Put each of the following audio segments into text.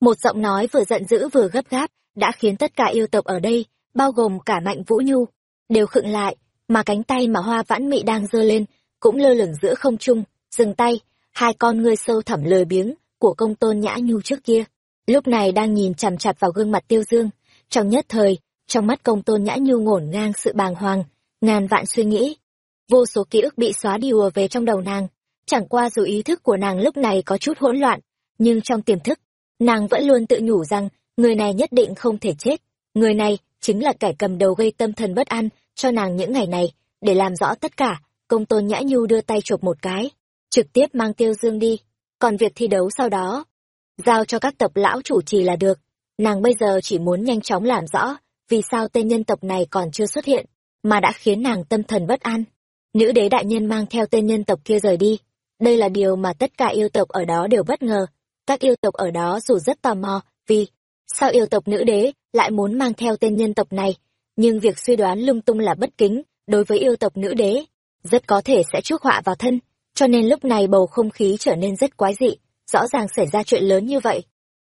Một giọng nói vừa giận dữ vừa gấp gáp, đã khiến tất cả yêu tộc ở đây, bao gồm cả Mạnh Vũ Nhu, đều khựng lại, mà cánh tay mà Hoa Vãn Mị đang giơ lên, cũng lơ lửng giữa không trung, dừng tay, hai con ngươi sâu thẳm lười biếng của công tôn Nhã Nhu trước kia, lúc này đang nhìn chằm chằm vào gương mặt Tiêu Dương, trong nhất thời, trong mắt công tôn Nhã Nhu ngổn ngang sự bàng hoàng, ngàn vạn suy nghĩ, vô số ký ức bị xóa đi ùa về trong đầu nàng, chẳng qua dù ý thức của nàng lúc này có chút hỗn loạn, nhưng trong tiềm thức, nàng vẫn luôn tự nhủ rằng người này nhất định không thể chết, người này chính là kẻ cầm đầu gây tâm thần bất an cho nàng những ngày này, để làm rõ tất cả, công tôn nhã nhu đưa tay chụp một cái, trực tiếp mang tiêu dương đi, còn việc thi đấu sau đó, giao cho các tộc lão chủ trì là được, nàng bây giờ chỉ muốn nhanh chóng làm rõ, vì sao tên nhân tộc này còn chưa xuất hiện, mà đã khiến nàng tâm thần bất an. Nữ đế đại nhân mang theo tên nhân tộc kia rời đi, đây là điều mà tất cả yêu tộc ở đó đều bất ngờ, các yêu tộc ở đó dù rất tò mò, vì sao yêu tộc nữ đế lại muốn mang theo tên nhân tộc này, nhưng việc suy đoán lung tung là bất kính đối với yêu tộc nữ đế, rất có thể sẽ chuốc họa vào thân, cho nên lúc này bầu không khí trở nên rất quái dị, rõ ràng xảy ra chuyện lớn như vậy.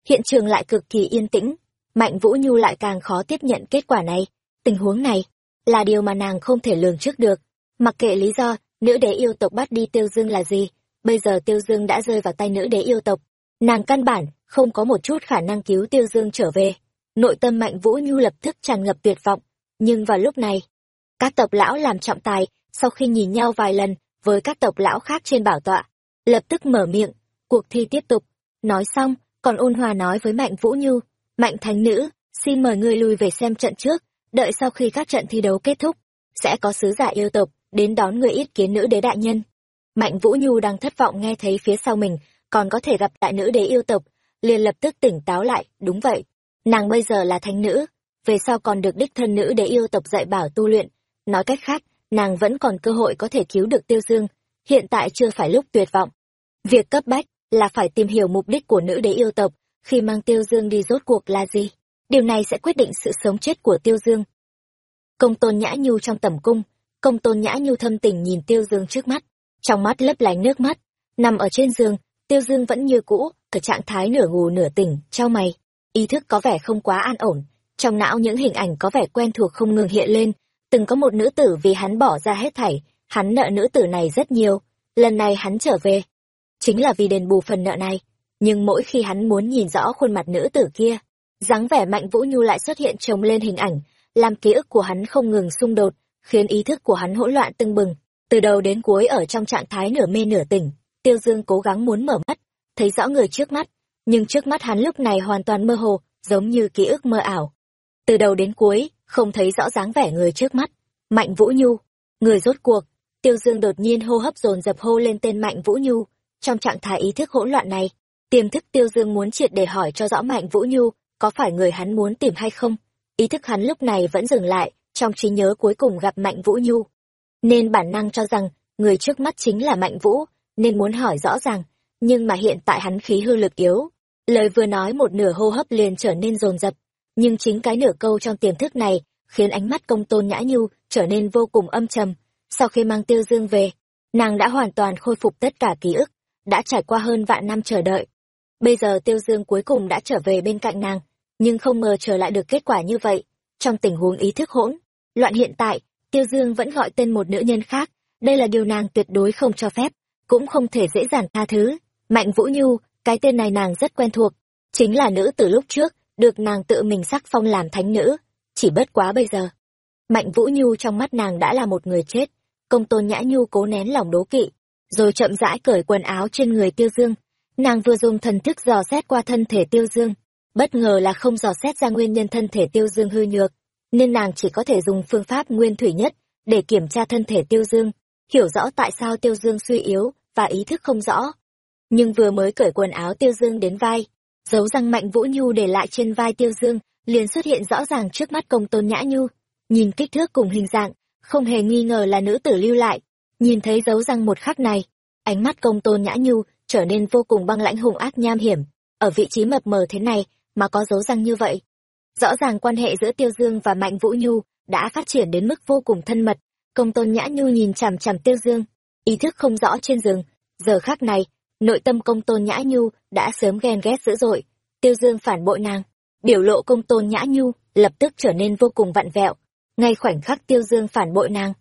Hiện trường lại cực kỳ yên tĩnh, Mạnh Vũ Nhu lại càng khó tiếp nhận kết quả này, tình huống này là điều mà nàng không thể lường trước được. Mặc kệ lý do, nữ đế yêu tộc bắt đi Tiêu Dương là gì, bây giờ Tiêu Dương đã rơi vào tay nữ đế yêu tộc, nàng căn bản không có một chút khả năng cứu Tiêu Dương trở về. Nội tâm Mạnh Vũ Nhu lập tức tràn ngập tuyệt vọng, nhưng vào lúc này, các tộc lão làm trọng tài, sau khi nhìn nhau vài lần với các tộc lão khác trên bảo tọa, lập tức mở miệng, cuộc thi tiếp tục. Nói xong, còn ôn hòa nói với Mạnh Vũ Nhu, Mạnh Thánh Nữ, xin mời ngươi lui về xem trận trước, đợi sau khi các trận thi đấu kết thúc, sẽ có sứ giả yêu tộc đến đón người ít kiến nữ đế đại nhân. Mạnh Vũ Nhu đang thất vọng nghe thấy phía sau mình còn có thể gặp đại nữ đế yêu tộc, liền lập tức tỉnh táo lại, đúng vậy, nàng bây giờ là thánh nữ, về sau còn được đích thân nữ đế yêu tộc dạy bảo tu luyện, nói cách khác, nàng vẫn còn cơ hội có thể cứu được Tiêu Dương, hiện tại chưa phải lúc tuyệt vọng. Việc cấp bách là phải tìm hiểu mục đích của nữ đế yêu tộc khi mang Tiêu Dương đi rốt cuộc là gì. Điều này sẽ quyết định sự sống chết của Tiêu Dương. Công tôn nhã nhu trong tẩm cung, công tôn nhã nhu thâm tình nhìn Tiêu Dương trước mắt, trong mắt lấp lánh nước mắt, nằm ở trên giường, Tiêu Dương vẫn như cũ, ở trạng thái nửa ngủ nửa tỉnh, trao mày. Ý thức có vẻ không quá an ổn, trong não những hình ảnh có vẻ quen thuộc không ngừng hiện lên, từng có một nữ tử vì hắn bỏ ra hết thảy, hắn nợ nữ tử này rất nhiều, lần này hắn trở về, chính là vì đền bù phần nợ này. Nhưng mỗi khi hắn muốn nhìn rõ khuôn mặt nữ tử kia, dáng vẻ mạnh vũ nhu lại xuất hiện trồng lên hình ảnh, làm ký ức của hắn không ngừng xung đột, khiến ý thức của hắn hỗn loạn tưng bừng, từ đầu đến cuối ở trong trạng thái nửa mê nửa tỉnh. Tiêu Dương cố gắng muốn mở mắt, thấy rõ người trước mắt, nhưng trước mắt hắn lúc này hoàn toàn mơ hồ, giống như ký ức mơ ảo. Từ đầu đến cuối, không thấy rõ dáng vẻ người trước mắt. Mạnh Vũ Nhu, người rốt cuộc. Tiêu Dương đột nhiên hô hấp dồn dập hô lên tên Mạnh Vũ Nhu. Trong trạng thái ý thức hỗn loạn này, tiềm thức Tiêu Dương muốn triệt để hỏi cho rõ Mạnh Vũ Nhu có phải người hắn muốn tìm hay không. Ý thức hắn lúc này vẫn dừng lại, trong trí nhớ cuối cùng gặp Mạnh Vũ Nhu. Nên bản năng cho rằng, người trước mắt chính là Mạnh Vũ, nên muốn hỏi rõ ràng, nhưng mà hiện tại hắn khí hư lực yếu. Lời vừa nói một nửa hô hấp liền trở nên rồn rập, nhưng chính cái nửa câu trong tiềm thức này khiến ánh mắt công tôn nhã nhu trở nên vô cùng âm trầm. Sau khi mang tiêu dương về, nàng đã hoàn toàn khôi phục tất cả ký ức, đã trải qua hơn vạn năm chờ đợi. Bây giờ tiêu dương cuối cùng đã trở về bên cạnh nàng, nhưng không ngờ trở lại được kết quả như vậy. Trong tình huống ý thức hỗn, loạn hiện tại, tiêu dương vẫn gọi tên một nữ nhân khác, đây là điều nàng tuyệt đối không cho phép cũng không thể dễ dàng tha thứ. Mạnh Vũ Nhu, cái tên này nàng rất quen thuộc, chính là nữ từ lúc trước, được nàng tự mình sắc phong làm thánh nữ, chỉ bất quá bây giờ. Mạnh Vũ Nhu trong mắt nàng đã là một người chết, công tôn nhã nhu cố nén lòng đố kỵ, rồi chậm rãi cởi quần áo trên người tiêu dương. Nàng vừa dùng thần thức dò xét qua thân thể tiêu dương, bất ngờ là không dò xét ra nguyên nhân thân thể tiêu dương hư nhược, nên nàng chỉ có thể dùng phương pháp nguyên thủy nhất để kiểm tra thân thể tiêu dương, hiểu rõ tại sao tiêu dương suy yếu và ý thức không rõ. Nhưng vừa mới cởi quần áo Tiêu Dương đến vai, dấu răng mạnh Vũ Nhu để lại trên vai Tiêu Dương, liền xuất hiện rõ ràng trước mắt công tôn nhã nhu. Nhìn kích thước cùng hình dạng, không hề nghi ngờ là nữ tử lưu lại. Nhìn thấy dấu răng một khắc này, ánh mắt công tôn nhã nhu trở nên vô cùng băng lãnh hùng ác nham hiểm. Ở vị trí mập mờ thế này mà có dấu răng như vậy. Rõ ràng quan hệ giữa Tiêu Dương và Mạnh Vũ Nhu đã phát triển đến mức vô cùng thân mật. Công tôn nhã nhu nhìn chằm chằm Tiêu Dương, ý thức không rõ trên rừng giờ khác này nội tâm công tôn nhã nhu đã sớm ghen ghét dữ dội Tiêu Dương phản bội nàng. Biểu lộ công tôn nhã nhu, lập tức trở nên vô cùng vặn vẹo. Ngay khoảnh khắc Tiêu Dương phản bội nàng.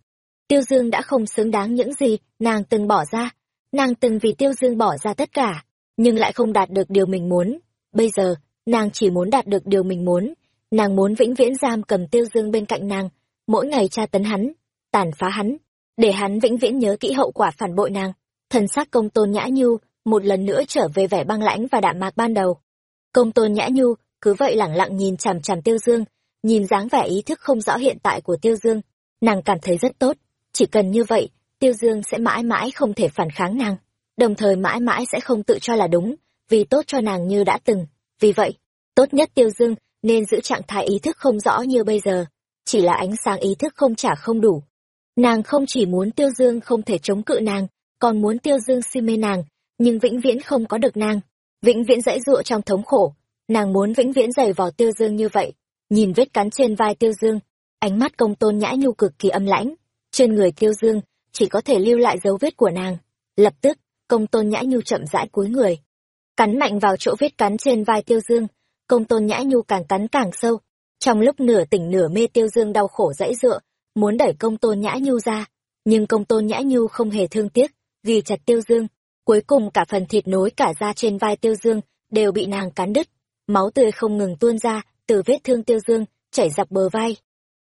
Tiêu Dương đã không xứng đáng những gì nàng từng bỏ ra. Nàng từng vì Tiêu Dương bỏ ra tất cả, nhưng lại không đạt được điều mình muốn. Bây giờ, nàng chỉ muốn đạt được điều mình muốn. Nàng muốn vĩnh viễn giam cầm Tiêu Dương bên cạnh nàng, mỗi ngày tra tấn hắn, tàn phá hắn, để hắn vĩnh viễn nhớ kỹ hậu quả phản bội nàng. Thần sắc công tôn nhã nhu, một lần nữa trở về vẻ băng lãnh và đạm mạc ban đầu. Công tôn nhã nhu, cứ vậy lẳng lặng nhìn chằm chằm Tiêu Dương, nhìn dáng vẻ ý thức không rõ hiện tại của Tiêu Dương, nàng cảm thấy rất tốt, chỉ cần như vậy, Tiêu Dương sẽ mãi mãi không thể phản kháng nàng, đồng thời mãi mãi sẽ không tự cho là đúng, vì tốt cho nàng như đã từng. Vì vậy, tốt nhất Tiêu Dương nên giữ trạng thái ý thức không rõ như bây giờ, chỉ là ánh sáng ý thức không trả không đủ. Nàng không chỉ muốn Tiêu Dương không thể chống cự nàng, còn muốn Tiêu Dương si mê nàng, nhưng vĩnh viễn không có được nàng, vĩnh viễn dãy dụa trong thống khổ. Nàng muốn vĩnh viễn giày vò Tiêu Dương như vậy, nhìn vết cắn trên vai Tiêu Dương, ánh mắt công tôn nhã nhu cực kỳ âm lãnh, trên người Tiêu Dương chỉ có thể lưu lại dấu vết của nàng. Lập tức, công tôn nhã nhu chậm rãi cúi người, cắn mạnh vào chỗ vết cắn trên vai Tiêu Dương, công tôn nhã nhu càng cắn càng sâu. Trong lúc nửa tỉnh nửa mê Tiêu Dương đau khổ dãy dựa, muốn đẩy công tôn nhã nhu ra, nhưng công tôn nhã nhu không hề thương tiếc, ghi chặt Tiêu Dương. Cuối cùng cả phần thịt nối cả da trên vai Tiêu Dương đều bị nàng cắn đứt, máu tươi không ngừng tuôn ra từ vết thương Tiêu Dương chảy dọc bờ vai.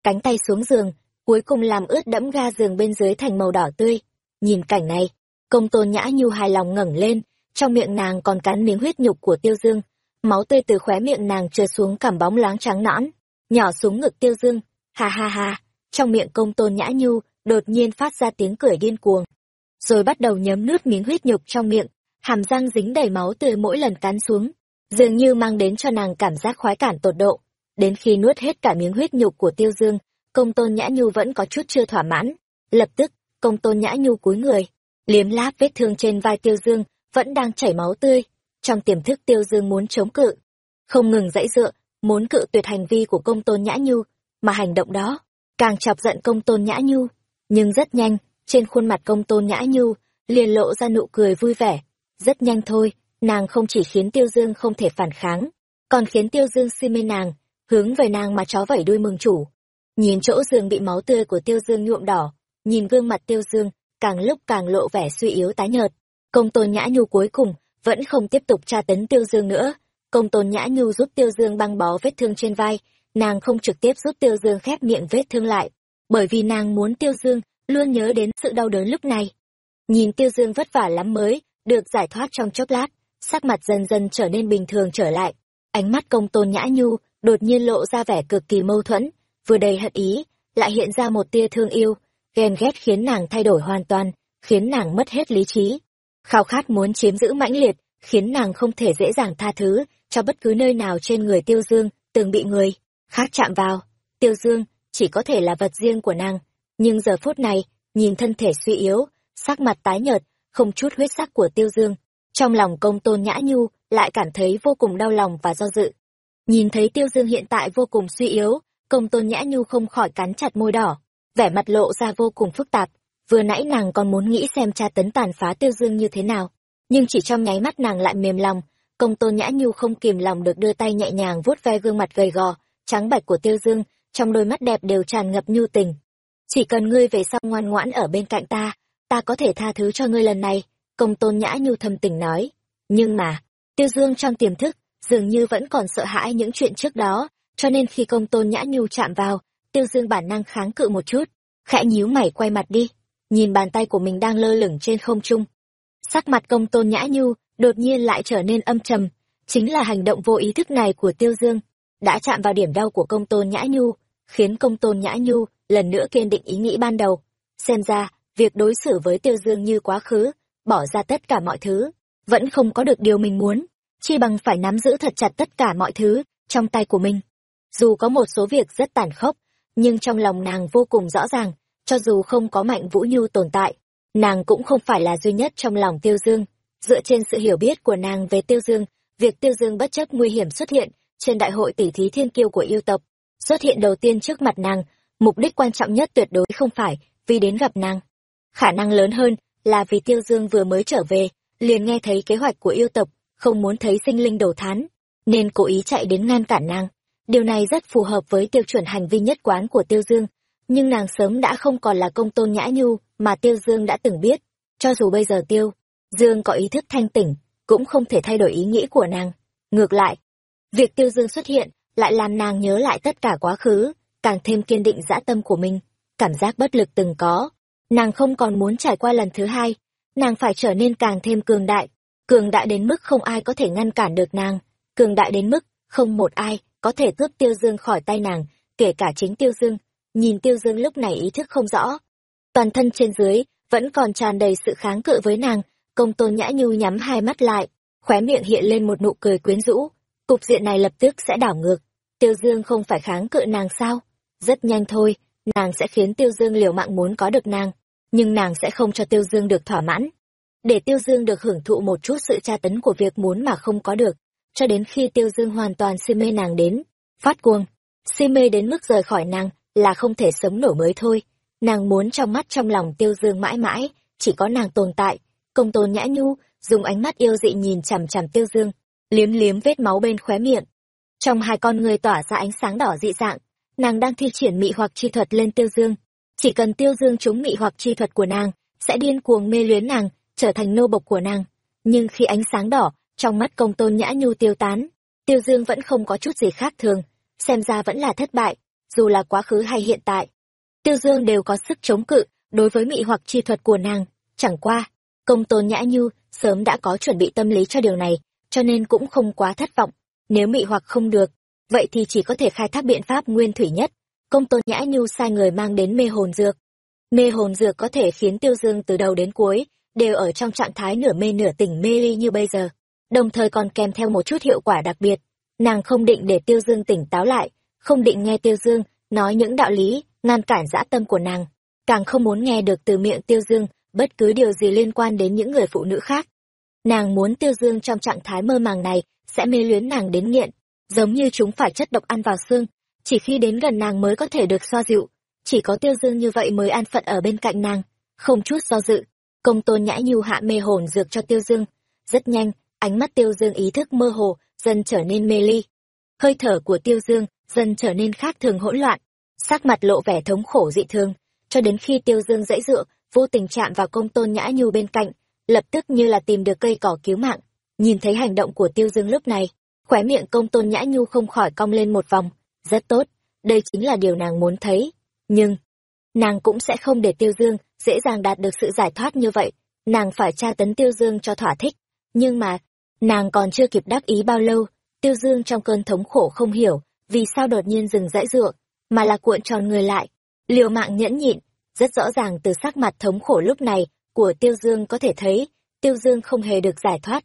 Cánh tay xuống giường, cuối cùng làm ướt đẫm ga giường bên dưới thành màu đỏ tươi. Nhìn cảnh này, công tôn nhã nhu hài lòng ngẩng lên, trong miệng nàng còn cắn miếng huyết nhục của Tiêu Dương. Máu tươi từ khóe miệng nàng trượt xuống cảm bóng loáng trắng nõn, nhỏ xuống ngực Tiêu Dương. Ha ha ha, trong miệng công tôn nhã nhu đột nhiên phát ra tiếng cười điên cuồng. Rồi bắt đầu nhấm nuốt miếng huyết nhục trong miệng, hàm răng dính đầy máu tươi mỗi lần cắn xuống, dường như mang đến cho nàng cảm giác khoái cản tột độ. Đến khi nuốt hết cả miếng huyết nhục của Tiêu Dương, công tôn nhã nhu vẫn có chút chưa thỏa mãn lập tức công tôn nhã nhu cúi người liếm láp vết thương trên vai tiêu dương vẫn đang chảy máu tươi trong tiềm thức tiêu dương muốn chống cự không ngừng dãy dựa muốn cự tuyệt hành vi của công tôn nhã nhu mà hành động đó càng chọc giận công tôn nhã nhu nhưng rất nhanh trên khuôn mặt công tôn nhã nhu liền lộ ra nụ cười vui vẻ rất nhanh thôi nàng không chỉ khiến tiêu dương không thể phản kháng còn khiến tiêu dương si mê nàng hướng về nàng mà chó vẩy đuôi mừng chủ Nhìn chỗ giường bị máu tươi của Tiêu Dương nhuộm đỏ, nhìn gương mặt Tiêu Dương, càng lúc càng lộ vẻ suy yếu tái nhợt. Công tôn nhã nhu cuối cùng, vẫn không tiếp tục tra tấn Tiêu Dương nữa. Công tôn nhã nhu giúp Tiêu Dương băng bó vết thương trên vai, nàng không trực tiếp giúp Tiêu Dương khép miệng vết thương lại, bởi vì nàng muốn Tiêu Dương luôn nhớ đến sự đau đớn lúc này. Nhìn Tiêu Dương vất vả lắm mới, được giải thoát trong chốc lát, sắc mặt dần dần trở nên bình thường trở lại. Ánh mắt công tôn nhã nhu đột nhiên lộ ra vẻ cực kỳ mâu thuẫn, vừa đầy hận ý, lại hiện ra một tia thương yêu, ghen ghét khiến nàng thay đổi hoàn toàn, khiến nàng mất hết lý trí. Khao khát muốn chiếm giữ mãnh liệt, khiến nàng không thể dễ dàng tha thứ cho bất cứ nơi nào trên người Tiêu Dương từng bị người khác chạm vào. Tiêu Dương chỉ có thể là vật riêng của nàng, nhưng giờ phút này, nhìn thân thể suy yếu, sắc mặt tái nhợt, không chút huyết sắc của Tiêu Dương, trong lòng công tôn nhã nhu lại cảm thấy vô cùng đau lòng và do dự. Nhìn thấy Tiêu Dương hiện tại vô cùng suy yếu, công tôn nhã nhu không khỏi cắn chặt môi đỏ vẻ mặt lộ ra vô cùng phức tạp vừa nãy nàng còn muốn nghĩ xem tra tấn tàn phá tiêu dương như thế nào nhưng chỉ trong nháy mắt nàng lại mềm lòng công tôn nhã nhu không kìm lòng được đưa tay nhẹ nhàng vuốt ve gương mặt gầy gò trắng bạch của tiêu dương, trong đôi mắt đẹp đều tràn ngập nhu tình. Chỉ cần ngươi về sau ngoan ngoãn ở bên cạnh ta ta có thể tha thứ cho ngươi lần này, công tôn nhã nhu thâm tình nói. Nhưng mà, tiêu dương trong tiềm thức, dường như vẫn còn sợ hãi những chuyện trước đó, cho nên khi công tôn nhã nhu chạm vào, tiêu dương bản năng kháng cự một chút, khẽ nhíu mày quay mặt đi, nhìn bàn tay của mình đang lơ lửng trên không trung. Sắc mặt công tôn nhã nhu đột nhiên lại trở nên âm trầm, chính là hành động vô ý thức này của tiêu dương đã chạm vào điểm đau của công tôn nhã nhu khiến công tôn nhã nhu lần nữa kiên định ý nghĩ ban đầu xem ra việc đối xử với tiêu dương như quá khứ bỏ ra tất cả mọi thứ vẫn không có được điều mình muốn chi bằng phải nắm giữ thật chặt tất cả mọi thứ trong tay của mình dù có một số việc rất tàn khốc, nhưng trong lòng nàng vô cùng rõ ràng, cho dù không có Mạnh Vũ Nhu tồn tại, nàng cũng không phải là duy nhất trong lòng Tiêu Dương. Dựa trên sự hiểu biết của nàng về Tiêu Dương, việc Tiêu Dương bất chấp nguy hiểm xuất hiện trên đại hội tỷ thí thiên kiêu của yêu tộc, xuất hiện đầu tiên trước mặt nàng, mục đích quan trọng nhất tuyệt đối không phải vì đến gặp nàng. Khả năng lớn hơn là vì Tiêu Dương vừa mới trở về, liền nghe thấy kế hoạch của yêu tộc, không muốn thấy sinh linh đầu thán, nên cố ý chạy đến ngăn cản nàng. Điều này rất phù hợp với tiêu chuẩn hành vi nhất quán của Tiêu Dương, nhưng nàng sớm đã không còn là công tôn nhã nhu mà Tiêu Dương đã từng biết. Cho dù bây giờ Tiêu Dương có ý thức thanh tỉnh, cũng không thể thay đổi ý nghĩ của nàng. Ngược lại, việc Tiêu Dương xuất hiện lại làm nàng nhớ lại tất cả quá khứ, càng thêm kiên định dã tâm của mình, cảm giác bất lực từng có. Nàng không còn muốn trải qua lần thứ hai, nàng phải trở nên càng thêm cường đại, cường đại đến mức không ai có thể ngăn cản được nàng, cường đại đến mức không một ai có thể cướp Tiêu Dương khỏi tay nàng, kể cả chính Tiêu Dương. Nhìn Tiêu Dương lúc này ý thức không rõ, toàn thân trên dưới vẫn còn tràn đầy sự kháng cự với nàng, công tôn nhã nhu nhắm hai mắt lại, khóe miệng hiện lên một nụ cười quyến rũ, cục diện này lập tức sẽ đảo ngược. Tiêu Dương không phải kháng cự nàng sao? Rất nhanh thôi, nàng sẽ khiến Tiêu Dương liều mạng muốn có được nàng, nhưng nàng sẽ không cho Tiêu Dương được thỏa mãn. Để Tiêu Dương được hưởng thụ một chút sự tra tấn của việc muốn mà không có được, cho đến khi Tiêu Dương hoàn toàn si mê nàng đến, phát cuồng, si mê đến mức rời khỏi nàng là không thể sống nổi mới thôi. Nàng muốn trong mắt trong lòng Tiêu Dương mãi mãi, chỉ có nàng tồn tại. Công tôn nhã nhu, dùng ánh mắt yêu dị nhìn chằm chằm Tiêu Dương, liếm liếm vết máu bên khóe miệng. Trong hai con người tỏa ra ánh sáng đỏ dị dạng, nàng đang thi triển mị hoặc chi thuật lên Tiêu Dương. Chỉ cần Tiêu Dương trúng mị hoặc chi thuật của nàng, sẽ điên cuồng mê luyến nàng, trở thành nô bộc của nàng. Nhưng khi ánh sáng đỏ trong mắt công tôn nhã nhu tiêu tán, Tiêu Dương vẫn không có chút gì khác thường, xem ra vẫn là thất bại, dù là quá khứ hay hiện tại. Tiêu Dương đều có sức chống cự đối với mị hoặc chi thuật của nàng, chẳng qua, công tôn nhã nhu sớm đã có chuẩn bị tâm lý cho điều này, cho nên cũng không quá thất vọng. Nếu mị hoặc không được, vậy thì chỉ có thể khai thác biện pháp nguyên thủy nhất. Công tôn nhã nhu sai người mang đến mê hồn dược. Mê hồn dược có thể khiến Tiêu Dương từ đầu đến cuối, đều ở trong trạng thái nửa mê nửa tỉnh mê ly như bây giờ đồng thời còn kèm theo một chút hiệu quả đặc biệt. Nàng không định để Tiêu Dương tỉnh táo lại, không định nghe Tiêu Dương nói những đạo lý, ngăn cản dã tâm của nàng, càng không muốn nghe được từ miệng Tiêu Dương bất cứ điều gì liên quan đến những người phụ nữ khác. Nàng muốn Tiêu Dương trong trạng thái mơ màng này sẽ mê luyến nàng đến nghiện, giống như chúng phải chất độc ăn vào xương, chỉ khi đến gần nàng mới có thể được xoa dịu, chỉ có Tiêu Dương như vậy mới an phận ở bên cạnh nàng, không chút do dự. Công tôn nhã nhu hạ mê hồn dược cho Tiêu Dương. Rất nhanh, ánh mắt tiêu dương ý thức mơ hồ dần trở nên mê ly hơi thở của tiêu dương dần trở nên khác thường hỗn loạn sắc mặt lộ vẻ thống khổ dị thường cho đến khi tiêu dương dãy dựa vô tình chạm vào công tôn nhã nhu bên cạnh lập tức như là tìm được cây cỏ cứu mạng. Nhìn thấy hành động của tiêu dương lúc này khóe miệng công tôn nhã nhu không khỏi cong lên một vòng. Rất tốt đây chính là điều nàng muốn thấy. Nhưng nàng cũng sẽ không để tiêu dương dễ dàng đạt được sự giải thoát như vậy. Nàng phải tra tấn tiêu dương cho thỏa thích. Nhưng mà Nàng còn chưa kịp đắc ý bao lâu, tiêu dương trong cơn thống khổ không hiểu vì sao đột nhiên dừng dãy ruộng mà là cuộn tròn người lại, liều mạng nhẫn nhịn, rất rõ ràng từ sắc mặt thống khổ lúc này của tiêu dương có thể thấy, tiêu dương không hề được giải thoát.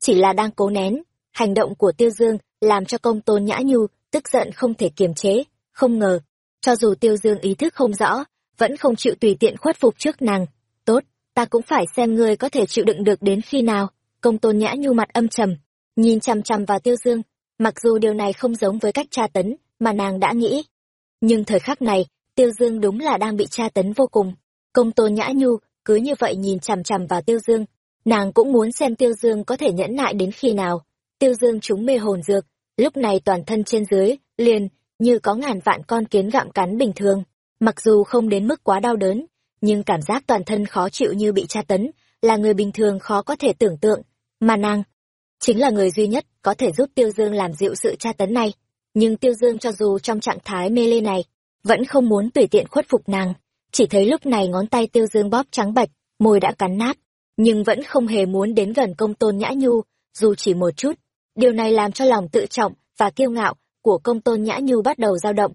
Chỉ là đang cố nén, hành động của tiêu dương làm cho công tôn nhã nhu tức giận không thể kiềm chế, không ngờ, cho dù tiêu dương ý thức không rõ, vẫn không chịu tùy tiện khuất phục trước nàng. Tốt, ta cũng phải xem ngươi có thể chịu đựng được đến khi nào công tôn nhã nhu mặt âm trầm nhìn chằm chằm vào tiêu dương mặc dù điều này không giống với cách tra tấn mà nàng đã nghĩ nhưng thời khắc này tiêu dương đúng là đang bị tra tấn vô cùng công tôn nhã nhu cứ như vậy nhìn chằm chằm vào tiêu dương nàng cũng muốn xem tiêu dương có thể nhẫn nại đến khi nào tiêu dương chúng mê hồn dược lúc này toàn thân trên dưới liền như có ngàn vạn con kiến gặm cắn bình thường mặc dù không đến mức quá đau đớn nhưng cảm giác toàn thân khó chịu như bị tra tấn là người bình thường khó có thể tưởng tượng mà nàng chính là người duy nhất có thể giúp Tiêu Dương làm dịu sự tra tấn này. Nhưng Tiêu Dương cho dù trong trạng thái mê lê này, vẫn không muốn tùy tiện khuất phục nàng. Chỉ thấy lúc này ngón tay Tiêu Dương bóp trắng bạch, môi đã cắn nát, nhưng vẫn không hề muốn đến gần công tôn nhã nhu, dù chỉ một chút. Điều này làm cho lòng tự trọng và kiêu ngạo của công tôn nhã nhu bắt đầu dao động.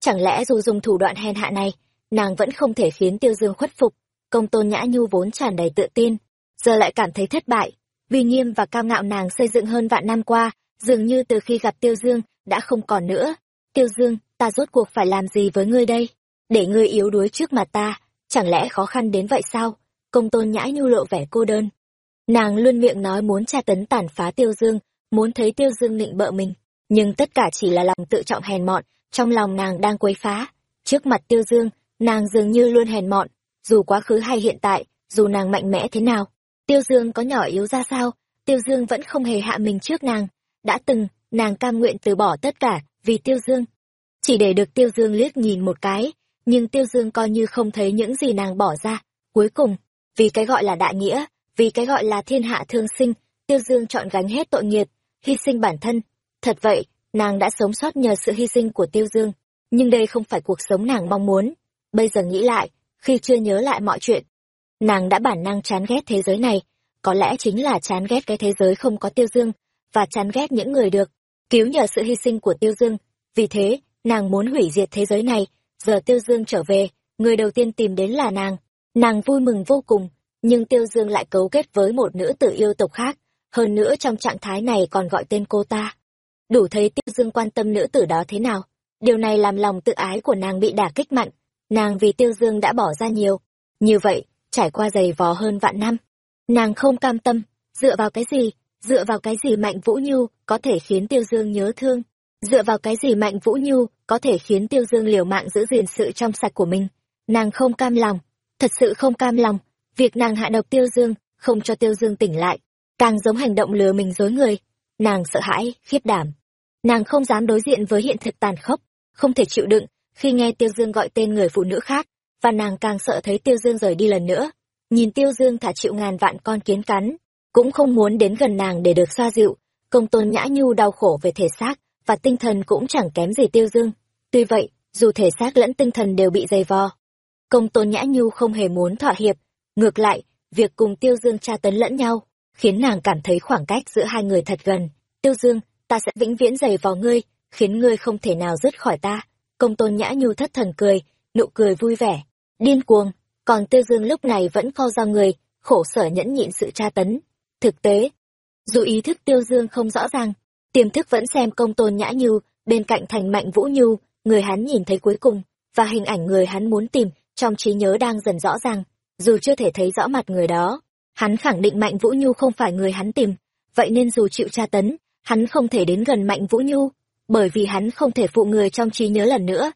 Chẳng lẽ dù dùng thủ đoạn hèn hạ này, nàng vẫn không thể khiến Tiêu Dương khuất phục. Công tôn nhã nhu vốn tràn đầy tự tin, giờ lại cảm thấy thất bại, vì nghiêm và cao ngạo nàng xây dựng hơn vạn năm qua, dường như từ khi gặp Tiêu Dương, đã không còn nữa. Tiêu Dương, ta rốt cuộc phải làm gì với ngươi đây? Để ngươi yếu đuối trước mặt ta, chẳng lẽ khó khăn đến vậy sao? Công tôn nhã nhu lộ vẻ cô đơn. Nàng luôn miệng nói muốn tra tấn tàn phá Tiêu Dương, muốn thấy Tiêu Dương nịnh bợ mình. Nhưng tất cả chỉ là lòng tự trọng hèn mọn, trong lòng nàng đang quấy phá. Trước mặt Tiêu Dương, nàng dường như luôn hèn mọn, dù quá khứ hay hiện tại, dù nàng mạnh mẽ thế nào, Tiêu Dương có nhỏ yếu ra sao, Tiêu Dương vẫn không hề hạ mình trước nàng. Đã từng, nàng cam nguyện từ bỏ tất cả vì tiêu dương chỉ để được tiêu dương liếc nhìn một cái nhưng tiêu dương coi như không thấy những gì nàng bỏ ra. Cuối cùng, vì cái gọi là đại nghĩa, vì cái gọi là thiên hạ thương sinh, tiêu dương chọn gánh hết tội nghiệt hy sinh bản thân. Thật vậy, nàng đã sống sót nhờ sự hy sinh của tiêu dương. Nhưng đây không phải cuộc sống nàng mong muốn. Bây giờ nghĩ lại, khi chưa nhớ lại mọi chuyện, nàng đã bản năng chán ghét thế giới này. Có lẽ chính là chán ghét cái thế giới không có tiêu dương, và chán ghét những người được cứu nhờ sự hy sinh của tiêu dương. Vì thế, nàng muốn hủy diệt thế giới này giờ tiêu dương trở về, người đầu tiên tìm đến là nàng. Nàng vui mừng vô cùng, nhưng tiêu dương lại cấu kết với một nữ tử yêu tộc khác, hơn nữa trong trạng thái này còn gọi tên cô ta. Đủ thấy tiêu dương quan tâm nữ tử đó thế nào, điều này làm lòng tự ái của nàng bị đả kích mạnh nàng vì tiêu dương đã bỏ ra nhiều. Như vậy, trải qua giày vò hơn vạn năm, nàng không cam tâm, dựa vào cái gì, dựa vào cái gì mạnh vũ nhu có thể khiến tiêu dương nhớ thương dựa vào cái gì mạnh vũ nhu có thể khiến tiêu dương liều mạng giữ gìn sự trong sạch của mình? Nàng không cam lòng. Thật sự không cam lòng. Việc nàng hạ độc tiêu dương, không cho tiêu dương tỉnh lại, càng giống hành động lừa mình dối người. Nàng sợ hãi, khiếp đảm. Nàng không dám đối diện với hiện thực tàn khốc, không thể chịu đựng khi nghe tiêu dương gọi tên người phụ nữ khác, và nàng càng sợ thấy tiêu dương rời đi lần nữa. Nhìn tiêu dương thả chịu ngàn vạn con kiến cắn, cũng không muốn đến gần nàng để được xoa dịu, công tôn nhã nhu đau khổ về thể xác và tinh thần cũng chẳng kém gì tiêu dương. Tuy vậy, dù thể xác lẫn tinh thần đều bị dày vò, công tôn nhã nhu không hề muốn thỏa hiệp. Ngược lại, việc cùng tiêu dương tra tấn lẫn nhau khiến nàng cảm thấy khoảng cách giữa hai người thật gần. Tiêu dương, ta sẽ vĩnh viễn dày vò ngươi, khiến ngươi không thể nào dứt khỏi ta. Công tôn nhã nhu thất thần cười, nụ cười vui vẻ. Điên cuồng, còn tiêu dương lúc này vẫn co ra người, khổ sở nhẫn nhịn sự tra tấn. Thực tế, dù ý thức tiêu dương không rõ ràng tiềm thức vẫn xem công tôn nhã nhu bên cạnh thành mạnh vũ nhu người hắn nhìn thấy cuối cùng, và hình ảnh người hắn muốn tìm, trong trí nhớ đang dần rõ ràng, dù chưa thể thấy rõ mặt người đó. Hắn khẳng định mạnh vũ nhu không phải người hắn tìm, vậy nên dù chịu tra tấn, hắn không thể đến gần mạnh vũ nhu bởi vì hắn không thể phụ người trong trí nhớ lần nữa.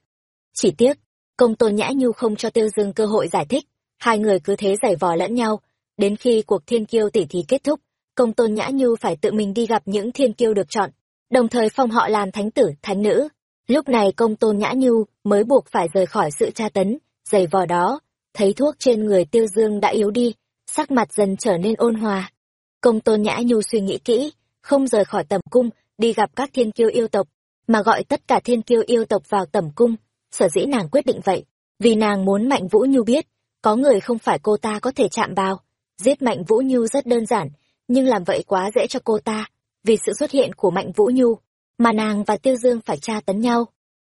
Chỉ tiếc, công tôn nhã nhu không cho tiêu dương cơ hội giải thích, hai người cứ thế giày vò lẫn nhau, đến khi cuộc thiên kiêu tỉ thí kết thúc công tôn nhã nhu phải tự mình đi gặp những thiên kiêu được chọn, đồng thời phong họ làm thánh tử, thánh nữ. Lúc này công tôn nhã nhu mới buộc phải rời khỏi sự tra tấn, giày vò đó, thấy thuốc trên người tiêu dương đã yếu đi, sắc mặt dần trở nên ôn hòa. Công tôn nhã nhu suy nghĩ kỹ, không rời khỏi tầm cung, đi gặp các thiên kiêu yêu tộc, mà gọi tất cả thiên kiêu yêu tộc vào tầm cung. Sở dĩ nàng quyết định vậy, vì nàng muốn mạnh vũ nhu biết, có người không phải cô ta có thể chạm vào. Giết mạnh vũ nhu rất đơn giản nhưng làm vậy quá dễ cho cô ta, vì sự xuất hiện của mạnh vũ nhu, mà nàng và tiêu dương phải tra tấn nhau.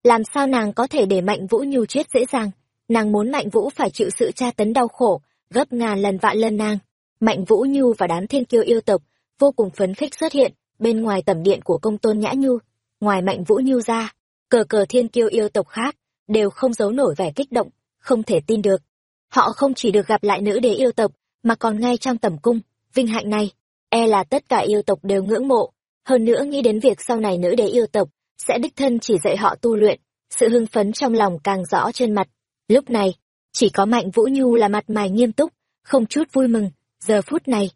Làm sao nàng có thể để mạnh vũ nhu chết dễ dàng? Nàng muốn mạnh vũ phải chịu sự tra tấn đau khổ, gấp ngàn lần vạn lần nàng. Mạnh vũ nhu và đám thiên kiêu yêu tộc vô cùng phấn khích xuất hiện bên ngoài tẩm điện của công tôn nhã nhu. Ngoài mạnh vũ nhu ra, cờ cờ thiên kiêu yêu tộc khác đều không giấu nổi vẻ kích động, không thể tin được. Họ không chỉ được gặp lại nữ đế yêu tộc, mà còn ngay trong tầm cung vinh hạnh này. E là tất cả yêu tộc đều ngưỡng mộ. Hơn nữa nghĩ đến việc sau này nữ đế yêu tộc sẽ đích thân chỉ dạy họ tu luyện, sự hưng phấn trong lòng càng rõ trên mặt. Lúc này, chỉ có mạnh vũ nhu là mặt mày nghiêm túc, không chút vui mừng. Giờ phút này,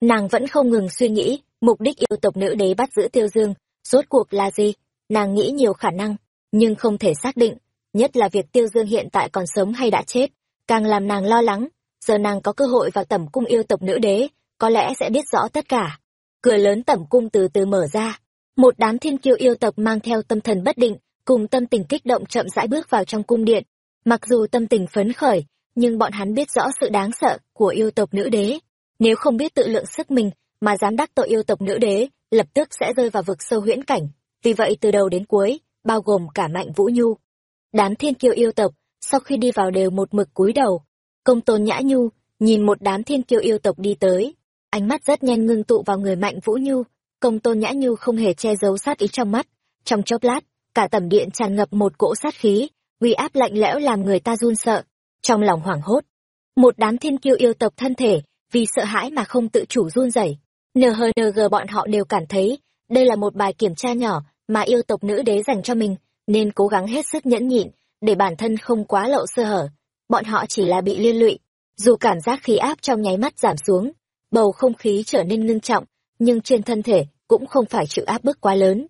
nàng vẫn không ngừng suy nghĩ mục đích yêu tộc nữ đế bắt giữ tiêu dương rốt cuộc là gì. Nàng nghĩ nhiều khả năng, nhưng không thể xác định, nhất là việc tiêu dương hiện tại còn sống hay đã chết, càng làm nàng lo lắng. Giờ nàng có cơ hội vào tẩm cung yêu tộc nữ đế có lẽ sẽ biết rõ tất cả. Cửa lớn tẩm cung từ từ mở ra. Một đám thiên kiêu yêu tộc mang theo tâm thần bất định, cùng tâm tình kích động chậm rãi bước vào trong cung điện. Mặc dù tâm tình phấn khởi, nhưng bọn hắn biết rõ sự đáng sợ của yêu tộc nữ đế. Nếu không biết tự lượng sức mình mà dám đắc tội yêu tộc nữ đế, lập tức sẽ rơi vào vực sâu huyễn cảnh. Vì vậy từ đầu đến cuối, bao gồm cả mạnh vũ nhu, đám thiên kiêu yêu tộc, sau khi đi vào đều một mực cúi đầu. Công tôn nhã nhu nhìn một đám thiên kiêu yêu tộc đi tới ánh mắt rất nhanh ngưng tụ vào người mạnh vũ nhu, công tôn nhã nhu không hề che giấu sát ý trong mắt. Trong chốc lát, cả tầm điện tràn ngập một cỗ sát khí, uy áp lạnh lẽo làm người ta run sợ. Trong lòng hoảng hốt, một đám thiên kiêu yêu tộc thân thể, vì sợ hãi mà không tự chủ run rẩy. Nhng bọn họ đều cảm thấy, đây là một bài kiểm tra nhỏ mà yêu tộc nữ đế dành cho mình, nên cố gắng hết sức nhẫn nhịn, để bản thân không quá lộ sơ hở. Bọn họ chỉ là bị liên lụy, dù cảm giác khí áp trong nháy mắt giảm xuống bầu không khí trở nên ngưng trọng nhưng trên thân thể cũng không phải chịu áp bức quá lớn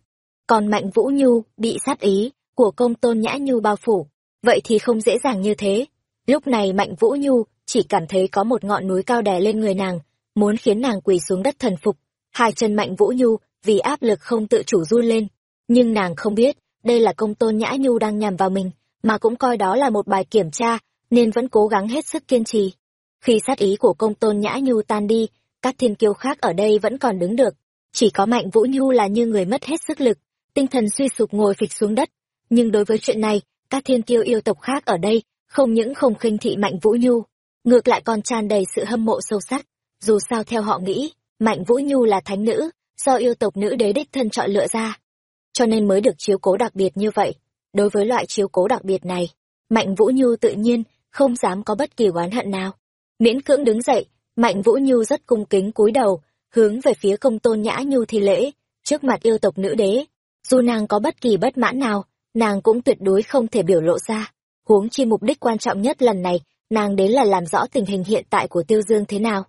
còn Mạnh Vũ Nhu bị sát ý của công tôn nhã nhu bao phủ, vậy thì không dễ dàng như thế. Lúc này Mạnh Vũ Nhu chỉ cảm thấy có một ngọn núi cao đè lên người nàng, muốn khiến nàng quỳ xuống đất thần phục. Hai chân Mạnh Vũ Nhu vì áp lực không tự chủ run lên, nhưng nàng không biết, đây là công tôn nhã nhu đang nhằm vào mình, mà cũng coi đó là một bài kiểm tra, nên vẫn cố gắng hết sức kiên trì. Khi sát ý của công tôn nhã nhu tan đi, các thiên kiêu khác ở đây vẫn còn đứng được. Chỉ có Mạnh Vũ Nhu là như người mất hết sức lực, tinh thần suy sụp ngồi phịch xuống đất. Nhưng đối với chuyện này, các thiên kiêu yêu tộc khác ở đây không những không khinh thị Mạnh Vũ Nhu, ngược lại còn tràn đầy sự hâm mộ sâu sắc. Dù sao theo họ nghĩ, Mạnh Vũ Nhu là thánh nữ, do yêu tộc nữ đế đích thân chọn lựa ra. Cho nên mới được chiếu cố đặc biệt như vậy. Đối với loại chiếu cố đặc biệt này, Mạnh Vũ Nhu tự nhiên không dám có bất kỳ oán hận nào. Miễn cưỡng đứng dậy, Mạnh Vũ Nhu rất cung kính cúi đầu, hướng về phía công tôn nhã nhu thi lễ, trước mặt yêu tộc nữ đế. Dù nàng có bất kỳ bất mãn nào, nàng cũng tuyệt đối không thể biểu lộ ra. Huống chi mục đích quan trọng nhất lần này, nàng đến là làm rõ tình hình hiện tại của Tiêu Dương thế nào.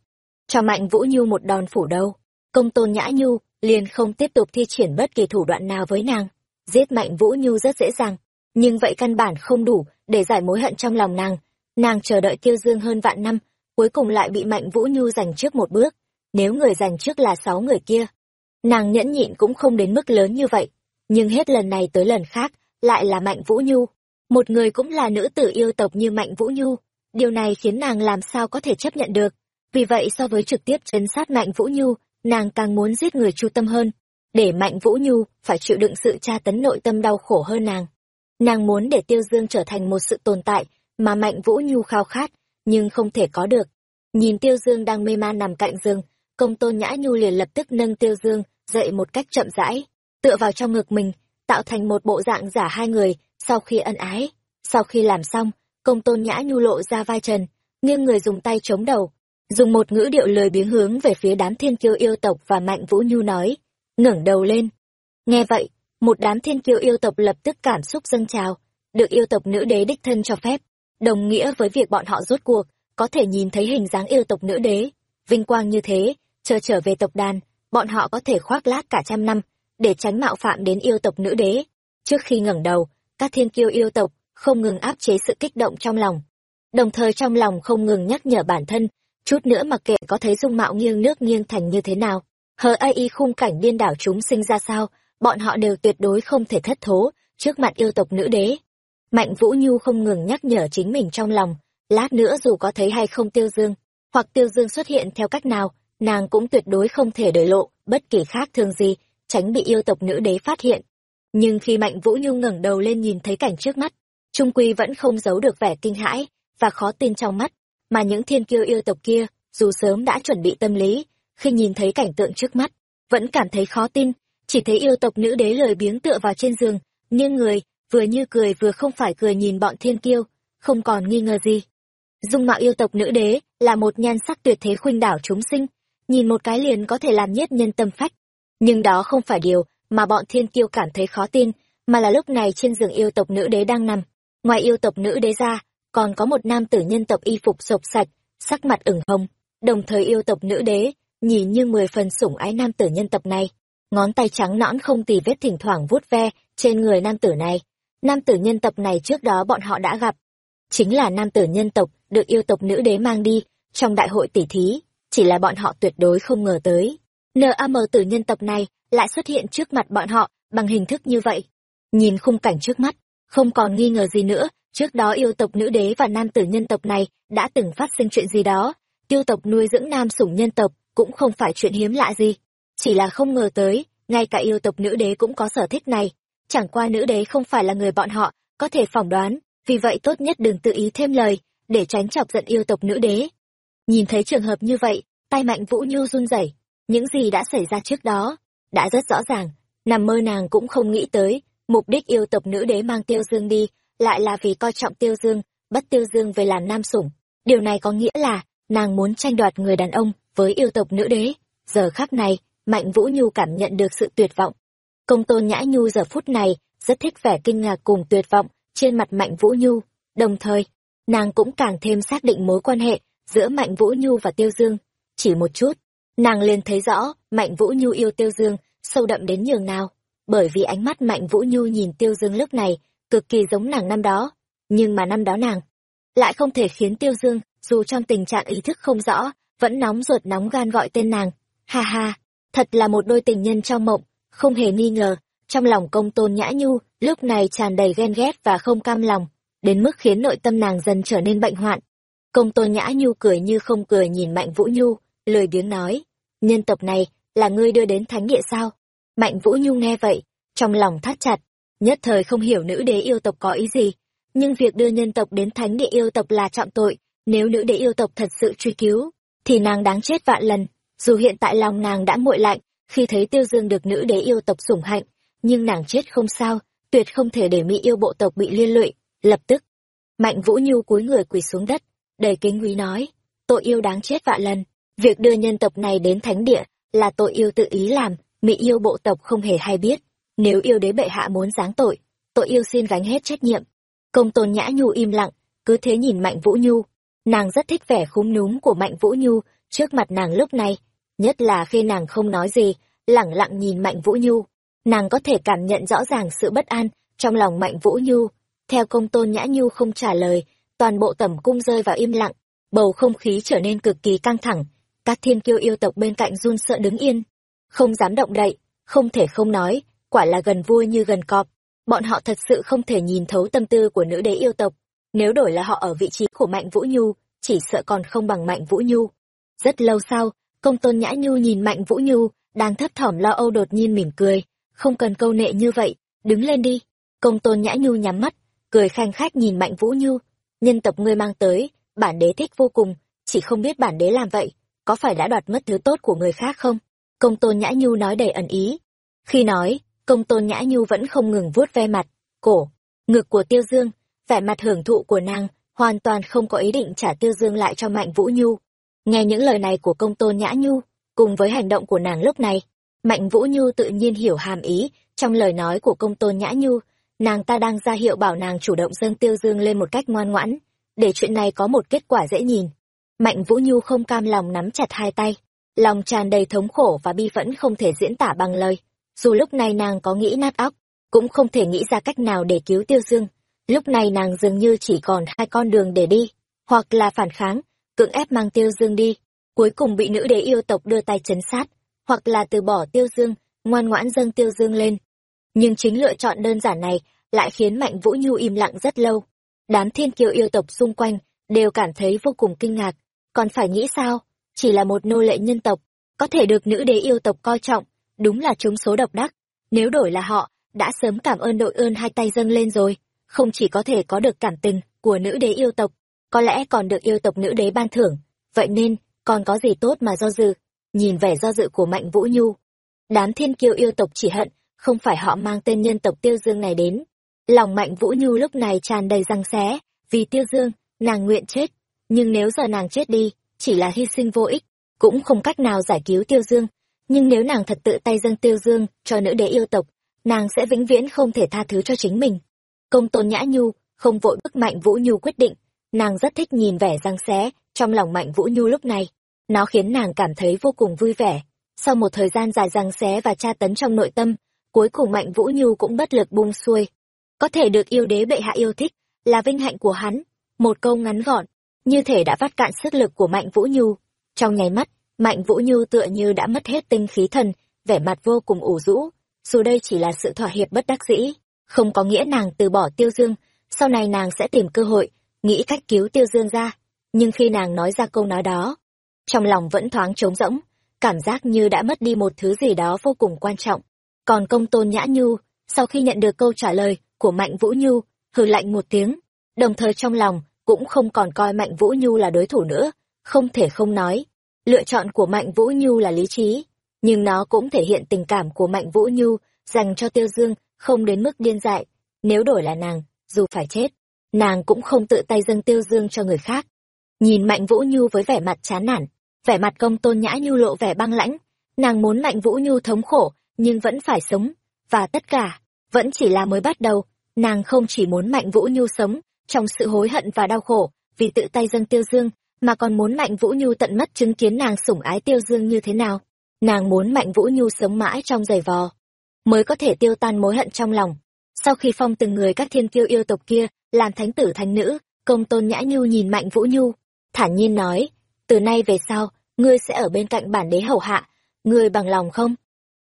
Cho Mạnh Vũ Nhu một đòn phủ đầu, công tôn nhã nhu liền không tiếp tục thi triển bất kỳ thủ đoạn nào với nàng. Giết Mạnh Vũ Nhu rất dễ dàng, nhưng vậy căn bản không đủ để giải mối hận trong lòng nàng. Nàng chờ đợi Tiêu Dương hơn vạn năm, cuối cùng lại bị Mạnh Vũ Nhu giành trước một bước. Nếu người giành trước là sáu người kia, nàng nhẫn nhịn cũng không đến mức lớn như vậy. Nhưng hết lần này tới lần khác, lại là Mạnh Vũ Nhu. Một người cũng là nữ tử yêu tộc như Mạnh Vũ Nhu. Điều này khiến nàng làm sao có thể chấp nhận được. Vì vậy so với trực tiếp chấn sát Mạnh Vũ Nhu, nàng càng muốn giết người chu tâm hơn. Để Mạnh Vũ Nhu phải chịu đựng sự tra tấn nội tâm đau khổ hơn nàng. Nàng muốn để Tiêu Dương trở thành một sự tồn tại mà Mạnh Vũ Nhu khao khát, nhưng không thể có được. Nhìn Tiêu Dương đang mê man nằm cạnh giường, công tôn nhã nhu liền lập tức nâng Tiêu Dương dậy một cách chậm rãi, tựa vào trong ngực mình, tạo thành một bộ dạng giả hai người, sau khi ân ái. Sau khi làm xong, công tôn nhã nhu lộ ra vai trần, nghiêng người dùng tay chống đầu, dùng một ngữ điệu lời biếng hướng về phía đám thiên kiêu yêu tộc và mạnh vũ nhu nói, ngẩng đầu lên. Nghe vậy, một đám thiên kiêu yêu tộc lập tức cảm xúc dâng trào, được yêu tộc nữ đế đích thân cho phép, đồng nghĩa với việc bọn họ rốt cuộc, có thể nhìn thấy hình dáng yêu tộc nữ đế. Vinh quang như thế, chờ trở về tộc đàn, bọn họ có thể khoác lác cả trăm năm, để tránh mạo phạm đến yêu tộc nữ đế. Trước khi ngẩng đầu, các thiên kiêu yêu tộc không ngừng áp chế sự kích động trong lòng. Đồng thời trong lòng không ngừng nhắc nhở bản thân, chút nữa mặc kệ có thấy dung mạo nghiêng nước nghiêng thành như thế nào, hờ ai khung cảnh điên đảo chúng sinh ra sao, bọn họ đều tuyệt đối không thể thất thố trước mặt yêu tộc nữ đế. Mạnh Vũ Nhu không ngừng nhắc nhở chính mình trong lòng, lát nữa dù có thấy hay không tiêu dương, hoặc tiêu dương xuất hiện theo cách nào, nàng cũng tuyệt đối không thể để lộ bất kỳ khác thường gì, tránh bị yêu tộc nữ đế phát hiện. Nhưng khi Mạnh Vũ Nhu ngẩng đầu lên nhìn thấy cảnh trước mắt, Trung Quy vẫn không giấu được vẻ kinh hãi và khó tin trong mắt, mà những thiên kiêu yêu tộc kia, dù sớm đã chuẩn bị tâm lý, khi nhìn thấy cảnh tượng trước mắt, vẫn cảm thấy khó tin, chỉ thấy yêu tộc nữ đế lười biếng tựa vào trên giường, nghiêng người, vừa như cười vừa không phải cười nhìn bọn thiên kiêu, không còn nghi ngờ gì. Dung mạo yêu tộc nữ đế là một nhan sắc tuyệt thế khuynh đảo chúng sinh, nhìn một cái liền có thể làm nhiếp nhân tâm phách. Nhưng đó không phải điều mà bọn thiên kiêu cảm thấy khó tin, mà là lúc này trên giường yêu tộc nữ đế đang nằm. Ngoài yêu tộc nữ đế ra, còn có một nam tử nhân tộc y phục sộc sạch, sắc mặt ửng hồng, đồng thời yêu tộc nữ đế, nhìn như mười phần sủng ái nam tử nhân tộc này. Ngón tay trắng nõn không tì vết thỉnh thoảng vuốt ve trên người nam tử này. Nam tử nhân tộc này trước đó bọn họ đã gặp. Chính là nam tử nhân tộc được yêu tộc nữ đế mang đi trong đại hội tỷ thí, chỉ là bọn họ tuyệt đối không ngờ tới. NAM tử nhân tộc này lại xuất hiện trước mặt bọn họ bằng hình thức như vậy. Nhìn khung cảnh trước mắt, không còn nghi ngờ gì nữa, trước đó yêu tộc nữ đế và nam tử nhân tộc này đã từng phát sinh chuyện gì đó. tiêu tộc nuôi dưỡng nam sủng nhân tộc cũng không phải chuyện hiếm lạ gì. Chỉ là không ngờ tới, ngay cả yêu tộc nữ đế cũng có sở thích này. Chẳng qua nữ đế không phải là người bọn họ, có thể phỏng đoán, vì vậy tốt nhất đừng tự ý thêm lời, để tránh chọc giận yêu tộc nữ đế. Nhìn thấy trường hợp như vậy, tay mạnh Vũ Nhu run rẩy, những gì đã xảy ra trước đó, đã rất rõ ràng, nằm mơ nàng cũng không nghĩ tới, mục đích yêu tộc nữ đế mang Tiêu Dương đi, lại là vì coi trọng Tiêu Dương, bắt Tiêu Dương về làm nam sủng. Điều này có nghĩa là, nàng muốn tranh đoạt người đàn ông với yêu tộc nữ đế. Giờ khắc này, Mạnh Vũ Nhu cảm nhận được sự tuyệt vọng. Công tôn Nhã Nhu giờ phút này, rất thích vẻ kinh ngạc cùng tuyệt vọng trên mặt Mạnh Vũ Nhu. Đồng thời, nàng cũng càng thêm xác định mối quan hệ giữa Mạnh Vũ Nhu và Tiêu Dương. Chỉ một chút, nàng liền thấy rõ Mạnh Vũ Nhu yêu Tiêu Dương sâu đậm đến nhường nào. bởi vì ánh mắt Mạnh Vũ Nhu nhìn Tiêu Dương lúc này, cực kỳ giống nàng năm đó. Nhưng mà năm đó nàng lại không thể khiến Tiêu Dương, dù trong tình trạng ý thức không rõ, vẫn nóng ruột nóng gan gọi tên nàng. Ha ha, thật là một đôi tình nhân trong mộng, không hề nghi ngờ, trong lòng công tôn nhã nhu, lúc này tràn đầy ghen ghét và không cam lòng, đến mức khiến nội tâm nàng dần trở nên bệnh hoạn. Công tôn nhã nhu cười như không cười nhìn Mạnh Vũ Nhu, lười biếng nói, nhân tộc này, là ngươi đưa đến thánh địa sao? Mạnh Vũ Nhu nghe vậy, trong lòng thắt chặt, nhất thời không hiểu nữ đế yêu tộc có ý gì. Nhưng việc đưa nhân tộc đến thánh địa yêu tộc là trọng tội, nếu nữ đế yêu tộc thật sự truy cứu, thì nàng đáng chết vạn lần. Dù hiện tại lòng nàng đã nguội lạnh, khi thấy tiêu dương được nữ đế yêu tộc sủng hạnh, nhưng nàng chết không sao, tuyệt không thể để mỹ yêu bộ tộc bị liên lụy. Lập tức, Mạnh Vũ Nhu cúi người quỳ xuống đất, đầy kính quý nói, tội yêu đáng chết vạn lần. Việc đưa nhân tộc này đến thánh địa là tội yêu tự ý làm, mỹ yêu bộ tộc không hề hay biết. Nếu yêu đế bệ hạ muốn giáng tội, tội yêu xin gánh hết trách nhiệm. Công tôn nhã nhu im lặng, cứ thế nhìn Mạnh Vũ Nhu. Nàng rất thích vẻ khúm núm của Mạnh Vũ Nhu trước mặt nàng lúc này, nhất là khi nàng không nói gì, lẳng lặng nhìn Mạnh Vũ Nhu. Nàng có thể cảm nhận rõ ràng sự bất an trong lòng Mạnh Vũ Nhu. Theo công tôn nhã nhu không trả lời, toàn bộ tẩm cung rơi vào im lặng, bầu không khí trở nên cực kỳ căng thẳng. Các thiên kiêu yêu tộc bên cạnh run sợ đứng yên, không dám động đậy, không thể không nói, quả là gần vua như gần cọp. Bọn họ thật sự không thể nhìn thấu tâm tư của nữ đế yêu tộc. Nếu đổi là họ ở vị trí của Mạnh Vũ Nhu, chỉ sợ còn không bằng Mạnh Vũ Nhu. Rất lâu sau, công tôn nhã nhu nhìn Mạnh Vũ Nhu, đang thấp thỏm lo âu đột nhiên mỉm cười. Không cần câu nệ như vậy, đứng lên đi. Công tôn nhã nhu nhắm mắt, cười khanh khách nhìn Mạnh Vũ Nhu. Nhân tộc ngươi mang tới, bản đế thích vô cùng, chỉ không biết bản đế làm vậy, có phải đã đoạt mất thứ tốt của người khác không? Công tôn nhã nhu nói đầy ẩn ý. Khi nói, công tôn nhã nhu vẫn không ngừng vuốt ve mặt, cổ, ngực của tiêu dương, vẻ mặt hưởng thụ của nàng, hoàn toàn không có ý định trả tiêu dương lại cho mạnh vũ nhu. Nghe những lời này của công tôn nhã nhu, cùng với hành động của nàng lúc này, mạnh vũ nhu tự nhiên hiểu hàm ý trong lời nói của công tôn nhã nhu, nàng ta đang ra hiệu bảo nàng chủ động dâng tiêu dương lên một cách ngoan ngoãn, để chuyện này có một kết quả dễ nhìn. Mạnh Vũ Nhu không cam lòng nắm chặt hai tay, lòng tràn đầy thống khổ và bi phẫn không thể diễn tả bằng lời. Dù lúc này nàng có nghĩ nát óc, cũng không thể nghĩ ra cách nào để cứu Tiêu Dương. Lúc này nàng dường như chỉ còn hai con đường để đi, hoặc là phản kháng, cưỡng ép mang Tiêu Dương đi, cuối cùng bị nữ đế yêu tộc đưa tay chấn sát, hoặc là từ bỏ Tiêu Dương, ngoan ngoãn dâng Tiêu Dương lên. Nhưng chính lựa chọn đơn giản này lại khiến Mạnh Vũ Nhu im lặng rất lâu. Đám thiên kiều yêu tộc xung quanh đều cảm thấy vô cùng kinh ngạc, còn phải nghĩ sao? chỉ là một nô lệ nhân tộc, có thể được nữ đế yêu tộc coi trọng, đúng là chúng số độc đắc. Nếu đổi là họ, đã sớm cảm ơn đội ơn hai tay dâng lên rồi, không chỉ có thể có được cảm tình của nữ đế yêu tộc, có lẽ còn được yêu tộc nữ đế ban thưởng. Vậy nên, còn có gì tốt mà do dự, nhìn vẻ do dự của Mạnh Vũ Nhu. Đám thiên kiêu yêu tộc chỉ hận, không phải họ mang tên nhân tộc Tiêu Dương này đến. Lòng Mạnh Vũ Nhu lúc này tràn đầy răng xé, vì Tiêu Dương, nàng nguyện chết, nhưng nếu giờ nàng chết đi, chỉ là hy sinh vô ích, cũng không cách nào giải cứu Tiêu Dương. Nhưng nếu nàng thật tự tay dâng Tiêu Dương cho nữ đế yêu tộc, nàng sẽ vĩnh viễn không thể tha thứ cho chính mình. Công tôn nhã nhu, không vội bức mạnh Vũ Nhu quyết định, nàng rất thích nhìn vẻ răng xé trong lòng mạnh Vũ Nhu lúc này. Nó khiến nàng cảm thấy vô cùng vui vẻ. Sau một thời gian dài răng xé và tra tấn trong nội tâm, cuối cùng mạnh Vũ Nhu cũng bất lực buông xuôi. Có thể được yêu đế bệ hạ yêu thích, là vinh hạnh của hắn. Một câu ngắn gọn, như thể đã vắt cạn sức lực của Mạnh Vũ Nhu. Trong nháy mắt, Mạnh Vũ Nhu tựa như đã mất hết tinh khí thần, vẻ mặt vô cùng ủ rũ. Dù đây chỉ là sự thỏa hiệp bất đắc dĩ, không có nghĩa nàng từ bỏ Tiêu Dương, sau này nàng sẽ tìm cơ hội, nghĩ cách cứu Tiêu Dương ra. Nhưng khi nàng nói ra câu nói đó, trong lòng vẫn thoáng trống rỗng, cảm giác như đã mất đi một thứ gì đó vô cùng quan trọng. Còn công tôn Nhã Nhu, sau khi nhận được câu trả lời của Mạnh Vũ Nhu, hừ lạnh một tiếng, đồng thời trong lòng cũng không còn coi Mạnh Vũ Nhu là đối thủ nữa, không thể không nói. Lựa chọn của Mạnh Vũ Nhu là lý trí, nhưng nó cũng thể hiện tình cảm của Mạnh Vũ Nhu dành cho Tiêu Dương không đến mức điên dại. Nếu đổi là nàng, dù phải chết, nàng cũng không tự tay dâng Tiêu Dương cho người khác. Nhìn Mạnh Vũ Nhu với vẻ mặt chán nản, vẻ mặt công tôn nhã nhu lộ vẻ băng lãnh, nàng muốn Mạnh Vũ Nhu thống khổ, nhưng vẫn phải sống, và tất cả, vẫn chỉ là mới bắt đầu, nàng không chỉ muốn Mạnh Vũ Nhu sống, trong sự hối hận và đau khổ vì tự tay dâng tiêu dương mà còn muốn mạnh vũ nhu tận mắt chứng kiến nàng sủng ái tiêu dương như thế nào nàng muốn mạnh vũ nhu sống mãi trong giày vò mới có thể tiêu tan mối hận trong lòng. Sau khi phong từng người các thiên kiêu yêu tộc kia làm thánh tử thánh nữ, công tôn nhã nhu nhìn Mạnh Vũ Nhu, thản nhiên nói, từ nay về sau, ngươi sẽ ở bên cạnh bản đế hầu hạ, ngươi bằng lòng không?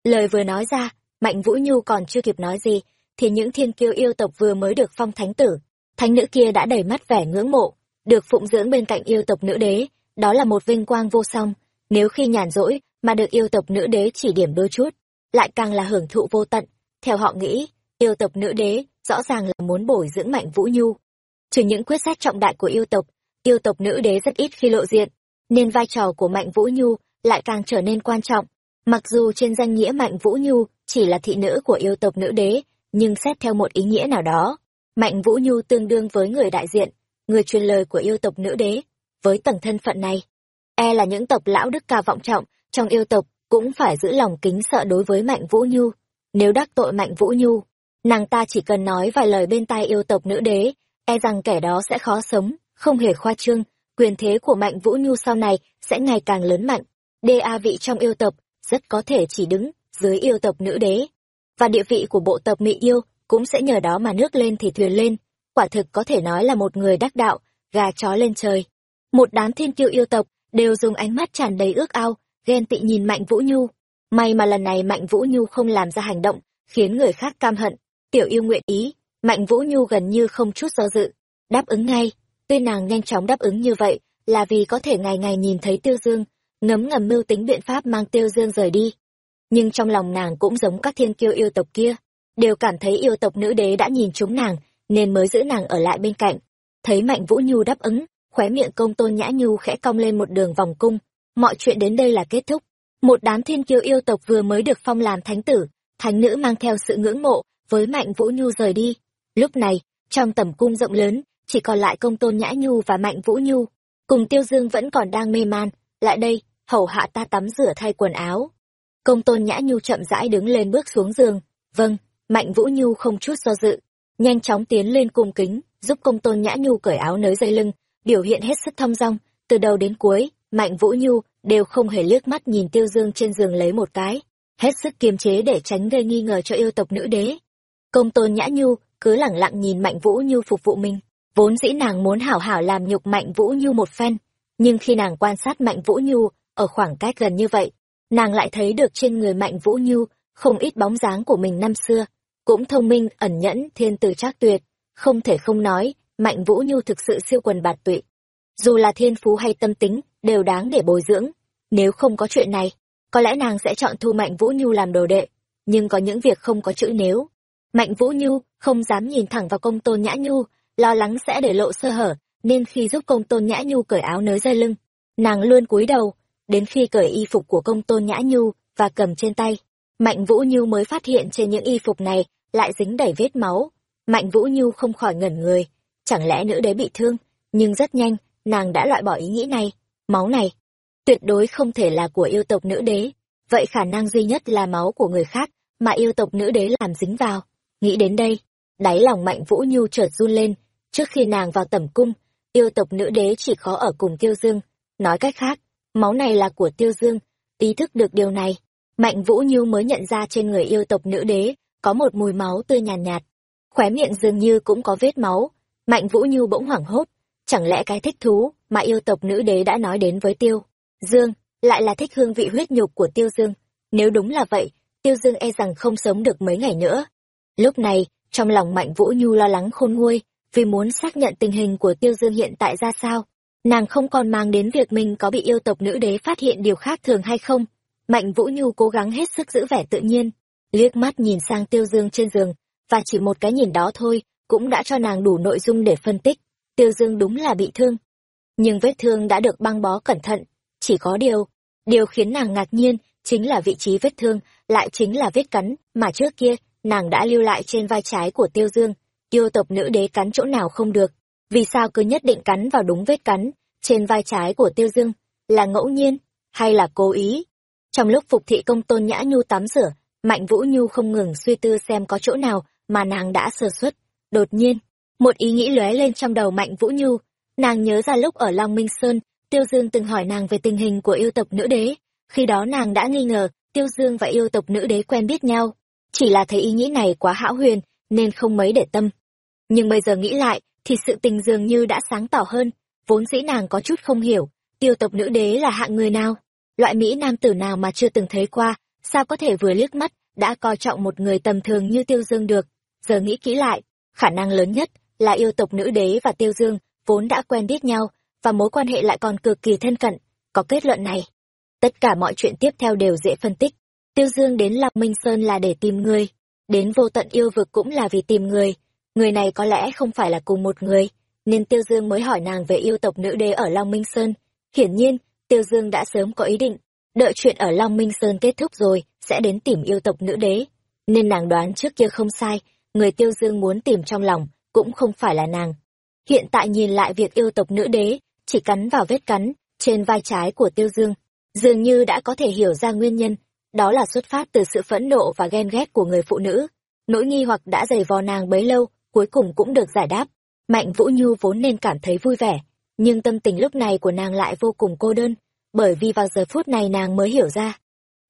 Lời vừa nói ra, Mạnh Vũ Nhu còn chưa kịp nói gì, thì những thiên kiêu yêu tộc vừa mới được phong thánh tử. Thánh nữ kia đã đầy mắt vẻ ngưỡng mộ, được phụng dưỡng bên cạnh yêu tộc nữ đế, đó là một vinh quang vô song. Nếu khi nhàn rỗi mà được yêu tộc nữ đế chỉ điểm đôi chút, lại càng là hưởng thụ vô tận. Theo họ nghĩ, yêu tộc nữ đế rõ ràng là muốn bồi dưỡng Mạnh Vũ Nhu. Trừ những quyết sách trọng đại của yêu tộc, yêu tộc nữ đế rất ít khi lộ diện, nên vai trò của Mạnh Vũ Nhu lại càng trở nên quan trọng. Mặc dù trên danh nghĩa Mạnh Vũ Nhu chỉ là thị nữ của yêu tộc nữ đế, nhưng xét theo một ý nghĩa nào đó, Mạnh Vũ Nhu tương đương với người đại diện, người truyền lời của yêu tộc nữ đế. Với tầng thân phận này, e là những tộc lão đức cao vọng trọng trong yêu tộc cũng phải giữ lòng kính sợ đối với Mạnh Vũ Nhu. Nếu đắc tội Mạnh Vũ Nhu, nàng ta chỉ cần nói vài lời bên tai yêu tộc nữ đế, e rằng kẻ đó sẽ khó sống, không hề khoa trương, quyền thế của Mạnh Vũ Nhu sau này sẽ ngày càng lớn mạnh. DA vị trong yêu tộc rất có thể chỉ đứng dưới yêu tộc nữ đế. Và địa vị của bộ tộc Mỹ yêu cũng sẽ nhờ đó mà nước lên thì thuyền lên. Quả thực có thể nói là một người đắc đạo, gà chó lên trời. Một đám thiên kiêu yêu tộc đều dùng ánh mắt tràn đầy ước ao, ghen tị nhìn Mạnh Vũ Nhu. May mà lần này Mạnh Vũ Nhu không làm ra hành động, khiến người khác cam hận. Tiểu yêu nguyện ý, Mạnh Vũ Nhu gần như không chút do dự, đáp ứng ngay. Tuy nàng nhanh chóng đáp ứng như vậy, là vì có thể ngày ngày nhìn thấy Tiêu Dương, ngấm ngầm mưu tính biện pháp mang Tiêu Dương rời đi. Nhưng trong lòng nàng cũng giống các thiên kiêu yêu tộc kia, đều cảm thấy yêu tộc nữ đế đã nhìn chúng nàng, nên mới giữ nàng ở lại bên cạnh. Thấy Mạnh Vũ Nhu đáp ứng, khóe miệng công tôn nhã nhu khẽ cong lên một đường vòng cung, mọi chuyện đến đây là kết thúc. Một đám thiên kiêu yêu tộc vừa mới được phong làm thánh tử, thánh nữ mang theo sự ngưỡng mộ, với Mạnh Vũ Nhu rời đi. Lúc này, trong tầm cung rộng lớn, chỉ còn lại công tôn nhã nhu và Mạnh Vũ Nhu. Cùng Tiêu Dương vẫn còn đang mê man, lại đây, hầu hạ ta tắm rửa thay quần áo. Công tôn nhã nhu chậm rãi đứng lên bước xuống giường. Vâng, Mạnh Vũ Nhu không chút do dự, nhanh chóng tiến lên cung kính, giúp công tôn nhã nhu cởi áo nới dây lưng, biểu hiện hết sức thong dong, từ đầu đến cuối, Mạnh Vũ Nhu đều không hề liếc mắt nhìn Tiêu Dương trên giường lấy một cái, hết sức kiềm chế để tránh gây nghi ngờ cho yêu tộc nữ đế. Công tôn nhã nhu cứ lẳng lặng nhìn Mạnh Vũ Nhu phục vụ mình, vốn dĩ nàng muốn hảo hảo làm nhục Mạnh Vũ Nhu một phen, nhưng khi nàng quan sát Mạnh Vũ Nhu ở khoảng cách gần như vậy, nàng lại thấy được trên người Mạnh Vũ Nhu không ít bóng dáng của mình năm xưa, cũng thông minh, ẩn nhẫn, thiên từ trác tuyệt, không thể không nói, Mạnh Vũ Nhu thực sự siêu quần bạt tụy. Dù là thiên phú hay tâm tính, đều đáng để bồi dưỡng. Nếu không có chuyện này, có lẽ nàng sẽ chọn thu Mạnh Vũ Nhu làm đồ đệ. Nhưng có những việc không có chữ nếu. Mạnh Vũ Nhu không dám nhìn thẳng vào công tôn Nhã Nhu, lo lắng sẽ để lộ sơ hở, nên khi giúp công tôn Nhã Nhu cởi áo nới dây lưng, nàng luôn cúi đầu, đến khi cởi y phục của công tôn Nhã Nhu và cầm trên tay. Mạnh Vũ Nhu mới phát hiện trên những y phục này lại dính đầy vết máu. Mạnh Vũ Nhu không khỏi ngẩn người, chẳng lẽ nữ đế bị thương, nhưng rất nhanh, nàng đã loại bỏ ý nghĩ này, máu này, tuyệt đối không thể là của yêu tộc nữ đế, vậy khả năng duy nhất là máu của người khác mà yêu tộc nữ đế làm dính vào. Nghĩ đến đây, đáy lòng Mạnh Vũ Nhu chợt run lên, trước khi nàng vào tẩm cung, yêu tộc nữ đế chỉ khó ở cùng Tiêu Dương, nói cách khác, máu này là của Tiêu Dương, ý thức được điều này, Mạnh Vũ Nhu mới nhận ra trên người yêu tộc nữ đế có một mùi máu tươi nhàn nhạt, nhạt. Khóe miệng dường như cũng có vết máu, Mạnh Vũ Nhu bỗng hoảng hốt, chẳng lẽ cái thích thú mà yêu tộc nữ đế đã nói đến với Tiêu Dương, lại là thích hương vị huyết nhục của Tiêu Dương. Nếu đúng là vậy, Tiêu Dương e rằng không sống được mấy ngày nữa. Lúc này, trong lòng Mạnh Vũ Nhu lo lắng khôn nguôi, vì muốn xác nhận tình hình của Tiêu Dương hiện tại ra sao. Nàng không còn mang đến việc mình có bị yêu tộc nữ đế phát hiện điều khác thường hay không. Mạnh Vũ Nhu cố gắng hết sức giữ vẻ tự nhiên, liếc mắt nhìn sang Tiêu Dương trên giường, và chỉ một cái nhìn đó thôi, cũng đã cho nàng đủ nội dung để phân tích. Tiêu Dương đúng là bị thương. Nhưng vết thương đã được băng bó cẩn thận, chỉ có điều, điều khiến nàng ngạc nhiên chính là vị trí vết thương, lại chính là vết cắn mà trước kia nàng đã lưu lại trên vai trái của Tiêu Dương. Yêu tộc nữ đế cắn chỗ nào không được, vì sao cứ nhất định cắn vào đúng vết cắn trên vai trái của Tiêu Dương, là ngẫu nhiên hay là cố ý? Trong lúc Phục thị công tôn nhã nhu tắm rửa, Mạnh Vũ Nhu không ngừng suy tư xem có chỗ nào mà nàng đã sơ xuất. Đột nhiên, một ý nghĩ lóe lên trong đầu Mạnh Vũ Nhu. Nàng nhớ ra lúc ở Long Minh Sơn, Tiêu Dương từng hỏi nàng về tình hình của yêu tộc nữ đế. Khi đó nàng đã nghi ngờ Tiêu Dương và yêu tộc nữ đế quen biết nhau chỉ là thấy ý nghĩ này quá hão huyền, nên không mấy để tâm. Nhưng bây giờ nghĩ lại, thì sự tình dường như đã sáng tỏ hơn. Vốn dĩ nàng có chút không hiểu, tiêu tộc nữ đế là hạng người nào? Loại mỹ nam tử nào mà chưa từng thấy qua, sao có thể vừa liếc mắt, đã coi trọng một người tầm thường như tiêu dương được? Giờ nghĩ kỹ lại, khả năng lớn nhất là yêu tộc nữ đế và tiêu dương vốn đã quen biết nhau, và mối quan hệ lại còn cực kỳ thân cận. Có kết luận này, tất cả mọi chuyện tiếp theo đều dễ phân tích tiêu dương đến lạc minh sơn là để tìm người, đến vô tận yêu vực cũng là vì tìm người. Người này có lẽ không phải là cùng một người, nên tiêu dương mới hỏi nàng về yêu tộc nữ đế ở long minh sơn. Hiển nhiên, tiêu dương đã sớm có ý định, đợi chuyện ở long minh sơn kết thúc rồi, sẽ đến tìm yêu tộc nữ đế. Nên nàng đoán trước kia không sai, người tiêu dương muốn tìm trong lòng cũng không phải là nàng. Hiện tại nhìn lại việc yêu tộc nữ đế, chỉ cắn vào vết cắn trên vai trái của tiêu dương, dường như đã có thể hiểu ra nguyên nhân đó là xuất phát từ sự phẫn nộ và ghen ghét của người phụ nữ. Nỗi nghi hoặc đã dày vò nàng bấy lâu, cuối cùng cũng được giải đáp. Mạnh vũ nhu vốn nên cảm thấy vui vẻ, nhưng tâm tình lúc này của nàng lại vô cùng cô đơn, bởi vì vào giờ phút này nàng mới hiểu ra.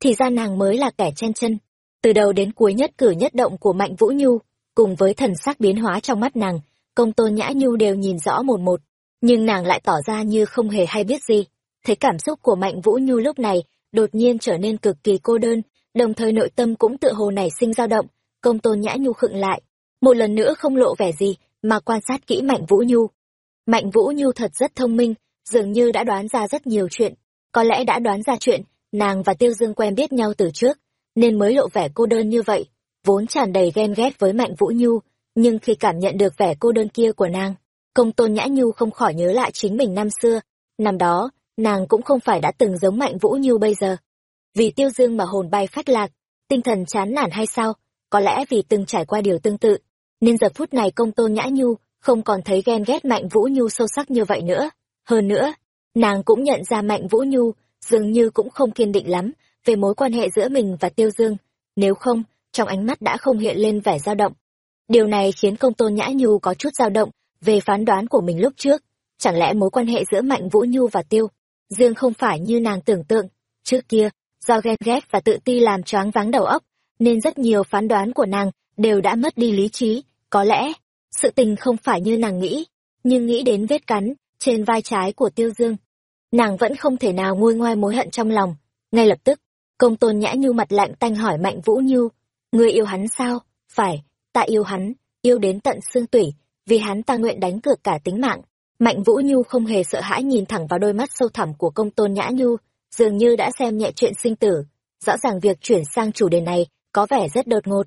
Thì ra nàng mới là kẻ chen chân. Từ đầu đến cuối nhất cử nhất động của mạnh vũ nhu, cùng với thần sắc biến hóa trong mắt nàng, công tôn nhã nhu đều nhìn rõ một một, nhưng nàng lại tỏ ra như không hề hay biết gì. Thấy cảm xúc của mạnh vũ nhu lúc này đột nhiên trở nên cực kỳ cô đơn, đồng thời nội tâm cũng tự hồ nảy sinh dao động, công tôn nhã nhu khựng lại. Một lần nữa không lộ vẻ gì, mà quan sát kỹ mạnh vũ nhu. Mạnh vũ nhu thật rất thông minh, dường như đã đoán ra rất nhiều chuyện. Có lẽ đã đoán ra chuyện, nàng và tiêu dương quen biết nhau từ trước, nên mới lộ vẻ cô đơn như vậy, vốn tràn đầy ghen ghét với mạnh vũ nhu, nhưng khi cảm nhận được vẻ cô đơn kia của nàng, công tôn nhã nhu không khỏi nhớ lại chính mình năm xưa. Năm đó nàng cũng không phải đã từng giống mạnh vũ nhu bây giờ. Vì tiêu dương mà hồn bay phát lạc, tinh thần chán nản hay sao? Có lẽ vì từng trải qua điều tương tự, nên giờ phút này công tôn nhã nhu không còn thấy ghen ghét mạnh vũ nhu sâu sắc như vậy nữa. Hơn nữa, nàng cũng nhận ra mạnh vũ nhu dường như cũng không kiên định lắm về mối quan hệ giữa mình và tiêu dương. Nếu không, trong ánh mắt đã không hiện lên vẻ dao động. Điều này khiến công tôn nhã nhu có chút dao động về phán đoán của mình lúc trước. Chẳng lẽ mối quan hệ giữa mạnh vũ nhu và tiêu dương không phải như nàng tưởng tượng. Trước kia, do ghen ghét và tự ti làm choáng váng đầu óc, nên rất nhiều phán đoán của nàng đều đã mất đi lý trí. Có lẽ, sự tình không phải như nàng nghĩ, nhưng nghĩ đến vết cắn trên vai trái của tiêu dương, nàng vẫn không thể nào nguôi ngoai mối hận trong lòng. Ngay lập tức, công tôn nhã nhu mặt lạnh tanh hỏi mạnh vũ nhu, người yêu hắn sao? Phải, ta yêu hắn, yêu đến tận xương tủy, vì hắn ta nguyện đánh cược cả tính mạng mạnh vũ nhu không hề sợ hãi nhìn thẳng vào đôi mắt sâu thẳm của công tôn nhã nhu, dường như đã xem nhẹ chuyện sinh tử. Rõ ràng việc chuyển sang chủ đề này có vẻ rất đột ngột.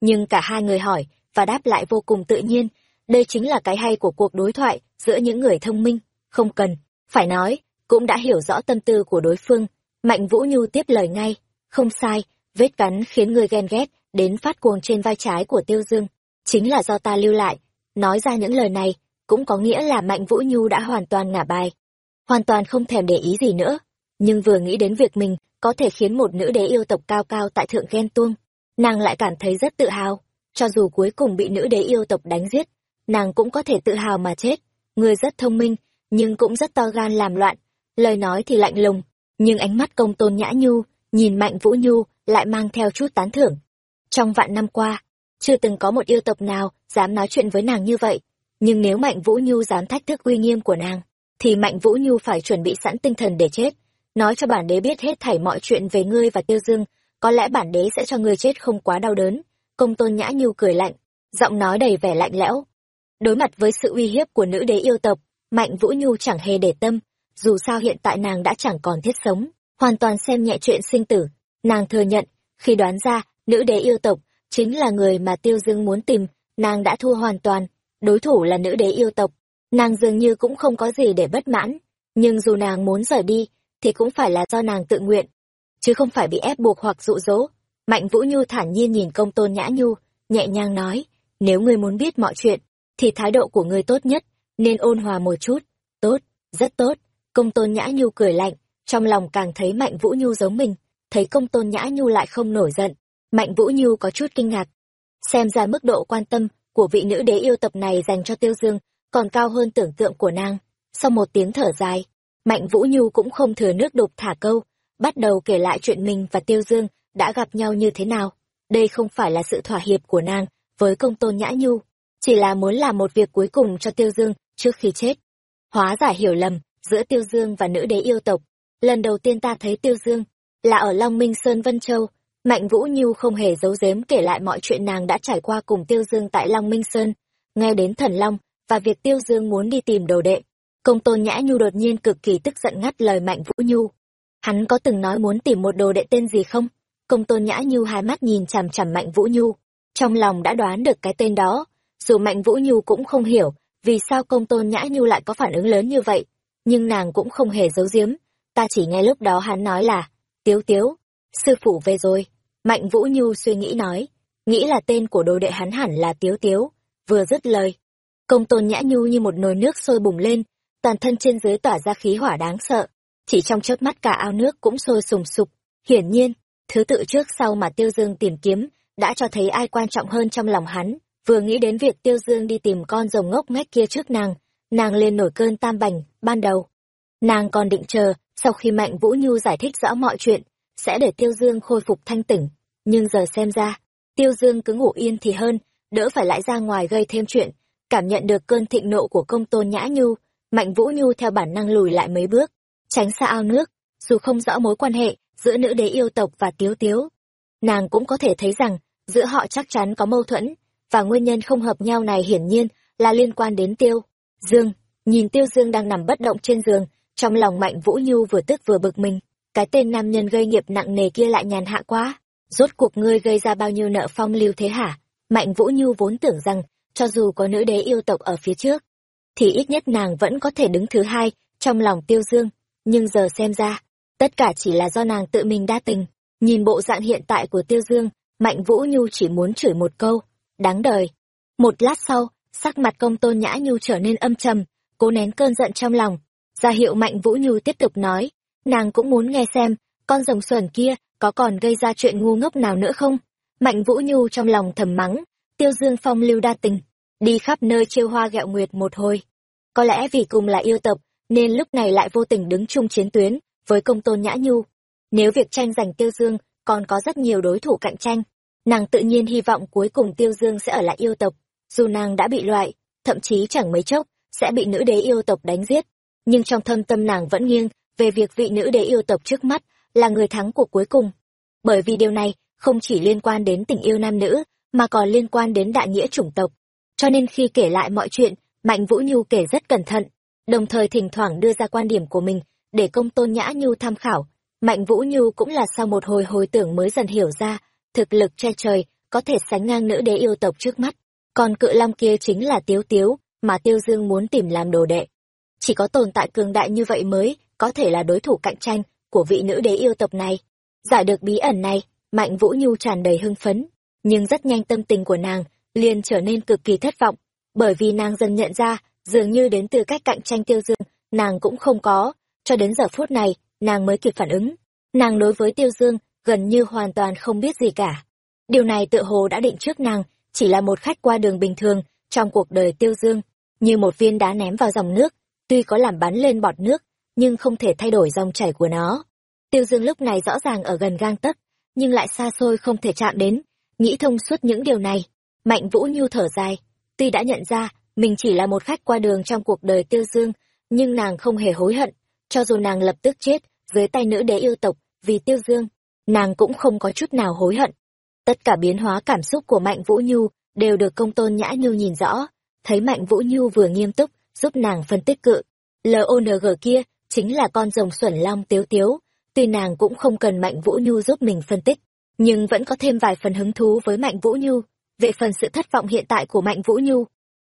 Nhưng cả hai người hỏi và đáp lại vô cùng tự nhiên, đây chính là cái hay của cuộc đối thoại giữa những người thông minh, không cần. Phải nói, cũng đã hiểu rõ tâm tư của đối phương. Mạnh vũ nhu tiếp lời ngay, không sai, vết cắn khiến người ghen ghét đến phát cuồng trên vai trái của tiêu dương. Chính là do ta lưu lại, nói ra những lời này cũng có nghĩa là mạnh vũ nhu đã hoàn toàn ngả bài. Hoàn toàn không thèm để ý gì nữa, nhưng vừa nghĩ đến việc mình có thể khiến một nữ đế yêu tộc cao cao tại thượng ghen tuông, nàng lại cảm thấy rất tự hào. Cho dù cuối cùng bị nữ đế yêu tộc đánh giết, nàng cũng có thể tự hào mà chết. Người rất thông minh, nhưng cũng rất to gan làm loạn. Lời nói thì lạnh lùng, nhưng ánh mắt công tôn nhã nhu, nhìn mạnh vũ nhu lại mang theo chút tán thưởng. Trong vạn năm qua, chưa từng có một yêu tộc nào dám nói chuyện với nàng như vậy nhưng nếu mạnh vũ nhu dám thách thức uy nghiêm của nàng, thì mạnh vũ nhu phải chuẩn bị sẵn tinh thần để chết. Nói cho bản đế biết hết thảy mọi chuyện về ngươi và tiêu dương, có lẽ bản đế sẽ cho ngươi chết không quá đau đớn. Công tôn nhã nhu cười lạnh, giọng nói đầy vẻ lạnh lẽo. Đối mặt với sự uy hiếp của nữ đế yêu tộc, mạnh vũ nhu chẳng hề để tâm, dù sao hiện tại nàng đã chẳng còn thiết sống, hoàn toàn xem nhẹ chuyện sinh tử. Nàng thừa nhận, khi đoán ra nữ đế yêu tộc chính là người mà tiêu dương muốn tìm, nàng đã thua hoàn toàn đối thủ là nữ đế yêu tộc. Nàng dường như cũng không có gì để bất mãn. Nhưng dù nàng muốn rời đi, thì cũng phải là do nàng tự nguyện. Chứ không phải bị ép buộc hoặc dụ dỗ. Mạnh vũ nhu thản nhiên nhìn công tôn nhã nhu, nhẹ nhàng nói, nếu ngươi muốn biết mọi chuyện, thì thái độ của ngươi tốt nhất, nên ôn hòa một chút. Tốt, rất tốt. Công tôn nhã nhu cười lạnh, trong lòng càng thấy mạnh vũ nhu giống mình, thấy công tôn nhã nhu lại không nổi giận. Mạnh vũ nhu có chút kinh ngạc, xem ra mức độ quan tâm của vị nữ đế yêu tập này dành cho tiêu dương còn cao hơn tưởng tượng của nàng sau một tiếng thở dài mạnh vũ nhu cũng không thừa nước đục thả câu bắt đầu kể lại chuyện mình và tiêu dương đã gặp nhau như thế nào đây không phải là sự thỏa hiệp của nàng với công tôn nhã nhu, chỉ là muốn làm một việc cuối cùng cho Tiêu Dương trước khi chết. Hóa giải hiểu lầm giữa Tiêu Dương và nữ đế yêu tộc. Lần đầu tiên ta thấy Tiêu Dương là ở Long Minh Sơn Vân Châu. Mạnh Vũ Nhu không hề giấu giếm kể lại mọi chuyện nàng đã trải qua cùng Tiêu Dương tại Long Minh Sơn. Nghe đến Thần Long và việc Tiêu Dương muốn đi tìm đồ đệ. Công tôn Nhã Nhu đột nhiên cực kỳ tức giận ngắt lời Mạnh Vũ Nhu. Hắn có từng nói muốn tìm một đồ đệ tên gì không? Công tôn Nhã Nhu hai mắt nhìn chằm chằm Mạnh Vũ Nhu. Trong lòng đã đoán được cái tên đó. Dù Mạnh Vũ Nhu cũng không hiểu vì sao công tôn Nhã Nhu lại có phản ứng lớn như vậy. Nhưng nàng cũng không hề giấu giếm. Ta chỉ nghe lúc đó hắn nói là, Tiếu Tiếu, sư phụ về rồi. Mạnh Vũ Nhu suy nghĩ nói, nghĩ là tên của đồ đệ hắn hẳn là Tiếu Tiếu. Vừa dứt lời, công tôn Nhã Nhu như một nồi nước sôi bùng lên, toàn thân trên dưới tỏa ra khí hỏa đáng sợ. Chỉ trong chớp mắt cả ao nước cũng sôi sùng sục. Hiển nhiên, thứ tự trước sau mà Tiêu Dương tìm kiếm đã cho thấy ai quan trọng hơn trong lòng hắn. Vừa nghĩ đến việc Tiêu Dương đi tìm con rồng ngốc nghếch kia trước nàng, nàng lên nổi cơn tam bành, ban đầu. Nàng còn định chờ, sau khi Mạnh Vũ Nhu giải thích rõ mọi chuyện, sẽ để Tiêu Dương khôi phục thanh tỉnh. Nhưng giờ xem ra, Tiêu Dương cứ ngủ yên thì hơn, đỡ phải lại ra ngoài gây thêm chuyện. Cảm nhận được cơn thịnh nộ của công tôn Nhã Nhu, Mạnh Vũ Nhu theo bản năng lùi lại mấy bước, tránh xa ao nước, dù không rõ mối quan hệ giữa nữ đế yêu tộc và Tiếu Tiếu. Nàng cũng có thể thấy rằng, giữa họ chắc chắn có mâu thuẫn, và nguyên nhân không hợp nhau này hiển nhiên là liên quan đến Tiêu. Dương, nhìn Tiêu Dương đang nằm bất động trên giường, trong lòng Mạnh Vũ Nhu vừa tức vừa bực mình, cái tên nam nhân gây nghiệp nặng nề kia lại nhàn hạ quá. Rốt cuộc ngươi gây ra bao nhiêu nợ phong lưu thế hả? Mạnh Vũ Nhu vốn tưởng rằng, cho dù có nữ đế yêu tộc ở phía trước, thì ít nhất nàng vẫn có thể đứng thứ hai trong lòng Tiêu Dương, nhưng giờ xem ra, tất cả chỉ là do nàng tự mình đa tình. Nhìn bộ dạng hiện tại của Tiêu Dương, Mạnh Vũ Nhu chỉ muốn chửi một câu, đáng đời. Một lát sau, sắc mặt công tôn nhã Nhu trở nên âm trầm, cố nén cơn giận trong lòng. Ra hiệu Mạnh Vũ Nhu tiếp tục nói, nàng cũng muốn nghe xem, con rồng xuẩn kia có còn gây ra chuyện ngu ngốc nào nữa không? Mạnh Vũ Nhu trong lòng thầm mắng, Tiêu Dương Phong lưu đa tình, đi khắp nơi chiêu hoa gẹo nguyệt một hồi. Có lẽ vì cùng là yêu tộc, nên lúc này lại vô tình đứng chung chiến tuyến với công tôn Nhã Nhu. Nếu việc tranh giành Tiêu Dương còn có rất nhiều đối thủ cạnh tranh, nàng tự nhiên hy vọng cuối cùng Tiêu Dương sẽ ở lại yêu tộc, dù nàng đã bị loại, thậm chí chẳng mấy chốc sẽ bị nữ đế yêu tộc đánh giết, nhưng trong thâm tâm nàng vẫn nghiêng về việc vị nữ đế yêu tộc trước mắt là người thắng cuộc cuối cùng. Bởi vì điều này không chỉ liên quan đến tình yêu nam nữ, mà còn liên quan đến đại nghĩa chủng tộc. Cho nên khi kể lại mọi chuyện, Mạnh Vũ Nhu kể rất cẩn thận, đồng thời thỉnh thoảng đưa ra quan điểm của mình để công tôn Nhã Nhu tham khảo. Mạnh Vũ Nhu cũng là sau một hồi hồi tưởng mới dần hiểu ra, thực lực che trời có thể sánh ngang nữ đế yêu tộc trước mắt. Còn cự long kia chính là Tiếu Tiếu, mà Tiêu Dương muốn tìm làm đồ đệ. Chỉ có tồn tại cường đại như vậy mới có thể là đối thủ cạnh tranh của vị nữ đế yêu tộc này. Giải được bí ẩn này, Mạnh Vũ Nhu tràn đầy hưng phấn, nhưng rất nhanh tâm tình của nàng liền trở nên cực kỳ thất vọng, bởi vì nàng dần nhận ra, dường như đến từ cách cạnh tranh Tiêu Dương, nàng cũng không có, cho đến giờ phút này, nàng mới kịp phản ứng. Nàng đối với Tiêu Dương gần như hoàn toàn không biết gì cả. Điều này tựa hồ đã định trước nàng, chỉ là một khách qua đường bình thường trong cuộc đời Tiêu Dương, như một viên đá ném vào dòng nước, tuy có làm bắn lên bọt nước, nhưng không thể thay đổi dòng chảy của nó. Tiêu Dương lúc này rõ ràng ở gần gang tấc, nhưng lại xa xôi không thể chạm đến, nghĩ thông suốt những điều này. Mạnh Vũ Nhu thở dài, tuy đã nhận ra mình chỉ là một khách qua đường trong cuộc đời Tiêu Dương, nhưng nàng không hề hối hận, cho dù nàng lập tức chết dưới tay nữ đế yêu tộc vì Tiêu Dương, nàng cũng không có chút nào hối hận. Tất cả biến hóa cảm xúc của Mạnh Vũ Nhu đều được công tôn Nhã Nhu nhìn rõ, thấy Mạnh Vũ Nhu vừa nghiêm túc giúp nàng phân tích cự. LONG kia chính là con rồng xuẩn long tiếu tiếu, tuy nàng cũng không cần Mạnh Vũ Nhu giúp mình phân tích, nhưng vẫn có thêm vài phần hứng thú với Mạnh Vũ Nhu. Về phần sự thất vọng hiện tại của Mạnh Vũ Nhu,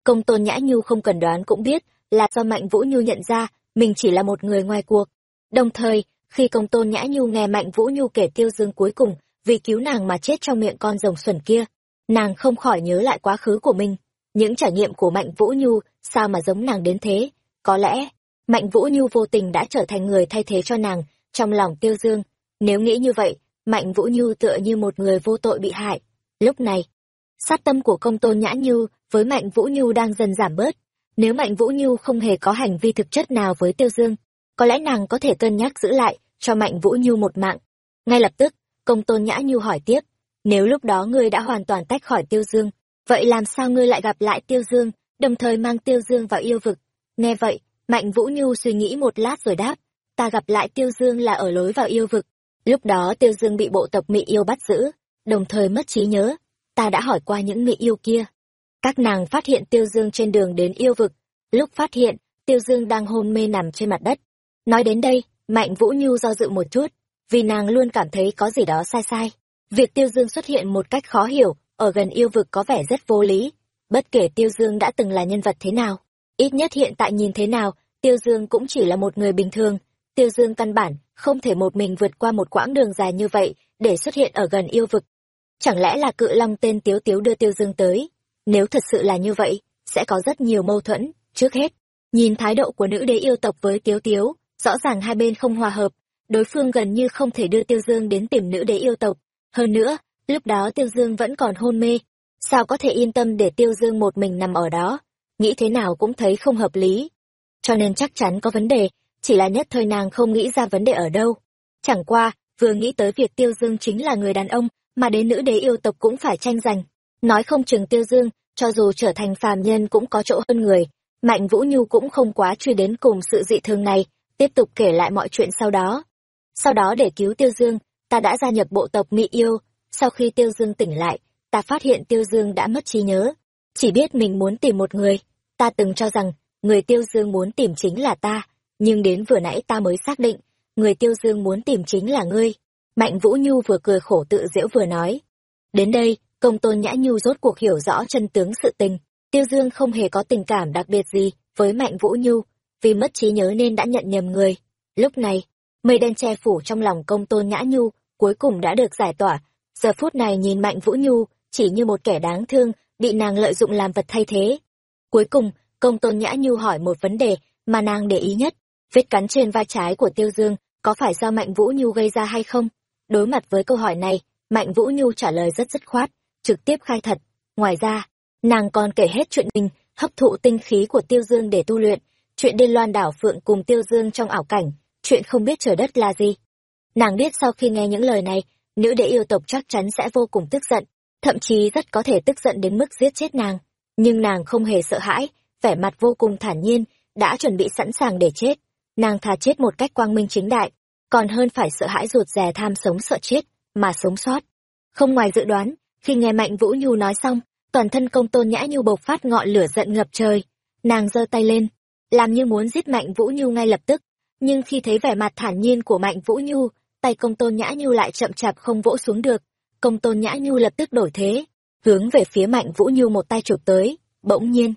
công tôn Nhã Nhu không cần đoán cũng biết là do Mạnh Vũ Nhu nhận ra mình chỉ là một người ngoài cuộc. Đồng thời, khi công tôn Nhã Nhu nghe Mạnh Vũ Nhu kể tiêu dương cuối cùng vì cứu nàng mà chết trong miệng con rồng xuẩn kia, nàng không khỏi nhớ lại quá khứ của mình. Những trải nghiệm của Mạnh Vũ Nhu sao mà giống nàng đến thế? Có lẽ, Mạnh Vũ Nhu vô tình đã trở thành người thay thế cho nàng trong lòng Tiêu Dương. Nếu nghĩ như vậy, Mạnh Vũ Nhu tựa như một người vô tội bị hại. Lúc này, sát tâm của công tôn Nhã Nhu với Mạnh Vũ Nhu đang dần giảm bớt. Nếu Mạnh Vũ Nhu không hề có hành vi thực chất nào với Tiêu Dương, có lẽ nàng có thể cân nhắc giữ lại cho Mạnh Vũ Nhu một mạng. Ngay lập tức, công tôn Nhã Nhu hỏi tiếp, nếu lúc đó ngươi đã hoàn toàn tách khỏi Tiêu Dương, vậy làm sao ngươi lại gặp lại Tiêu Dương, đồng thời mang Tiêu Dương vào yêu vực? Nghe vậy, Mạnh Vũ Nhu suy nghĩ một lát rồi đáp, ta gặp lại Tiêu Dương là ở lối vào yêu vực. Lúc đó Tiêu Dương bị bộ tộc mỹ yêu bắt giữ, đồng thời mất trí nhớ. Ta đã hỏi qua những mỹ yêu kia. Các nàng phát hiện Tiêu Dương trên đường đến yêu vực. Lúc phát hiện, Tiêu Dương đang hôn mê nằm trên mặt đất. Nói đến đây, Mạnh Vũ Nhu do dự một chút, vì nàng luôn cảm thấy có gì đó sai sai. Việc Tiêu Dương xuất hiện một cách khó hiểu, ở gần yêu vực có vẻ rất vô lý. Bất kể Tiêu Dương đã từng là nhân vật thế nào, ít nhất hiện tại nhìn thế nào, Tiêu Dương cũng chỉ là một người bình thường. Tiêu Dương căn bản, không thể một mình vượt qua một quãng đường dài như vậy, để xuất hiện ở gần yêu vực. Chẳng lẽ là cự long tên Tiếu Tiếu đưa Tiêu Dương tới? Nếu thật sự là như vậy, sẽ có rất nhiều mâu thuẫn. Trước hết, nhìn thái độ của nữ đế yêu tộc với Tiếu Tiếu, rõ ràng hai bên không hòa hợp, đối phương gần như không thể đưa Tiêu Dương đến tìm nữ đế yêu tộc. Hơn nữa, lúc đó Tiêu Dương vẫn còn hôn mê, sao có thể yên tâm để Tiêu Dương một mình nằm ở đó, nghĩ thế nào cũng thấy không hợp lý. Cho nên chắc chắn có vấn đề, chỉ là nhất thời nàng không nghĩ ra vấn đề ở đâu. Chẳng qua, vừa nghĩ tới việc Tiêu Dương chính là người đàn ông, mà đến nữ đế yêu tộc cũng phải tranh giành. Nói không chừng Tiêu Dương, cho dù trở thành phàm nhân cũng có chỗ hơn người, Mạnh Vũ Nhu cũng không quá truy đến cùng sự dị thường này, tiếp tục kể lại mọi chuyện sau đó. Sau đó để cứu Tiêu Dương, ta đã gia nhập bộ tộc Mỹ Yêu, sau khi Tiêu Dương tỉnh lại, ta phát hiện Tiêu Dương đã mất trí nhớ, chỉ biết mình muốn tìm một người, ta từng cho rằng người Tiêu Dương muốn tìm chính là ta, nhưng đến vừa nãy ta mới xác định, người Tiêu Dương muốn tìm chính là ngươi. Mạnh Vũ Nhu vừa cười khổ tự diễu vừa nói. Đến đây, công tôn Nhã Nhu rốt cuộc hiểu rõ chân tướng sự tình. Tiêu Dương không hề có tình cảm đặc biệt gì với Mạnh Vũ Nhu, vì mất trí nhớ nên đã nhận nhầm người. Lúc này, mây đen che phủ trong lòng công tôn Nhã Nhu cuối cùng đã được giải tỏa. Giờ phút này nhìn Mạnh Vũ Nhu chỉ như một kẻ đáng thương, bị nàng lợi dụng làm vật thay thế. Cuối cùng, công tôn Nhã Nhu hỏi một vấn đề mà nàng để ý nhất, vết cắn trên vai trái của Tiêu Dương có phải do Mạnh Vũ Nhu gây ra hay không? Đối mặt với câu hỏi này, Mạnh Vũ Nhu trả lời rất dứt khoát, trực tiếp khai thật. Ngoài ra, nàng còn kể hết chuyện mình hấp thụ tinh khí của Tiêu Dương để tu luyện, chuyện điên loan đảo phượng cùng Tiêu Dương trong ảo cảnh, chuyện không biết trời đất là gì. Nàng biết sau khi nghe những lời này, nữ đệ yêu tộc chắc chắn sẽ vô cùng tức giận, thậm chí rất có thể tức giận đến mức giết chết nàng. Nhưng nàng không hề sợ hãi, vẻ mặt vô cùng thản nhiên, đã chuẩn bị sẵn sàng để chết. Nàng thà chết một cách quang minh chính đại, còn hơn phải sợ hãi ruột rè tham sống sợ chết, mà sống sót. Không ngoài dự đoán, khi nghe Mạnh Vũ Nhu nói xong, toàn thân công tôn nhã nhu bộc phát ngọn lửa giận ngập trời. Nàng giơ tay lên, làm như muốn giết Mạnh Vũ Nhu ngay lập tức. Nhưng khi thấy vẻ mặt thản nhiên của Mạnh Vũ Nhu, tay công tôn nhã nhu lại chậm chạp không vỗ xuống được. Công tôn nhã nhu lập tức đổi thế, hướng về phía Mạnh Vũ Nhu một tay chụp tới, bỗng nhiên.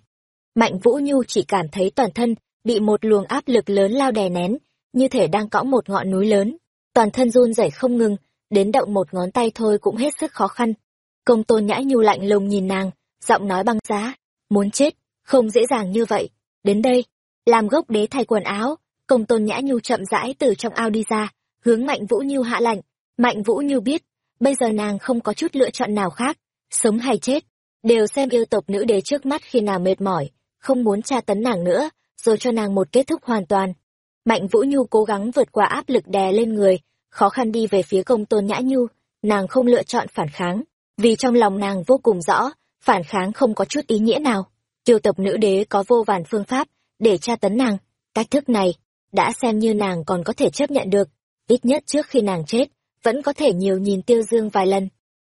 Mạnh Vũ Nhu chỉ cảm thấy toàn thân bị một luồng áp lực lớn lao đè nén, như thể đang cõng một ngọn núi lớn, toàn thân run rẩy không ngừng, đến động một ngón tay thôi cũng hết sức khó khăn. Công tôn nhã nhu lạnh lùng nhìn nàng, giọng nói băng giá, muốn chết, không dễ dàng như vậy. Đến đây, làm gốc đế thay quần áo, công tôn nhã nhu chậm rãi từ trong ao đi ra, hướng mạnh vũ nhu hạ lạnh. Mạnh vũ nhu biết, bây giờ nàng không có chút lựa chọn nào khác, sống hay chết, đều xem yêu tộc nữ đế trước mắt khi nào mệt mỏi, không muốn tra tấn nàng nữa, rồi cho nàng một kết thúc hoàn toàn. Mạnh Vũ Nhu cố gắng vượt qua áp lực đè lên người, khó khăn đi về phía công tôn Nhã Nhu, nàng không lựa chọn phản kháng, vì trong lòng nàng vô cùng rõ, phản kháng không có chút ý nghĩa nào. yêu tộc nữ đế có vô vàn phương pháp để tra tấn nàng, cách thức này đã xem như nàng còn có thể chấp nhận được, ít nhất trước khi nàng chết, vẫn có thể nhiều nhìn Tiêu Dương vài lần.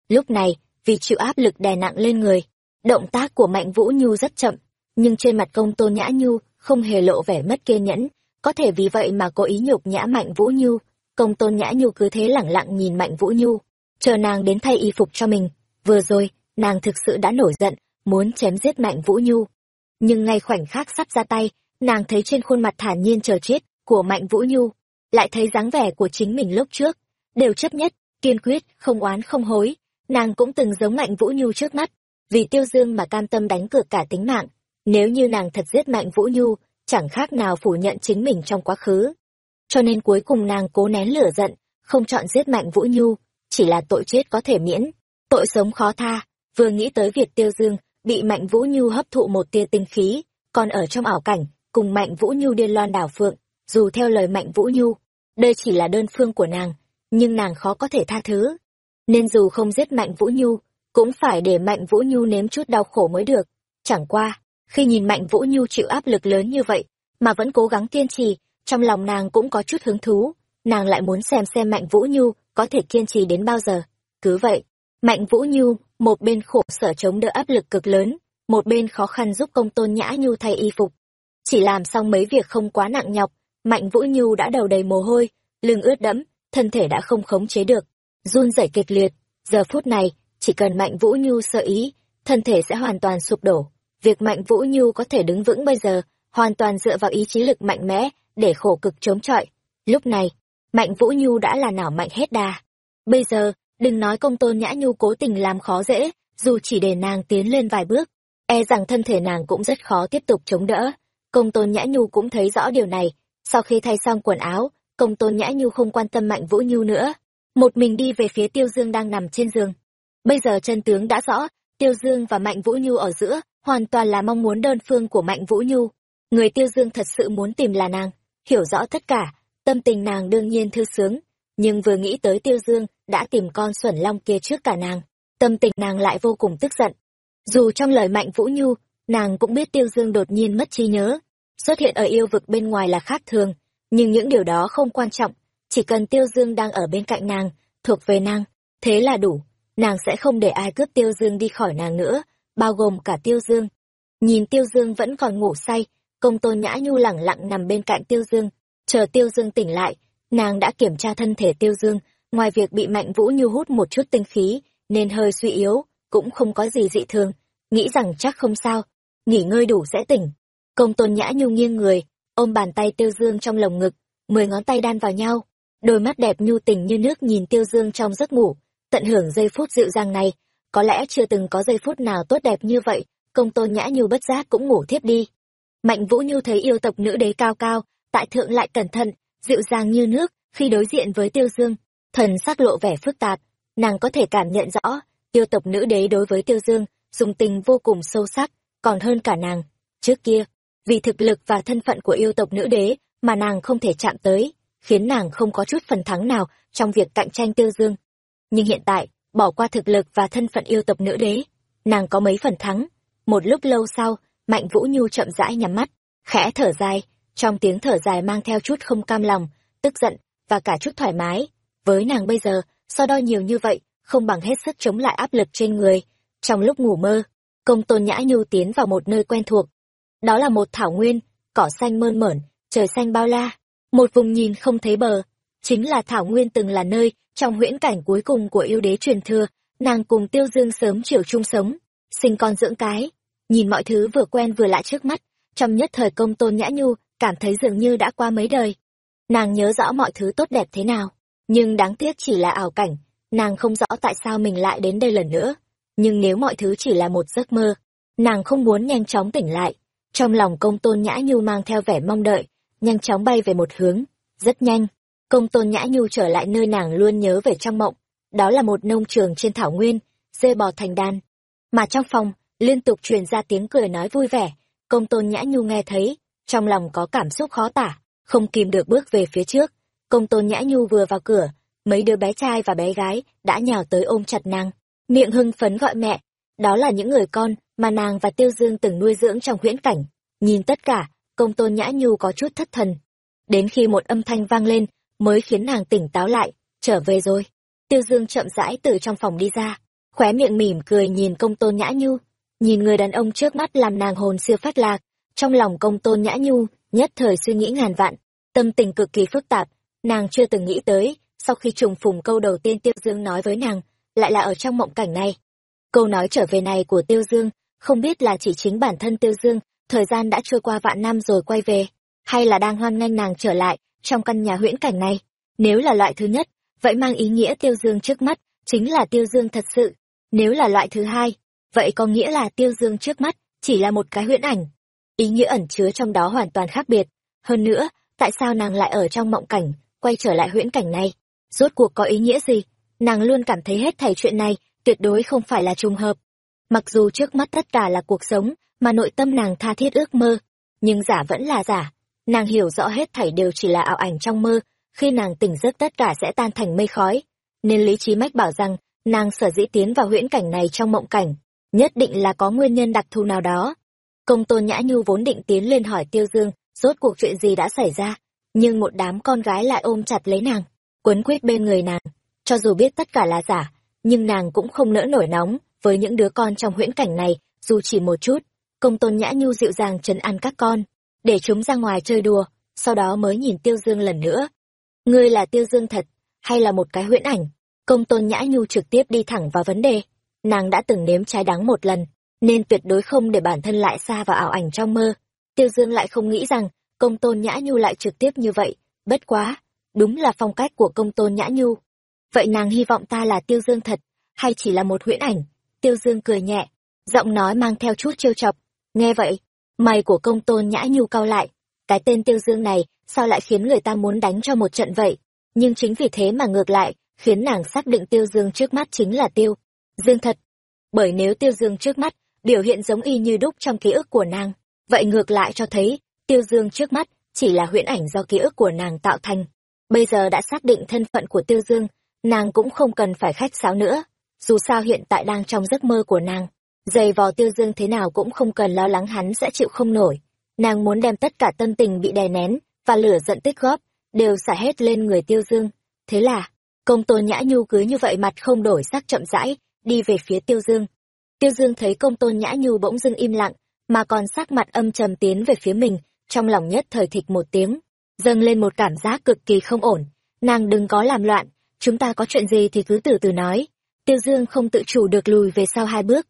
Lúc này, vì chịu áp lực đè nặng lên người, động tác của Mạnh Vũ Nhu rất chậm, nhưng trên mặt công tôn Nhã Nhu không hề lộ vẻ mất kiên nhẫn, có thể vì vậy mà có ý nhục nhã Mạnh Vũ Nhu. Công tôn Nhã Nhu cứ thế lẳng lặng nhìn Mạnh Vũ Nhu, chờ nàng đến thay y phục cho mình. Vừa rồi, nàng thực sự đã nổi giận, muốn chém giết Mạnh Vũ Nhu. Nhưng ngay khoảnh khắc sắp ra tay, nàng thấy trên khuôn mặt thản nhiên chờ chết của Mạnh Vũ Nhu, lại thấy dáng vẻ của chính mình lúc trước, đều chấp nhất, kiên quyết, không oán không hối. Nàng cũng từng giống Mạnh Vũ Nhu trước mắt, vì Tiêu Dương mà cam tâm đánh cược cả tính mạng. Nếu như nàng thật giết Mạnh Vũ Nhu, chẳng khác nào phủ nhận chính mình trong quá khứ. Cho nên cuối cùng nàng cố nén lửa giận, không chọn giết Mạnh Vũ Nhu, chỉ là tội chết có thể miễn, tội sống khó tha, vừa nghĩ tới việc Tiêu Dương bị Mạnh Vũ Nhu hấp thụ một tia tinh khí, còn ở trong ảo cảnh, cùng Mạnh Vũ Nhu điên loan đảo phượng, dù theo lời Mạnh Vũ Nhu, đây chỉ là đơn phương của nàng, nhưng nàng khó có thể tha thứ. nên dù không giết Mạnh Vũ Nhu, cũng phải để Mạnh Vũ Nhu nếm chút đau khổ mới được. Chẳng qua, khi nhìn Mạnh Vũ Nhu chịu áp lực lớn như vậy, mà vẫn cố gắng kiên trì, trong lòng nàng cũng có chút hứng thú, nàng lại muốn xem xem Mạnh Vũ Nhu có thể kiên trì đến bao giờ. Cứ vậy, Mạnh Vũ Nhu, một bên khổ sở chống đỡ áp lực cực lớn, một bên khó khăn giúp công tôn nhã Nhu thay y phục. Chỉ làm xong mấy việc không quá nặng nhọc, Mạnh Vũ Nhu đã đầu đầy mồ hôi, lưng ướt đẫm, thân thể đã không khống chế được, run rẩy kịch liệt. Giờ phút này, chỉ cần Mạnh Vũ Nhu sơ ý, thân thể sẽ hoàn toàn sụp đổ. Việc Mạnh Vũ Nhu có thể đứng vững bây giờ, hoàn toàn dựa vào ý chí lực mạnh mẽ để khổ cực chống chọi. Lúc này, Mạnh Vũ Nhu đã là nào mạnh hết đà. Bây giờ, đừng nói công tôn nhã nhu cố tình làm khó dễ, dù chỉ để nàng tiến lên vài bước, e rằng thân thể nàng cũng rất khó tiếp tục chống đỡ. Công tôn nhã nhu cũng thấy rõ điều này, sau khi thay xong quần áo, công tôn nhã nhu không quan tâm mạnh vũ nhu nữa, một mình đi về phía tiêu dương đang nằm trên giường. Bây giờ chân tướng đã rõ, tiêu dương và mạnh vũ nhu ở giữa, hoàn toàn là mong muốn đơn phương của mạnh vũ nhu. Người tiêu dương thật sự muốn tìm là nàng, hiểu rõ tất cả, tâm tình nàng đương nhiên thư sướng, nhưng vừa nghĩ tới tiêu dương đã tìm con xuẩn long kia trước cả nàng, tâm tình nàng lại vô cùng tức giận. Dù trong lời mạnh vũ nhu, nàng cũng biết tiêu dương đột nhiên mất trí nhớ, xuất hiện ở yêu vực bên ngoài là khác thường, nhưng những điều đó không quan trọng, chỉ cần tiêu dương đang ở bên cạnh nàng, thuộc về nàng, thế là đủ, nàng sẽ không để ai cướp tiêu dương đi khỏi nàng nữa, bao gồm cả tiêu dương. Nhìn tiêu dương vẫn còn ngủ say, công tôn nhã nhu lẳng lặng nằm bên cạnh tiêu dương, chờ tiêu dương tỉnh lại, nàng đã kiểm tra thân thể tiêu dương, ngoài việc bị mạnh vũ nhu hút một chút tinh khí, nên hơi suy yếu, cũng không có gì dị thường, nghĩ rằng chắc không sao, nghỉ ngơi đủ sẽ tỉnh. Công tôn nhã nhu nghiêng người, ôm bàn tay tiêu dương trong lồng ngực, mười ngón tay đan vào nhau, đôi mắt đẹp nhu tình như nước nhìn tiêu dương trong giấc ngủ, tận hưởng giây phút dịu dàng này, có lẽ chưa từng có giây phút nào tốt đẹp như vậy, công tôn nhã nhu bất giác cũng ngủ thiếp đi. Mạnh vũ nhu thấy yêu tộc nữ đế cao cao, tại thượng lại cẩn thận, dịu dàng như nước, khi đối diện với tiêu dương, thần sắc lộ vẻ phức tạp, nàng có thể cảm nhận rõ, yêu tộc nữ đế đối với tiêu dương, dùng tình vô cùng sâu sắc, còn hơn cả nàng. Trước kia, vì thực lực và thân phận của yêu tộc nữ đế mà nàng không thể chạm tới, khiến nàng không có chút phần thắng nào trong việc cạnh tranh tiêu dương. Nhưng hiện tại, bỏ qua thực lực và thân phận yêu tộc nữ đế, nàng có mấy phần thắng. Một lúc lâu sau, Mạnh Vũ Nhu chậm rãi nhắm mắt, khẽ thở dài, trong tiếng thở dài mang theo chút không cam lòng, tức giận và cả chút thoải mái. Với nàng bây giờ, so đo nhiều như vậy, không bằng hết sức chống lại áp lực trên người. Trong lúc ngủ mơ, công tôn nhã nhu tiến vào một nơi quen thuộc, đó là một thảo nguyên, cỏ xanh mơn mởn, trời xanh bao la, một vùng nhìn không thấy bờ. Chính là thảo nguyên từng là nơi, trong huyễn cảnh cuối cùng của yêu đế truyền thừa, nàng cùng tiêu dương sớm chiều chung sống, sinh con dưỡng cái. Nhìn mọi thứ vừa quen vừa lạ trước mắt, trong nhất thời công tôn nhã nhu, cảm thấy dường như đã qua mấy đời. Nàng nhớ rõ mọi thứ tốt đẹp thế nào, nhưng đáng tiếc chỉ là ảo cảnh, nàng không rõ tại sao mình lại đến đây lần nữa. Nhưng nếu mọi thứ chỉ là một giấc mơ, nàng không muốn nhanh chóng tỉnh lại, trong lòng công tôn nhã nhu mang theo vẻ mong đợi, nhanh chóng bay về một hướng. Rất nhanh, công tôn nhã nhu trở lại nơi nàng luôn nhớ về trong mộng. Đó là một nông trường trên thảo nguyên, dê bò thành đàn. Mà trong phòng, liên tục truyền ra tiếng cười nói vui vẻ. Công tôn nhã nhu nghe thấy, trong lòng có cảm xúc khó tả, không kìm được bước về phía trước. Công tôn nhã nhu vừa vào cửa, mấy đứa bé trai và bé gái đã nhào tới ôm chặt nàng, miệng hưng phấn gọi mẹ. Đó là những người con mà nàng và Tiêu Dương từng nuôi dưỡng trong huyễn cảnh. Nhìn tất cả, công tôn nhã nhu có chút thất thần. Đến khi một âm thanh vang lên, mới khiến nàng tỉnh táo lại, trở về rồi. Tiêu Dương chậm rãi từ trong phòng đi ra, khóe miệng mỉm cười nhìn công tôn nhã nhu, nhìn người đàn ông trước mắt làm nàng hồn siêu phát lạc, trong lòng công tôn nhã nhu, nhất thời suy nghĩ ngàn vạn, tâm tình cực kỳ phức tạp, nàng chưa từng nghĩ tới, sau khi trùng phùng câu đầu tiên Tiêu Dương nói với nàng, lại là ở trong mộng cảnh này. Câu nói trở về này của Tiêu Dương không biết là chỉ chính bản thân Tiêu Dương, thời gian đã trôi qua vạn năm rồi quay về, hay là đang hoan nghênh nàng trở lại trong căn nhà huyễn cảnh này. Nếu là loại thứ nhất, vậy mang ý nghĩa Tiêu Dương trước mắt chính là Tiêu Dương thật sự. Nếu là loại thứ hai, vậy có nghĩa là Tiêu Dương trước mắt chỉ là một cái huyễn ảnh. Ý nghĩa ẩn chứa trong đó hoàn toàn khác biệt. Hơn nữa, tại sao nàng lại ở trong mộng cảnh, quay trở lại huyễn cảnh này? Rốt cuộc có ý nghĩa gì? Nàng luôn cảm thấy hết thảy chuyện này tuyệt đối không phải là trùng hợp. Mặc dù trước mắt tất cả là cuộc sống, mà nội tâm nàng tha thiết ước mơ, nhưng giả vẫn là giả. Nàng hiểu rõ hết thảy đều chỉ là ảo ảnh trong mơ, khi nàng tỉnh giấc tất cả sẽ tan thành mây khói. Nên lý trí mách bảo rằng, nàng sở dĩ tiến vào huyễn cảnh này trong mộng cảnh, nhất định là có nguyên nhân đặc thù nào đó. Công tôn nhã nhu vốn định tiến lên hỏi tiêu dương, rốt cuộc chuyện gì đã xảy ra, nhưng một đám con gái lại ôm chặt lấy nàng, quấn quýt bên người nàng. Cho dù biết tất cả là giả, nhưng nàng cũng không nỡ nổi nóng với những đứa con trong huyễn cảnh này, dù chỉ một chút. Công tôn nhã nhu dịu dàng trấn an các con, để chúng ra ngoài chơi đùa, sau đó mới nhìn tiêu dương lần nữa. Ngươi là tiêu dương thật, hay là một cái huyễn ảnh? Công tôn nhã nhu trực tiếp đi thẳng vào vấn đề. Nàng đã từng nếm trái đắng một lần, nên tuyệt đối không để bản thân lại xa vào ảo ảnh trong mơ. Tiêu Dương lại không nghĩ rằng, công tôn nhã nhu lại trực tiếp như vậy, bất quá, đúng là phong cách của công tôn nhã nhu. Vậy nàng hy vọng ta là Tiêu Dương thật, hay chỉ là một huyễn ảnh? Tiêu Dương cười nhẹ, giọng nói mang theo chút trêu chọc. Nghe vậy, mày của công tôn nhã nhu cao lại, cái tên Tiêu Dương này sao lại khiến người ta muốn đánh cho một trận vậy? Nhưng chính vì thế mà ngược lại, khiến nàng xác định Tiêu Dương trước mắt chính là Tiêu Dương thật. Bởi nếu Tiêu Dương trước mắt, biểu hiện giống y như đúc trong ký ức của nàng, vậy ngược lại cho thấy, Tiêu Dương trước mắt chỉ là huyễn ảnh do ký ức của nàng tạo thành. Bây giờ đã xác định thân phận của Tiêu Dương, nàng cũng không cần phải khách sáo nữa, dù sao hiện tại đang trong giấc mơ của nàng. Giày vò Tiêu Dương thế nào cũng không cần lo lắng hắn sẽ chịu không nổi. Nàng muốn đem tất cả tâm tình bị đè nén và lửa giận tích góp, đều xả hết lên người Tiêu Dương. Thế là, công tôn nhã nhu cứ như vậy mặt không đổi sắc chậm rãi, đi về phía Tiêu Dương. Tiêu Dương thấy công tôn nhã nhu bỗng dưng im lặng, mà còn sắc mặt âm trầm tiến về phía mình, trong lòng nhất thời thịch một tiếng, dâng lên một cảm giác cực kỳ không ổn. Nàng đừng có làm loạn, chúng ta có chuyện gì thì cứ từ từ nói. Tiêu Dương không tự chủ được lùi về sau hai bước.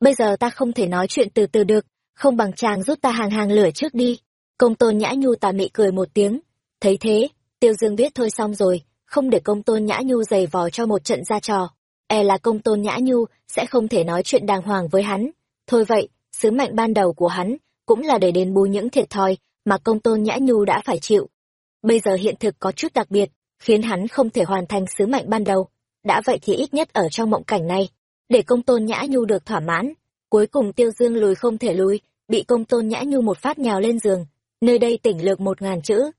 Bây giờ ta không thể nói chuyện từ từ được, không bằng chàng giúp ta hàng hàng lửa trước đi. Công tôn nhã nhu tà mị cười một tiếng. Thấy thế, Tiêu Dương biết thôi xong rồi, không để công tôn nhã nhu giày vò cho một trận ra trò. E là công tôn nhã nhu sẽ không thể nói chuyện đàng hoàng với hắn. Thôi vậy, sứ mệnh ban đầu của hắn cũng là để đền bù những thiệt thòi mà công tôn nhã nhu đã phải chịu. Bây giờ hiện thực có chút đặc biệt, khiến hắn không thể hoàn thành sứ mệnh ban đầu. Đã vậy thì ít nhất ở trong mộng cảnh này, để công tôn nhã nhu được thỏa mãn. Cuối cùng tiêu dương lùi không thể lùi, bị công tôn nhã nhu một phát nhào lên giường, nơi đây tỉnh lược một ngàn chữ.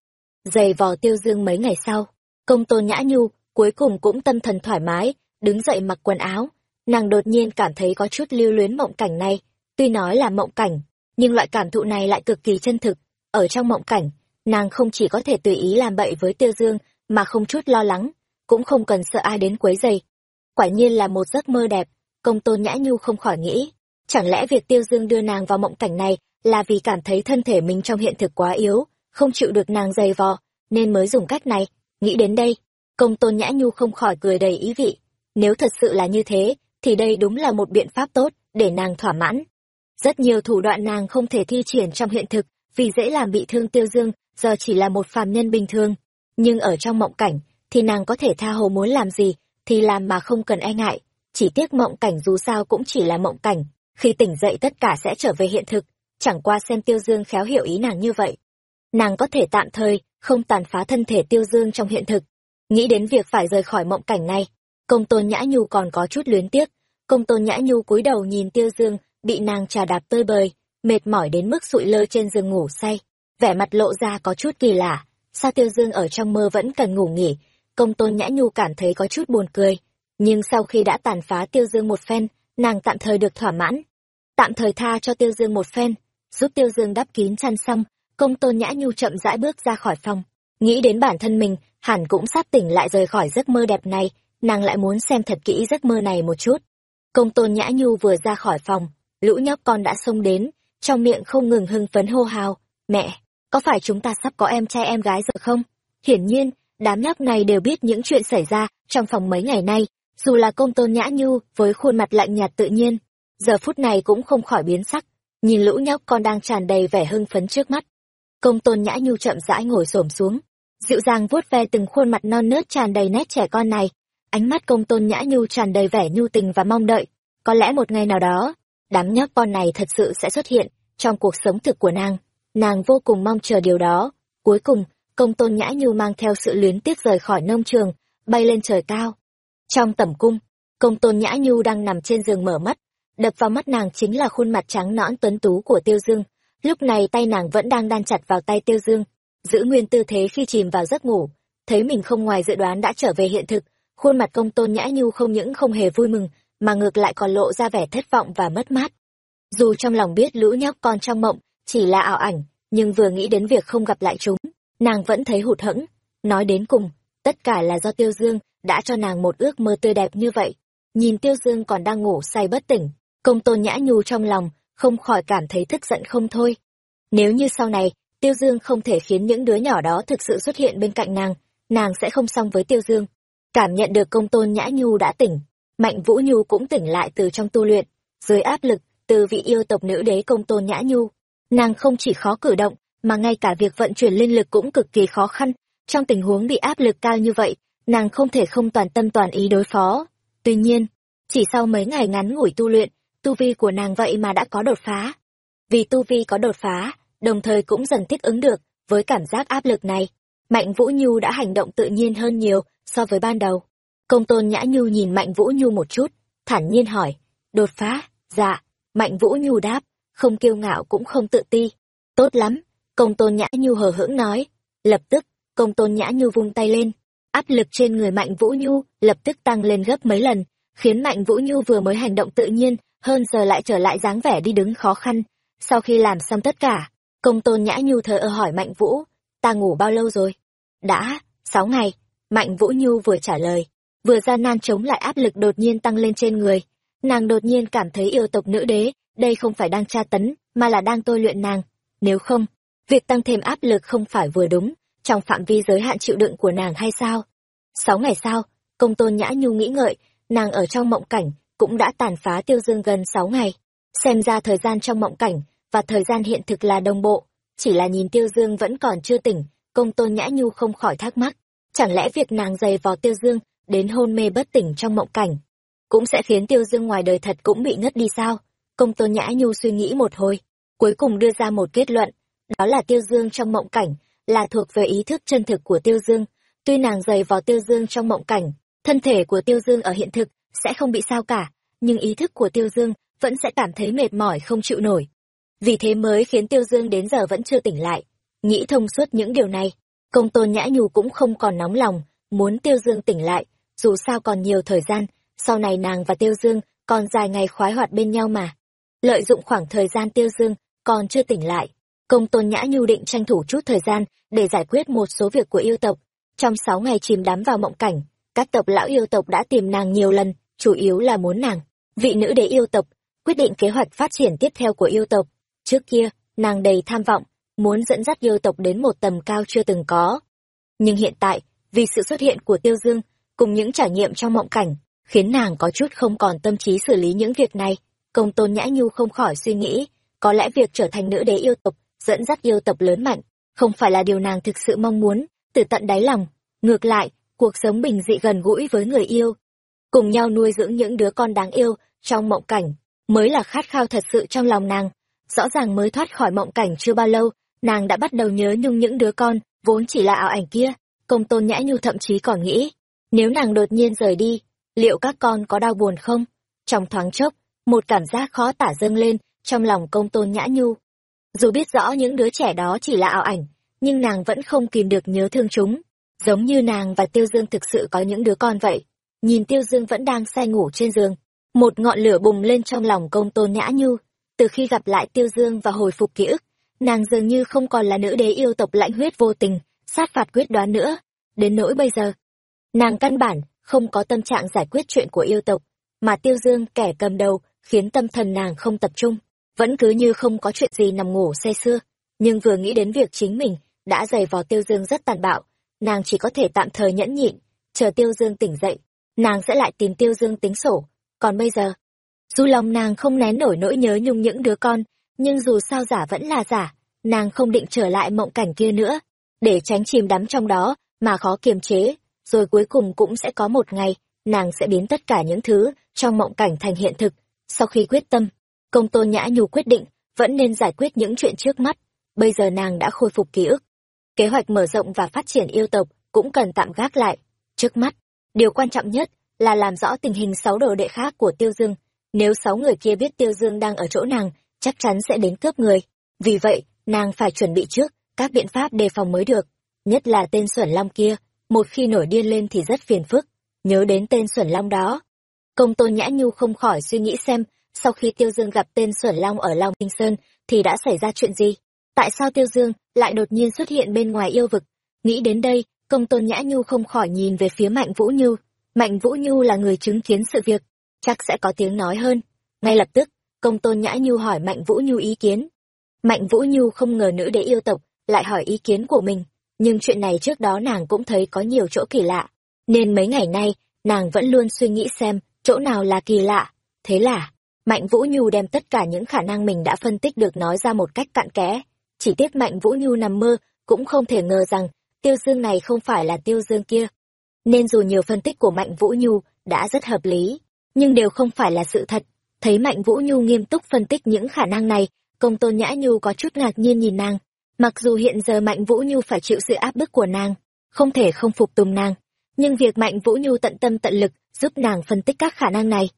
Giày vò tiêu dương mấy ngày sau, công tôn nhã nhu cuối cùng cũng tâm thần thoải mái, đứng dậy mặc quần áo. Nàng đột nhiên cảm thấy có chút lưu luyến mộng cảnh này, tuy nói là mộng cảnh, nhưng loại cảm thụ này lại cực kỳ chân thực. Ở trong mộng cảnh, nàng không chỉ có thể tùy ý làm bậy với tiêu dương, mà không chút lo lắng, cũng không cần sợ ai đến quấy dày. Quả nhiên là một giấc mơ đẹp, công tôn nhã nhu không khỏi nghĩ. Chẳng lẽ việc tiêu dương đưa nàng vào mộng cảnh này là vì cảm thấy thân thể mình trong hiện thực quá yếu, không chịu được nàng dày vò, nên mới dùng cách này. Nghĩ đến đây, công tôn nhã nhu không khỏi cười đầy ý vị. Nếu thật sự là như thế, thì đây đúng là một biện pháp tốt để nàng thỏa mãn. Rất nhiều thủ đoạn nàng không thể thi triển trong hiện thực, vì dễ làm bị thương tiêu dương, giờ chỉ là một phàm nhân bình thường. Nhưng ở trong mộng cảnh, thì nàng có thể tha hồ muốn làm gì, thì làm mà không cần e ngại. Chỉ tiếc mộng cảnh dù sao cũng chỉ là mộng cảnh, khi tỉnh dậy tất cả sẽ trở về hiện thực, chẳng qua xem tiêu dương khéo hiểu ý nàng như vậy. Nàng có thể tạm thời, không tàn phá thân thể tiêu dương trong hiện thực. Nghĩ đến việc phải rời khỏi mộng cảnh này, công tôn nhã nhu còn có chút luyến tiếc. Công tôn nhã nhu cúi đầu nhìn tiêu dương, bị nàng trà đạp tơi bời, mệt mỏi đến mức sụi lơ trên giường ngủ say. Vẻ mặt lộ ra có chút kỳ lạ, sao tiêu dương ở trong mơ vẫn cần ngủ nghỉ, công tôn nhã nhu cảm thấy có chút buồn cười. Nhưng sau khi đã tàn phá tiêu dương một phen, nàng tạm thời được thỏa mãn. Tạm thời tha cho tiêu dương một phen, giúp tiêu dương đắp kín chăn xong, công tôn nhã nhu chậm rãi bước ra khỏi phòng. Nghĩ đến bản thân mình, hẳn cũng sắp tỉnh lại rời khỏi giấc mơ đẹp này, nàng lại muốn xem thật kỹ giấc mơ này một chút. Công tôn nhã nhu vừa ra khỏi phòng, lũ nhóc con đã xông đến, trong miệng không ngừng hưng phấn hô hào, mẹ, có phải chúng ta sắp có em trai em gái rồi không? Hiển nhiên, đám nhóc này đều biết những chuyện xảy ra trong phòng mấy ngày nay, dù là công tôn nhã nhu với khuôn mặt lạnh nhạt tự nhiên, giờ phút này cũng không khỏi biến sắc, nhìn lũ nhóc con đang tràn đầy vẻ hưng phấn trước mắt. Công tôn nhã nhu chậm rãi ngồi xổm xuống, dịu dàng vuốt ve từng khuôn mặt non nớt tràn đầy nét trẻ con này, ánh mắt công tôn nhã nhu tràn đầy vẻ nhu tình và mong đợi, có lẽ một ngày nào đó, đám nhóc con này thật sự sẽ xuất hiện trong cuộc sống thực của nàng. Nàng vô cùng mong chờ điều đó. Cuối cùng công tôn nhã nhu mang theo sự luyến tiếc rời khỏi nông trường, bay lên trời cao. Trong tẩm cung, công tôn nhã nhu đang nằm trên giường mở mắt, đập vào mắt nàng chính là khuôn mặt trắng nõn tuấn tú của tiêu dương. Lúc này tay nàng vẫn đang đan chặt vào tay tiêu dương, giữ nguyên tư thế khi chìm vào giấc ngủ. Thấy mình không ngoài dự đoán đã trở về hiện thực, khuôn mặt công tôn nhã nhu không những không hề vui mừng, mà ngược lại còn lộ ra vẻ thất vọng và mất mát. Dù trong lòng biết lũ nhóc con trong mộng chỉ là ảo ảnh, nhưng vừa nghĩ đến việc không gặp lại chúng nàng vẫn thấy hụt hẫng. Nói đến cùng, tất cả là do tiêu dương đã cho nàng một ước mơ tươi đẹp như vậy. Nhìn tiêu dương còn đang ngủ say bất tỉnh, công tôn nhã nhu trong lòng không khỏi cảm thấy tức giận không thôi. Nếu như sau này, tiêu dương không thể khiến những đứa nhỏ đó thực sự xuất hiện bên cạnh nàng nàng sẽ không xong với tiêu dương. Cảm nhận được công tôn nhã nhu đã tỉnh, mạnh vũ nhu cũng tỉnh lại từ trong tu luyện, dưới áp lực từ vị yêu tộc nữ đế công tôn nhã nhu, nàng không chỉ khó cử động mà ngay cả việc vận chuyển linh lực cũng cực kỳ khó khăn. Trong tình huống bị áp lực cao như vậy, nàng không thể không toàn tâm toàn ý đối phó. Tuy nhiên, chỉ sau mấy ngày ngắn ngủi tu luyện, tu vi của nàng vậy mà đã có đột phá. Vì tu vi có đột phá, đồng thời cũng dần thích ứng được với cảm giác áp lực này. Mạnh vũ nhu đã hành động tự nhiên hơn nhiều so với ban đầu. Công tôn nhã nhu nhìn mạnh vũ nhu một chút, thản nhiên hỏi, đột phá? Dạ. Mạnh vũ nhu đáp, không kiêu ngạo cũng không tự ti. Tốt lắm công tôn nhã nhu hờ hững nói. Lập tức, công tôn nhã nhu vung tay lên. Áp lực trên người mạnh vũ nhu lập tức tăng lên gấp mấy lần, khiến mạnh vũ nhu vừa mới hành động tự nhiên, hơn giờ lại trở lại dáng vẻ đi đứng khó khăn. Sau khi làm xong tất cả, công tôn nhã nhu thờ ơ hỏi mạnh vũ, ta ngủ bao lâu rồi? Đã, sáu ngày. Mạnh vũ nhu vừa trả lời, vừa ra nan chống lại áp lực đột nhiên tăng lên trên người. Nàng đột nhiên cảm thấy yêu tộc nữ đế, đây không phải đang tra tấn, mà là đang tôi luyện nàng. Nếu không việc tăng thêm áp lực không phải vừa đúng, trong phạm vi giới hạn chịu đựng của nàng hay sao? Sáu ngày sau, công tôn nhã nhu nghĩ ngợi, nàng ở trong mộng cảnh cũng đã tàn phá tiêu dương gần sáu ngày. Xem ra thời gian trong mộng cảnh và thời gian hiện thực là đồng bộ, chỉ là nhìn tiêu dương vẫn còn chưa tỉnh, công tôn nhã nhu không khỏi thắc mắc. Chẳng lẽ việc nàng dày vò tiêu dương đến hôn mê bất tỉnh trong mộng cảnh cũng sẽ khiến tiêu dương ngoài đời thật cũng bị ngất đi sao? Công tôn nhã nhu suy nghĩ một hồi, cuối cùng đưa ra một kết luận đó là tiêu dương trong mộng cảnh, là thuộc về ý thức chân thực của tiêu dương. Tuy nàng dày vào tiêu dương trong mộng cảnh, thân thể của tiêu dương ở hiện thực sẽ không bị sao cả, nhưng ý thức của tiêu dương vẫn sẽ cảm thấy mệt mỏi không chịu nổi. Vì thế mới khiến tiêu dương đến giờ vẫn chưa tỉnh lại. Nghĩ thông suốt những điều này, công tôn nhã nhu cũng không còn nóng lòng, muốn tiêu dương tỉnh lại, dù sao còn nhiều thời gian, sau này nàng và tiêu dương còn dài ngày khoái hoạt bên nhau mà. Lợi dụng khoảng thời gian tiêu dương còn chưa tỉnh lại công tôn nhã nhu định tranh thủ chút thời gian để giải quyết một số việc của yêu tộc. Trong sáu ngày chìm đắm vào mộng cảnh, các tộc lão yêu tộc đã tìm nàng nhiều lần, chủ yếu là muốn nàng. Vị nữ đế yêu tộc quyết định kế hoạch phát triển tiếp theo của yêu tộc. Trước kia, nàng đầy tham vọng, muốn dẫn dắt yêu tộc đến một tầm cao chưa từng có. Nhưng hiện tại, vì sự xuất hiện của tiêu dương cùng những trải nghiệm trong mộng cảnh, khiến nàng có chút không còn tâm trí xử lý những việc này, công tôn nhã nhu không khỏi suy nghĩ, có lẽ việc trở thành nữ đế yêu tộc dẫn dắt yêu tộc lớn mạnh, không phải là điều nàng thực sự mong muốn, từ tận đáy lòng, ngược lại, cuộc sống bình dị gần gũi với người yêu, cùng nhau nuôi dưỡng những đứa con đáng yêu trong mộng cảnh, mới là khát khao thật sự trong lòng nàng. Rõ ràng mới thoát khỏi mộng cảnh chưa bao lâu, nàng đã bắt đầu nhớ nhung những đứa con, vốn chỉ là ảo ảnh kia, công tôn nhã nhu thậm chí còn nghĩ, nếu nàng đột nhiên rời đi, liệu các con có đau buồn không? Trong thoáng chốc, một cảm giác khó tả dâng lên trong lòng công tôn nhã nhu dù biết rõ những đứa trẻ đó chỉ là ảo ảnh, nhưng nàng vẫn không kìm được nhớ thương chúng. Giống như nàng và tiêu dương thực sự có những đứa con vậy. Nhìn tiêu dương vẫn đang say ngủ trên giường, một ngọn lửa bùng lên trong lòng công tôn nhã nhu. Từ khi gặp lại tiêu dương và hồi phục ký ức, nàng dường như không còn là nữ đế yêu tộc lãnh huyết vô tình, sát phạt quyết đoán nữa. Đến nỗi bây giờ, nàng căn bản không có tâm trạng giải quyết chuyện của yêu tộc, mà tiêu dương kẻ cầm đầu khiến tâm thần nàng không tập trung vẫn cứ như không có chuyện gì nằm ngủ say sưa. Nhưng vừa nghĩ đến việc chính mình đã giày vò tiêu dương rất tàn bạo, nàng chỉ có thể tạm thời nhẫn nhịn, chờ tiêu dương tỉnh dậy, nàng sẽ lại tìm tiêu dương tính sổ. Còn bây giờ, dù lòng nàng không nén nổi nỗi nhớ nhung những đứa con, nhưng dù sao giả vẫn là giả, nàng không định trở lại mộng cảnh kia nữa. Để tránh chìm đắm trong đó mà khó kiềm chế, rồi cuối cùng cũng sẽ có một ngày, nàng sẽ biến tất cả những thứ trong mộng cảnh thành hiện thực. Sau khi quyết tâm công tôn nhã nhu quyết định vẫn nên giải quyết những chuyện trước mắt. Bây giờ nàng đã khôi phục ký ức. Kế hoạch mở rộng và phát triển yêu tộc cũng cần tạm gác lại. Trước mắt điều quan trọng nhất là làm rõ tình hình sáu đồ đệ khác của tiêu dương. Nếu sáu người kia biết tiêu dương đang ở chỗ nàng chắc chắn sẽ đến cướp người. Vì vậy nàng phải chuẩn bị trước các biện pháp đề phòng mới được. Nhất là tên xuẩn long kia một khi nổi điên lên thì rất phiền phức. Nhớ đến tên Xuẩn Long đó. Công tôn Nhã Nhu không khỏi suy nghĩ xem, sau khi Tiêu Dương gặp tên Xuẩn Long ở Long Kinh Sơn, thì đã xảy ra chuyện gì? Tại sao Tiêu Dương lại đột nhiên xuất hiện bên ngoài yêu vực? Nghĩ đến đây, công tôn Nhã Nhu không khỏi nhìn về phía Mạnh Vũ Nhu. Mạnh Vũ Nhu là người chứng kiến sự việc, chắc sẽ có tiếng nói hơn. Ngay lập tức, công tôn Nhã Nhu hỏi Mạnh Vũ Nhu ý kiến. Mạnh Vũ Nhu không ngờ nữ đế yêu tộc lại hỏi ý kiến của mình, nhưng chuyện này trước đó nàng cũng thấy có nhiều chỗ kỳ lạ, nên mấy ngày nay, nàng vẫn luôn suy nghĩ xem chỗ nào là kỳ lạ. Thế là, Mạnh Vũ Nhu đem tất cả những khả năng mình đã phân tích được nói ra một cách cặn kẽ. Chỉ tiếc Mạnh Vũ Nhu nằm mơ, cũng không thể ngờ rằng tiêu dương này không phải là tiêu dương kia. Nên dù nhiều phân tích của Mạnh Vũ Nhu đã rất hợp lý, nhưng đều không phải là sự thật. Thấy Mạnh Vũ Nhu nghiêm túc phân tích những khả năng này, công tôn Nhã Nhu có chút ngạc nhiên nhìn nàng. Mặc dù hiện giờ Mạnh Vũ Nhu phải chịu sự áp bức của nàng, không thể không phục tùng nàng, nhưng việc Mạnh Vũ Nhu tận tâm tận lực giúp nàng phân tích các khả năng này,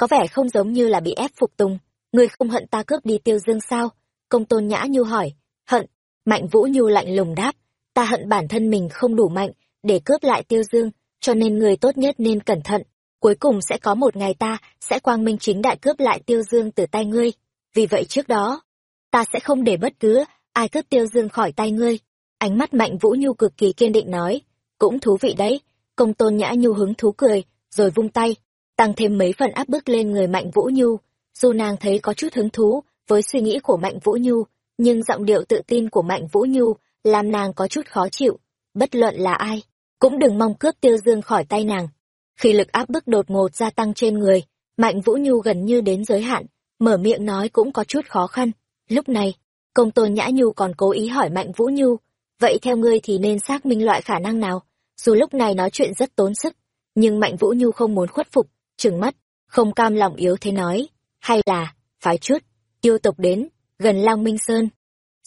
có vẻ không giống như là bị ép phục tùng. Người không hận ta cướp đi tiêu dương sao? Công tôn Nhã Nhu hỏi. Hận. Mạnh Vũ Nhu lạnh lùng đáp. Ta hận bản thân mình không đủ mạnh để cướp lại tiêu dương, cho nên người tốt nhất nên cẩn thận. Cuối cùng sẽ có một ngày ta sẽ quang minh chính đại cướp lại tiêu dương từ tay ngươi. Vì vậy trước đó, ta sẽ không để bất cứ ai cướp tiêu dương khỏi tay ngươi. Ánh mắt Mạnh Vũ Nhu cực kỳ kiên định nói. Cũng thú vị đấy, công tôn nhã nhu hứng thú cười rồi vung tay tăng thêm mấy phần áp bức lên người mạnh vũ nhu. Dù nàng thấy có chút hứng thú với suy nghĩ của mạnh vũ nhu nhưng giọng điệu tự tin của mạnh vũ nhu làm nàng có chút khó chịu. Bất luận là ai cũng đừng mong cướp tiêu dương khỏi tay nàng. Khi lực áp bức đột ngột gia tăng trên người mạnh vũ nhu gần như đến giới hạn mở miệng nói cũng có chút khó khăn. Lúc này công tôn nhã nhu còn cố ý hỏi mạnh vũ nhu vậy theo ngươi thì nên xác minh loại khả năng nào? Dù lúc này nói chuyện rất tốn sức, nhưng Mạnh Vũ Nhu không muốn khuất phục, trừng mắt, không cam lòng yếu thế nói, hay là, phái chút, tiêu tộc đến, gần Long Minh Sơn.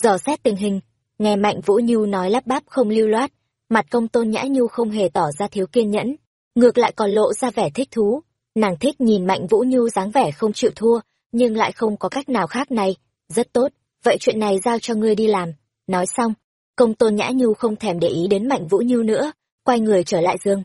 Dò xét tình hình, nghe Mạnh Vũ Nhu nói lắp bắp không lưu loát, mặt công tôn nhã nhu không hề tỏ ra thiếu kiên nhẫn, ngược lại còn lộ ra vẻ thích thú. Nàng thích nhìn Mạnh Vũ Nhu dáng vẻ không chịu thua, nhưng lại không có cách nào khác này, rất tốt, vậy chuyện này giao cho ngươi đi làm. Nói xong, công tôn nhã nhu không thèm để ý đến Mạnh Vũ Nhu nữa, quay người trở lại giường.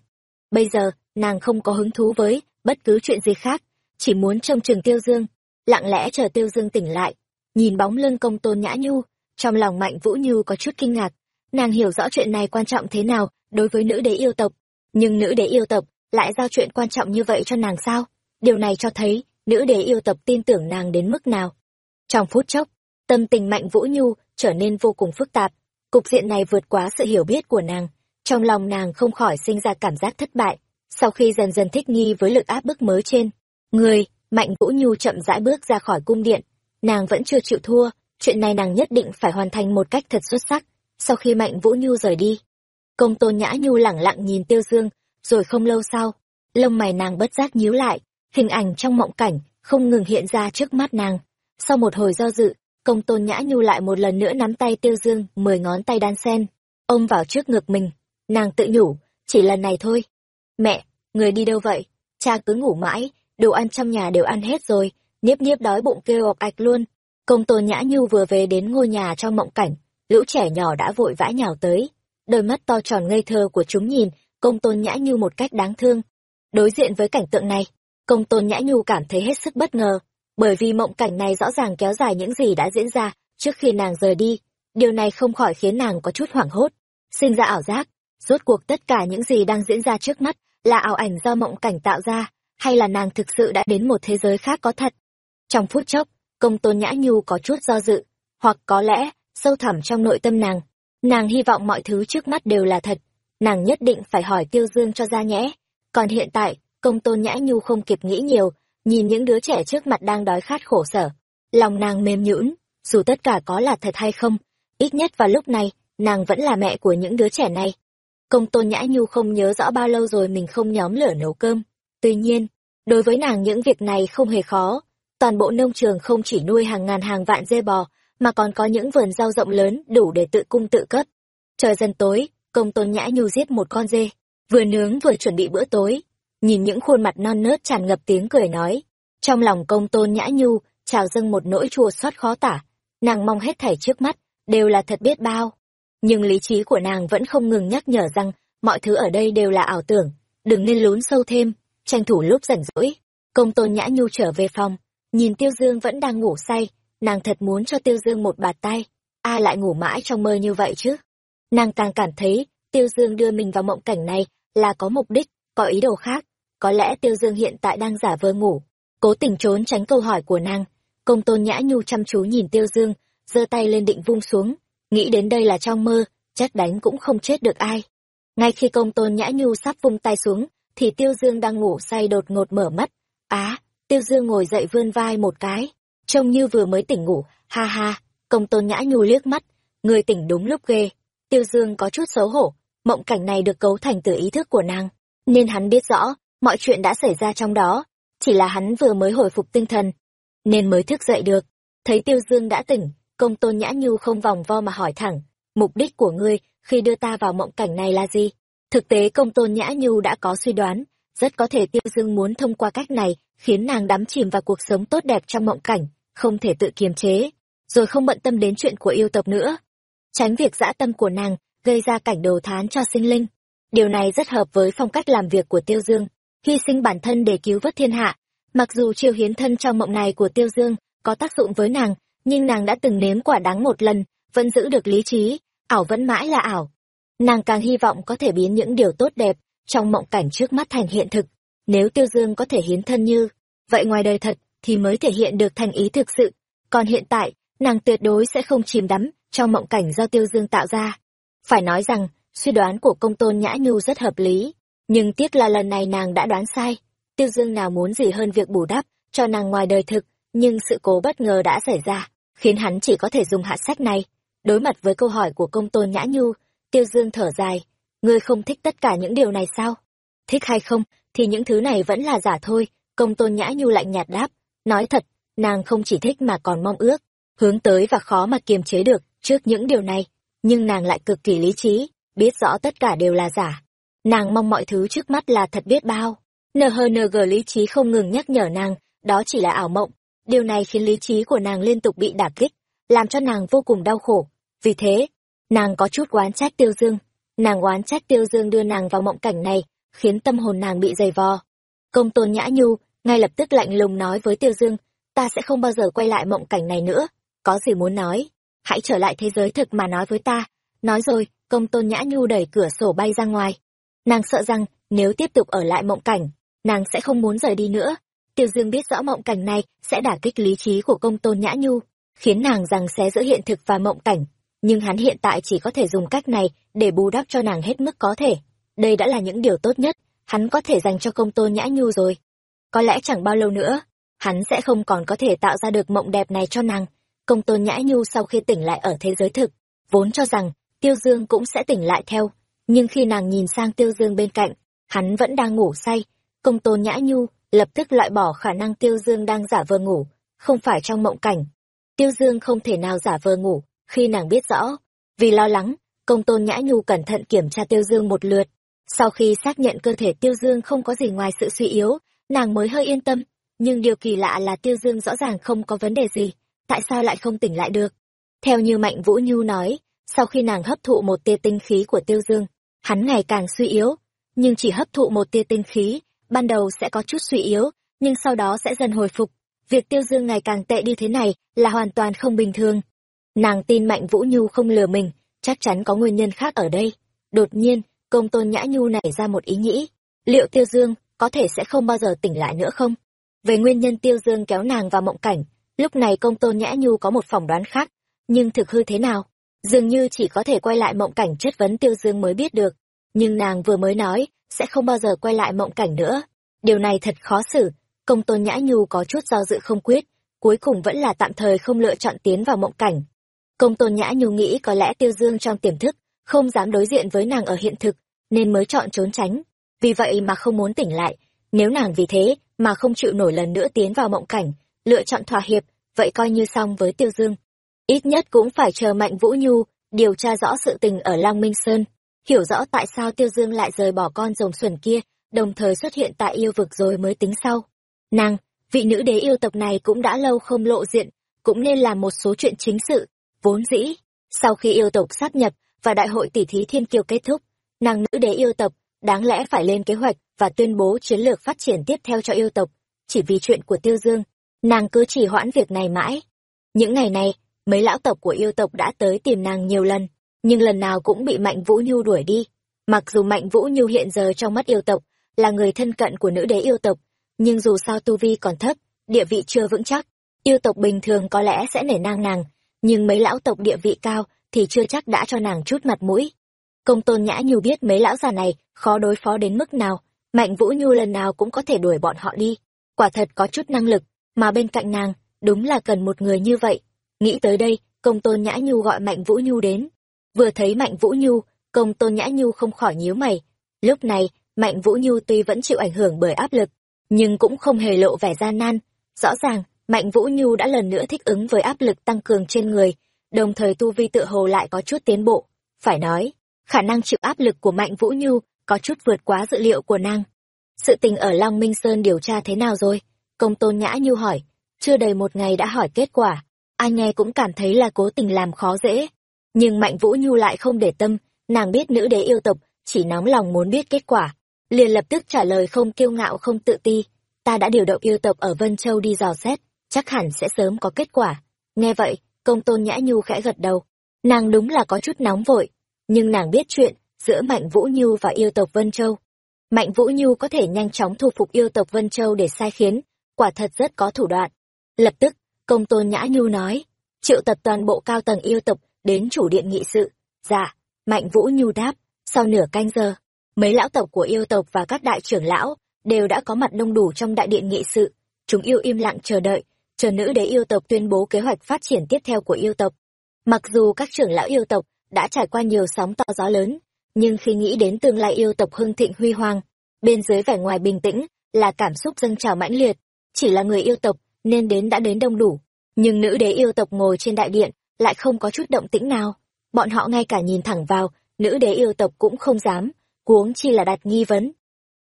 Bây giờ, nàng không có hứng thú với bất cứ chuyện gì khác, chỉ muốn trông chừng Tiêu Dương, lặng lẽ chờ Tiêu Dương tỉnh lại. Nhìn bóng lưng công tôn nhã nhu, trong lòng Mạnh Vũ Như có chút kinh ngạc. Nàng hiểu rõ chuyện này quan trọng thế nào đối với nữ đế yêu tộc, nhưng nữ đế yêu tộc lại giao chuyện quan trọng như vậy cho nàng sao? Điều này cho thấy nữ đế yêu tộc tin tưởng nàng đến mức nào. Trong phút chốc, tâm tình Mạnh Vũ Nhu trở nên vô cùng phức tạp, cục diện này vượt quá sự hiểu biết của nàng trong lòng nàng không khỏi sinh ra cảm giác thất bại, sau khi dần dần thích nghi với lực áp bức mới trên. Người, Mạnh Vũ Nhu chậm rãi bước ra khỏi cung điện, nàng vẫn chưa chịu thua, chuyện này nàng nhất định phải hoàn thành một cách thật xuất sắc. Sau khi Mạnh Vũ Nhu rời đi, công tôn nhã Nhu lẳng lặng nhìn Tiêu Dương, rồi không lâu sau, lông mày nàng bất giác nhíu lại, hình ảnh trong mộng cảnh không ngừng hiện ra trước mắt nàng. Sau một hồi do dự, công tôn nhã Nhu lại một lần nữa nắm tay Tiêu Dương, mười ngón tay đan sen, ôm vào trước ngực mình, Nàng tự nhủ, chỉ lần này thôi. Mẹ, người đi đâu vậy? Cha cứ ngủ mãi, đồ ăn trong nhà đều ăn hết rồi, niếp niếp đói bụng kêu ọc ạch luôn. Công tôn nhã nhu vừa về đến ngôi nhà trong mộng cảnh, lũ trẻ nhỏ đã vội vã nhào tới. Đôi mắt to tròn ngây thơ của chúng nhìn, công tôn nhã nhu một cách đáng thương. Đối diện với cảnh tượng này, công tôn nhã nhu cảm thấy hết sức bất ngờ, bởi vì mộng cảnh này rõ ràng kéo dài những gì đã diễn ra trước khi nàng rời đi. Điều này không khỏi khiến nàng có chút hoảng hốt, sinh ra ảo giác, Rốt cuộc tất cả những gì đang diễn ra trước mắt là ảo ảnh do mộng cảnh tạo ra, hay là nàng thực sự đã đến một thế giới khác có thật? Trong phút chốc, công tôn nhã nhu có chút do dự, hoặc có lẽ, sâu thẳm trong nội tâm nàng, nàng hy vọng mọi thứ trước mắt đều là thật, nàng nhất định phải hỏi tiêu dương cho ra nhẽ. Còn hiện tại, công tôn nhã nhu không kịp nghĩ nhiều, nhìn những đứa trẻ trước mặt đang đói khát khổ sở. Lòng nàng mềm nhũn, dù tất cả có là thật hay không, ít nhất vào lúc này, nàng vẫn là mẹ của những đứa trẻ này. Công tôn nhã nhu không nhớ rõ bao lâu rồi mình không nhóm lửa nấu cơm. Tuy nhiên, đối với nàng những việc này không hề khó. Toàn bộ nông trường không chỉ nuôi hàng ngàn hàng vạn dê bò, mà còn có những vườn rau rộng lớn đủ để tự cung tự cấp. Trời dần tối, công tôn nhã nhu giết một con dê, vừa nướng vừa chuẩn bị bữa tối. Nhìn những khuôn mặt non nớt tràn ngập tiếng cười nói. Trong lòng công tôn nhã nhu, trào dâng một nỗi chua xót khó tả. Nàng mong hết thảy trước mắt, đều là thật biết bao nhưng lý trí của nàng vẫn không ngừng nhắc nhở rằng mọi thứ ở đây đều là ảo tưởng. Đừng nên lún sâu thêm, tranh thủ lúc rảnh rỗi. Công tôn nhã nhu trở về phòng, nhìn tiêu dương vẫn đang ngủ say, nàng thật muốn cho tiêu dương một bạt tay. A lại ngủ mãi trong mơ như vậy chứ? Nàng càng cảm thấy tiêu dương đưa mình vào mộng cảnh này là có mục đích, có ý đồ khác. Có lẽ tiêu dương hiện tại đang giả vờ ngủ, cố tình trốn tránh câu hỏi của nàng. Công tôn nhã nhu chăm chú nhìn tiêu dương, giơ tay lên định vung xuống nghĩ đến đây là trong mơ, chắc đánh cũng không chết được ai. Ngay khi công tôn nhã nhu sắp vung tay xuống, thì tiêu dương đang ngủ say đột ngột mở mắt. Á, tiêu dương ngồi dậy vươn vai một cái. Trông như vừa mới tỉnh ngủ, ha ha, công tôn nhã nhu liếc mắt. Người tỉnh đúng lúc ghê. Tiêu dương có chút xấu hổ, mộng cảnh này được cấu thành từ ý thức của nàng. Nên hắn biết rõ, mọi chuyện đã xảy ra trong đó, chỉ là hắn vừa mới hồi phục tinh thần, nên mới thức dậy được. Thấy tiêu dương đã tỉnh công tôn nhã nhu không vòng vo mà hỏi thẳng, mục đích của ngươi khi đưa ta vào mộng cảnh này là gì? Thực tế, công tôn nhã nhu đã có suy đoán, rất có thể tiêu dương muốn thông qua cách này khiến nàng đắm chìm vào cuộc sống tốt đẹp trong mộng cảnh, không thể tự kiềm chế, rồi không bận tâm đến chuyện của yêu tộc nữa. Tránh việc dã tâm của nàng gây ra cảnh đồ thán cho sinh linh. Điều này rất hợp với phong cách làm việc của tiêu dương, hy sinh bản thân để cứu vớt thiên hạ. Mặc dù chiêu hiến thân trong mộng này của tiêu dương có tác dụng với nàng nhưng nàng đã từng nếm quả đắng một lần, vẫn giữ được lý trí, ảo vẫn mãi là ảo. Nàng càng hy vọng có thể biến những điều tốt đẹp trong mộng cảnh trước mắt thành hiện thực. Nếu tiêu dương có thể hiến thân như, vậy ngoài đời thật thì mới thể hiện được thành ý thực sự. Còn hiện tại, nàng tuyệt đối sẽ không chìm đắm trong mộng cảnh do tiêu dương tạo ra. Phải nói rằng, suy đoán của công tôn nhã nhu rất hợp lý. Nhưng tiếc là lần này nàng đã đoán sai. Tiêu dương nào muốn gì hơn việc bù đắp cho nàng ngoài đời thực, nhưng sự cố bất ngờ đã xảy ra khiến hắn chỉ có thể dùng hạ sách này. Đối mặt với câu hỏi của công tôn nhã nhu, tiêu dương thở dài, ngươi không thích tất cả những điều này sao? Thích hay không, thì những thứ này vẫn là giả thôi. Công tôn nhã nhu lạnh nhạt đáp, nói thật, nàng không chỉ thích mà còn mong ước, hướng tới và khó mà kiềm chế được trước những điều này. Nhưng nàng lại cực kỳ lý trí, biết rõ tất cả đều là giả. Nàng mong mọi thứ trước mắt là thật biết bao. Nờ hờ nờ gờ lý trí không ngừng nhắc nhở nàng, đó chỉ là ảo mộng điều này khiến lý trí của nàng liên tục bị đả kích, làm cho nàng vô cùng đau khổ. Vì thế, nàng có chút oán trách tiêu dương. Nàng oán trách tiêu dương đưa nàng vào mộng cảnh này, khiến tâm hồn nàng bị dày vò. Công tôn nhã nhu, ngay lập tức lạnh lùng nói với tiêu dương, ta sẽ không bao giờ quay lại mộng cảnh này nữa. Có gì muốn nói? Hãy trở lại thế giới thực mà nói với ta. Nói rồi, công tôn nhã nhu đẩy cửa sổ bay ra ngoài. Nàng sợ rằng, nếu tiếp tục ở lại mộng cảnh, nàng sẽ không muốn rời đi nữa tiêu dương biết rõ mộng cảnh này sẽ đả kích lý trí của công tôn nhã nhu, khiến nàng rằng xé giữa hiện thực và mộng cảnh, nhưng hắn hiện tại chỉ có thể dùng cách này để bù đắp cho nàng hết mức có thể. Đây đã là những điều tốt nhất hắn có thể dành cho công tôn nhã nhu rồi. Có lẽ chẳng bao lâu nữa, hắn sẽ không còn có thể tạo ra được mộng đẹp này cho nàng. Công tôn nhã nhu sau khi tỉnh lại ở thế giới thực, vốn cho rằng tiêu dương cũng sẽ tỉnh lại theo, nhưng khi nàng nhìn sang tiêu dương bên cạnh, hắn vẫn đang ngủ say. Công tôn nhã nhu lập tức loại bỏ khả năng tiêu dương đang giả vờ ngủ, không phải trong mộng cảnh. Tiêu dương không thể nào giả vờ ngủ khi nàng biết rõ, vì lo lắng, công tôn nhã nhu cẩn thận kiểm tra tiêu dương một lượt. Sau khi xác nhận cơ thể tiêu dương không có gì ngoài sự suy yếu, nàng mới hơi yên tâm, nhưng điều kỳ lạ là tiêu dương rõ ràng không có vấn đề gì, tại sao lại không tỉnh lại được? Theo như mạnh vũ nhu nói, sau khi nàng hấp thụ một tia tinh khí của tiêu dương, hắn ngày càng suy yếu, nhưng chỉ hấp thụ một tia tinh khí ban đầu sẽ có chút suy yếu, nhưng sau đó sẽ dần hồi phục. Việc tiêu dương ngày càng tệ đi thế này là hoàn toàn không bình thường. Nàng tin mạnh vũ nhu không lừa mình, chắc chắn có nguyên nhân khác ở đây. Đột nhiên, công tôn nhã nhu nảy ra một ý nghĩ. Liệu tiêu dương có thể sẽ không bao giờ tỉnh lại nữa không? Về nguyên nhân tiêu dương kéo nàng vào mộng cảnh, lúc này công tôn nhã nhu có một phỏng đoán khác, nhưng thực hư thế nào? Dường như chỉ có thể quay lại mộng cảnh chất vấn tiêu dương mới biết được. Nhưng nàng vừa mới nói sẽ không bao giờ quay lại mộng cảnh nữa. Điều này thật khó xử. Công tôn nhã nhu có chút do dự không quyết, cuối cùng vẫn là tạm thời không lựa chọn tiến vào mộng cảnh. Công tôn nhã nhu nghĩ có lẽ tiêu dương trong tiềm thức không dám đối diện với nàng ở hiện thực, nên mới chọn trốn tránh. Vì vậy mà không muốn tỉnh lại. Nếu nàng vì thế mà không chịu nổi lần nữa tiến vào mộng cảnh, lựa chọn thỏa hiệp, vậy coi như xong với tiêu dương. Ít nhất cũng phải chờ mạnh vũ nhu điều tra rõ sự tình ở lang minh sơn hiểu rõ tại sao tiêu dương lại rời bỏ con rồng xuẩn kia đồng thời xuất hiện tại yêu vực rồi mới tính sau nàng vị nữ đế yêu tộc này cũng đã lâu không lộ diện cũng nên làm một số chuyện chính sự vốn dĩ sau khi yêu tộc sáp nhập và đại hội tỷ thí thiên kiều kết thúc nàng nữ đế yêu tộc đáng lẽ phải lên kế hoạch và tuyên bố chiến lược phát triển tiếp theo cho yêu tộc. Chỉ vì chuyện của Tiêu Dương, nàng cứ chỉ hoãn việc này mãi. Những ngày này, mấy lão tộc của yêu tộc đã tới tìm nàng nhiều lần, nhưng lần nào cũng bị Mạnh Vũ Nhu đuổi đi. Mặc dù Mạnh Vũ Nhu hiện giờ trong mắt yêu tộc là người thân cận của nữ đế yêu tộc, nhưng dù sao tu vi còn thấp, địa vị chưa vững chắc, yêu tộc bình thường có lẽ sẽ nể nang nàng, nhưng mấy lão tộc địa vị cao thì chưa chắc đã cho nàng chút mặt mũi. Công tôn nhã nhu biết mấy lão già này khó đối phó đến mức nào, mạnh vũ nhu lần nào cũng có thể đuổi bọn họ đi. Quả thật có chút năng lực, mà bên cạnh nàng, đúng là cần một người như vậy. Nghĩ tới đây, công tôn nhã nhu gọi mạnh vũ nhu đến. Vừa thấy mạnh vũ nhu, công tôn nhã nhu không khỏi nhíu mày. Lúc này, mạnh vũ nhu tuy vẫn chịu ảnh hưởng bởi áp lực, nhưng cũng không hề lộ vẻ gian nan. Rõ ràng, mạnh vũ nhu đã lần nữa thích ứng với áp lực tăng cường trên người, đồng thời tu vi tự hồ lại có chút tiến bộ. Phải nói, khả năng chịu áp lực của Mạnh Vũ Nhu có chút vượt quá dự liệu của nàng. Sự tình ở Long Minh Sơn điều tra thế nào rồi? Công tôn nhã nhu hỏi, chưa đầy một ngày đã hỏi kết quả. Ai nghe cũng cảm thấy là cố tình làm khó dễ. Nhưng Mạnh Vũ Nhu lại không để tâm, nàng biết nữ đế yêu tộc, chỉ nóng lòng muốn biết kết quả. Liền lập tức trả lời không kiêu ngạo không tự ti. Ta đã điều động yêu tộc ở Vân Châu đi dò xét, chắc hẳn sẽ sớm có kết quả. Nghe vậy, công tôn nhã nhu khẽ gật đầu. Nàng đúng là có chút nóng vội, nhưng nàng biết chuyện giữa Mạnh Vũ Nhu và yêu tộc Vân Châu. Mạnh Vũ Nhu có thể nhanh chóng thu phục yêu tộc Vân Châu để sai khiến, quả thật rất có thủ đoạn. Lập tức, công tôn Nhã Nhu nói, triệu tập toàn bộ cao tầng yêu tộc đến chủ điện nghị sự. Dạ, Mạnh Vũ Nhu đáp, sau nửa canh giờ, mấy lão tộc của yêu tộc và các đại trưởng lão đều đã có mặt đông đủ trong đại điện nghị sự. Chúng yêu im lặng chờ đợi, chờ nữ đế yêu tộc tuyên bố kế hoạch phát triển tiếp theo của yêu tộc. Mặc dù các trưởng lão yêu tộc đã trải qua nhiều sóng to gió lớn, nhưng khi nghĩ đến tương lai yêu tộc hưng thịnh huy hoàng, bên dưới vẻ ngoài bình tĩnh là cảm xúc dâng trào mãnh liệt, chỉ là người yêu tộc nên đến đã đến đông đủ, nhưng nữ đế yêu tộc ngồi trên đại điện lại không có chút động tĩnh nào, bọn họ ngay cả nhìn thẳng vào, nữ đế yêu tộc cũng không dám, cuống chi là đặt nghi vấn.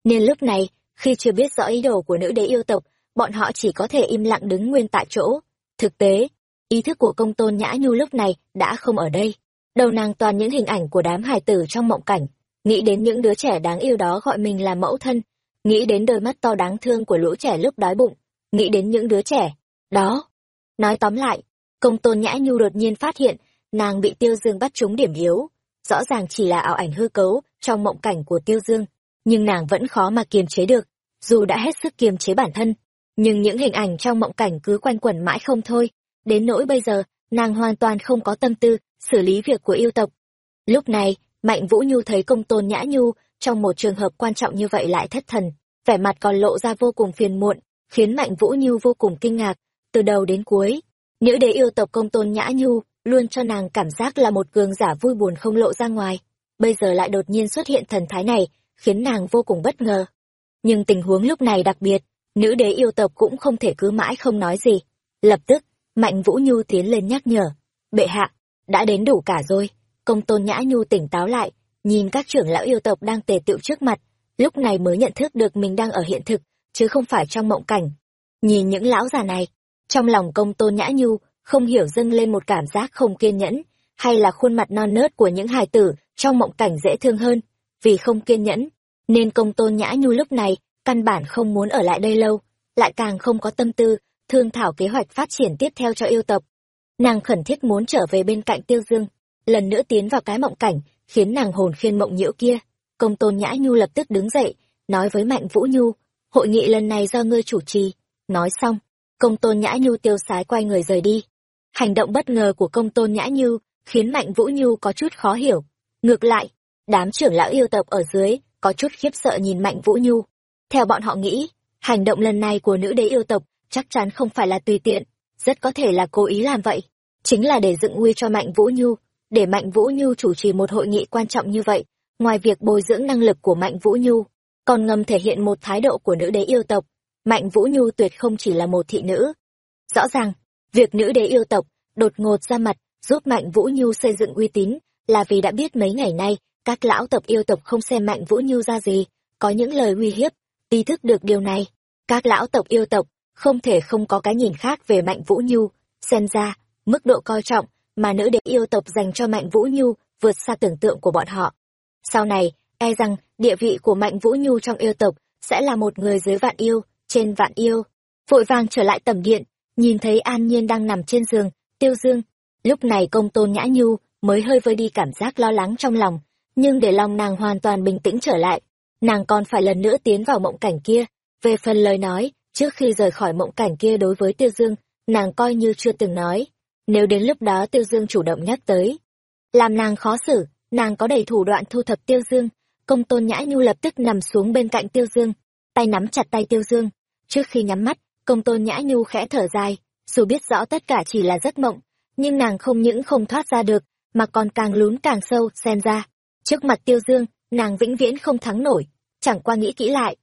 Nên lúc này, khi chưa biết rõ ý đồ của nữ đế yêu tộc, bọn họ chỉ có thể im lặng đứng nguyên tại chỗ. Thực tế, ý thức của công tôn nhã nhu lúc này đã không ở đây đầu nàng toàn những hình ảnh của đám hài tử trong mộng cảnh nghĩ đến những đứa trẻ đáng yêu đó gọi mình là mẫu thân nghĩ đến đôi mắt to đáng thương của lũ trẻ lúc đói bụng nghĩ đến những đứa trẻ đó nói tóm lại công tôn nhã nhu đột nhiên phát hiện nàng bị tiêu dương bắt trúng điểm yếu rõ ràng chỉ là ảo ảnh hư cấu trong mộng cảnh của tiêu dương nhưng nàng vẫn khó mà kiềm chế được dù đã hết sức kiềm chế bản thân nhưng những hình ảnh trong mộng cảnh cứ quanh quẩn mãi không thôi đến nỗi bây giờ nàng hoàn toàn không có tâm tư xử lý việc của yêu tộc. Lúc này, Mạnh Vũ Nhu thấy công tôn Nhã Nhu trong một trường hợp quan trọng như vậy lại thất thần, vẻ mặt còn lộ ra vô cùng phiền muộn, khiến Mạnh Vũ Nhu vô cùng kinh ngạc, từ đầu đến cuối. Nữ đế yêu tộc công tôn Nhã Nhu luôn cho nàng cảm giác là một cường giả vui buồn không lộ ra ngoài, bây giờ lại đột nhiên xuất hiện thần thái này, khiến nàng vô cùng bất ngờ. Nhưng tình huống lúc này đặc biệt, nữ đế yêu tộc cũng không thể cứ mãi không nói gì. Lập tức, Mạnh Vũ Nhu tiến lên nhắc nhở, bệ hạ, đã đến đủ cả rồi công tôn nhã nhu tỉnh táo lại nhìn các trưởng lão yêu tộc đang tề tựu trước mặt lúc này mới nhận thức được mình đang ở hiện thực chứ không phải trong mộng cảnh nhìn những lão già này trong lòng công tôn nhã nhu, không hiểu dâng lên một cảm giác không kiên nhẫn, hay là khuôn mặt non nớt của những hài tử trong mộng cảnh dễ thương hơn. Vì không kiên nhẫn, nên công tôn nhã nhu lúc này căn bản không muốn ở lại đây lâu, lại càng không có tâm tư thương thảo kế hoạch phát triển tiếp theo cho yêu tộc. Nàng khẩn thiết muốn trở về bên cạnh tiêu dương, lần nữa tiến vào cái mộng cảnh khiến nàng hồn khiên mộng nhiễu kia. Công tôn nhã nhu lập tức đứng dậy, nói với mạnh vũ nhu, hội nghị lần này do ngươi chủ trì. Nói xong công tôn nhã nhu tiêu sái quay người rời đi. Hành động bất ngờ của công tôn nhã nhu khiến mạnh vũ nhu có chút khó hiểu. Ngược lại, đám trưởng lão yêu tộc ở dưới có chút khiếp sợ nhìn mạnh vũ nhu. Theo bọn họ nghĩ, hành động lần này của nữ đế yêu tộc chắc chắn không phải là tùy tiện, rất có thể là cố ý làm vậy. Chính là để dựng uy cho mạnh vũ nhu. Để mạnh vũ nhu chủ trì một hội nghị quan trọng như vậy, ngoài việc bồi dưỡng năng lực của mạnh vũ nhu, còn ngầm thể hiện một thái độ của nữ đế yêu tộc mạnh vũ nhu tuyệt không chỉ là một thị nữ rõ ràng việc nữ đế yêu tộc đột ngột ra mặt giúp mạnh vũ nhu xây dựng uy tín là vì đã biết mấy ngày nay các lão tộc yêu tộc không xem mạnh vũ nhu ra gì có những lời uy hiếp ý thức được điều này các lão tộc yêu tộc không thể không có cái nhìn khác về Mạnh Vũ Nhu, xem ra, mức độ coi trọng mà nữ đế yêu tộc dành cho Mạnh Vũ Nhu vượt xa tưởng tượng của bọn họ. Sau này, e rằng địa vị của Mạnh Vũ Nhu trong yêu tộc sẽ là một người dưới vạn yêu, trên vạn yêu. Vội vàng trở lại tầm điện, nhìn thấy An Nhiên đang nằm trên giường, Tiêu Dương. Lúc này công tôn Nhã Nhu mới hơi vơi đi cảm giác lo lắng trong lòng, nhưng để lòng nàng hoàn toàn bình tĩnh trở lại, nàng còn phải lần nữa tiến vào mộng cảnh kia. Về phần lời nói, trước khi rời khỏi mộng cảnh kia đối với Tiêu Dương, nàng coi như chưa từng nói. Nếu đến lúc đó Tiêu Dương chủ động nhắc tới, làm nàng khó xử, nàng có đầy thủ đoạn thu thập Tiêu Dương. Công tôn Nhã Nhu lập tức nằm xuống bên cạnh Tiêu Dương, tay nắm chặt tay Tiêu Dương. Trước khi nhắm mắt, công tôn Nhã Nhu khẽ thở dài, dù biết rõ tất cả chỉ là giấc mộng, nhưng nàng không những không thoát ra được, mà còn càng lún càng sâu, xem ra. Trước mặt Tiêu Dương, nàng vĩnh viễn không thắng nổi, chẳng qua nghĩ kỹ lại.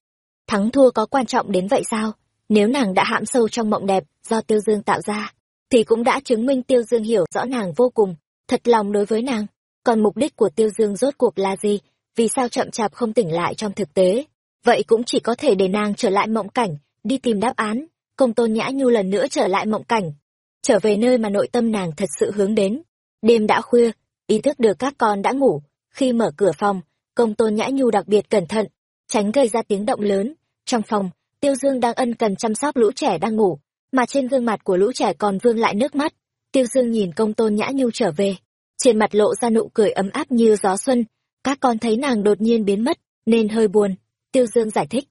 Thắng thua có quan trọng đến vậy sao? Nếu nàng đã hãm sâu trong mộng đẹp do Tiêu Dương tạo ra, thì cũng đã chứng minh Tiêu Dương hiểu rõ nàng vô cùng, thật lòng đối với nàng. Còn mục đích của Tiêu Dương rốt cuộc là gì? Vì sao chậm chạp không tỉnh lại trong thực tế? Vậy cũng chỉ có thể để nàng trở lại mộng cảnh, đi tìm đáp án. Công tôn nhã nhu lần nữa trở lại mộng cảnh. Trở về nơi mà nội tâm nàng thật sự hướng đến. Đêm đã khuya, ý thức được các con đã ngủ. Khi mở cửa phòng, công tôn nhã nhu đặc biệt cẩn thận, tránh gây ra tiếng động lớn. Trong phòng, Tiêu Dương đang ân cần chăm sóc lũ trẻ đang ngủ, mà trên gương mặt của lũ trẻ còn vương lại nước mắt. Tiêu Dương nhìn công tôn nhã nhu trở về, trên mặt lộ ra nụ cười ấm áp như gió xuân. Các con thấy nàng đột nhiên biến mất, nên hơi buồn. Tiêu Dương giải thích.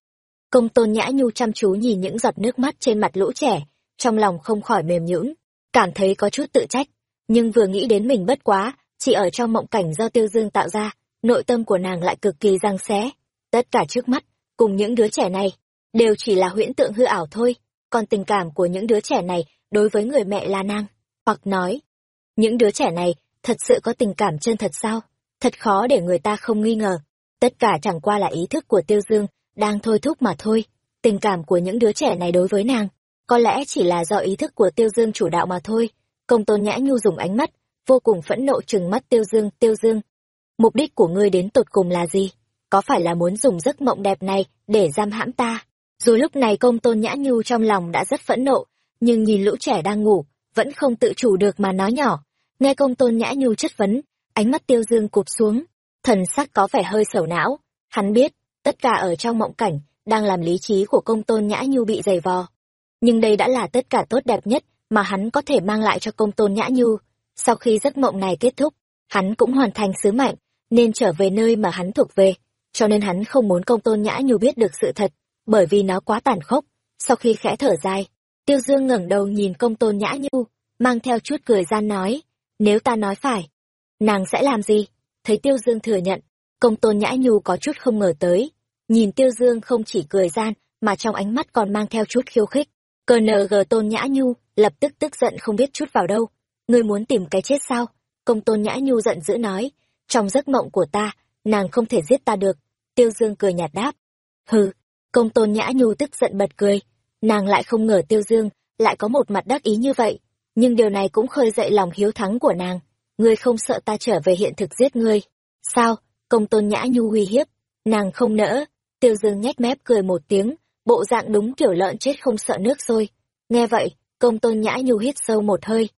Công tôn nhã nhu chăm chú nhìn những giọt nước mắt trên mặt lũ trẻ, trong lòng không khỏi mềm nhũn, cảm thấy có chút tự trách. Nhưng vừa nghĩ đến mình bất quá, chỉ ở trong mộng cảnh do Tiêu Dương tạo ra, nội tâm của nàng lại cực kỳ răng xé. Tất cả trước mắt, cùng những đứa trẻ này, đều chỉ là huyễn tượng hư ảo thôi, còn tình cảm của những đứa trẻ này đối với người mẹ là nàng. Hoặc nói, những đứa trẻ này thật sự có tình cảm chân thật sao? Thật khó để người ta không nghi ngờ. Tất cả chẳng qua là ý thức của Tiêu Dương, đang thôi thúc mà thôi. Tình cảm của những đứa trẻ này đối với nàng, có lẽ chỉ là do ý thức của Tiêu Dương chủ đạo mà thôi. Công tôn nhã nhu dùng ánh mắt, vô cùng phẫn nộ trừng mắt Tiêu Dương, Tiêu Dương. Mục đích của ngươi đến tột cùng là gì? Có phải là muốn dùng giấc mộng đẹp này để giam hãm ta? Dù lúc này công tôn nhã nhu trong lòng đã rất phẫn nộ, nhưng nhìn lũ trẻ đang ngủ, vẫn không tự chủ được mà nói nhỏ. Nghe công tôn nhã nhu chất vấn, ánh mắt tiêu dương cụp xuống, thần sắc có vẻ hơi sầu não. Hắn biết, tất cả ở trong mộng cảnh, đang làm lý trí của công tôn nhã nhu bị dày vò. Nhưng đây đã là tất cả tốt đẹp nhất mà hắn có thể mang lại cho công tôn nhã nhu. Sau khi giấc mộng này kết thúc, hắn cũng hoàn thành sứ mệnh, nên trở về nơi mà hắn thuộc về. Cho nên hắn không muốn công tôn nhã nhu biết được sự thật, bởi vì nó quá tàn khốc. Sau khi khẽ thở dài, Tiêu Dương ngẩng đầu nhìn công tôn nhã nhu, mang theo chút cười gian nói, nếu ta nói phải, nàng sẽ làm gì? Thấy Tiêu Dương thừa nhận, công tôn nhã nhu có chút không ngờ tới. Nhìn Tiêu Dương không chỉ cười gian, mà trong ánh mắt còn mang theo chút khiêu khích. Cờ nờ gờ tôn nhã nhu, lập tức tức giận không biết chút vào đâu. Ngươi muốn tìm cái chết sao? Công tôn nhã nhu giận dữ nói, trong giấc mộng của ta, nàng không thể giết ta được. Tiêu Dương cười nhạt đáp. Hừ, công tôn nhã nhu tức giận bật cười. Nàng lại không ngờ Tiêu Dương lại có một mặt đắc ý như vậy. Nhưng điều này cũng khơi dậy lòng hiếu thắng của nàng ngươi không sợ ta trở về hiện thực giết ngươi. Sao? Công tôn nhã nhu uy hiếp. Nàng không nỡ. Tiêu dương nhếch mép cười một tiếng, bộ dạng đúng kiểu lợn chết không sợ nước sôi. Nghe vậy, công tôn nhã nhu hít sâu một hơi.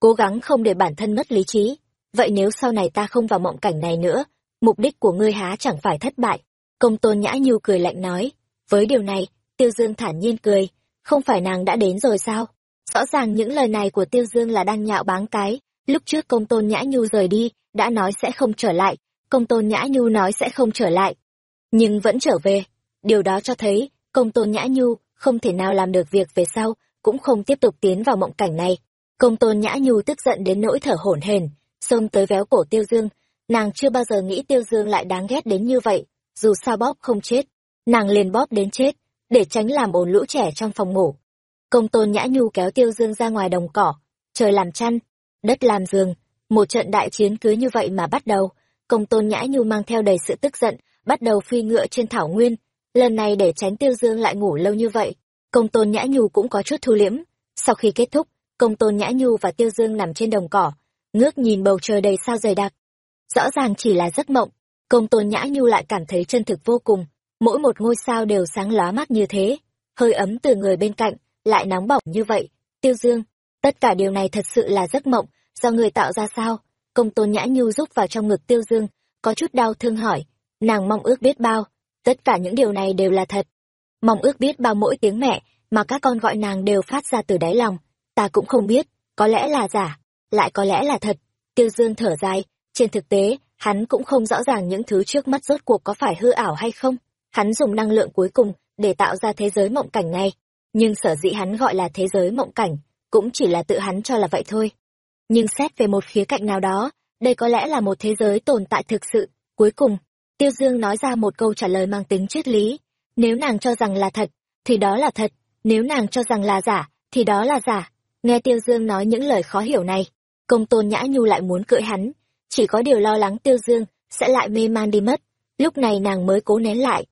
Cố gắng không để bản thân mất lý trí. Vậy nếu sau này ta không vào mộng cảnh này nữa, mục đích của ngươi há chẳng phải thất bại. Công tôn nhã nhu cười lạnh nói. Với điều này, tiêu dương thản nhiên cười. Không phải nàng đã đến rồi sao? Rõ ràng những lời này của tiêu dương là đang nhạo báng cái, Lúc trước công tôn Nhã Nhu rời đi, đã nói sẽ không trở lại, công tôn Nhã Nhu nói sẽ không trở lại. Nhưng vẫn trở về. Điều đó cho thấy, công tôn Nhã Nhu không thể nào làm được việc về sau, cũng không tiếp tục tiến vào mộng cảnh này. Công tôn Nhã Nhu tức giận đến nỗi thở hổn hển, xông tới véo cổ Tiêu Dương. Nàng chưa bao giờ nghĩ Tiêu Dương lại đáng ghét đến như vậy, dù sao bóp không chết. Nàng liền bóp đến chết, để tránh làm ồn lũ trẻ trong phòng ngủ. Công tôn Nhã Nhu kéo Tiêu Dương ra ngoài đồng cỏ, trời làm chăn, đất làm giường, một trận đại chiến cứ như vậy mà bắt đầu. Công tôn nhã nhu mang theo đầy sự tức giận, bắt đầu phi ngựa trên thảo nguyên. Lần này để tránh tiêu dương lại ngủ lâu như vậy, công tôn nhã nhu cũng có chút thu liễm. Sau khi kết thúc, công tôn nhã nhu và tiêu dương nằm trên đồng cỏ, ngước nhìn bầu trời đầy sao dày đặc. Rõ ràng chỉ là giấc mộng, công tôn nhã nhu lại cảm thấy chân thực vô cùng. Mỗi một ngôi sao đều sáng lóa mắt như thế, hơi ấm từ người bên cạnh, lại nóng bỏng như vậy. Tiêu dương, tất cả điều này thật sự là giấc mộng, do người tạo ra sao? Công tôn nhã nhu rúc vào trong ngực tiêu dương, có chút đau thương hỏi. nàng mong ước biết bao, tất cả những điều này đều là thật. Mong ước biết bao mỗi tiếng mẹ mà các con gọi nàng đều phát ra từ đáy lòng, ta cũng không biết, có lẽ là giả, lại có lẽ là thật. Tiêu Dương thở dài, trên thực tế, hắn cũng không rõ ràng những thứ trước mắt rốt cuộc có phải hư ảo hay không. Hắn dùng năng lượng cuối cùng để tạo ra thế giới mộng cảnh này, nhưng sở dĩ hắn gọi là thế giới mộng cảnh, cũng chỉ là tự hắn cho là vậy thôi. Nhưng xét về một khía cạnh nào đó, đây có lẽ là một thế giới tồn tại thực sự. Cuối cùng, Tiêu Dương nói ra một câu trả lời mang tính triết lý. Nếu nàng cho rằng là thật, thì đó là thật. Nếu nàng cho rằng là giả, thì đó là giả. Nghe Tiêu Dương nói những lời khó hiểu này, công tôn nhã nhu lại muốn cưỡi hắn. Chỉ có điều lo lắng Tiêu Dương sẽ lại mê man đi mất. Lúc này nàng mới cố nén lại.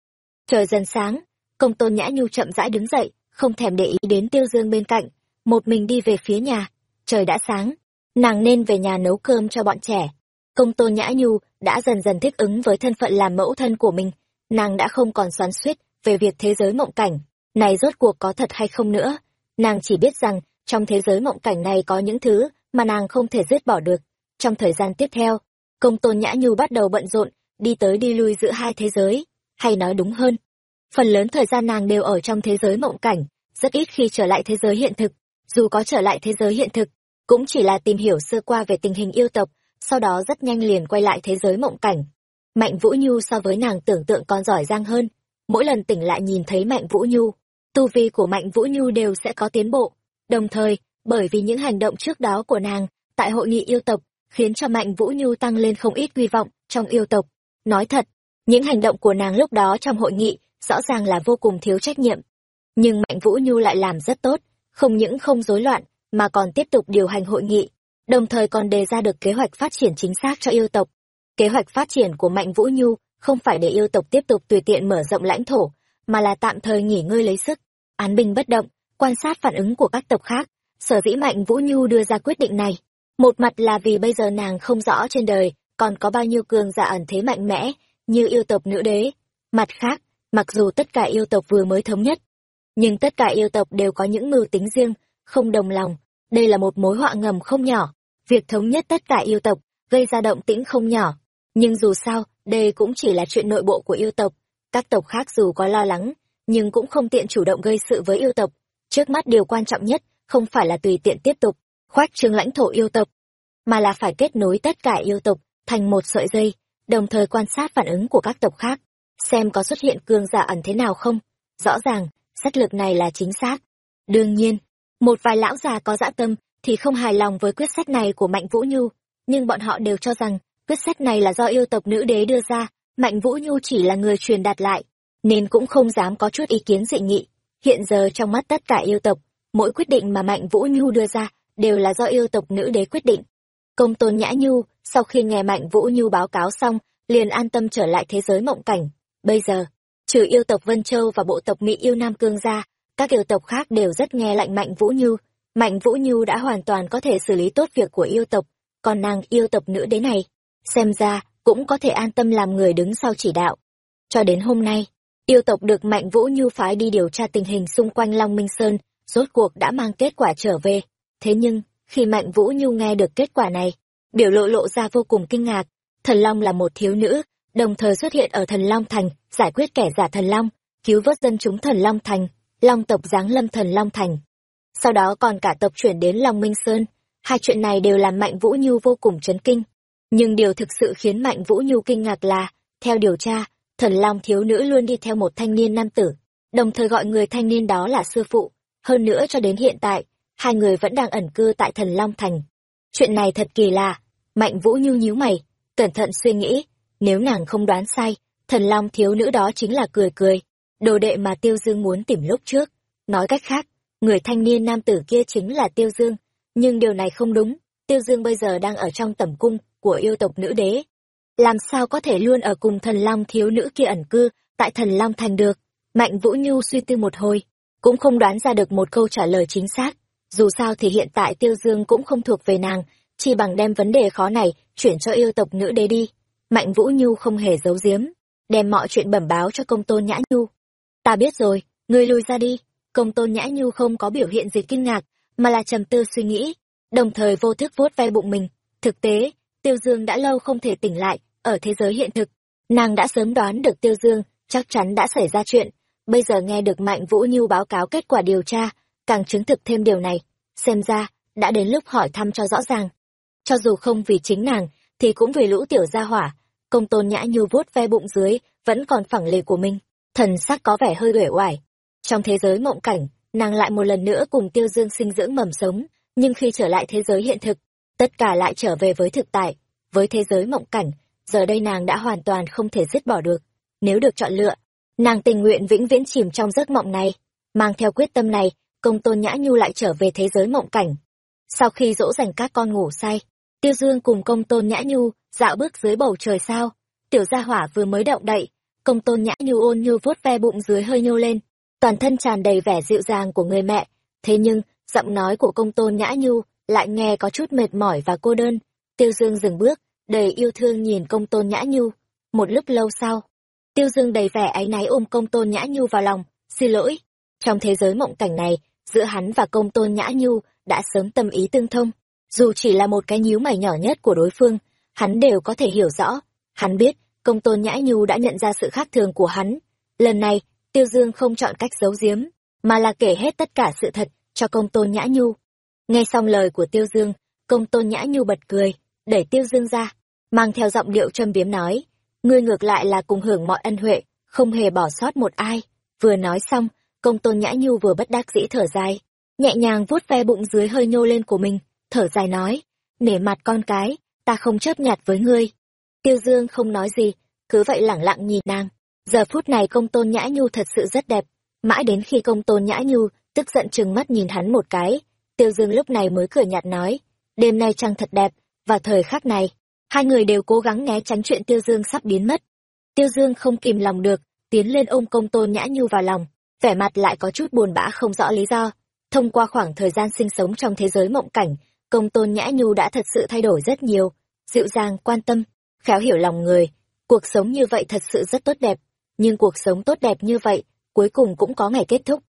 Trời dần sáng, công tôn nhã nhu chậm rãi đứng dậy, không thèm để ý đến Tiêu Dương bên cạnh, một mình đi về phía nhà. Trời đã sáng, nàng nên về nhà nấu cơm cho bọn trẻ. Công tôn nhã nhu đã dần dần thích ứng với thân phận làm mẫu thân của mình, nàng đã không còn xoắn xuýt về việc thế giới mộng cảnh, này rốt cuộc có thật hay không nữa. Nàng chỉ biết rằng, trong thế giới mộng cảnh này có những thứ mà nàng không thể dứt bỏ được. Trong thời gian tiếp theo, công tôn nhã nhu bắt đầu bận rộn, đi tới đi lui giữa hai thế giới, hay nói đúng hơn. Phần lớn thời gian nàng đều ở trong thế giới mộng cảnh, rất ít khi trở lại thế giới hiện thực. Dù có trở lại thế giới hiện thực, cũng chỉ là tìm hiểu sơ qua về tình hình yêu tộc, sau đó rất nhanh liền quay lại thế giới mộng cảnh. Mạnh Vũ Nhu so với nàng tưởng tượng còn giỏi giang hơn, mỗi lần tỉnh lại nhìn thấy Mạnh Vũ Nhu, tu vi của Mạnh Vũ Nhu đều sẽ có tiến bộ. Đồng thời, bởi vì những hành động trước đó của nàng tại hội nghị yêu tộc, khiến cho Mạnh Vũ Nhu tăng lên không ít hy vọng trong yêu tộc. Nói thật, những hành động của nàng lúc đó trong hội nghị rõ ràng là vô cùng thiếu trách nhiệm. Nhưng Mạnh Vũ Nhu lại làm rất tốt, không những không rối loạn, mà còn tiếp tục điều hành hội nghị, đồng thời còn đề ra được kế hoạch phát triển chính xác cho yêu tộc. Kế hoạch phát triển của Mạnh Vũ Nhu không phải để yêu tộc tiếp tục tùy tiện mở rộng lãnh thổ, mà là tạm thời nghỉ ngơi lấy sức, án binh bất động, quan sát phản ứng của các tộc khác. Sở dĩ Mạnh Vũ Nhu đưa ra quyết định này, một mặt là vì bây giờ nàng không rõ trên đời còn có bao nhiêu cường giả ẩn thế mạnh mẽ như yêu tộc nữ đế. Mặt khác, mặc dù tất cả yêu tộc vừa mới thống nhất, nhưng tất cả yêu tộc đều có những mưu tính riêng, không đồng lòng. Đây là một mối họa ngầm không nhỏ. Việc thống nhất tất cả yêu tộc gây ra động tĩnh không nhỏ. Nhưng dù sao, đây cũng chỉ là chuyện nội bộ của yêu tộc. Các tộc khác dù có lo lắng, nhưng cũng không tiện chủ động gây sự với yêu tộc. Trước mắt điều quan trọng nhất không phải là tùy tiện tiếp tục khoách trương lãnh thổ yêu tộc, mà là phải kết nối tất cả yêu tộc thành một sợi dây, đồng thời quan sát phản ứng của các tộc khác, xem có xuất hiện cường giả ẩn thế nào không. Rõ ràng, sách lược này là chính xác. Đương nhiên, một vài lão già có dã tâm thì không hài lòng với quyết sách này của Mạnh Vũ Nhu, nhưng bọn họ đều cho rằng quyết sách này là do yêu tộc nữ đế đưa ra, Mạnh Vũ Nhu chỉ là người truyền đạt lại, nên cũng không dám có chút ý kiến dị nghị. Hiện giờ trong mắt tất cả yêu tộc, mỗi quyết định mà Mạnh Vũ Nhu đưa ra đều là do yêu tộc nữ đế quyết định. Công tôn Nhã Nhu, sau khi nghe Mạnh Vũ Nhu báo cáo xong, liền an tâm trở lại thế giới mộng cảnh. Bây giờ, trừ yêu tộc Vân Châu và bộ tộc Mỹ yêu Nam Cương ra, các yêu tộc khác đều rất nghe lạnh Mạnh Vũ Nhu. Mạnh Vũ Nhu đã hoàn toàn có thể xử lý tốt việc của yêu tộc, còn nàng yêu tộc nữ đế này, xem ra cũng có thể an tâm làm người đứng sau chỉ đạo. Cho đến hôm nay, yêu tộc được Mạnh Vũ Nhu phái đi điều tra tình hình xung quanh Long Minh Sơn, rốt cuộc đã mang kết quả trở về. Thế nhưng, khi Mạnh Vũ Nhu nghe được kết quả này, biểu lộ lộ ra vô cùng kinh ngạc. Thần Long là một thiếu nữ, đồng thời xuất hiện ở Thần Long Thành, giải quyết kẻ giả Thần Long, cứu vớt dân chúng Thần Long Thành, Long tộc giáng lâm Thần Long Thành. Sau đó còn cả tộc chuyển đến Long Minh Sơn. Hai chuyện này đều làm Mạnh Vũ Nhu vô cùng chấn kinh. Nhưng điều thực sự khiến Mạnh Vũ Nhu kinh ngạc là, theo điều tra, Thần Long thiếu nữ luôn đi theo một thanh niên nam tử, đồng thời gọi người thanh niên đó là sư phụ. Hơn nữa cho đến hiện tại, hai người vẫn đang ẩn cư tại thần Long Thành. Chuyện này thật kỳ lạ, Mạnh Vũ Nhu nhíu mày, cẩn thận suy nghĩ, nếu nàng không đoán sai, thần Long thiếu nữ đó chính là cười cười, đồ đệ mà Tiêu Dương muốn tìm lúc trước. Nói cách khác, người thanh niên nam tử kia chính là Tiêu Dương, nhưng điều này không đúng, Tiêu Dương bây giờ đang ở trong tẩm cung của yêu tộc nữ đế. Làm sao có thể luôn ở cùng thần Long thiếu nữ kia ẩn cư tại thần Long Thành được? Mạnh Vũ Nhu suy tư một hồi, cũng không đoán ra được một câu trả lời chính xác dù sao thì hiện tại tiêu dương cũng không thuộc về nàng chi bằng đem vấn đề khó này chuyển cho yêu tộc nữ đế đi mạnh vũ nhu không hề giấu giếm đem mọi chuyện bẩm báo cho công tôn nhã nhu ta biết rồi ngươi lui ra đi. Công tôn nhã nhu không có biểu hiện gì kinh ngạc mà là trầm tư suy nghĩ đồng thời vô thức vuốt ve bụng mình. Thực tế tiêu dương đã lâu không thể tỉnh lại ở thế giới hiện thực Nàng đã sớm đoán được Tiêu Dương chắc chắn đã xảy ra chuyện, bây giờ nghe được Mạnh Vũ Nhu báo cáo kết quả điều tra, càng chứng thực thêm điều này, xem ra đã đến lúc hỏi thăm cho rõ ràng. Cho dù không vì chính nàng, thì cũng vì lũ tiểu gia hỏa, công tôn nhã nhu vuốt ve bụng dưới, vẫn còn phẳng lề của mình, thần sắc có vẻ hơi uể oải. Trong thế giới mộng cảnh, nàng lại một lần nữa cùng tiêu dương sinh dưỡng mầm sống, nhưng khi trở lại thế giới hiện thực, tất cả lại trở về với thực tại, với thế giới mộng cảnh, giờ đây nàng đã hoàn toàn không thể dứt bỏ được. Nếu được chọn lựa, nàng tình nguyện vĩnh viễn chìm trong giấc mộng này, mang theo quyết tâm này, công tôn nhã nhu lại trở về thế giới mộng cảnh. Sau khi dỗ dành các con ngủ say, Tiêu Dương cùng công tôn nhã nhu dạo bước dưới bầu trời sao. Tiểu gia hỏa vừa mới động đậy, công tôn nhã nhu ôn như vuốt ve bụng dưới hơi nhô lên, toàn thân tràn đầy vẻ dịu dàng của người mẹ. Thế nhưng, giọng nói của công tôn nhã nhu lại nghe có chút mệt mỏi và cô đơn. Tiêu Dương dừng bước, đầy yêu thương nhìn công tôn nhã nhu. Một lúc lâu sau, Tiêu Dương đầy vẻ áy náy ôm công tôn nhã nhu vào lòng, xin lỗi. Trong thế giới mộng cảnh này, giữa hắn và công tôn nhã nhu đã sớm tâm ý tương thông dù chỉ là một cái nhíu mày nhỏ nhất của đối phương, hắn đều có thể hiểu rõ. Hắn biết, công tôn nhã nhu đã nhận ra sự khác thường của hắn. Lần này, Tiêu Dương không chọn cách giấu giếm, mà là kể hết tất cả sự thật cho công tôn nhã nhu. Nghe xong lời của Tiêu Dương, công tôn nhã nhu bật cười, đẩy Tiêu Dương ra, mang theo giọng điệu châm biếm nói, ngươi ngược lại là cùng hưởng mọi ân huệ, không hề bỏ sót một ai. Vừa nói xong, công tôn nhã nhu vừa bất đắc dĩ thở dài, nhẹ nhàng vuốt ve bụng dưới hơi nhô lên của mình, thở dài nói, nể mặt con cái, ta không chấp nhặt với ngươi. Tiêu Dương không nói gì, cứ vậy lẳng lặng nhìn nàng. Giờ phút này công tôn nhã nhu thật sự rất đẹp, mãi đến khi công tôn nhã nhu tức giận chừng mắt nhìn hắn một cái, Tiêu Dương lúc này mới cười nhạt nói, đêm nay trăng thật đẹp, và thời khắc này, hai người đều cố gắng né tránh chuyện Tiêu Dương sắp biến mất. Tiêu Dương không kìm lòng được, tiến lên ôm công tôn nhã nhu vào lòng, vẻ mặt lại có chút buồn bã không rõ lý do. Thông qua khoảng thời gian sinh sống trong thế giới mộng cảnh, công tôn nhã nhu đã thật sự thay đổi rất nhiều dịu dàng quan tâm khéo hiểu lòng người. Cuộc sống như vậy thật sự rất tốt đẹp. Nhưng cuộc sống tốt đẹp như vậy, cuối cùng cũng có ngày kết thúc.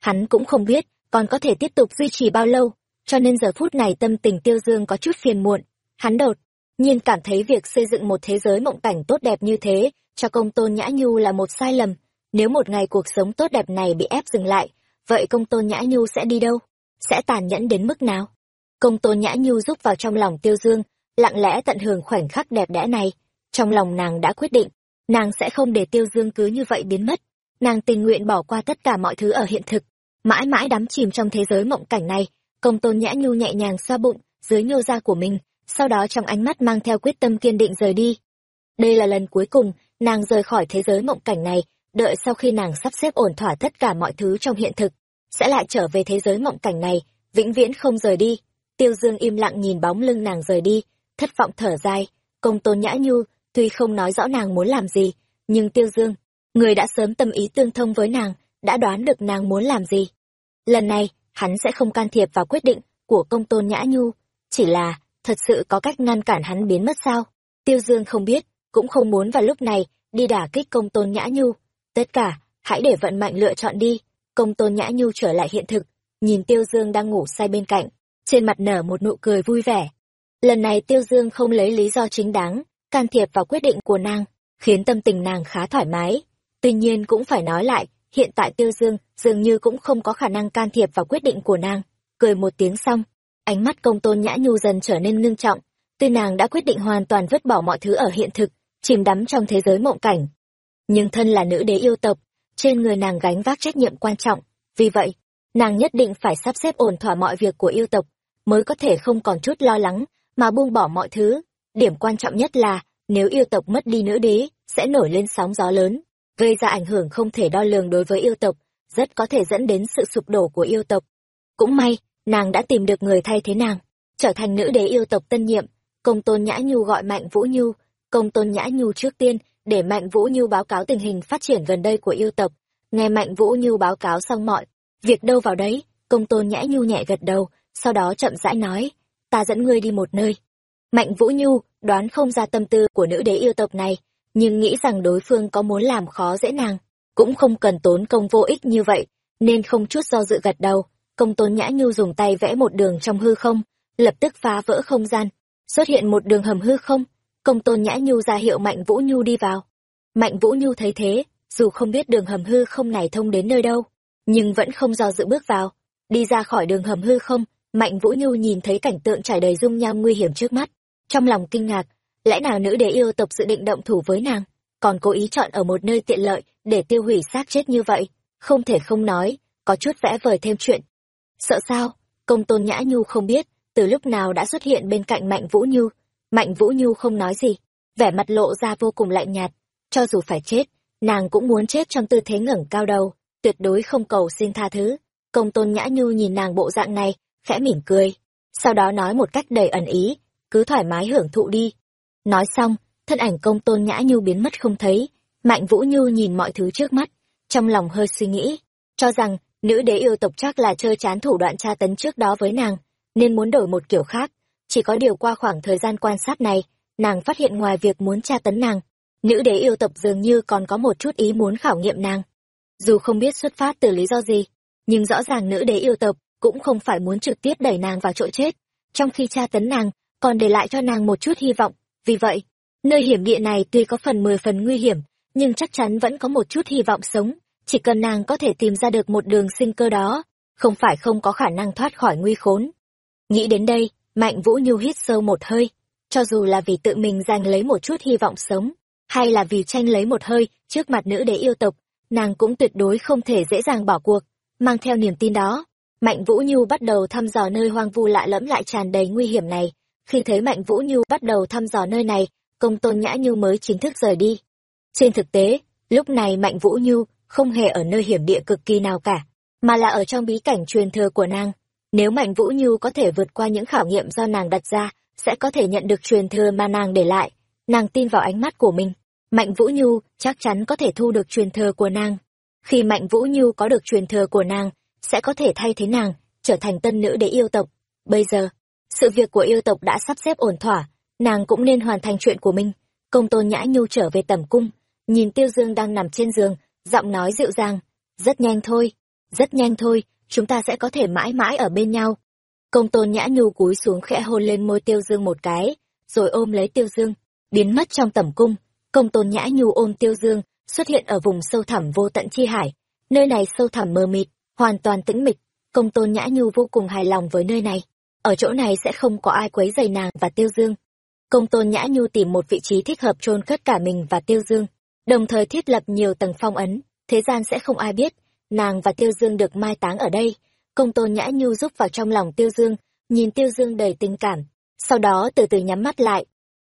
Hắn cũng không biết còn có thể tiếp tục duy trì bao lâu. Cho nên giờ phút này tâm tình tiêu dương có chút phiền muộn. Hắn đột nhiên cảm thấy việc xây dựng một thế giới mộng cảnh tốt đẹp như thế cho công tôn nhã nhu là một sai lầm. Nếu một ngày cuộc sống tốt đẹp này bị ép dừng lại, vậy công tôn nhã nhu sẽ đi đâu? Sẽ tàn nhẫn đến mức nào? Công tôn nhã nhu rúc vào trong lòng tiêu dương lặng lẽ tận hưởng khoảnh khắc đẹp đẽ này. Trong lòng nàng đã quyết định nàng sẽ không để tiêu dương cứ như vậy biến mất. Nàng tình nguyện bỏ qua tất cả mọi thứ ở hiện thực mãi mãi đắm chìm trong thế giới mộng cảnh này. Công tôn nhã nhu nhẹ nhàng xoa bụng dưới nhô da của mình sau đó trong ánh mắt mang theo quyết tâm kiên định rời đi. Đây là lần cuối cùng nàng rời khỏi thế giới mộng cảnh này đợi sau khi nàng sắp xếp ổn thỏa tất cả mọi thứ trong hiện thực sẽ lại trở về thế giới mộng cảnh này vĩnh viễn không rời đi. Tiêu Dương im lặng nhìn bóng lưng nàng rời đi, thất vọng thở dài, công tôn nhã nhu, tuy không nói rõ nàng muốn làm gì, nhưng Tiêu Dương, người đã sớm tâm ý tương thông với nàng, đã đoán được nàng muốn làm gì. Lần này, hắn sẽ không can thiệp vào quyết định của công tôn nhã nhu, chỉ là, thật sự có cách ngăn cản hắn biến mất sao? Tiêu Dương không biết, cũng không muốn vào lúc này, đi đả kích công tôn nhã nhu. Tất cả, hãy để vận mạnh lựa chọn đi. Công tôn nhã nhu trở lại hiện thực, nhìn Tiêu Dương đang ngủ say bên cạnh, trên mặt nở một nụ cười vui vẻ. Lần này Tiêu Dương không lấy lý do chính đáng, can thiệp vào quyết định của nàng, khiến tâm tình nàng khá thoải mái. Tuy nhiên cũng phải nói lại, hiện tại Tiêu Dương dường như cũng không có khả năng can thiệp vào quyết định của nàng. Cười một tiếng xong, ánh mắt công tôn nhã nhu dần trở nên ngưng trọng, tuy nàng đã quyết định hoàn toàn vứt bỏ mọi thứ ở hiện thực, chìm đắm trong thế giới mộng cảnh. Nhưng thân là nữ đế yêu tộc, trên người nàng gánh vác trách nhiệm quan trọng, vì vậy, nàng nhất định phải sắp xếp ổn thỏa mọi việc của yêu tộc, mới có thể không còn chút lo lắng, mà buông bỏ mọi thứ. Điểm quan trọng nhất là, nếu yêu tộc mất đi nữ đế, sẽ nổi lên sóng gió lớn, gây ra ảnh hưởng không thể đo lường đối với yêu tộc, rất có thể dẫn đến sự sụp đổ của yêu tộc. Cũng may, nàng đã tìm được người thay thế nàng, trở thành nữ đế yêu tộc tân nhiệm. Công tôn Nhã Nhu gọi Mạnh Vũ Nhu, công tôn Nhã Nhu trước tiên, để Mạnh Vũ Nhu báo cáo tình hình phát triển gần đây của yêu tộc. Nghe Mạnh Vũ Nhu báo cáo xong mọi, việc đâu vào đấy, công tôn Nhã Nhu nhẹ gật đầu, sau đó chậm rãi nói, ta dẫn ngươi đi một nơi. Mạnh Vũ Nhu đoán không ra tâm tư của nữ đế yêu tộc này, nhưng nghĩ rằng đối phương có muốn làm khó dễ nàng, cũng không cần tốn công vô ích như vậy, nên không chút do dự gật đầu. Công tôn nhã nhu dùng tay vẽ một đường trong hư không, lập tức phá vỡ không gian, xuất hiện một đường hầm hư không. Công tôn nhã nhu ra hiệu Mạnh Vũ Nhu đi vào. Mạnh Vũ Nhu thấy thế, dù không biết đường hầm hư không này thông đến nơi đâu, nhưng vẫn không do dự bước vào. Đi ra khỏi đường hầm hư không, Mạnh Vũ Nhu nhìn thấy cảnh tượng trải đầy dung nham nguy hiểm trước mắt. Trong lòng kinh ngạc, lẽ nào nữ đế yêu tộc dự định động thủ với nàng, còn cố ý chọn ở một nơi tiện lợi để tiêu hủy xác chết như vậy? Không thể không nói, có chút vẽ vời thêm chuyện. Sợ sao? Công tôn Nhã Nhu không biết, từ lúc nào đã xuất hiện bên cạnh Mạnh Vũ Nhu. Mạnh Vũ Nhu không nói gì, vẻ mặt lộ ra vô cùng lạnh nhạt. Cho dù phải chết, nàng cũng muốn chết trong tư thế ngẩng cao đầu, tuyệt đối không cầu xin tha thứ. Công tôn Nhã Nhu nhìn nàng bộ dạng này, khẽ mỉm cười. Sau đó nói một cách đầy ẩn ý, cứ thoải mái hưởng thụ đi. Nói xong, thân ảnh công tôn Nhã Nhu biến mất không thấy. Mạnh Vũ Nhu nhìn mọi thứ trước mắt, trong lòng hơi suy nghĩ, cho rằng nữ đế yêu tộc chắc là chơi chán thủ đoạn tra tấn trước đó với nàng nên muốn đổi một kiểu khác. Chỉ có điều qua khoảng thời gian quan sát này, nàng phát hiện ngoài việc muốn tra tấn nàng, nữ đế yêu tộc dường như còn có một chút ý muốn khảo nghiệm nàng. Dù không biết xuất phát từ lý do gì, nhưng rõ ràng nữ đế yêu tộc cũng không phải muốn trực tiếp đẩy nàng vào chỗ chết, trong khi tra tấn nàng, còn để lại cho nàng một chút hy vọng. Vì vậy, nơi hiểm địa này tuy có phần mười phần nguy hiểm, nhưng chắc chắn vẫn có một chút hy vọng sống, chỉ cần nàng có thể tìm ra được một đường sinh cơ đó, không phải không có khả năng thoát khỏi nguy khốn. Nghĩ đến đây, Mạnh Vũ Nhu hít sâu một hơi, cho dù là vì tự mình giành lấy một chút hy vọng sống, hay là vì tranh lấy một hơi trước mặt nữ đế yêu tộc, nàng cũng tuyệt đối không thể dễ dàng bỏ cuộc. Mang theo niềm tin đó, Mạnh Vũ Nhu bắt đầu thăm dò nơi hoang vu lạ lẫm lại tràn đầy nguy hiểm này. Khi thấy Mạnh Vũ Nhu bắt đầu thăm dò nơi này, công tôn nhã Nhu mới chính thức rời đi. Trên thực tế, lúc này Mạnh Vũ Nhu không hề ở nơi hiểm địa cực kỳ nào cả, mà là ở trong bí cảnh truyền thừa của nàng. Nếu Mạnh Vũ Nhu có thể vượt qua những khảo nghiệm do nàng đặt ra, sẽ có thể nhận được truyền thừa mà nàng để lại. Nàng tin vào ánh mắt của mình. Mạnh Vũ Nhu chắc chắn có thể thu được truyền thừa của nàng. Khi Mạnh Vũ Nhu có được truyền thừa của nàng, sẽ có thể thay thế nàng, trở thành tân nữ để yêu tộc. Bây giờ, sự việc của yêu tộc đã sắp xếp ổn thỏa, nàng cũng nên hoàn thành chuyện của mình. Công tôn nhã nhu trở về tẩm cung, nhìn Tiêu Dương đang nằm trên giường, giọng nói dịu dàng, rất nhanh thôi, rất nhanh thôi, chúng ta sẽ có thể mãi mãi ở bên nhau. Công tôn nhã nhu cúi xuống khẽ hôn lên môi Tiêu Dương một cái, rồi ôm lấy Tiêu Dương, biến mất trong tẩm cung. Công tôn nhã nhu ôm Tiêu Dương, xuất hiện ở vùng sâu thẳm vô tận chi hải. Nơi này sâu thẳm mờ mịt, hoàn toàn tĩnh mịch. Công tôn nhã nhu vô cùng hài lòng với nơi này. Ở chỗ này sẽ không có ai quấy dày nàng và Tiêu Dương. Công tôn nhã nhu tìm một vị trí thích hợp chôn cất cả mình và Tiêu Dương đồng thời thiết lập nhiều tầng phong ấn, thế gian sẽ không ai biết, nàng và Tiêu Dương được mai táng ở đây. Công tôn nhã nhu giúp vào trong lòng Tiêu Dương, nhìn Tiêu Dương đầy tình cảm, sau đó từ từ nhắm mắt lại.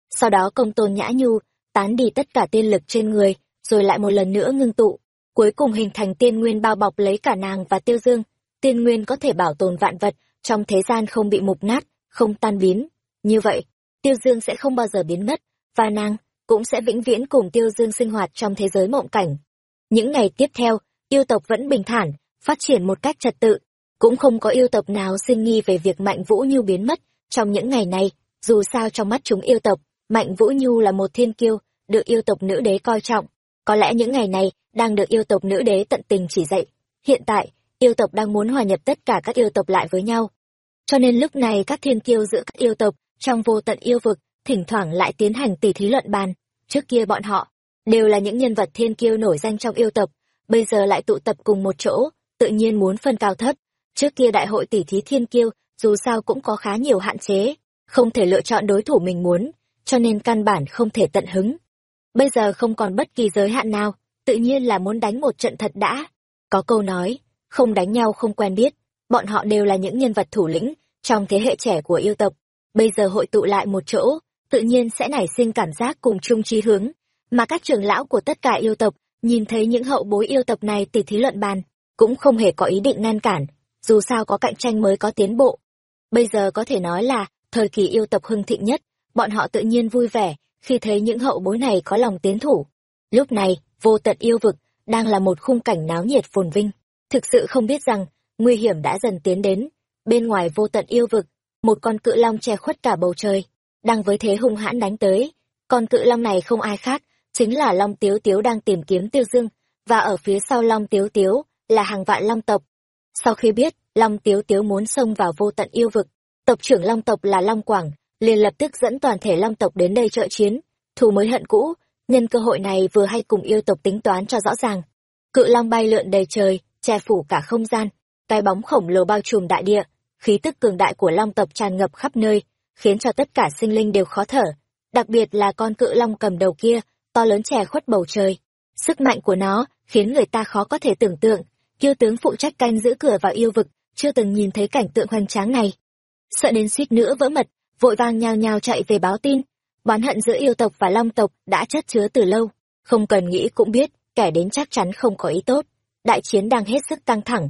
Sau đó công tôn nhã nhu tán đi tất cả tiên lực trên người, rồi lại một lần nữa ngưng tụ, cuối cùng hình thành tiên nguyên bao bọc lấy cả nàng và Tiêu Dương. Tiên nguyên có thể bảo tồn vạn vật, trong thế gian không bị mục nát, không tan biến. Như vậy, Tiêu Dương sẽ không bao giờ biến mất, và nàng cũng sẽ vĩnh viễn cùng Tiêu Dương sinh hoạt trong thế giới mộng cảnh. Những ngày tiếp theo, yêu tộc vẫn bình thản, phát triển một cách trật tự. Cũng không có yêu tộc nào sinh nghi về việc Mạnh Vũ Nhu biến mất trong những ngày này, dù sao trong mắt chúng yêu tộc, Mạnh Vũ Nhu là một thiên kiêu, được yêu tộc nữ đế coi trọng. Có lẽ những ngày này đang được yêu tộc nữ đế tận tình chỉ dạy. Hiện tại, yêu tộc đang muốn hòa nhập tất cả các yêu tộc lại với nhau. Cho nên lúc này các thiên kiêu giữa các yêu tộc trong vô tận yêu vực thỉnh thoảng lại tiến hành tỉ thí luận bàn. Trước kia bọn họ đều là những nhân vật thiên kiêu nổi danh trong yêu tộc, bây giờ lại tụ tập cùng một chỗ, tự nhiên muốn phân cao thấp. Trước kia đại hội tỉ thí thiên kiêu, dù sao cũng có khá nhiều hạn chế, không thể lựa chọn đối thủ mình muốn, cho nên căn bản không thể tận hứng. Bây giờ không còn bất kỳ giới hạn nào, tự nhiên là muốn đánh một trận thật đã. Có câu nói, không đánh nhau không quen biết, bọn họ đều là những nhân vật thủ lĩnh trong thế hệ trẻ của yêu tộc. Bây giờ hội tụ lại một chỗ, tự nhiên sẽ nảy sinh cảm giác cùng chung chí hướng, mà các trưởng lão của tất cả yêu tộc nhìn thấy những hậu bối yêu tộc này tỉ thí luận bàn, cũng không hề có ý định ngăn cản, dù sao có cạnh tranh mới có tiến bộ. Bây giờ có thể nói là thời kỳ yêu tộc hưng thịnh nhất, bọn họ tự nhiên vui vẻ khi thấy những hậu bối này có lòng tiến thủ. Lúc này, vô tận yêu vực đang là một khung cảnh náo nhiệt phồn vinh, thực sự không biết rằng nguy hiểm đã dần tiến đến. Bên ngoài vô tận yêu vực, một con cự long che khuất cả bầu trời, đang với thế hung hãn đánh tới. Con cự long này không ai khác, chính là Long Tiếu Tiếu đang tìm kiếm Tiêu Dương, và ở phía sau Long Tiếu Tiếu là hàng vạn Long tộc. Sau khi biết Long Tiếu Tiếu muốn xông vào vô tận yêu vực, tộc trưởng Long tộc là Long Quảng, liền lập tức dẫn toàn thể Long tộc đến đây trợ chiến, thù mới hận cũ, nhân cơ hội này vừa hay cùng yêu tộc tính toán cho rõ ràng. Cự long bay lượn đầy trời, che phủ cả không gian, cái bóng khổng lồ bao trùm đại địa, khí tức cường đại của long tộc tràn ngập khắp nơi, khiến cho tất cả sinh linh đều khó thở. Đặc biệt là con cự long cầm đầu kia, to lớn che khuất bầu trời. Sức mạnh của nó khiến người ta khó có thể tưởng tượng. Yêu tướng phụ trách canh giữ cửa vào yêu vực, chưa từng nhìn thấy cảnh tượng hoành tráng này. Sợ đến suýt nữa vỡ mật, vội vàng nhào nhào chạy về báo tin. Bán hận giữa yêu tộc và long tộc đã chất chứa từ lâu, không cần nghĩ cũng biết, kẻ đến chắc chắn không có ý tốt. Đại chiến đang hết sức căng thẳng.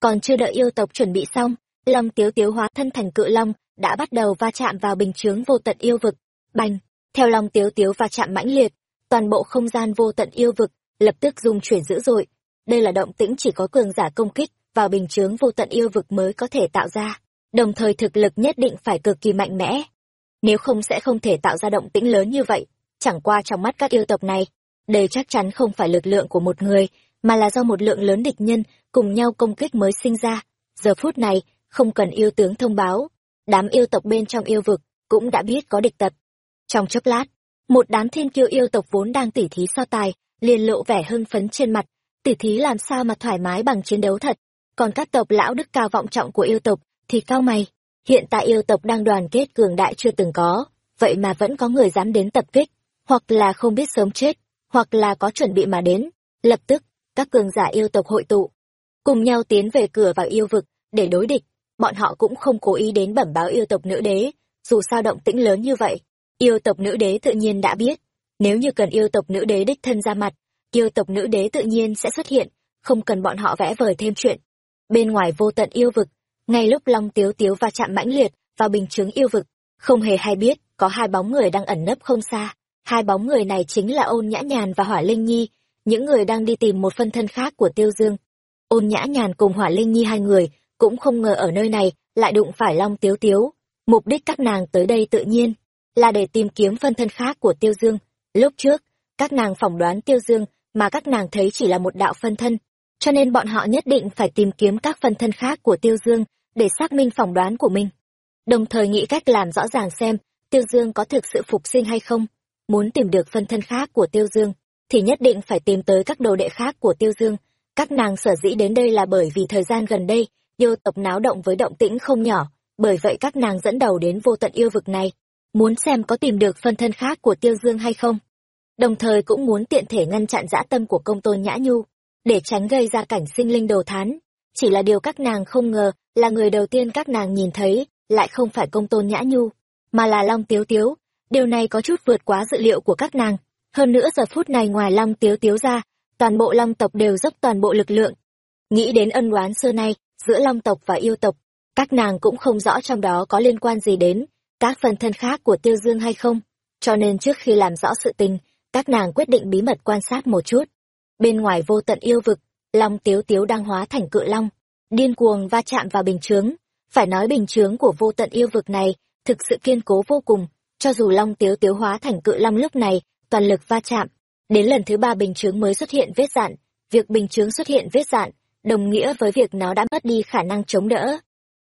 Còn chưa đợi yêu tộc chuẩn bị xong, Long Tiếu Tiếu hóa thân thành cự long, đã bắt đầu va chạm vào bình chướng vô tận yêu vực. Bành! Theo Long Tiếu Tiếu va chạm mãnh liệt, toàn bộ không gian vô tận yêu vực lập tức dung chuyển dữ dội. Đây là động tĩnh chỉ có cường giả công kích vào bình chướng vô tận yêu vực mới có thể tạo ra, đồng thời thực lực nhất định phải cực kỳ mạnh mẽ. Nếu không sẽ không thể tạo ra động tĩnh lớn như vậy, chẳng qua trong mắt các yêu tộc này, đây chắc chắn không phải lực lượng của một người, mà là do một lượng lớn địch nhân cùng nhau công kích mới sinh ra. Giờ phút này, không cần yêu tướng thông báo, đám yêu tộc bên trong yêu vực cũng đã biết có địch tập. Trong chốc lát, một đám thiên kiêu yêu tộc vốn đang tỉ thí so tài, liền lộ vẻ hưng phấn trên mặt, tỉ thí làm sao mà thoải mái bằng chiến đấu thật. Còn các tộc lão đức cao vọng trọng của yêu tộc thì cao mày, hiện tại yêu tộc đang đoàn kết cường đại chưa từng có, vậy mà vẫn có người dám đến tập kích, hoặc là không biết sớm chết, hoặc là có chuẩn bị mà đến. Lập tức, các cường giả yêu tộc hội tụ, cùng nhau tiến về cửa vào yêu vực để đối địch bọn họ cũng không cố ý đến bẩm báo yêu tộc nữ đế, dù sao động tĩnh lớn như vậy, yêu tộc nữ đế tự nhiên đã biết, nếu như cần yêu tộc nữ đế đích thân ra mặt, yêu tộc nữ đế tự nhiên sẽ xuất hiện, không cần bọn họ vẽ vời thêm chuyện. Bên ngoài vô tận yêu vực, ngay lúc Long Tiếu Tiếu va chạm mãnh liệt vào bình chướng yêu vực, không hề hay biết có hai bóng người đang ẩn nấp không xa. Hai bóng người này chính là Ôn Nhã Nhàn và Hỏa Linh Nhi, những người đang đi tìm một phân thân khác của Tiêu Dương. Ôn Nhã Nhàn cùng Hỏa Linh Nhi hai người cũng không ngờ ở nơi này lại đụng phải Long Tiếu Tiếu. Mục đích các nàng tới đây tự nhiên là để tìm kiếm phân thân khác của Tiêu Dương. Lúc trước, các nàng phỏng đoán Tiêu Dương mà các nàng thấy chỉ là một đạo phân thân, cho nên bọn họ nhất định phải tìm kiếm các phân thân khác của Tiêu Dương để xác minh phỏng đoán của mình. Đồng thời nghĩ cách làm rõ ràng xem Tiêu Dương có thực sự phục sinh hay không. Muốn tìm được phân thân khác của Tiêu Dương, thì nhất định phải tìm tới các đồ đệ khác của Tiêu Dương. Các nàng sở dĩ đến đây là bởi vì thời gian gần đây, yêu tộc náo động với động tĩnh không nhỏ, bởi vậy các nàng dẫn đầu đến vô tận yêu vực này, muốn xem có tìm được phân thân khác của Tiêu Dương hay không. Đồng thời cũng muốn tiện thể ngăn chặn dã tâm của công tôn Nhã Nhu, để tránh gây ra cảnh sinh linh đồ thán. Chỉ là điều các nàng không ngờ là người đầu tiên các nàng nhìn thấy lại không phải công tôn Nhã Nhu, mà là Long Tiếu Tiếu. Điều này có chút vượt quá dự liệu của các nàng. Hơn nữa giờ phút này ngoài Long Tiếu Tiếu ra, toàn bộ Long tộc đều dốc toàn bộ lực lượng. Nghĩ đến ân oán xưa nay, giữa long tộc và yêu tộc, các nàng cũng không rõ trong đó có liên quan gì đến các phần thân khác của Tiêu Dương hay không, cho nên trước khi làm rõ sự tình, các nàng quyết định bí mật quan sát một chút. Bên ngoài vô tận yêu vực, Long Tiếu Tiếu đang hóa thành cự long, điên cuồng va chạm vào bình chướng. Phải nói bình chướng của vô tận yêu vực này thực sự kiên cố vô cùng, cho dù Long Tiếu Tiếu hóa thành cự long lúc này, toàn lực va chạm. Đến lần thứ ba bình chướng mới xuất hiện vết dạn, việc bình chướng xuất hiện vết dạn đồng nghĩa với việc nó đã mất đi khả năng chống đỡ.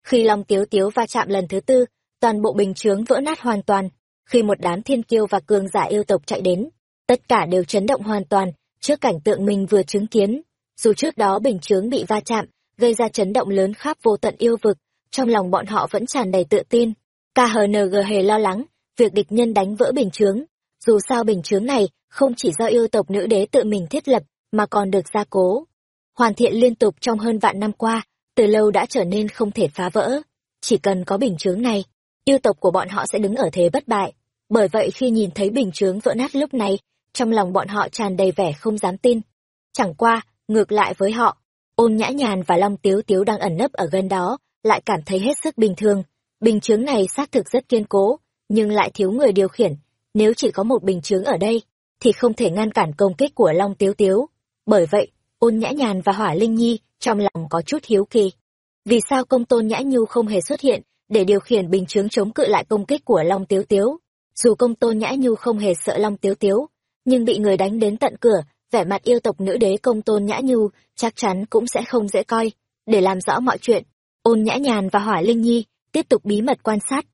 Khi Long Tiếu Tiếu va chạm lần thứ tư, toàn bộ bình chướng vỡ nát hoàn toàn. Khi một đám thiên kiêu và cường giả yêu tộc chạy đến, tất cả đều chấn động hoàn toàn trước cảnh tượng mình vừa chứng kiến. Dù trước đó bình chướng bị va chạm, gây ra chấn động lớn khắp vô tận yêu vực, trong lòng bọn họ vẫn tràn đầy tự tin. KHNG hề lo lắng, việc địch nhân đánh vỡ bình chướng. Dù sao bình chướng này không chỉ do yêu tộc nữ đế tự mình thiết lập, mà còn được gia cố hoàn thiện liên tục trong hơn vạn năm qua, từ lâu đã trở nên không thể phá vỡ. Chỉ cần có bình chướng này, yêu tộc của bọn họ sẽ đứng ở thế bất bại. Bởi vậy khi nhìn thấy bình chướng vỡ nát lúc này, trong lòng bọn họ tràn đầy vẻ không dám tin. Chẳng qua, ngược lại với họ, ôn nhã nhàn và long tiếu tiếu đang ẩn nấp ở gần đó, lại cảm thấy hết sức bình thường. Bình chướng này xác thực rất kiên cố, nhưng lại thiếu người điều khiển. Nếu chỉ có một bình chướng ở đây, thì không thể ngăn cản công kích của long tiếu tiếu. Bởi vậy, ôn nhã nhàn và hỏa linh nhi trong lòng có chút hiếu kỳ vì sao công tôn nhã nhu không hề xuất hiện để điều khiển bình chướng chống cự lại công kích của long tiếu tiếu dù công tôn nhã nhu không hề sợ long tiếu tiếu nhưng bị người đánh đến tận cửa vẻ mặt yêu tộc nữ đế công tôn nhã nhu chắc chắn cũng sẽ không dễ coi. Để làm rõ mọi chuyện ôn nhã nhàn và hỏa linh nhi tiếp tục bí mật quan sát.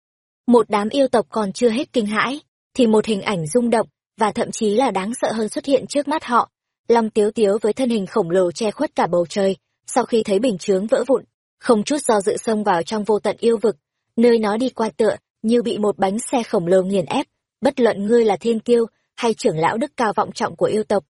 Một đám yêu tộc còn chưa hết kinh hãi thì một hình ảnh rung động và thậm chí là đáng sợ hơn xuất hiện trước mắt họ. Long tiếu tiếu với thân hình khổng lồ che khuất cả bầu trời, sau khi thấy bình chướng vỡ vụn, không chút do dự xông vào trong vô tận yêu vực, nơi nó đi qua tựa, như bị một bánh xe khổng lồ nghiền ép, bất luận ngươi là thiên kiêu, hay trưởng lão đức cao vọng trọng của yêu tộc,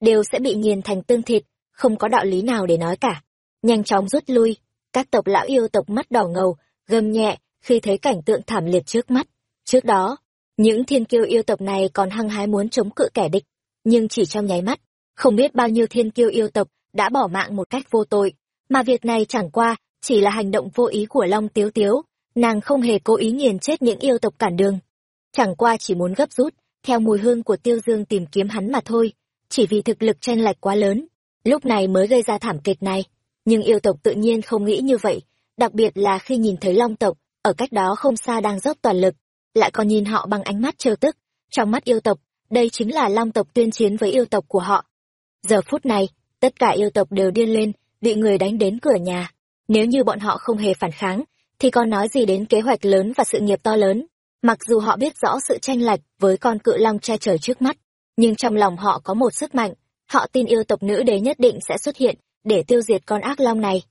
đều sẽ bị nghiền thành tương thịt, không có đạo lý nào để nói cả. Nhanh chóng rút lui, các tộc lão yêu tộc mắt đỏ ngầu, gầm nhẹ, khi thấy cảnh tượng thảm liệt trước mắt. Trước đó, những thiên kiêu yêu tộc này còn hăng hái muốn chống cự kẻ địch, nhưng chỉ trong nháy mắt, không biết bao nhiêu thiên kiêu yêu tộc đã bỏ mạng một cách vô tội, mà việc này chẳng qua chỉ là hành động vô ý của Long Tiếu Tiếu, nàng không hề cố ý nghiền chết những yêu tộc cản đường. Chẳng qua chỉ muốn gấp rút, theo mùi hương của Tiêu Dương tìm kiếm hắn mà thôi, chỉ vì thực lực tranh lệch quá lớn, lúc này mới gây ra thảm kịch này. Nhưng yêu tộc tự nhiên không nghĩ như vậy, đặc biệt là khi nhìn thấy Long tộc, ở cách đó không xa đang dốc toàn lực, lại còn nhìn họ bằng ánh mắt trêu tức. Trong mắt yêu tộc, đây chính là Long tộc tuyên chiến với yêu tộc của họ. Giờ phút này, tất cả yêu tộc đều điên lên, bị người đánh đến cửa nhà. Nếu như bọn họ không hề phản kháng, thì còn nói gì đến kế hoạch lớn và sự nghiệp to lớn. Mặc dù họ biết rõ sự tranh lệch với con cự long che trời trước mắt, nhưng trong lòng họ có một sức mạnh, họ tin yêu tộc nữ đế nhất định sẽ xuất hiện để tiêu diệt con ác long này.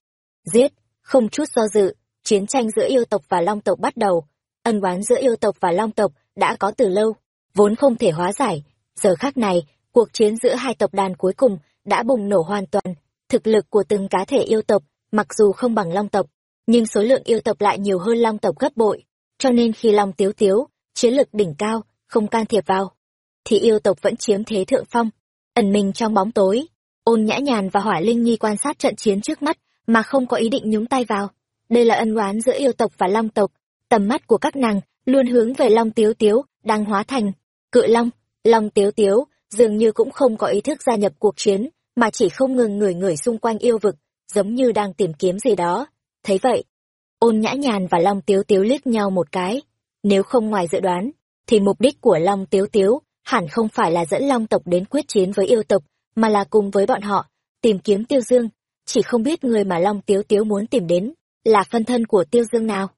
Giết, không chút do dự, chiến tranh giữa yêu tộc và long tộc bắt đầu. Ân oán giữa yêu tộc và long tộc đã có từ lâu, vốn không thể hóa giải. Giờ khác này, cuộc chiến giữa hai tộc đàn cuối cùng đã bùng nổ hoàn toàn. Thực lực của từng cá thể yêu tộc, mặc dù không bằng long tộc, nhưng số lượng yêu tộc lại nhiều hơn long tộc gấp bội. Cho nên khi long tiếu tiếu, chiến lực đỉnh cao, không can thiệp vào, thì yêu tộc vẫn chiếm thế thượng phong, ẩn mình trong bóng tối. Ôn nhã nhàn và hỏa linh nhi quan sát trận chiến trước mắt, mà không có ý định nhúng tay vào. Đây là ân oán giữa yêu tộc và long tộc. Tầm mắt của các nàng luôn hướng về long tiếu tiếu, đang hóa thành cự long. Long tiếu tiếu dường như cũng không có ý thức gia nhập cuộc chiến, mà chỉ không ngừng ngửi ngửi xung quanh yêu vực, giống như đang tìm kiếm gì đó. Thấy vậy, ôn nhã nhàn và long tiếu tiếu liếc nhau một cái. Nếu không ngoài dự đoán, thì mục đích của long tiếu tiếu hẳn không phải là dẫn long tộc đến quyết chiến với yêu tộc, mà là cùng với bọn họ, tìm kiếm tiêu dương. Chỉ không biết người mà long tiếu tiếu muốn tìm đến, là phân thân của tiêu dương nào.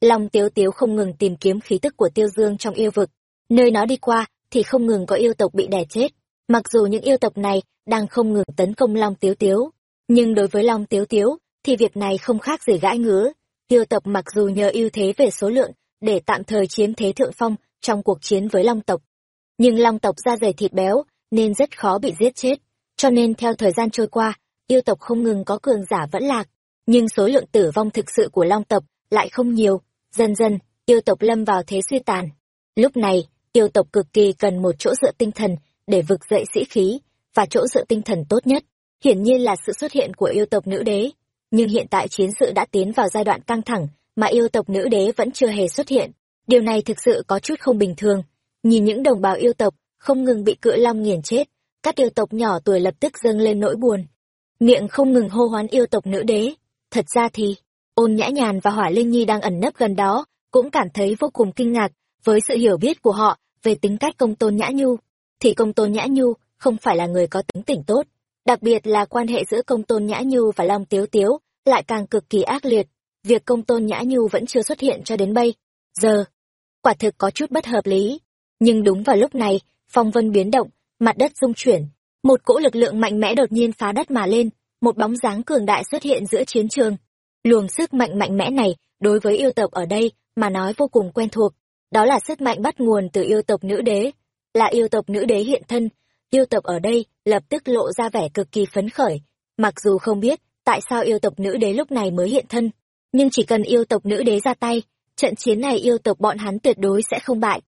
Long tiếu tiếu không ngừng tìm kiếm khí tức của tiêu dương trong yêu vực. Nơi nó đi qua, thì không ngừng có yêu tộc bị đè chết. Mặc dù những yêu tộc này đang không ngừng tấn công long tiếu tiếu, nhưng đối với long tiếu tiếu, thì việc này không khác gì gãi ngứa. Yêu tộc mặc dù nhờ ưu thế về số lượng, để tạm thời chiếm thế thượng phong trong cuộc chiến với long tộc, nhưng long tộc da dày thịt béo, nên rất khó bị giết chết. Cho nên theo thời gian trôi qua, yêu tộc không ngừng có cường giả vẫn lạc. Nhưng số lượng tử vong thực sự của long tộc lại không nhiều. Dần dần, yêu tộc lâm vào thế suy tàn. Lúc này, yêu tộc cực kỳ cần một chỗ dựa tinh thần để vực dậy sĩ khí và chỗ dựa tinh thần tốt nhất. Hiển nhiên là sự xuất hiện của yêu tộc nữ đế. Nhưng hiện tại chiến sự đã tiến vào giai đoạn căng thẳng mà yêu tộc nữ đế vẫn chưa hề xuất hiện. Điều này thực sự có chút không bình thường nhìn những đồng bào yêu tộc, không ngừng bị cự long nghiền chết, các yêu tộc nhỏ tuổi lập tức dâng lên nỗi buồn. Miệng không ngừng hô hoán yêu tộc nữ đế. Thật ra thì, ôn nhã nhàn và hỏa linh nhi đang ẩn nấp gần đó, cũng cảm thấy vô cùng kinh ngạc với sự hiểu biết của họ về tính cách công tôn nhã nhu. Thì công tôn nhã nhu không phải là người có tính tỉnh tốt, đặc biệt là quan hệ giữa công tôn nhã nhu và long tiếu tiếu lại càng cực kỳ ác liệt. Việc công tôn nhã nhu vẫn chưa xuất hiện cho đến bây giờ, quả thực có chút bất hợp lý nhưng đúng vào lúc này, phong vân biến động, mặt đất rung chuyển. Một cỗ lực lượng mạnh mẽ đột nhiên phá đất mà lên, một bóng dáng cường đại xuất hiện giữa chiến trường. Luồng sức mạnh mạnh mẽ này, đối với yêu tộc ở đây, mà nói vô cùng quen thuộc. Đó là sức mạnh bắt nguồn từ yêu tộc nữ đế. Là yêu tộc nữ đế hiện thân, yêu tộc ở đây lập tức lộ ra vẻ cực kỳ phấn khởi. Mặc dù không biết tại sao yêu tộc nữ đế lúc này mới hiện thân, nhưng chỉ cần yêu tộc nữ đế ra tay, trận chiến này yêu tộc bọn hắn tuyệt đối sẽ không bại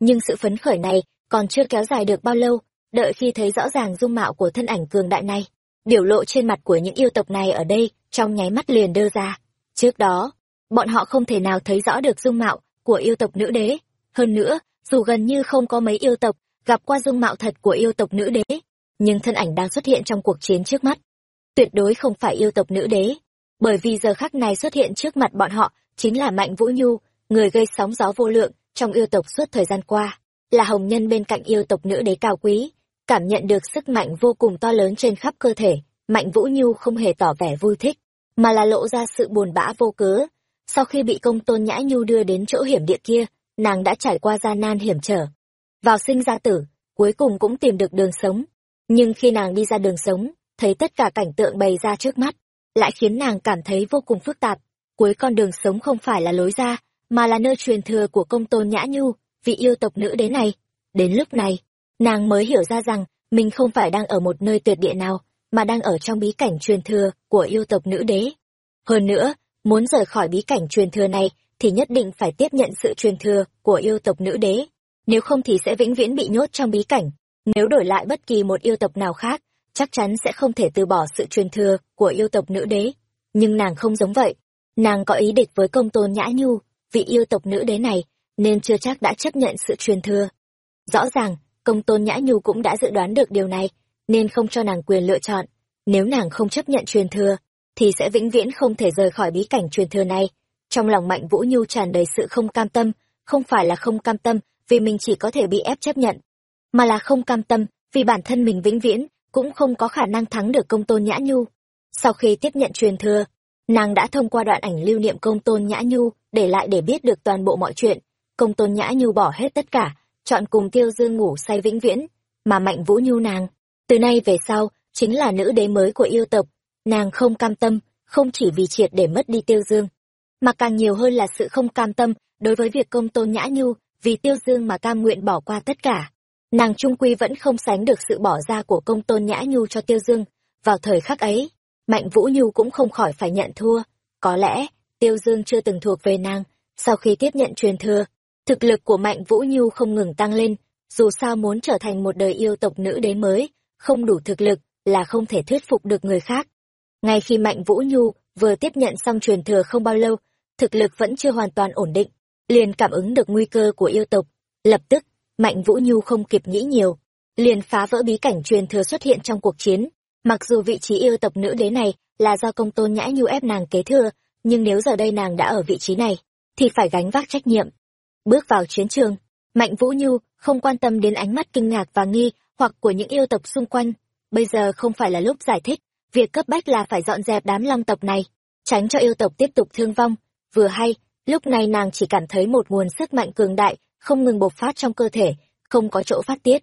nhưng sự phấn khởi này còn chưa kéo dài được bao lâu, đợi khi thấy rõ ràng dung mạo của thân ảnh cường đại này, biểu lộ trên mặt của những yêu tộc này ở đây trong nháy mắt liền đưa ra. Trước đó, bọn họ không thể nào thấy rõ được dung mạo của yêu tộc nữ đế. Hơn nữa, dù gần như không có mấy yêu tộc gặp qua dung mạo thật của yêu tộc nữ đế, nhưng thân ảnh đang xuất hiện trong cuộc chiến trước mắt. Tuyệt đối không phải yêu tộc nữ đế, bởi vì giờ khắc này xuất hiện trước mặt bọn họ chính là mạnh vũ nhu, người gây sóng gió vô lượng trong yêu tộc suốt thời gian qua, là hồng nhân bên cạnh yêu tộc nữ đế cao quý, cảm nhận được sức mạnh vô cùng to lớn trên khắp cơ thể, Mạnh Vũ Nhu không hề tỏ vẻ vui thích, mà là lộ ra sự buồn bã vô cớ. Sau khi bị công tôn nhã Nhu đưa đến chỗ hiểm địa kia, nàng đã trải qua gian nan hiểm trở. Vào sinh ra tử, cuối cùng cũng tìm được đường sống. Nhưng khi nàng đi ra đường sống, thấy tất cả cảnh tượng bày ra trước mắt, lại khiến nàng cảm thấy vô cùng phức tạp. Cuối con đường sống không phải là lối ra, mà là nơi truyền thừa của công tôn nhã nhu, vị yêu tộc nữ đế này. Đến lúc này, nàng mới hiểu ra rằng mình không phải đang ở một nơi tuyệt địa nào, mà đang ở trong bí cảnh truyền thừa của yêu tộc nữ đế. Hơn nữa, muốn rời khỏi bí cảnh truyền thừa này thì nhất định phải tiếp nhận sự truyền thừa của yêu tộc nữ đế. Nếu không thì sẽ vĩnh viễn bị nhốt trong bí cảnh. Nếu đổi lại bất kỳ một yêu tộc nào khác, chắc chắn sẽ không thể từ bỏ sự truyền thừa của yêu tộc nữ đế. Nhưng nàng không giống vậy. Nàng có ý địch với công tôn nhã nhu, vị yêu tộc nữ đế này, nên chưa chắc đã chấp nhận sự truyền thừa. Rõ ràng, công tôn nhã nhu cũng đã dự đoán được điều này, nên không cho nàng quyền lựa chọn. Nếu nàng không chấp nhận truyền thừa, thì sẽ vĩnh viễn không thể rời khỏi bí cảnh truyền thừa này. Trong lòng Mạnh Vũ Nhu tràn đầy sự không cam tâm, không phải là không cam tâm vì mình chỉ có thể bị ép chấp nhận, mà là không cam tâm vì bản thân mình vĩnh viễn cũng không có khả năng thắng được công tôn Nhã Nhu. Sau khi tiếp nhận truyền thừa, nàng đã thông qua đoạn ảnh lưu niệm công tôn Nhã Nhu để lại để biết được toàn bộ mọi chuyện. Công tôn Nhã Nhu bỏ hết tất cả, chọn cùng Tiêu Dương ngủ say vĩnh viễn, mà Mạnh Vũ Nhu nàng, từ nay về sau, chính là nữ đế mới của yêu tộc. Nàng không cam tâm, không chỉ vì triệt để mất đi Tiêu Dương, mà càng nhiều hơn là sự không cam tâm đối với việc công tôn Nhã Nhu vì Tiêu Dương mà cam nguyện bỏ qua tất cả. Nàng trung quy vẫn không sánh được sự bỏ ra của công tôn Nhã Nhu cho Tiêu Dương. Vào thời khắc ấy, Mạnh Vũ Nhu cũng không khỏi phải nhận thua. Có lẽ, Tiêu Dương chưa từng thuộc về nàng, sau khi tiếp nhận truyền thừa, thực lực của Mạnh Vũ Nhu không ngừng tăng lên, dù sao muốn trở thành một đời yêu tộc nữ đế mới, không đủ thực lực là không thể thuyết phục được người khác. Ngay khi Mạnh Vũ Nhu vừa tiếp nhận xong truyền thừa không bao lâu, thực lực vẫn chưa hoàn toàn ổn định, liền cảm ứng được nguy cơ của yêu tộc. Lập tức, Mạnh Vũ Nhu không kịp nghĩ nhiều, liền phá vỡ bí cảnh truyền thừa xuất hiện trong cuộc chiến. Mặc dù vị trí yêu tộc nữ đế này là do công tôn nhã nhu ép nàng kế thừa, nhưng nếu giờ đây nàng đã ở vị trí này, thì phải gánh vác trách nhiệm. Bước vào chiến trường, Mạnh Vũ Nhu không quan tâm đến ánh mắt kinh ngạc và nghi hoặc của những yêu tộc xung quanh. Bây giờ không phải là lúc giải thích, việc cấp bách là phải dọn dẹp đám long tộc này, tránh cho yêu tộc tiếp tục thương vong. Vừa hay, lúc này nàng chỉ cảm thấy một nguồn sức mạnh cường đại, không ngừng bộc phát trong cơ thể, không có chỗ phát tiết.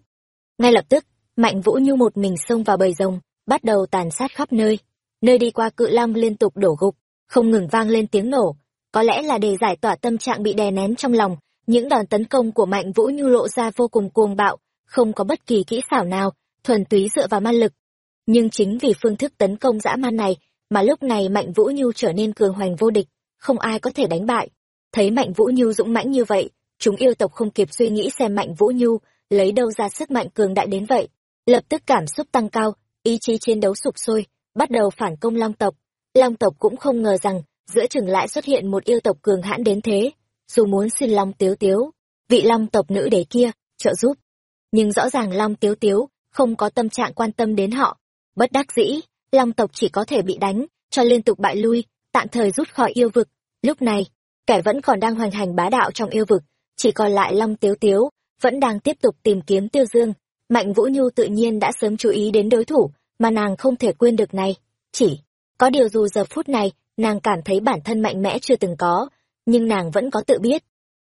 Ngay lập tức, Mạnh Vũ nhu một mình xông vào bầy rồng, bắt đầu tàn sát khắp nơi. Nơi đi qua cự long liên tục đổ gục, không ngừng vang lên tiếng nổ. Có lẽ là để giải tỏa tâm trạng bị đè nén trong lòng, những đòn tấn công của Mạnh Vũ Nhu lộ ra vô cùng cuồng bạo, không có bất kỳ kỹ xảo nào, thuần túy dựa vào ma lực. Nhưng chính vì phương thức tấn công dã man này, mà lúc này Mạnh Vũ Nhu trở nên cường hoành vô địch, không ai có thể đánh bại. Thấy Mạnh Vũ Nhu dũng mãnh như vậy, chúng yêu tộc không kịp suy nghĩ xem Mạnh Vũ Nhu lấy đâu ra sức mạnh cường đại đến vậy. Lập tức cảm xúc tăng cao, ý chí chiến đấu sụp sôi, bắt đầu phản công Long tộc. Long tộc cũng không ngờ rằng, giữa chừng lại xuất hiện một yêu tộc cường hãn đến thế. Dù muốn xin Long Tiếu Tiếu, vị Long tộc nữ đế kia, trợ giúp. Nhưng rõ ràng Long Tiếu Tiếu không có tâm trạng quan tâm đến họ. Bất đắc dĩ, Long tộc chỉ có thể bị đánh, cho liên tục bại lui, tạm thời rút khỏi yêu vực. Lúc này, kẻ vẫn còn đang hoành hành bá đạo trong yêu vực, chỉ còn lại Long Tiếu Tiếu, vẫn đang tiếp tục tìm kiếm Tiêu Dương. Mạnh Vũ Nhu tự nhiên đã sớm chú ý đến đối thủ, mà nàng không thể quên được này. Chỉ, có điều dù giờ phút này, nàng cảm thấy bản thân mạnh mẽ chưa từng có, nhưng nàng vẫn có tự biết.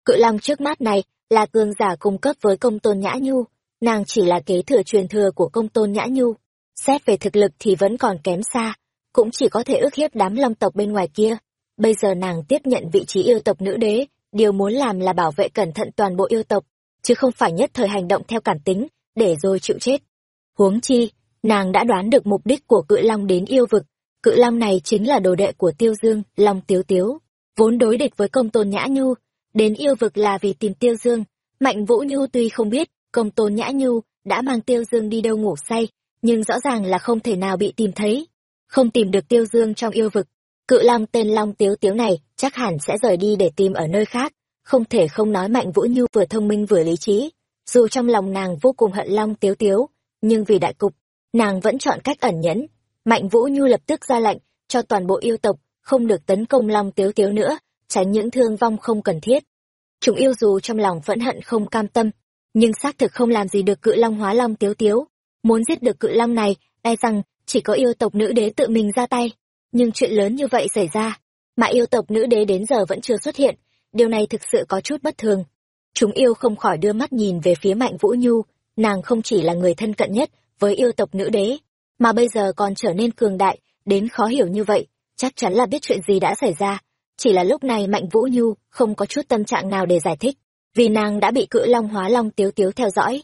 Cự Long trước mắt này là cường giả cung cấp với công tôn Nhã Nhu, nàng chỉ là kế thừa truyền thừa của công tôn Nhã Nhu. Xét về thực lực thì vẫn còn kém xa, cũng chỉ có thể ước hiếp đám long tộc bên ngoài kia. Bây giờ nàng tiếp nhận vị trí yêu tộc nữ đế, điều muốn làm là bảo vệ cẩn thận toàn bộ yêu tộc, chứ không phải nhất thời hành động theo cảm tính, để rồi chịu chết. Huống chi, nàng đã đoán được mục đích của cự long đến yêu vực, cự long này chính là đồ đệ của Tiêu Dương, Long Tiếu Tiếu, vốn đối địch với công tôn Nhã Nhu, đến yêu vực là vì tìm Tiêu Dương. Mạnh Vũ Nhu tuy không biết công tôn Nhã Nhu đã mang Tiêu Dương đi đâu ngủ say, nhưng rõ ràng là không thể nào bị tìm thấy. Không tìm được Tiêu Dương trong yêu vực, Cự long tên Long Tiếu Tiếu này chắc hẳn sẽ rời đi để tìm ở nơi khác, không thể không nói Mạnh Vũ Nhu vừa thông minh vừa lý trí. Dù trong lòng nàng vô cùng hận Long Tiếu Tiếu, nhưng vì đại cục, nàng vẫn chọn cách ẩn nhẫn. Mạnh Vũ Nhu lập tức ra lệnh cho toàn bộ yêu tộc không được tấn công Long Tiếu Tiếu nữa, tránh những thương vong không cần thiết. Chúng yêu dù trong lòng phẫn hận không cam tâm, nhưng xác thực không làm gì được cự long hóa long tiếu tiếu. Muốn giết được cự long này, e rằng chỉ có yêu tộc nữ đế tự mình ra tay nhưng chuyện lớn như vậy xảy ra mà yêu tộc nữ đế đến giờ vẫn chưa xuất hiện điều này thực sự có chút bất thường chúng yêu không khỏi đưa mắt nhìn về phía mạnh vũ nhu nàng không chỉ là người thân cận nhất với yêu tộc nữ đế, mà bây giờ còn trở nên cường đại, đến khó hiểu như vậy, chắc chắn là biết chuyện gì đã xảy ra. Chỉ là lúc này Mạnh Vũ Nhu không có chút tâm trạng nào để giải thích, vì nàng đã bị cự long hóa long tiếu tiếu theo dõi.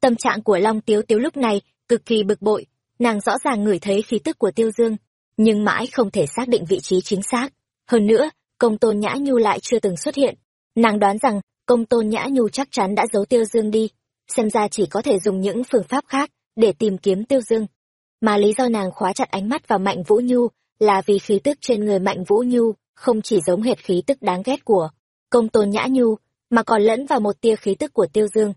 Tâm trạng của long tiếu tiếu lúc này cực kỳ bực bội, nàng rõ ràng ngửi thấy khí tức của tiêu dương, nhưng mãi không thể xác định vị trí chính xác. Hơn nữa, công tôn nhã nhu lại chưa từng xuất hiện. Nàng đoán rằng công tôn nhã nhu chắc chắn đã giấu tiêu dương đi, xem ra chỉ có thể dùng những phương pháp khác để tìm kiếm tiêu dương. Mà lý do nàng khóa chặt ánh mắt vào mạnh vũ nhu là vì khí tức trên người mạnh vũ nhu không chỉ giống hệt khí tức đáng ghét của công tôn nhã nhu, mà còn lẫn vào một tia khí tức của tiêu dương.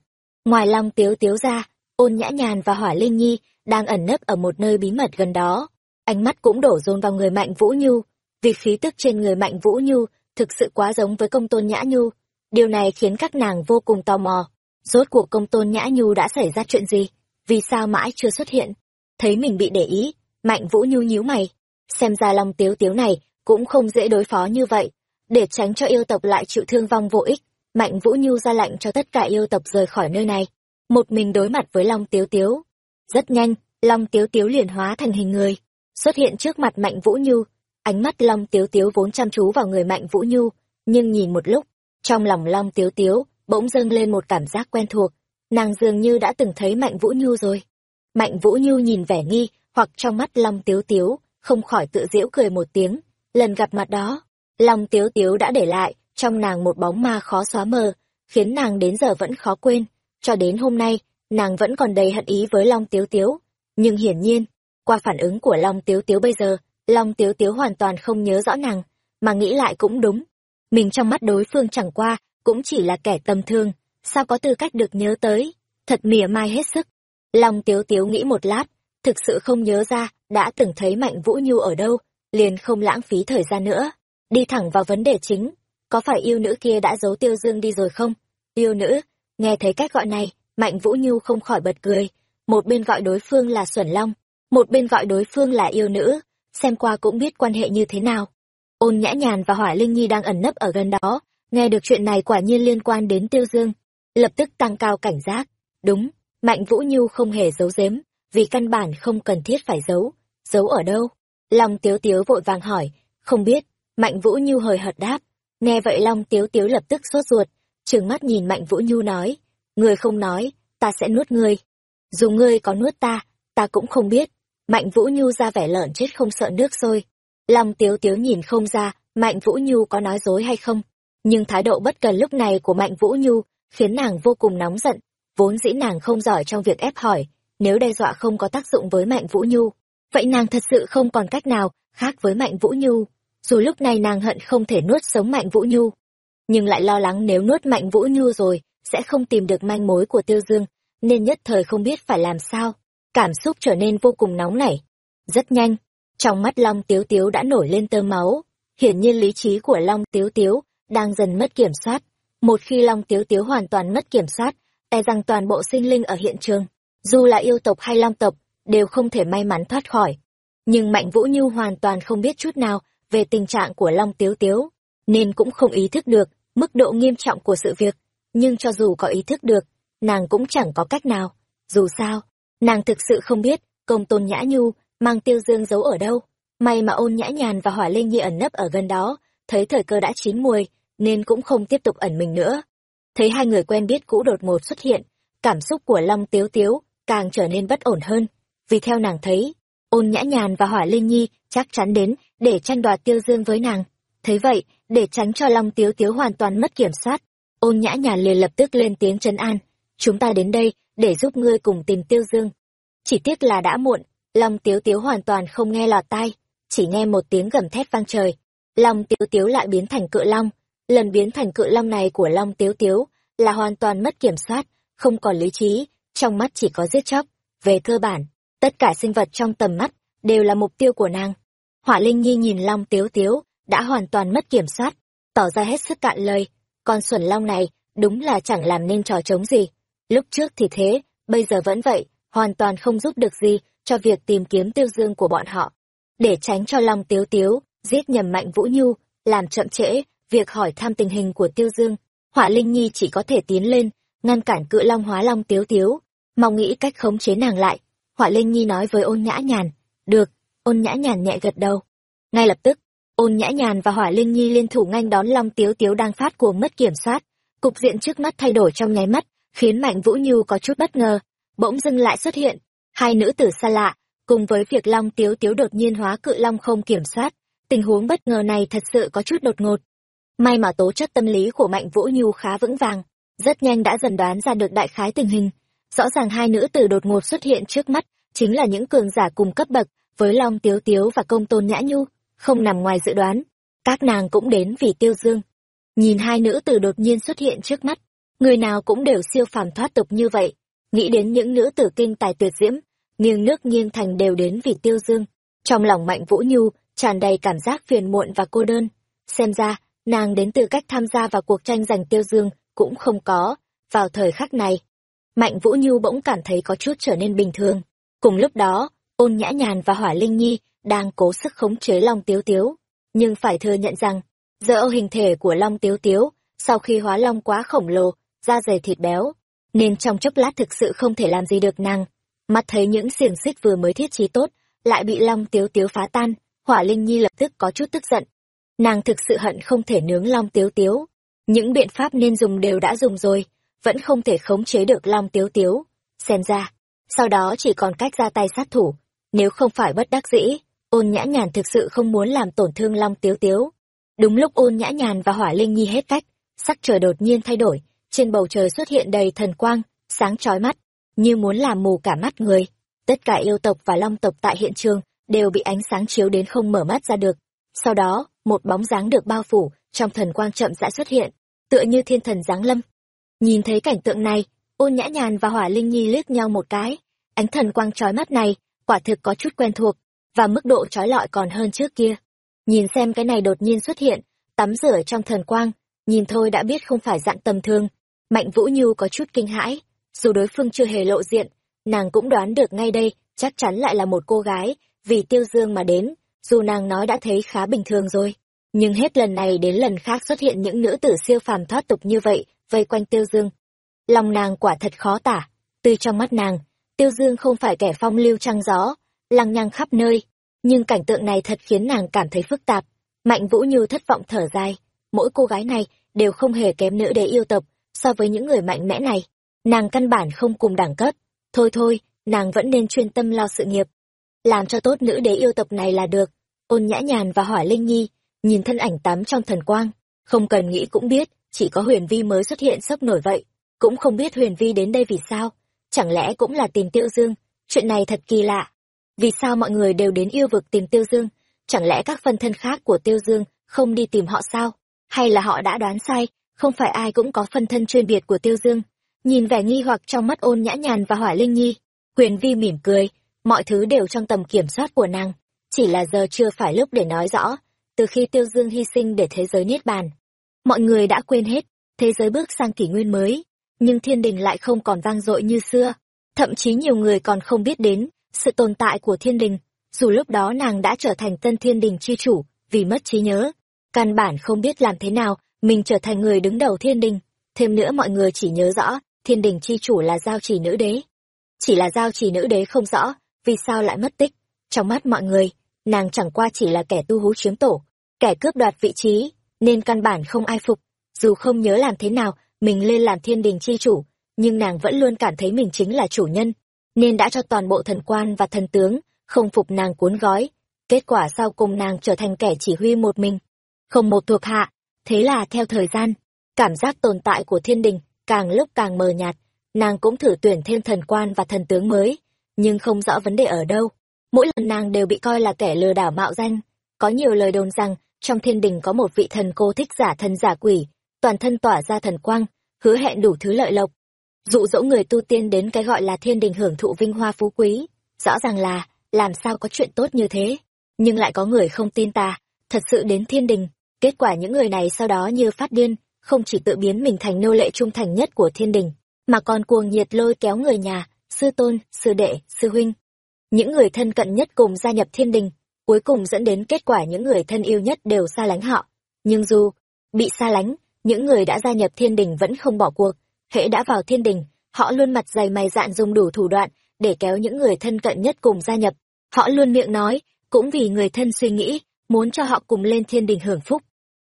Ngoài long tiếu tiếu ra, ôn nhã nhàn và hỏa linh nhi đang ẩn nấp ở một nơi bí mật gần đó. Ánh mắt cũng đổ dồn vào người mạnh vũ nhu, vì khí tức trên người mạnh vũ nhu thực sự quá giống với công tôn nhã nhu. Điều này khiến các nàng vô cùng tò mò. Rốt cuộc công tôn nhã nhu đã xảy ra chuyện gì? Vì sao mãi chưa xuất hiện? Thấy mình bị để ý, mạnh vũ nhu nhíu mày. Xem ra long tiếu tiếu này cũng không dễ đối phó như vậy. Để tránh cho yêu tộc lại chịu thương vong vô ích, mạnh vũ nhu ra lệnh cho tất cả yêu tộc rời khỏi nơi này. Một mình đối mặt với long tiếu tiếu. Rất nhanh, long tiếu tiếu liền hóa thành hình người. Xuất hiện trước mặt mạnh vũ nhu. Ánh mắt long tiếu tiếu vốn chăm chú vào người mạnh vũ nhu. Nhưng nhìn một lúc, trong lòng long tiếu tiếu bỗng dâng lên một cảm giác quen thuộc nàng dường như đã từng thấy mạnh vũ nhu rồi mạnh vũ nhu nhìn vẻ nghi hoặc trong mắt long tiếu tiếu không khỏi tự giễu cười một tiếng. Lần gặp mặt đó long tiếu tiếu đã để lại trong nàng một bóng ma khó xóa mờ khiến nàng đến giờ vẫn khó quên. Cho đến hôm nay nàng vẫn còn đầy hận ý với long tiếu tiếu. Nhưng hiển nhiên qua phản ứng của long tiếu tiếu bây giờ long tiếu tiếu hoàn toàn không nhớ rõ nàng mà nghĩ lại cũng đúng. Mình trong mắt đối phương chẳng qua cũng chỉ là kẻ tầm thường, sao có tư cách được nhớ tới, thật mỉa mai hết sức. Long Tiếu Tiếu nghĩ một lát, thực sự không nhớ ra đã từng thấy Mạnh Vũ Nhu ở đâu, liền không lãng phí thời gian nữa, đi thẳng vào vấn đề chính, có phải yêu nữ kia đã giấu Tiêu Dương đi rồi không? Yêu nữ, nghe thấy cách gọi này, Mạnh Vũ Nhu không khỏi bật cười, một bên gọi đối phương là Xuẩn Long, một bên gọi đối phương là yêu nữ, xem qua cũng biết quan hệ như thế nào. Ôn Nhã Nhàn và Hỏa Linh Nhi đang ẩn nấp ở gần đó, nghe được chuyện này quả nhiên liên quan đến Tiêu Dương, lập tức tăng cao cảnh giác. Đúng, Mạnh Vũ Nhu không hề giấu giếm, vì căn bản không cần thiết phải giấu. Giấu ở đâu? Long Tiếu Tiếu vội vàng hỏi, không biết. Mạnh Vũ Nhu hời hợt đáp. Nghe vậy Long Tiếu Tiếu lập tức sốt ruột, trừng mắt nhìn Mạnh Vũ Nhu nói, người không nói, ta sẽ nuốt ngươi. Dù ngươi có nuốt ta, ta cũng không biết. Mạnh Vũ Nhu ra vẻ lợn chết không sợ nước sôi. Long Tiếu Tiếu nhìn không ra, Mạnh Vũ Nhu có nói dối hay không nhưng thái độ bất cần lúc này của mạnh vũ nhu khiến nàng vô cùng nóng giận vốn dĩ nàng không giỏi trong việc ép hỏi nếu đe dọa không có tác dụng với mạnh vũ nhu vậy nàng thật sự không còn cách nào khác với mạnh vũ nhu. Dù lúc này nàng hận không thể nuốt sống mạnh vũ nhu nhưng lại lo lắng nếu nuốt mạnh vũ nhu rồi sẽ không tìm được manh mối của tiêu dương nên nhất thời không biết phải làm sao. Cảm xúc trở nên vô cùng nóng nảy. Rất nhanh trong mắt long tiếu tiếu đã nổi lên tơ máu. Hiển nhiên lý trí của long tiếu tiếu đang dần mất kiểm soát. Một khi Long Tiếu Tiếu hoàn toàn mất kiểm soát, e rằng toàn bộ sinh linh ở hiện trường, dù là yêu tộc hay long tộc, đều không thể may mắn thoát khỏi. Nhưng Mạnh Vũ Nhu hoàn toàn không biết chút nào về tình trạng của Long Tiếu Tiếu, nên cũng không ý thức được mức độ nghiêm trọng của sự việc. Nhưng cho dù có ý thức được, nàng cũng chẳng có cách nào. Dù sao, nàng thực sự không biết công tôn nhã nhu mang tiêu dương giấu ở đâu. May mà ôn nhã nhàn và hỏa linh nhi ẩn nấp ở gần đó, thấy thời cơ đã chín muồi, nên cũng không tiếp tục ẩn mình nữa. Thấy hai người quen biết cũ đột ngột xuất hiện, cảm xúc của Long Tiếu Tiếu càng trở nên bất ổn hơn, vì theo nàng thấy, ôn nhã nhàn và hỏa linh nhi chắc chắn đến để tranh đoạt tiêu dương với nàng. Thấy vậy, để tránh cho Long Tiếu Tiếu hoàn toàn mất kiểm soát, ôn nhã nhàn liền lập tức lên tiếng trấn an, chúng ta đến đây để giúp ngươi cùng tìm tiêu dương. Chỉ tiếc là đã muộn, Long Tiếu Tiếu hoàn toàn không nghe lọt tai, chỉ nghe một tiếng gầm thét vang trời, Long Tiếu Tiếu lại biến thành cự long. Lần biến thành cự long này của Long Tiếu Tiếu là hoàn toàn mất kiểm soát, không còn lý trí, trong mắt chỉ có giết chóc. Về cơ bản, tất cả sinh vật trong tầm mắt đều là mục tiêu của nàng. Hỏa Linh Nhi nhìn Long Tiếu Tiếu đã hoàn toàn mất kiểm soát, tỏ ra hết sức cạn lời. Con xuẩn long này đúng là chẳng làm nên trò trống gì. Lúc trước thì thế, bây giờ vẫn vậy, hoàn toàn không giúp được gì cho việc tìm kiếm tiêu dương của bọn họ. Để tránh cho Long Tiếu Tiếu giết nhầm mạnh Vũ Nhu, làm chậm trễ việc hỏi thăm tình hình của Tiêu Dương. họa Linh Nhi chỉ có thể tiến lên, ngăn cản cự long hóa long tiếu tiếu. mong nghĩ cách khống chế nàng lại. Họa linh nhi nói với ôn nhã nhàn được. Ôn nhã nhàn nhẹ gật đầu. Ngay lập tức ôn nhã nhàn và họa linh nhi liên thủ nhanh đón long tiếu tiếu đang phát cuồng mất kiểm soát. Cục diện trước mắt thay đổi trong nháy mắt khiến mạnh vũ nhu có chút bất ngờ. Bỗng dưng lại xuất hiện hai nữ tử xa lạ cùng với việc long tiếu tiếu đột nhiên hóa cự long không kiểm soát. Tình huống bất ngờ này thật sự có chút đột ngột may mà tố chất tâm lý của mạnh vũ nhu khá vững vàng, rất nhanh đã dần đoán ra được đại khái tình hình. Rõ ràng hai nữ tử đột ngột xuất hiện trước mắt, chính là những cường giả cùng cấp bậc, với long tiếu tiếu và công tôn nhã nhu, không nằm ngoài dự đoán. Các nàng cũng đến vì tiêu dương. Nhìn hai nữ tử đột nhiên xuất hiện trước mắt, người nào cũng đều siêu phàm thoát tục như vậy. Nghĩ đến những nữ tử kinh tài tuyệt diễm, nghiêng nước nghiêng thành đều đến vì tiêu dương. Trong lòng mạnh vũ nhu, tràn đầy cảm giác phiền muộn và cô đơn. Xem ra nàng đến tư cách tham gia vào cuộc tranh giành tiêu dương cũng không có. Vào thời khắc này, mạnh vũ nhu bỗng cảm thấy có chút trở nên bình thường. Cùng lúc đó, ôn nhã nhàn và hỏa linh nhi đang cố sức khống chế long tiếu tiếu. Nhưng phải thừa nhận rằng, giờ hình thể của long tiếu tiếu sau khi hóa long quá khổng lồ, da dày thịt béo, nên trong chốc lát thực sự không thể làm gì được nàng. Mắt thấy những xiềng xích vừa mới thiết trí tốt lại bị long tiếu tiếu phá tan, hỏa linh nhi lập tức có chút tức giận nàng thực sự hận không thể nướng long tiếu tiếu. Những biện pháp nên dùng đều đã dùng rồi, vẫn không thể khống chế được long tiếu tiếu. Xem ra, sau đó chỉ còn cách ra tay sát thủ. Nếu không phải bất đắc dĩ, ôn nhã nhàn thực sự không muốn làm tổn thương long tiếu tiếu. Đúng lúc ôn nhã nhàn và hỏa linh nhi hết cách, sắc trời đột nhiên thay đổi, trên bầu trời xuất hiện đầy thần quang, sáng chói mắt, như muốn làm mù cả mắt người. Tất cả yêu tộc và long tộc tại hiện trường đều bị ánh sáng chiếu đến không mở mắt ra được. Sau đó một bóng dáng được bao phủ, trong thần quang chậm rãi xuất hiện, tựa như thiên thần giáng lâm. Nhìn thấy cảnh tượng này, ôn nhã nhàn và hỏa linh nhi liếc nhau một cái. Ánh thần quang trói mắt này, quả thực có chút quen thuộc, và mức độ trói lọi còn hơn trước kia. Nhìn xem cái này đột nhiên xuất hiện, tắm rửa trong thần quang, nhìn thôi đã biết không phải dạng tầm thường. Mạnh vũ nhu có chút kinh hãi, dù đối phương chưa hề lộ diện, nàng cũng đoán được ngay đây chắc chắn lại là một cô gái vì tiêu dương mà đến dù nàng nói đã thấy khá bình thường rồi, nhưng hết lần này đến lần khác xuất hiện những nữ tử siêu phàm thoát tục như vậy, vây quanh tiêu dương. Lòng nàng quả thật khó tả, từ trong mắt nàng, tiêu dương không phải kẻ phong lưu trăng gió, lăng nhăng khắp nơi, nhưng cảnh tượng này thật khiến nàng cảm thấy phức tạp. Mạnh vũ như thất vọng thở dài, mỗi cô gái này đều không hề kém nữ đế yêu tộc so với những người mạnh mẽ này. Nàng căn bản không cùng đẳng cấp, thôi thôi, nàng vẫn nên chuyên tâm lo sự nghiệp làm cho tốt nữ đế yêu tộc này là được. Ôn nhã nhàn và hỏa linh nhi, nhìn thân ảnh tắm trong thần quang, không cần nghĩ cũng biết, chỉ có huyền vi mới xuất hiện sốc nổi vậy. Cũng không biết huyền vi đến đây vì sao. Chẳng lẽ cũng là tìm tiêu dương? Chuyện này thật kỳ lạ. Vì sao mọi người đều đến yêu vực tìm tiêu dương? Chẳng lẽ các phân thân khác của tiêu dương không đi tìm họ sao? Hay là họ đã đoán sai, không phải ai cũng có phân thân chuyên biệt của tiêu dương? Nhìn vẻ nghi hoặc trong mắt ôn nhã nhàn và hỏa linh nhi, huyền vi mỉm cười mọi thứ đều trong tầm kiểm soát của nàng. Chỉ là giờ chưa phải lúc để nói rõ. Từ khi tiêu dương hy sinh để thế giới niết bàn, mọi người đã quên hết thế giới bước sang kỷ nguyên mới. Nhưng thiên đình lại không còn vang dội như xưa. Thậm chí nhiều người còn không biết đến sự tồn tại của thiên đình. Dù lúc đó nàng đã trở thành tân thiên đình chi chủ vì mất trí nhớ, căn bản không biết làm thế nào mình trở thành người đứng đầu thiên đình. Thêm nữa mọi người chỉ nhớ rõ thiên đình chi chủ là giao chỉ nữ đế. Chỉ là giao chỉ nữ đế không rõ vì sao lại mất tích? Trong mắt mọi người, nàng chẳng qua chỉ là kẻ tu hú chiếm tổ, kẻ cướp đoạt vị trí, nên căn bản không ai phục. Dù không nhớ làm thế nào, mình lên làm thiên đình chi chủ, nhưng nàng vẫn luôn cảm thấy mình chính là chủ nhân, nên đã cho toàn bộ thần quan và thần tướng không phục nàng cuốn gói. Kết quả sau cùng nàng trở thành kẻ chỉ huy một mình, không một thuộc hạ. Thế là theo thời gian, cảm giác tồn tại của thiên đình càng lúc càng mờ nhạt. Nàng cũng thử tuyển thêm thần quan và thần tướng mới nhưng không rõ vấn đề ở đâu. Mỗi lần nàng đều bị coi là kẻ lừa đảo mạo danh. Có nhiều lời đồn rằng, trong thiên đình có một vị thần cô thích giả thần giả quỷ, toàn thân tỏa ra thần quang, hứa hẹn đủ thứ lợi lộc. Dụ dỗ người tu tiên đến cái gọi là thiên đình hưởng thụ vinh hoa phú quý. Rõ ràng là, làm sao có chuyện tốt như thế? Nhưng lại có người không tin ta. Thật sự đến thiên đình, kết quả những người này sau đó như phát điên, không chỉ tự biến mình thành nô lệ trung thành nhất của thiên đình, mà còn cuồng nhiệt lôi kéo người nhà sư tôn sư đệ sư huynh những người thân cận nhất cùng gia nhập thiên đình cuối cùng dẫn đến kết quả những người thân yêu nhất đều xa lánh họ nhưng dù bị xa lánh những người đã gia nhập thiên đình vẫn không bỏ cuộc hễ đã vào thiên đình họ luôn mặt dày mày dạn dùng đủ thủ đoạn để kéo những người thân cận nhất cùng gia nhập. Họ luôn miệng nói, cũng vì người thân suy nghĩ, muốn cho họ cùng lên thiên đình hưởng phúc.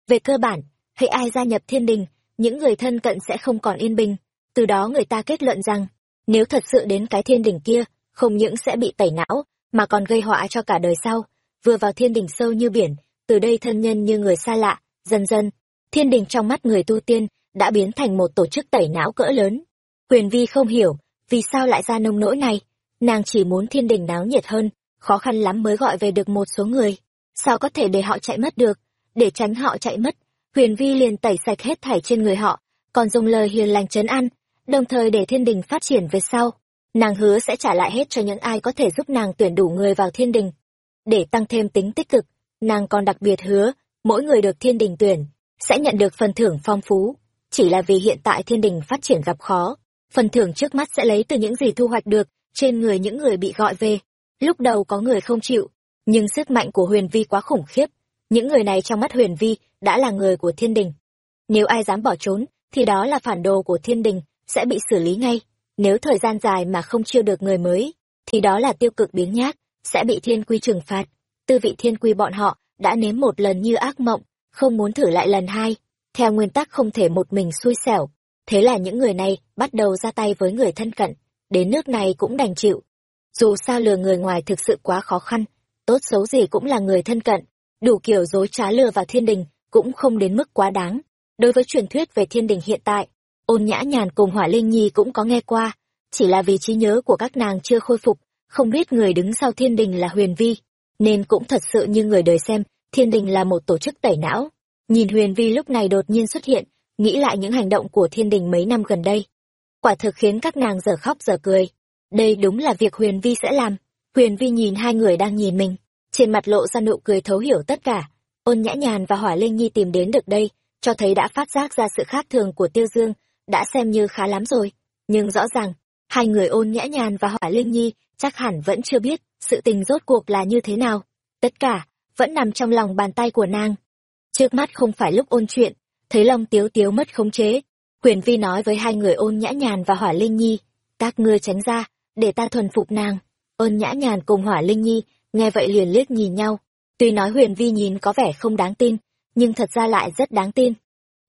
Về cơ bản, hệ ai gia nhập thiên đình, những người thân cận sẽ không còn yên bình. Từ đó người ta kết luận rằng, nếu thật sự đến cái thiên đình kia, không những sẽ bị tẩy não, mà còn gây họa cho cả đời sau. Vừa vào thiên đình sâu như biển, từ đây thân nhân như người xa lạ, dần dần, thiên đình trong mắt người tu tiên đã biến thành một tổ chức tẩy não cỡ lớn. Huyền Vi không hiểu, vì sao lại ra nông nỗi này. Nàng chỉ muốn thiên đình náo nhiệt hơn, khó khăn lắm mới gọi về được một số người. Sao có thể để họ chạy mất được? Để tránh họ chạy mất, Huyền Vi liền tẩy sạch hết thảy trên người họ, còn dùng lời hiền lành trấn an, đồng thời để thiên đình phát triển về sau. Nàng hứa sẽ trả lại hết cho những ai có thể giúp nàng tuyển đủ người vào thiên đình. Để tăng thêm tính tích cực, nàng còn đặc biệt hứa, mỗi người được thiên đình tuyển, sẽ nhận được phần thưởng phong phú. Chỉ là vì hiện tại thiên đình phát triển gặp khó, phần thưởng trước mắt sẽ lấy từ những gì thu hoạch được trên người những người bị gọi về. Lúc đầu có người không chịu, nhưng sức mạnh của huyền vi quá khủng khiếp. Những người này trong mắt huyền vi đã là người của thiên đình. Nếu ai dám bỏ trốn, thì đó là phản đồ của thiên đình, sẽ bị xử lý ngay. Nếu thời gian dài mà không chiêu được người mới, thì đó là tiêu cực biến nhác, sẽ bị thiên quy trừng phạt. Tư vị thiên quy bọn họ đã nếm một lần như ác mộng, không muốn thử lại lần hai. Theo nguyên tắc không thể một mình xui xẻo. Thế là những người này bắt đầu ra tay với người thân cận, đến nước này cũng đành chịu. Dù sao lừa người ngoài thực sự quá khó khăn, tốt xấu gì cũng là người thân cận, đủ kiểu dối trá lừa vào thiên đình, cũng không đến mức quá đáng. Đối với truyền thuyết về thiên đình hiện tại, ôn nhã nhàn cùng hỏa linh nhi cũng có nghe qua, chỉ là vì trí nhớ của các nàng chưa khôi phục, không biết người đứng sau thiên đình là huyền vi, nên cũng thật sự như người đời xem, thiên đình là một tổ chức tẩy não. Nhìn huyền vi lúc này đột nhiên xuất hiện, nghĩ lại những hành động của thiên đình mấy năm gần đây. Quả thực khiến các nàng giờ khóc giờ cười. Đây đúng là việc huyền vi sẽ làm. Huyền vi nhìn hai người đang nhìn mình, trên mặt lộ ra nụ cười thấu hiểu tất cả. Ôn nhã nhàn và hỏa linh nhi tìm đến được đây, cho thấy đã phát giác ra sự khác thường của tiêu dương, đã xem như khá lắm rồi. Nhưng rõ ràng, hai người ôn nhã nhàn và hỏa linh nhi chắc hẳn vẫn chưa biết sự tình rốt cuộc là như thế nào. Tất cả, vẫn nằm trong lòng bàn tay của nàng. Trước mắt không phải lúc ôn chuyện, thấy Long Tiếu Tiếu mất khống chế. Quyền Vi nói với hai người ôn nhã nhàn và hỏa linh nhi, các ngươi tránh ra, để ta thuần phục nàng. Ôn nhã nhàn cùng hỏa linh nhi, nghe vậy liền liếc nhìn nhau. Tuy nói huyền vi nhìn có vẻ không đáng tin, nhưng thật ra lại rất đáng tin.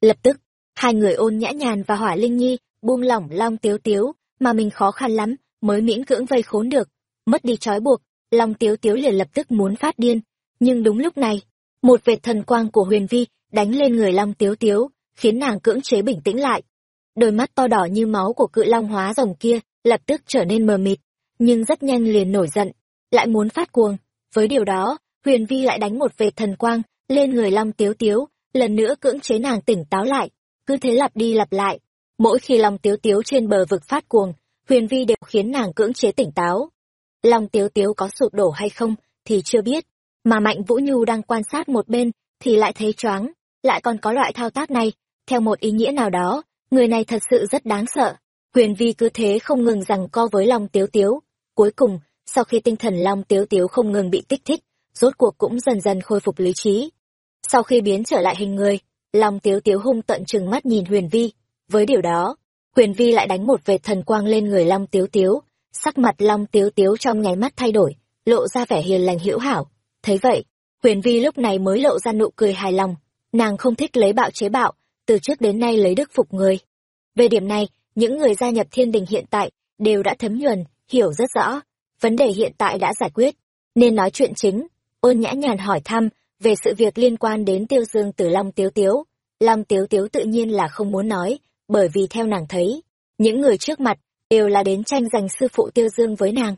Lập tức, hai người ôn nhã nhàn và hỏa linh nhi buông lỏng long tiếu tiếu, mà mình khó khăn lắm mới miễn cưỡng vây khốn được. Mất đi trói buộc, long tiếu tiếu liền lập tức muốn phát điên. Nhưng đúng lúc này, một vệt thần quang của huyền vi đánh lên người long tiếu tiếu, khiến nàng cưỡng chế bình tĩnh lại. Đôi mắt to đỏ như máu của cự long hóa rồng kia lập tức trở nên mờ mịt, nhưng rất nhanh liền nổi giận, lại muốn phát cuồng. Với điều đó, huyền vi lại đánh một vệt thần quang lên người long tiếu tiếu, lần nữa cưỡng chế nàng tỉnh táo lại. Cứ thế lặp đi lặp lại. Mỗi khi lòng tiếu tiếu trên bờ vực phát cuồng, huyền vi đều khiến nàng cưỡng chế tỉnh táo. Lòng tiếu tiếu có sụp đổ hay không thì chưa biết, mà Mạnh Vũ Nhu đang quan sát một bên, thì lại thấy choáng, lại còn có loại thao tác này, theo một ý nghĩa nào đó, người này thật sự rất đáng sợ. Huyền Vi cứ thế không ngừng rằng co với lòng Tiếu Tiếu. Cuối cùng, sau khi tinh thần Long Tiếu Tiếu không ngừng bị kích thích, rốt cuộc cũng dần dần khôi phục lý trí. Sau khi biến trở lại hình người, Long Tiếu Tiếu hung tận trừng mắt nhìn Huyền Vi. Với điều đó, Huyền Vi lại đánh một vệt thần quang lên người Long Tiếu Tiếu, sắc mặt Long Tiếu Tiếu trong nháy mắt thay đổi, lộ ra vẻ hiền lành hữu hảo, thấy vậy huyền vi lúc này mới lộ ra nụ cười hài lòng. Nàng không thích lấy bạo chế bạo từ trước đến nay lấy đức phục người. Về điểm này những người gia nhập thiên đình hiện tại đều đã thấm nhuần hiểu rất rõ. Vấn đề hiện tại đã giải quyết nên nói chuyện chính ôn nhã nhàn hỏi thăm về sự việc liên quan đến tiêu dương từ long tiếu tiếu. Long tiếu tiếu tự nhiên là không muốn nói, bởi vì theo nàng thấy, những người trước mặt đều là đến tranh giành sư phụ tiêu dương với nàng.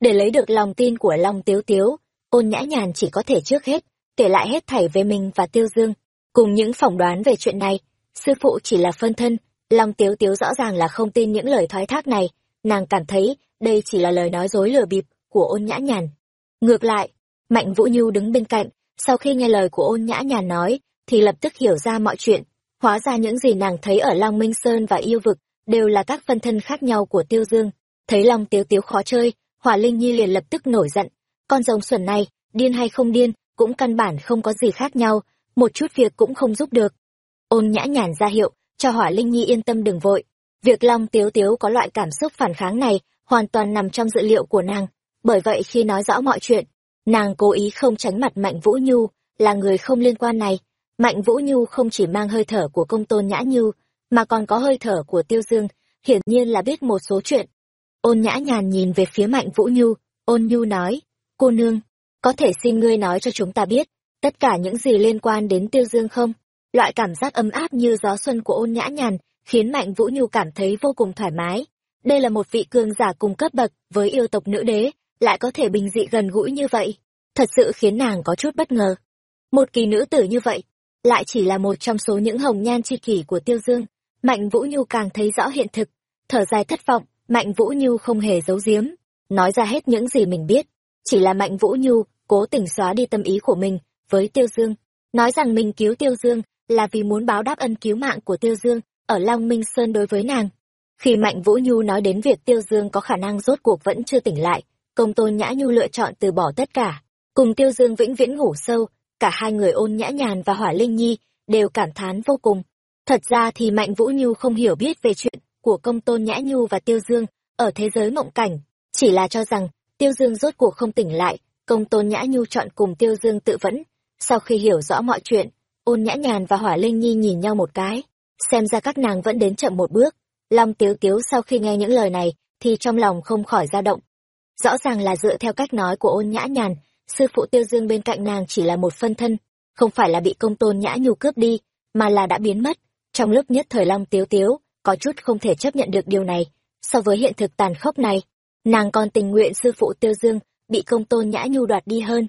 Để lấy được lòng tin của long tiếu tiếu, ôn nhã nhàn chỉ có thể trước hết kể lại hết thảy về mình và tiêu dương. Cùng những phỏng đoán về chuyện này, sư phụ chỉ là phân thân, long tiếu tiếu rõ ràng là không tin những lời thoái thác này. Nàng cảm thấy đây chỉ là lời nói dối lừa bịp của ôn nhã nhàn. Ngược lại, mạnh vũ nhu đứng bên cạnh sau khi nghe lời của ôn nhã nhàn nói thì lập tức hiểu ra mọi chuyện hóa ra những gì nàng thấy ở long minh sơn và yêu vực đều là các phân thân khác nhau của tiêu dương thấy long tiếu tiếu khó chơi hỏa linh nhi liền lập tức nổi giận con rồng xuẩn này, điên hay không điên, cũng căn bản không có gì khác nhau, một chút việc cũng không giúp được. Ôn nhã nhàn ra hiệu, cho hỏa linh nhi yên tâm đừng vội. Việc Long Tiếu Tiếu có loại cảm xúc phản kháng này hoàn toàn nằm trong dự liệu của nàng. Bởi vậy khi nói rõ mọi chuyện, nàng cố ý không tránh mặt Mạnh Vũ Nhu, là người không liên quan này. Mạnh Vũ Nhu không chỉ mang hơi thở của công tôn Nhã Nhu, mà còn có hơi thở của Tiêu Dương, hiển nhiên là biết một số chuyện. Ôn Nhã nhàn nhìn về phía Mạnh Vũ Nhu, ôn Nhu nói, cô nương, có thể xin ngươi nói cho chúng ta biết, tất cả những gì liên quan đến Tiêu Dương không? Loại cảm giác ấm áp như gió xuân của ôn nhã nhàn, khiến Mạnh Vũ Nhu cảm thấy vô cùng thoải mái. Đây là một vị cường giả cùng cấp bậc với yêu tộc nữ đế, lại có thể bình dị gần gũi như vậy. Thật sự khiến nàng có chút bất ngờ. Một kỳ nữ tử như vậy, lại chỉ là một trong số những hồng nhan chi kỷ của Tiêu Dương. Mạnh Vũ Nhu càng thấy rõ hiện thực, thở dài thất vọng, Mạnh Vũ Nhu không hề giấu giếm, nói ra hết những gì mình biết. Chỉ là Mạnh Vũ Nhu cố tình xóa đi tâm ý của mình với Tiêu Dương, nói rằng mình cứu Tiêu Dương là vì muốn báo đáp ân cứu mạng của Tiêu Dương ở Long Minh Sơn đối với nàng. Khi Mạnh Vũ Nhu nói đến việc Tiêu Dương có khả năng rốt cuộc vẫn chưa tỉnh lại, công tôn Nhã Nhu lựa chọn từ bỏ tất cả, cùng Tiêu Dương vĩnh viễn ngủ sâu, cả hai người ôn nhã nhàn và hỏa linh nhi đều cảm thán vô cùng. Thật ra thì Mạnh Vũ Nhu không hiểu biết về chuyện của công tôn Nhã Nhu và Tiêu Dương ở thế giới mộng cảnh, chỉ là cho rằng Tiêu Dương rốt cuộc không tỉnh lại, công tôn Nhã Nhu chọn cùng Tiêu Dương tự vẫn. Sau khi hiểu rõ mọi chuyện, ôn nhã nhàn và hỏa linh nhi nhìn nhau một cái xem ra các nàng vẫn đến chậm một bước long tiếu tiếu sau khi nghe những lời này thì trong lòng không khỏi dao động rõ ràng là dựa theo cách nói của ôn nhã nhàn, sư phụ tiêu dương bên cạnh nàng chỉ là một phân thân, không phải là bị công tôn nhã nhu cướp đi, mà là đã biến mất. Trong lúc nhất thời long tiếu tiếu có chút không thể chấp nhận được điều này, so với hiện thực tàn khốc này, nàng còn tình nguyện sư phụ tiêu dương bị công tôn nhã nhu đoạt đi hơn.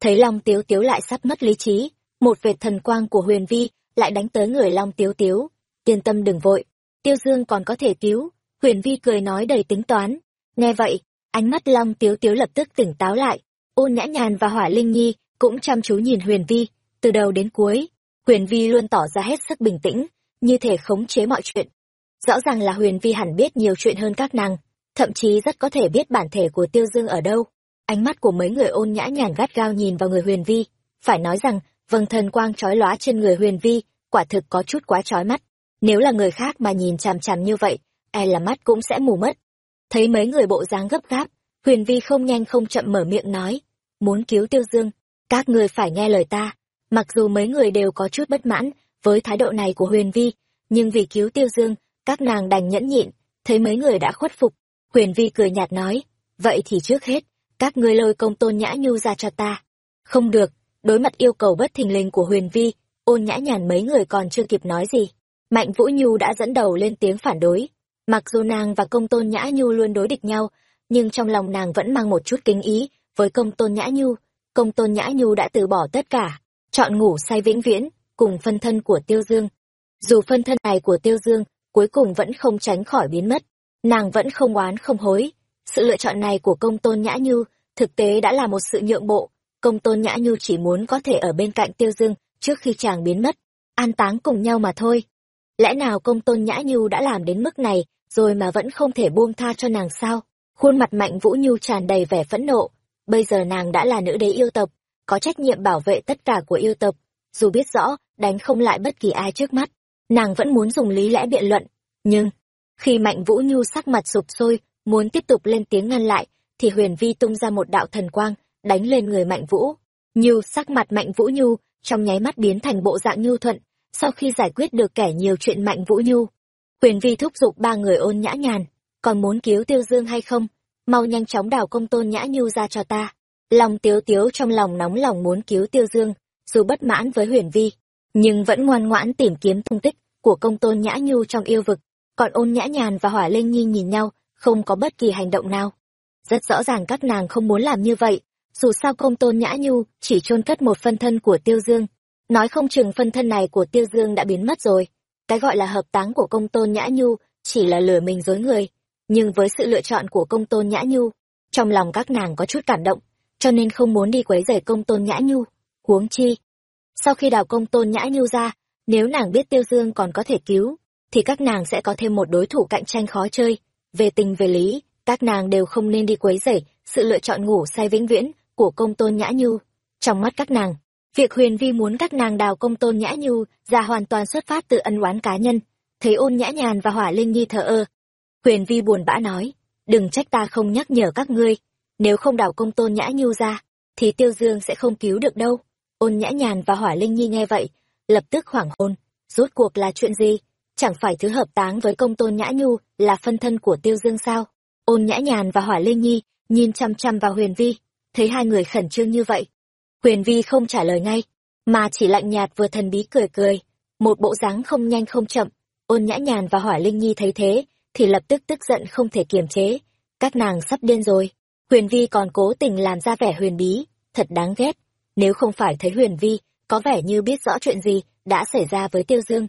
Thấy long tiếu tiếu lại sắp mất lý trí, một vệt thần quang của huyền vi lại đánh tới người long tiếu tiếu. Yên tâm đừng vội, tiêu dương còn có thể cứu, huyền vi cười nói đầy tính toán. Nghe vậy ánh mắt long tiếu tiếu lập tức tỉnh táo lại. Ôn nhã nhàn và hỏa linh nhi cũng chăm chú nhìn huyền vi. Từ đầu đến cuối, huyền vi luôn tỏ ra hết sức bình tĩnh, như thể khống chế mọi chuyện. Rõ ràng là huyền vi hẳn biết nhiều chuyện hơn các nàng, thậm chí rất có thể biết bản thể của tiêu dương ở đâu. Ánh mắt của mấy người ôn nhã nhàn gắt gao nhìn vào người huyền vi, phải nói rằng, vầng thần quang trói lóa trên người huyền vi quả thực có chút quá trói mắt. Nếu là người khác mà nhìn chằm chằm như vậy e là mắt cũng sẽ mù mất thấy mấy người bộ dáng gấp gáp, huyền vi không nhanh không chậm mở miệng nói, muốn cứu tiêu dương, các người phải nghe lời ta. Mặc dù mấy người đều có chút bất mãn với thái độ này của huyền vi, nhưng vì cứu tiêu dương, các nàng đành nhẫn nhịn, thấy mấy người đã khuất phục, huyền vi cười nhạt nói, vậy thì trước hết, các ngươi lôi công tôn nhã nhu ra cho ta. Không được, đối mặt yêu cầu bất thình lình của huyền vi, ôn nhã nhàn mấy người còn chưa kịp nói gì. Mạnh vũ nhu đã dẫn đầu lên tiếng phản đối mặc dù nàng và công tôn nhã nhu luôn đối địch nhau, nhưng trong lòng nàng vẫn mang một chút kính ý. Với công tôn nhã nhu, công tôn nhã nhu đã từ bỏ tất cả, chọn ngủ say vĩnh viễn, cùng phân thân của tiêu dương. Dù phân thân này của tiêu dương cuối cùng vẫn không tránh khỏi biến mất, nàng vẫn không oán không hối. Sự lựa chọn này của công tôn nhã nhu thực tế đã là một sự nhượng bộ. Công tôn nhã nhu chỉ muốn có thể ở bên cạnh tiêu dương trước khi chàng biến mất, an táng cùng nhau mà thôi. Lẽ nào công tôn nhã nhu đã làm đến mức này rồi mà vẫn không thể buông tha cho nàng sao khuôn mặt mạnh vũ nhu tràn đầy vẻ phẫn nộ bây giờ nàng đã là nữ đế yêu tộc có trách nhiệm bảo vệ tất cả của yêu tộc dù biết rõ đánh không lại bất kỳ ai trước mắt nàng vẫn muốn dùng lý lẽ biện luận nhưng khi mạnh vũ nhu sắc mặt sụp sôi muốn tiếp tục lên tiếng ngăn lại thì huyền vi tung ra một đạo thần quang đánh lên người Mạnh Vũ. Nhu sắc mặt Mạnh Vũ Nhu, trong nháy mắt biến thành bộ dạng nhu thuận, sau khi giải quyết được kẻ nhiều chuyện Mạnh Vũ Nhu. Quyền vi thúc giục ba người ôn nhã nhàn, còn muốn cứu Tiêu Dương hay không? Mau nhanh chóng đào công tôn nhã nhu ra cho ta. Lòng tiếu tiếu trong lòng nóng lòng muốn cứu Tiêu Dương, dù bất mãn với huyền vi, nhưng vẫn ngoan ngoãn tìm kiếm tung tích của công tôn nhã nhu trong yêu vực. Còn ôn nhã nhàn và hỏa linh nhi nhìn nhau, không có bất kỳ hành động nào. Rất rõ ràng các nàng không muốn làm như vậy, dù sao công tôn nhã nhu chỉ chôn cất một phân thân của tiêu dương nói không chừng phân thân này của tiêu dương đã biến mất rồi cái gọi là hợp táng của công tôn nhã nhu chỉ là lừa mình dối người, nhưng với sự lựa chọn của công tôn nhã nhu, trong lòng các nàng có chút cảm động, cho nên không muốn đi quấy rầy công tôn nhã nhu. Huống chi, sau khi đào công tôn nhã nhu ra, nếu nàng biết tiêu dương còn có thể cứu, thì các nàng sẽ có thêm một đối thủ cạnh tranh khó chơi. Về tình về lý, các nàng đều không nên đi quấy rầy sự lựa chọn ngủ say vĩnh viễn của công tôn nhã nhu. Trong mắt các nàng việc huyền vi muốn các nàng đào công tôn nhã nhu ra hoàn toàn xuất phát từ ân oán cá nhân, thấy ôn nhã nhàn và hỏa linh nhi thờ ơ. Huyền vi buồn bã nói, đừng trách ta không nhắc nhở các ngươi, nếu không đào công tôn nhã nhu ra, thì tiêu dương sẽ không cứu được đâu. Ôn nhã nhàn và hỏa linh nhi nghe vậy, lập tức hoảng hôn rốt cuộc là chuyện gì? Chẳng phải thứ hợp táng với công tôn nhã nhu là phân thân của tiêu dương sao? Ôn nhã nhàn và hỏa linh nhi nhìn chăm chăm vào huyền vi, thấy hai người khẩn trương như vậy huyền vi không trả lời ngay, mà chỉ lạnh nhạt vừa thần bí cười cười. Một bộ dáng không nhanh không chậm, ôn nhã nhàn và hỏa linh nhi thấy thế, thì lập tức tức giận không thể kiềm chế. Các nàng sắp điên rồi. Huyền vi còn cố tình làm ra vẻ huyền bí, thật đáng ghét. Nếu không phải thấy huyền vi có vẻ như biết rõ chuyện gì đã xảy ra với tiêu dương,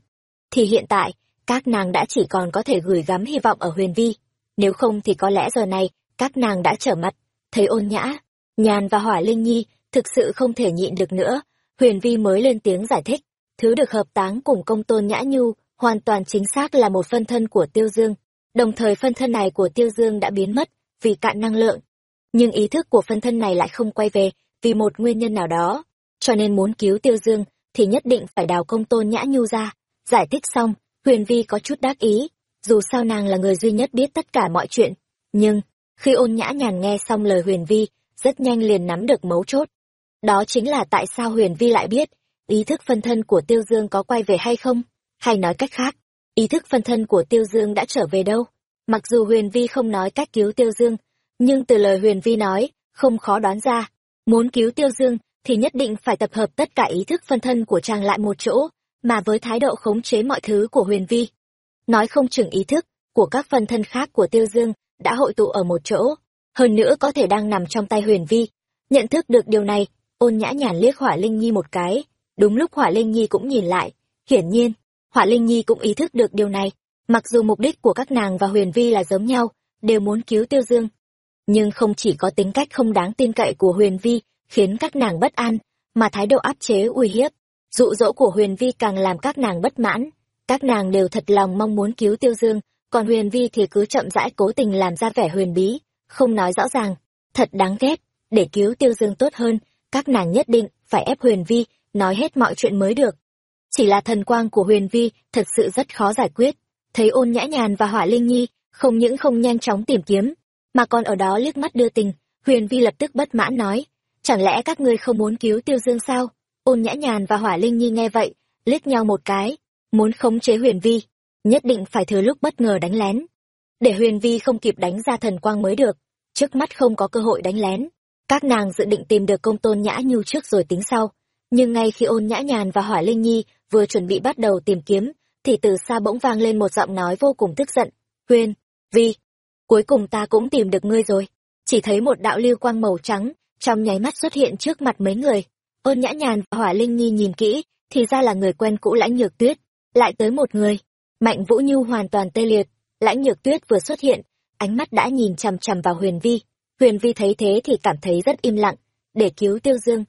thì hiện tại, các nàng đã chỉ còn có thể gửi gắm hy vọng ở huyền vi. Nếu không thì có lẽ giờ này, các nàng đã trở mặt. Thấy ôn nhã, nhàn và hỏa linh nhi thực sự không thể nhịn được nữa. Huyền vi mới lên tiếng giải thích, thứ được hợp táng cùng công tôn nhã nhu hoàn toàn chính xác là một phân thân của tiêu dương. Đồng thời phân thân này của tiêu dương đã biến mất vì cạn năng lượng. Nhưng ý thức của phân thân này lại không quay về vì một nguyên nhân nào đó. Cho nên muốn cứu tiêu dương thì nhất định phải đào công tôn nhã nhu ra. Giải thích xong, huyền vi có chút đắc ý. Dù sao nàng là người duy nhất biết tất cả mọi chuyện, nhưng khi ôn nhã nhàn nghe xong lời huyền vi, rất nhanh liền nắm được mấu chốt đó chính là tại sao huyền vi lại biết, ý thức phân thân của tiêu dương có quay về hay không? Hay nói cách khác, ý thức phân thân của tiêu dương đã trở về đâu? Mặc dù huyền vi không nói cách cứu tiêu dương, nhưng từ lời huyền vi nói, không khó đoán ra. Muốn cứu tiêu dương thì nhất định phải tập hợp tất cả ý thức phân thân của chàng lại một chỗ, mà với thái độ khống chế mọi thứ của huyền vi. Nói không chừng ý thức của các phân thân khác của tiêu dương đã hội tụ ở một chỗ, hơn nữa có thể đang nằm trong tay huyền vi. Nhận thức được điều này ôn nhã nhàn liếc hỏa linh nhi một cái, đúng lúc hỏa linh nhi cũng nhìn lại, hiển nhiên, hỏa linh nhi cũng ý thức được điều này, mặc dù mục đích của các nàng và huyền vi là giống nhau, đều muốn cứu tiêu dương. Nhưng không chỉ có tính cách không đáng tin cậy của huyền vi khiến các nàng bất an, mà thái độ áp chế uy hiếp, dụ dỗ của huyền vi càng làm các nàng bất mãn. Các nàng đều thật lòng mong muốn cứu tiêu dương, còn huyền vi thì cứ chậm rãi cố tình làm ra vẻ huyền bí, không nói rõ ràng. Thật đáng ghét, để cứu tiêu dương tốt hơn các nàng nhất định phải ép huyền vi nói hết mọi chuyện mới được. Chỉ là thần quang của huyền vi thật sự rất khó giải quyết. Thấy ôn nhã nhàn và hỏa linh nhi không những không nhanh chóng tìm kiếm, mà còn ở đó liếc mắt đưa tình, huyền vi lập tức bất mãn nói, chẳng lẽ các ngươi không muốn cứu tiêu dương sao? Ôn nhã nhàn và hỏa linh nhi nghe vậy, liếc nhau một cái, muốn khống chế huyền vi, nhất định phải thừa lúc bất ngờ đánh lén. Để huyền vi không kịp đánh ra thần quang mới được, trước mắt không có cơ hội đánh lén các nàng dự định tìm được công tôn nhã nhu trước rồi tính sau. Nhưng ngay khi ôn nhã nhàn và hỏa linh nhi vừa chuẩn bị bắt đầu tìm kiếm, thì từ xa bỗng vang lên một giọng nói vô cùng tức giận. Huyền vi, cuối cùng ta cũng tìm được ngươi rồi. Chỉ thấy một đạo lưu quang màu trắng trong nháy mắt xuất hiện trước mặt mấy người. Ôn nhã nhàn và hỏa linh nhi nhìn kỹ, thì ra là người quen cũ lãnh nhược tuyết. Lại tới một người, mạnh vũ nhu hoàn toàn tê liệt. Lãnh nhược tuyết vừa xuất hiện, ánh mắt đã nhìn chằm chằm vào huyền vi huyền vi thấy thế thì cảm thấy rất im lặng, để cứu tiêu dương.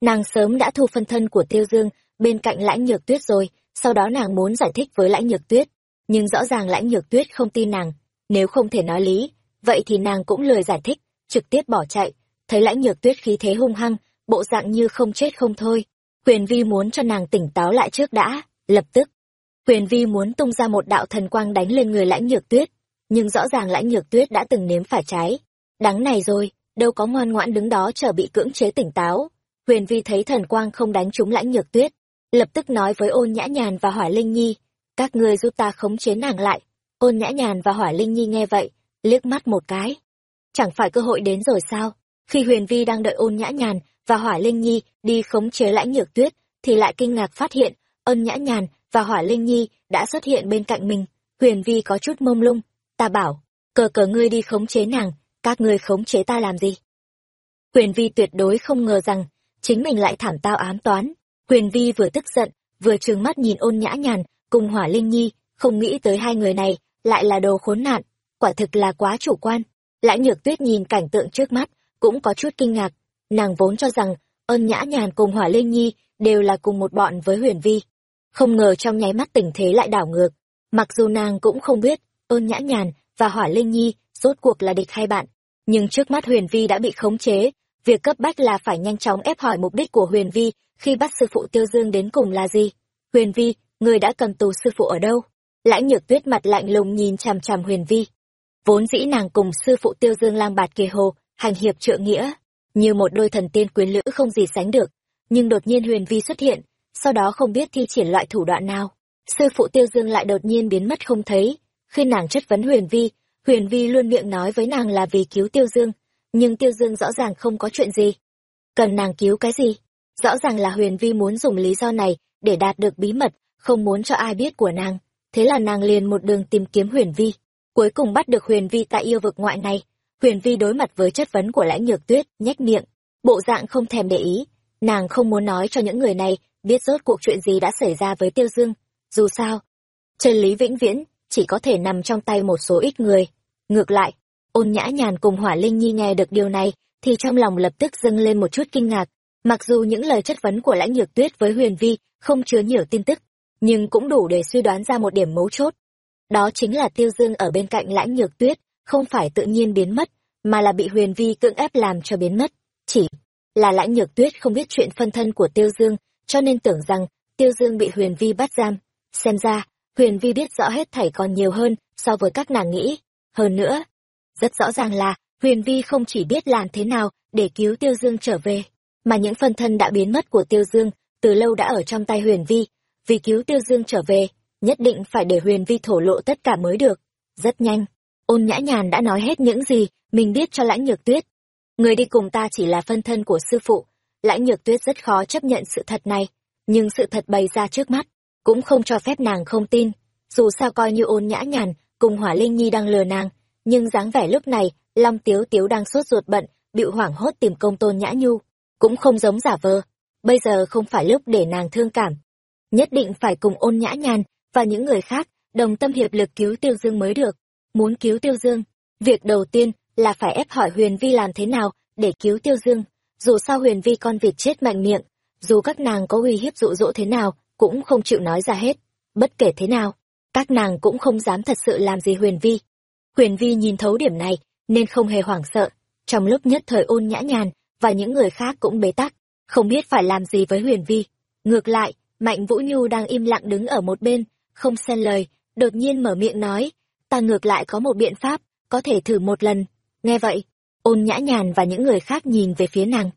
Nàng sớm đã thu phân thân của tiêu dương, bên cạnh lãnh nhược tuyết rồi, sau đó nàng muốn giải thích với lãnh nhược tuyết. Nhưng rõ ràng lãnh nhược tuyết không tin nàng, nếu không thể nói lý, vậy thì nàng cũng lười giải thích, trực tiếp bỏ chạy. Thấy lãnh nhược tuyết khí thế hung hăng, bộ dạng như không chết không thôi, huyền vi muốn cho nàng tỉnh táo lại trước đã, lập tức. Huyền vi muốn tung ra một đạo thần quang đánh lên người lãnh nhược tuyết, nhưng rõ ràng lãnh nhược tuyết đã từng nếm phải trái đắng này rồi, đâu có ngoan ngoãn đứng đó chờ bị cưỡng chế tỉnh táo. Huyền vi thấy thần quang không đánh trúng lãnh nhược tuyết, lập tức nói với ôn nhã nhàn và hỏa linh nhi, các ngươi giúp ta khống chế nàng lại. Ôn nhã nhàn và hỏa linh nhi nghe vậy, liếc mắt một cái. Chẳng phải cơ hội đến rồi sao? Khi huyền vi đang đợi ôn nhã nhàn và hỏa linh nhi đi khống chế lãnh nhược tuyết, thì lại kinh ngạc phát hiện ôn nhã nhàn và hỏa linh nhi đã xuất hiện bên cạnh mình. Huyền vi có chút mông lung, ta bảo, cờ cờ ngươi đi khống chế nàng các ngươi khống chế ta làm gì? Huyền vi tuyệt đối không ngờ rằng, chính mình lại thảm tao ám toán. Huyền vi vừa tức giận, vừa trừng mắt nhìn ôn nhã nhàn, cùng hỏa linh nhi, không nghĩ tới hai người này, lại là đồ khốn nạn, quả thực là quá chủ quan. Lãnh nhược tuyết nhìn cảnh tượng trước mắt, cũng có chút kinh ngạc. Nàng vốn cho rằng, Ôn nhã nhàn cùng hỏa linh nhi đều là cùng một bọn với huyền vi. Không ngờ trong nháy mắt tình thế lại đảo ngược. Mặc dù nàng cũng không biết, ôn nhã nhàn và hỏa linh nhi rốt cuộc là địch hay bạn nhưng trước mắt huyền vi đã bị khống chế. Việc cấp bách là phải nhanh chóng ép hỏi mục đích của huyền vi khi bắt sư phụ tiêu dương đến cùng là gì. Huyền vi, người đã cầm tù sư phụ ở đâu? Lãnh nhược tuyết mặt lạnh lùng nhìn chằm chằm huyền vi. Vốn dĩ nàng cùng sư phụ tiêu dương lang bạt kề hồ, hành hiệp trượng nghĩa. Như một đôi thần tiên quyến lữ không gì sánh được. Nhưng đột nhiên huyền vi xuất hiện, sau đó không biết thi triển loại thủ đoạn nào. Sư phụ tiêu dương lại đột nhiên biến mất không thấy. Khi nàng chất vấn huyền vi huyền vi luôn miệng nói với nàng là vì cứu tiêu dương, nhưng tiêu dương rõ ràng không có chuyện gì. Cần nàng cứu cái gì? Rõ ràng là huyền vi muốn dùng lý do này để đạt được bí mật, không muốn cho ai biết của nàng. Thế là nàng liền một đường tìm kiếm huyền vi. Cuối cùng bắt được huyền vi tại yêu vực ngoại này. Huyền vi đối mặt với chất vấn của lãnh nhược tuyết, nhếch miệng. Bộ dạng không thèm để ý. Nàng không muốn nói cho những người này biết rốt cuộc chuyện gì đã xảy ra với tiêu dương. Dù sao, chân lý vĩnh viễn chỉ có thể nằm trong tay một số ít người ngược lại, ôn nhã nhàn cùng hỏa linh nhi nghe được điều này, thì trong lòng lập tức dâng lên một chút kinh ngạc. Mặc dù những lời chất vấn của lãnh nhược tuyết với huyền vi không chứa nhiều tin tức, nhưng cũng đủ để suy đoán ra một điểm mấu chốt. Đó chính là tiêu dương ở bên cạnh lãnh nhược tuyết không phải tự nhiên biến mất, mà là bị huyền vi cưỡng ép làm cho biến mất. Chỉ là lãnh nhược tuyết không biết chuyện phân thân của tiêu dương, cho nên tưởng rằng tiêu dương bị huyền vi bắt giam. Xem ra, huyền vi biết rõ hết thảy còn nhiều hơn so với các nàng nghĩ hơn nữa, rất rõ ràng là huyền vi không chỉ biết làm thế nào để cứu tiêu dương trở về, mà những phân thân đã biến mất của tiêu dương từ lâu đã ở trong tay huyền vi. Vì cứu tiêu dương trở về, nhất định phải để huyền vi thổ lộ tất cả mới được. Rất nhanh, ôn nhã nhàn đã nói hết những gì mình biết cho lãnh nhược tuyết. Người đi cùng ta chỉ là phân thân của sư phụ. Lãnh nhược tuyết rất khó chấp nhận sự thật này, nhưng sự thật bày ra trước mắt cũng không cho phép nàng không tin. Dù sao coi như ôn nhã nhàn cùng hỏa linh nhi đang lừa nàng, nhưng dáng vẻ lúc này, long tiếu tiếu đang sốt ruột bận bịu hoảng hốt tìm công tôn nhã nhu, cũng không giống giả vờ. Bây giờ không phải lúc để nàng thương cảm. Nhất định phải cùng ôn nhã nhàn và những người khác, đồng tâm hiệp lực cứu tiêu dương mới được. Muốn cứu tiêu dương, việc đầu tiên là phải ép hỏi huyền vi làm thế nào để cứu tiêu dương. Dù sao huyền vi con vịt chết mạnh miệng, dù các nàng có uy hiếp dụ dỗ thế nào, cũng không chịu nói ra hết. Bất kể thế nào các nàng cũng không dám thật sự làm gì huyền vi. Huyền vi nhìn thấu điểm này, nên không hề hoảng sợ. Trong lúc nhất thời ôn nhã nhàn, và những người khác cũng bế tắc, không biết phải làm gì với huyền vi. Ngược lại, mạnh vũ nhu đang im lặng đứng ở một bên, không xen lời, đột nhiên mở miệng nói, ta ngược lại có một biện pháp, có thể thử một lần. Nghe vậy, ôn nhã nhàn và những người khác nhìn về phía nàng.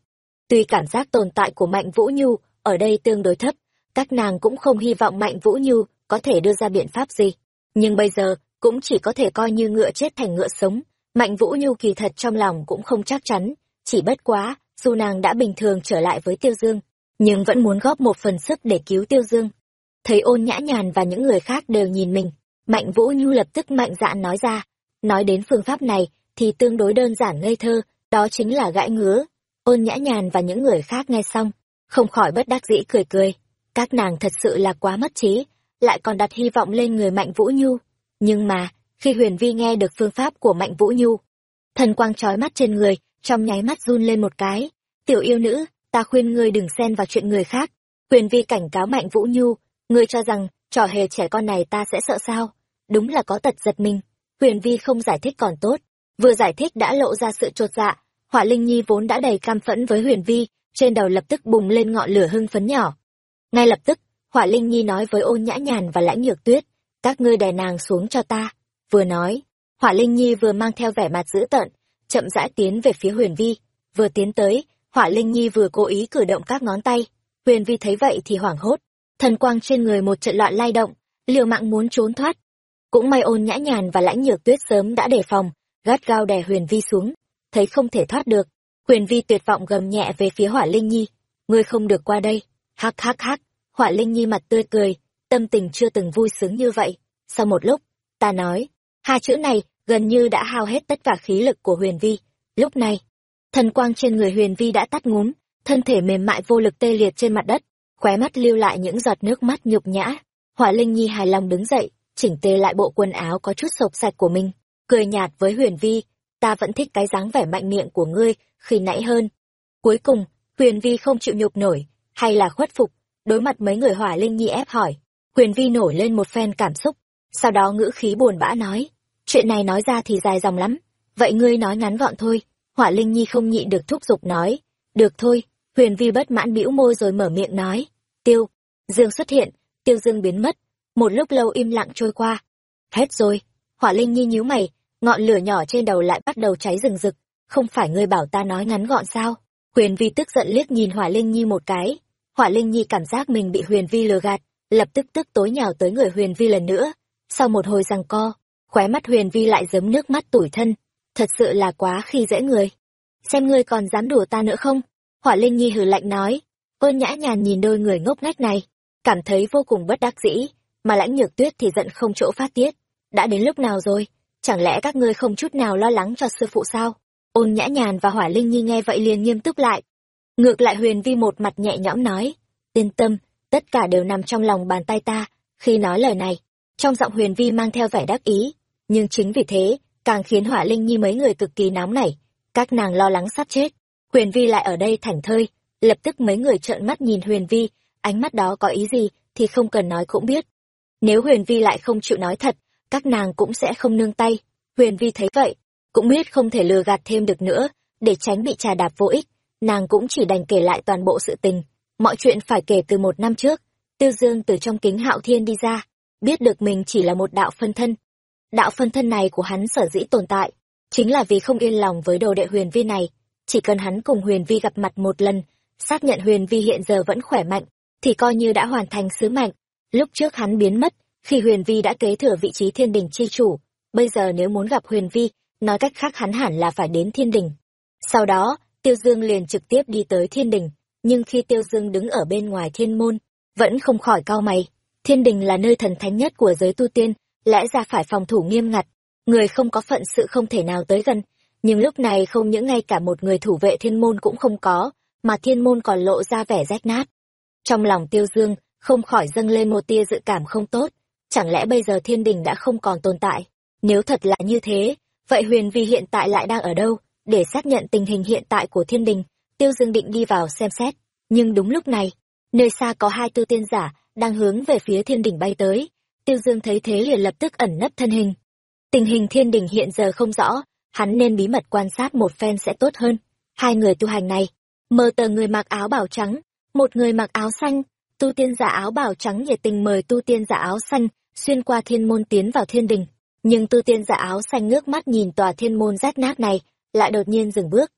Tuy cảm giác tồn tại của mạnh vũ nhu ở đây tương đối thấp, các nàng cũng không hy vọng mạnh vũ nhu có thể đưa ra biện pháp gì. Nhưng bây giờ, cũng chỉ có thể coi như ngựa chết thành ngựa sống. Mạnh vũ nhu kỳ thật trong lòng cũng không chắc chắn. Chỉ bất quá, dù nàng đã bình thường trở lại với tiêu dương, nhưng vẫn muốn góp một phần sức để cứu tiêu dương. Thấy ôn nhã nhàn và những người khác đều nhìn mình, mạnh vũ nhu lập tức mạnh dạn nói ra. Nói đến phương pháp này, thì tương đối đơn giản ngây thơ, đó chính là gãi ngứa. Ôn nhã nhàn và những người khác nghe xong, không khỏi bất đắc dĩ cười cười. Các nàng thật sự là quá mất trí lại còn đặt hy vọng lên người mạnh vũ nhu. Nhưng mà, khi huyền vi nghe được phương pháp của mạnh vũ nhu, thần quang trói mắt trên người, trong nháy mắt run lên một cái. Tiểu yêu nữ, ta khuyên ngươi đừng xen vào chuyện người khác. Huyền vi cảnh cáo mạnh vũ nhu, ngươi cho rằng, trò hề trẻ con này ta sẽ sợ sao? Đúng là có tật giật mình. Huyền vi không giải thích còn tốt. Vừa giải thích đã lộ ra sự chột dạ. Hỏa linh nhi vốn đã đầy cam phẫn với huyền vi, trên đầu lập tức bùng lên ngọn lửa hưng phấn nhỏ. Ngay lập tức họa linh nhi nói với ôn nhã nhàn và lãnh nhược tuyết, các ngươi đè nàng xuống cho ta. Vừa nói, họa linh nhi vừa mang theo vẻ mặt dữ tợn, chậm rãi tiến về phía huyền vi. Vừa tiến tới, họa linh nhi vừa cố ý cử động các ngón tay. Huyền vi thấy vậy thì hoảng hốt. Thần quang trên người một trận loạn lay động, liều mạng muốn trốn thoát. Cũng may ôn nhã nhàn và lãnh nhược tuyết sớm đã đề phòng, gắt gao đè huyền vi xuống, thấy không thể thoát được. Huyền vi tuyệt vọng gầm nhẹ về phía hỏa linh nhi. Ngươi không được qua đây. Hắc hắc hắc. Họa linh nhi mặt tươi cười, tâm tình chưa từng vui sướng như vậy. Sau một lúc, ta nói, hai chữ này gần như đã hao hết tất cả khí lực của huyền vi. Lúc này, thần quang trên người huyền vi đã tắt ngúm, thân thể mềm mại vô lực tê liệt trên mặt đất, khóe mắt lưu lại những giọt nước mắt nhục nhã. Họa linh nhi hài lòng đứng dậy, chỉnh tê lại bộ quần áo có chút sộc sạch của mình, cười nhạt với huyền vi, ta vẫn thích cái dáng vẻ mạnh miệng của ngươi, khi nãy hơn. Cuối cùng, huyền vi không chịu nhục nổi, hay là khuất phục đối mặt mấy người hỏa linh nhi ép hỏi, huyền vi nổi lên một phen cảm xúc. Sau đó ngữ khí buồn bã nói, chuyện này nói ra thì dài dòng lắm, vậy ngươi nói ngắn gọn thôi. Hỏa linh nhi không nhịn được thúc giục nói, được thôi. Huyền vi bất mãn bĩu môi rồi mở miệng nói, tiêu, dương xuất hiện, tiêu dương biến mất. Một lúc lâu im lặng trôi qua. Hết rồi. Hỏa linh nhi nhíu mày, ngọn lửa nhỏ trên đầu lại bắt đầu cháy rừng rực. Không phải ngươi bảo ta nói ngắn gọn sao? Huyền vi tức giận liếc nhìn hỏa linh nhi một cái hỏa linh nhi cảm giác mình bị huyền vi lừa gạt, lập tức tức tối nhào tới người huyền vi lần nữa. Sau một hồi giằng co, khóe mắt huyền vi lại giấm nước mắt tủi thân. Thật sự là quá khi dễ người. Xem ngươi còn dám đùa ta nữa không? Hỏa linh nhi hừ lạnh nói. Ôn nhã nhàn nhìn đôi người ngốc nghếch này, cảm thấy vô cùng bất đắc dĩ, mà lãnh nhược tuyết thì giận không chỗ phát tiết. Đã đến lúc nào rồi? Chẳng lẽ các ngươi không chút nào lo lắng cho sư phụ sao? Ôn nhã nhàn và hỏa linh nhi nghe vậy liền nghiêm túc lại ngược lại huyền vi một mặt nhẹ nhõm nói, yên tâm, tất cả đều nằm trong lòng bàn tay ta, khi nói lời này, trong giọng huyền vi mang theo vẻ đắc ý. Nhưng chính vì thế, càng khiến hỏa linh nhi mấy người cực kỳ nóng nảy, các nàng lo lắng sắp chết. Huyền vi lại ở đây thảnh thơi, lập tức mấy người trợn mắt nhìn huyền vi, ánh mắt đó có ý gì thì không cần nói cũng biết. Nếu huyền vi lại không chịu nói thật, các nàng cũng sẽ không nương tay. Huyền vi thấy vậy, cũng biết không thể lừa gạt thêm được nữa, để tránh bị trà đạp vô ích nàng cũng chỉ đành kể lại toàn bộ sự tình. Mọi chuyện phải kể từ một năm trước. Tiêu dương từ trong kính hạo thiên đi ra, biết được mình chỉ là một đạo phân thân. Đạo phân thân này của hắn sở dĩ tồn tại, chính là vì không yên lòng với đồ đệ huyền vi này. Chỉ cần hắn cùng huyền vi gặp mặt một lần, xác nhận huyền vi hiện giờ vẫn khỏe mạnh, thì coi như đã hoàn thành sứ mệnh. Lúc trước hắn biến mất, khi huyền vi đã kế thừa vị trí thiên đình chi chủ, bây giờ nếu muốn gặp huyền vi, nói cách khác hắn hẳn là phải đến thiên đình. Sau đó tiêu dương liền trực tiếp đi tới thiên đình, nhưng khi tiêu dương đứng ở bên ngoài thiên môn, vẫn không khỏi cau mày. Thiên đình là nơi thần thánh nhất của giới tu tiên, lẽ ra phải phòng thủ nghiêm ngặt, người không có phận sự không thể nào tới gần. Nhưng lúc này không những ngay cả một người thủ vệ thiên môn cũng không có, mà thiên môn còn lộ ra vẻ rách nát. Trong lòng tiêu dương, không khỏi dâng lên một tia dự cảm không tốt. Chẳng lẽ bây giờ thiên đình đã không còn tồn tại? Nếu thật là như thế, vậy huyền vi hiện tại lại đang ở đâu? Để xác nhận tình hình hiện tại của thiên đình, tiêu dương định đi vào xem xét. Nhưng đúng lúc này, nơi xa có hai tư tiên giả đang hướng về phía thiên đình bay tới. Tiêu dương thấy thế liền lập tức ẩn nấp thân hình. Tình hình thiên đình hiện giờ không rõ, hắn nên bí mật quan sát một phen sẽ tốt hơn. Hai người tu hành này, mờ tờ người mặc áo bảo trắng, một người mặc áo xanh. Tu tiên giả áo bảo trắng nhiệt tình mời tu tiên giả áo xanh xuyên qua thiên môn tiến vào thiên đình. Nhưng tu tiên giả áo xanh ngước mắt nhìn tòa thiên môn rách nát này lại đột nhiên dừng bước.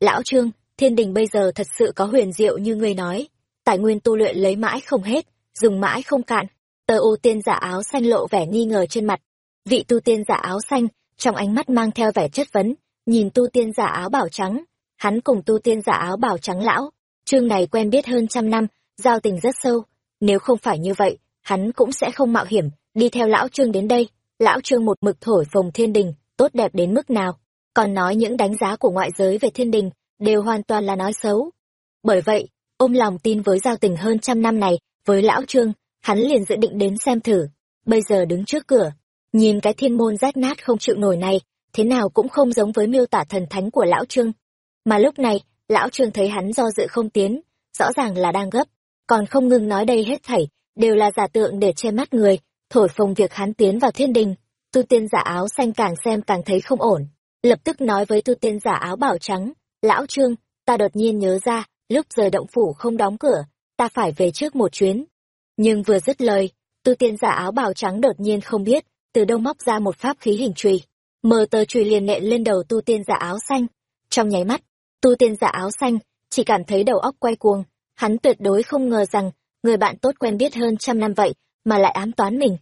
Lão trương, thiên đình bây giờ thật sự có huyền diệu như ngươi nói. Tài nguyên tu luyện lấy mãi không hết, dùng mãi không cạn. Tờ u tiên giả áo xanh lộ vẻ nghi ngờ trên mặt. Vị tu tiên giả áo xanh, trong ánh mắt mang theo vẻ chất vấn, nhìn tu tiên giả áo bảo trắng. Hắn cùng tu tiên giả áo bảo trắng lão, trương này quen biết hơn trăm năm, giao tình rất sâu. Nếu không phải như vậy, hắn cũng sẽ không mạo hiểm, đi theo lão trương đến đây. Lão trương một mực thổi phồng thiên đình, tốt đẹp đến mức nào còn nói những đánh giá của ngoại giới về thiên đình đều hoàn toàn là nói xấu. Bởi vậy, ôm lòng tin với giao tình hơn trăm năm này với lão trương, hắn liền dự định đến xem thử. Bây giờ đứng trước cửa, nhìn cái thiên môn rách nát không chịu nổi này, thế nào cũng không giống với miêu tả thần thánh của lão trương. Mà lúc này, lão trương thấy hắn do dự không tiến, rõ ràng là đang gấp. Còn không ngừng nói đây hết thảy, đều là giả tượng để che mắt người, thổi phồng việc hắn tiến vào thiên đình. Tu tiên giả áo xanh càng xem càng thấy không ổn lập tức nói với tu tiên giả áo bảo trắng, lão trương, ta đột nhiên nhớ ra, lúc rời động phủ không đóng cửa, ta phải về trước một chuyến. Nhưng vừa dứt lời tu tiên giả áo bào trắng đột nhiên không biết, từ đâu móc ra một pháp khí hình chùy. Mờ tờ chùy liền nện lên đầu tu tiên giả áo xanh. Trong nháy mắt tu tiên giả áo xanh chỉ cảm thấy đầu óc quay cuồng, hắn tuyệt đối không ngờ rằng người bạn tốt quen biết hơn trăm năm vậy mà lại ám toán mình.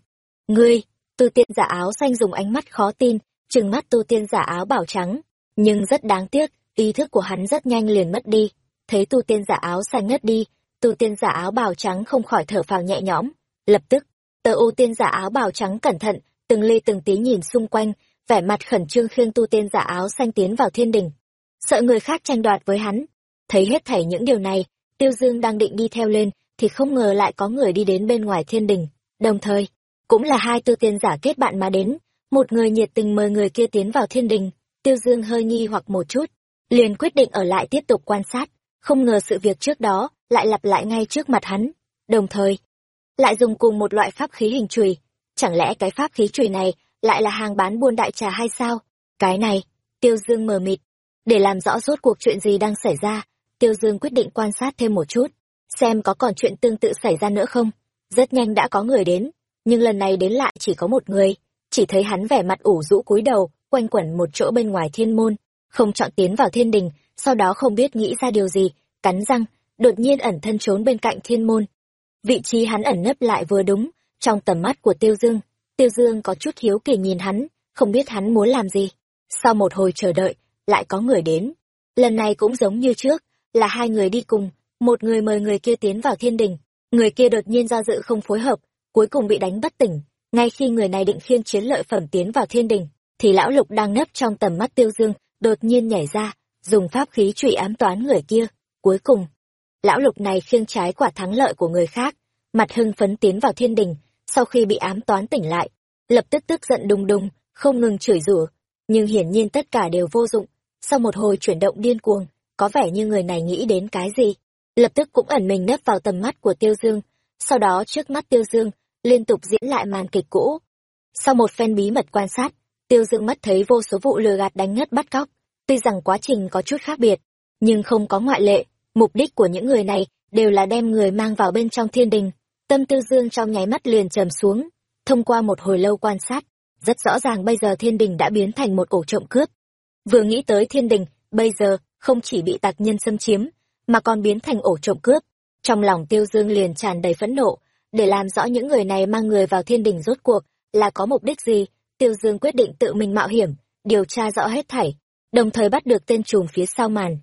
Ngươi! Tu tiên giả áo xanh dùng ánh mắt khó tin trừng mắt tu tiên giả áo bảo trắng. Nhưng rất đáng tiếc, ý thức của hắn rất nhanh liền mất đi. Thấy tu tiên giả áo xanh ngất đi, tu tiên giả áo bào trắng không khỏi thở phào nhẹ nhõm. Lập tức, tờ ưu tiên giả áo bào trắng cẩn thận, từng ly từng tí nhìn xung quanh, vẻ mặt khẩn trương khiêng tu tiên giả áo xanh tiến vào thiên đình. Sợ người khác tranh đoạt với hắn. Thấy hết thảy những điều này, tiêu dương đang định đi theo lên, thì không ngờ lại có người đi đến bên ngoài thiên đình. Đồng thời, cũng là hai tu tiên giả kết bạn mà đến một người nhiệt tình mời người kia tiến vào thiên đình tiêu dương hơi nghi hoặc một chút liền quyết định ở lại tiếp tục quan sát không ngờ sự việc trước đó lại lặp lại ngay trước mặt hắn đồng thời lại dùng cùng một loại pháp khí hình chùy. Chẳng lẽ cái pháp khí chùy này lại là hàng bán buôn đại trà hay sao? Cái này tiêu dương mờ mịt. Để làm rõ rốt cuộc chuyện gì đang xảy ra tiêu dương quyết định quan sát thêm một chút xem có còn chuyện tương tự xảy ra nữa không. Rất nhanh đã có người đến nhưng lần này đến lại chỉ có một người, chỉ thấy hắn vẻ mặt ủ rũ cúi đầu, quanh quẩn một chỗ bên ngoài thiên môn, không chọn tiến vào thiên đình, sau đó không biết nghĩ ra điều gì, cắn răng, đột nhiên ẩn thân trốn bên cạnh thiên môn. Vị trí hắn ẩn nấp lại vừa đúng, trong tầm mắt của Tiêu Dương. Tiêu Dương có chút hiếu kỳ nhìn hắn, không biết hắn muốn làm gì. Sau một hồi chờ đợi, lại có người đến. Lần này cũng giống như trước, là hai người đi cùng, một người mời người kia tiến vào thiên đình, người kia đột nhiên do dự không phối hợp, cuối cùng bị đánh bất tỉnh. Ngay khi người này định khiêng chiến lợi phẩm tiến vào thiên đình, thì lão lục đang nấp trong tầm mắt Tiêu Dương, đột nhiên nhảy ra, dùng pháp khí trụy ám toán người kia. Cuối cùng, lão lục này khiêng trái quả thắng lợi của người khác, mặt hưng phấn tiến vào thiên đình, sau khi bị ám toán tỉnh lại, lập tức tức giận đùng đùng, không ngừng chửi rủa, nhưng hiển nhiên tất cả đều vô dụng. Sau một hồi chuyển động điên cuồng, có vẻ như người này nghĩ đến cái gì, lập tức cũng ẩn mình nấp vào tầm mắt của Tiêu Dương, sau đó trước mắt Tiêu Dương, liên tục diễn lại màn kịch cũ. Sau một phen bí mật quan sát, Tiêu Dương mắt thấy vô số vụ lừa gạt đánh ngất bắt cóc, tuy rằng quá trình có chút khác biệt, nhưng không có ngoại lệ, mục đích của những người này đều là đem người mang vào bên trong thiên đình. Tâm Tư Dương trong nháy mắt liền trầm xuống, thông qua một hồi lâu quan sát, rất rõ ràng bây giờ thiên đình đã biến thành một ổ trộm cướp. Vừa nghĩ tới thiên đình, bây giờ không chỉ bị tạc nhân xâm chiếm, mà còn biến thành ổ trộm cướp. Trong lòng Tiêu Dương liền tràn đầy phẫn nộ, để làm rõ những người này mang người vào thiên đình rốt cuộc là có mục đích gì, Tiêu Dương quyết định tự mình mạo hiểm, điều tra rõ hết thảy, đồng thời bắt được tên trùm phía sau màn.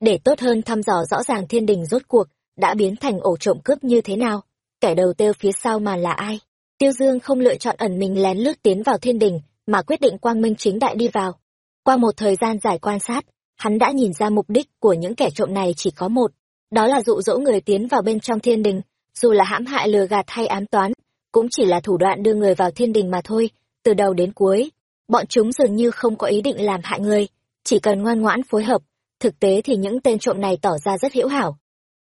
Để tốt hơn thăm dò rõ ràng thiên đình rốt cuộc, đã biến thành ổ trộm cướp như thế nào, kẻ đầu têu phía sau màn là ai. Tiêu Dương không lựa chọn ẩn mình lén lút tiến vào thiên đình, mà quyết định quang minh chính đại đi vào. Qua một thời gian dài quan sát, hắn đã nhìn ra mục đích của những kẻ trộm này chỉ có một, đó là dụ dỗ người tiến vào bên trong thiên đình, dù là hãm hại lừa gạt hay ám toán, cũng chỉ là thủ đoạn đưa người vào thiên đình mà thôi, từ đầu đến cuối. Bọn chúng dường như không có ý định làm hại người, chỉ cần ngoan ngoãn phối hợp, thực tế thì những tên trộm này tỏ ra rất hiểu hảo.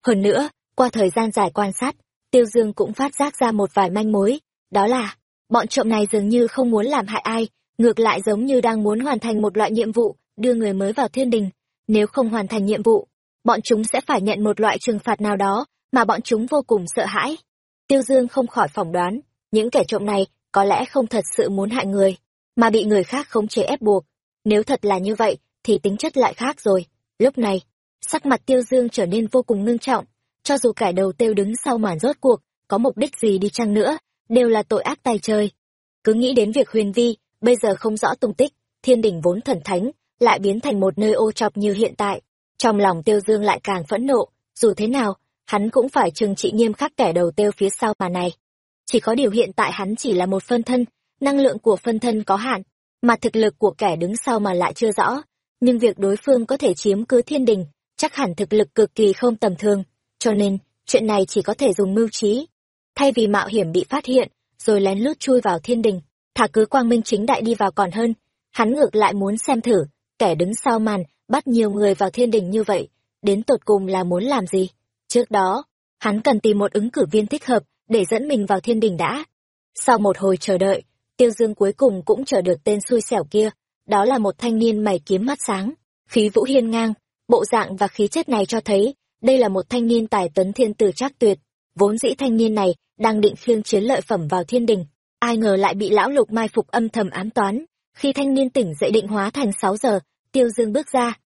Hơn nữa, qua thời gian dài quan sát, Tiêu Dương cũng phát giác ra một vài manh mối, đó là, bọn trộm này dường như không muốn làm hại ai, ngược lại giống như đang muốn hoàn thành một loại nhiệm vụ, đưa người mới vào thiên đình. Nếu không hoàn thành nhiệm vụ, bọn chúng sẽ phải nhận một loại trừng phạt nào đó, mà bọn chúng vô cùng sợ hãi. Tiêu Dương không khỏi phỏng đoán, những kẻ trộm này có lẽ không thật sự muốn hại người, mà bị người khác khống chế ép buộc. Nếu thật là như vậy, thì tính chất lại khác rồi. Lúc này, sắc mặt Tiêu Dương trở nên vô cùng ngưng trọng, cho dù kẻ đầu tiêu đứng sau màn rốt cuộc, có mục đích gì đi chăng nữa, đều là tội ác tay trời. Cứ nghĩ đến việc huyền vi, bây giờ không rõ tung tích, thiên đỉnh vốn thần thánh, lại biến thành một nơi ô chọc như hiện tại. Trong lòng tiêu dương lại càng phẫn nộ, dù thế nào, hắn cũng phải trừng trị nghiêm khắc kẻ đầu tiêu phía sau mà này. Chỉ có điều hiện tại hắn chỉ là một phân thân, năng lượng của phân thân có hạn, mà thực lực của kẻ đứng sau mà lại chưa rõ. Nhưng việc đối phương có thể chiếm cứ thiên đình, chắc hẳn thực lực cực kỳ không tầm thường, cho nên, chuyện này chỉ có thể dùng mưu trí. Thay vì mạo hiểm bị phát hiện, rồi lén lút chui vào thiên đình, thả cứ quang minh chính đại đi vào còn hơn. Hắn ngược lại muốn xem thử, kẻ đứng sau màn, bắt nhiều người vào thiên đình như vậy, đến tột cùng là muốn làm gì. Trước đó, hắn cần tìm một ứng cử viên thích hợp để dẫn mình vào thiên đình đã. Sau một hồi chờ đợi, Tiêu Dương cuối cùng cũng chờ được tên xui xẻo kia, đó là một thanh niên mày kiếm mắt sáng, khí vũ hiên ngang, bộ dạng và khí chất này cho thấy, đây là một thanh niên tài tấn thiên tử trác tuyệt, vốn dĩ thanh niên này đang định khiêng chiến lợi phẩm vào thiên đình, ai ngờ lại bị lão lục mai phục âm thầm ám toán, khi thanh niên tỉnh dậy định hóa thành sáu giờ, Tiêu Dương bước ra.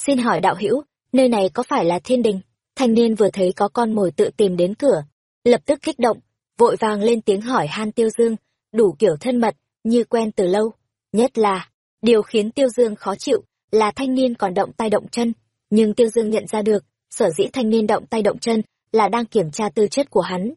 Xin hỏi đạo hữu, nơi này có phải là thiên đình? Thanh niên vừa thấy có con mồi tự tìm đến cửa, lập tức kích động, vội vàng lên tiếng hỏi han Tiêu Dương, đủ kiểu thân mật, như quen từ lâu. Nhất là, điều khiến Tiêu Dương khó chịu là thanh niên còn động tay động chân, nhưng Tiêu Dương nhận ra được, sở dĩ thanh niên động tay động chân là đang kiểm tra tư chất của hắn.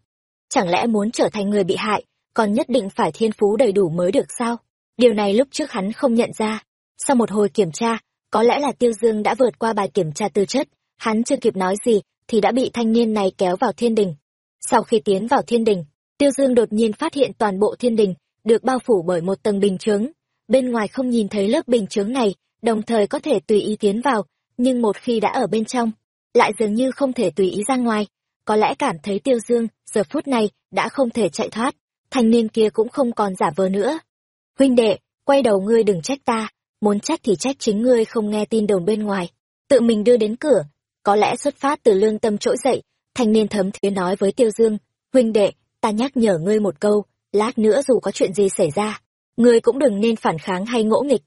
Chẳng lẽ muốn trở thành người bị hại, còn nhất định phải thiên phú đầy đủ mới được sao? Điều này lúc trước hắn không nhận ra. Sau một hồi kiểm tra, có lẽ là Tiêu Dương đã vượt qua bài kiểm tra tư chất, hắn chưa kịp nói gì thì đã bị thanh niên này kéo vào thiên đình. Sau khi tiến vào thiên đình, Tiêu Dương đột nhiên phát hiện toàn bộ thiên đình được bao phủ bởi một tầng bình chướng. Bên ngoài không nhìn thấy lớp bình chướng này, đồng thời có thể tùy ý tiến vào, nhưng một khi đã ở bên trong, lại dường như không thể tùy ý ra ngoài. Có lẽ cảm thấy Tiêu Dương giờ phút này đã không thể chạy thoát, thanh niên kia cũng không còn giả vờ nữa. Huynh đệ, quay đầu ngươi đừng trách ta, muốn trách thì trách chính ngươi không nghe tin đồn bên ngoài. Tự mình đưa đến cửa, có lẽ xuất phát từ lương tâm trỗi dậy, thanh niên thấm thía nói với Tiêu Dương, huynh đệ, ta nhắc nhở ngươi một câu, lát nữa dù có chuyện gì xảy ra ngươi cũng đừng nên phản kháng hay ngỗ nghịch.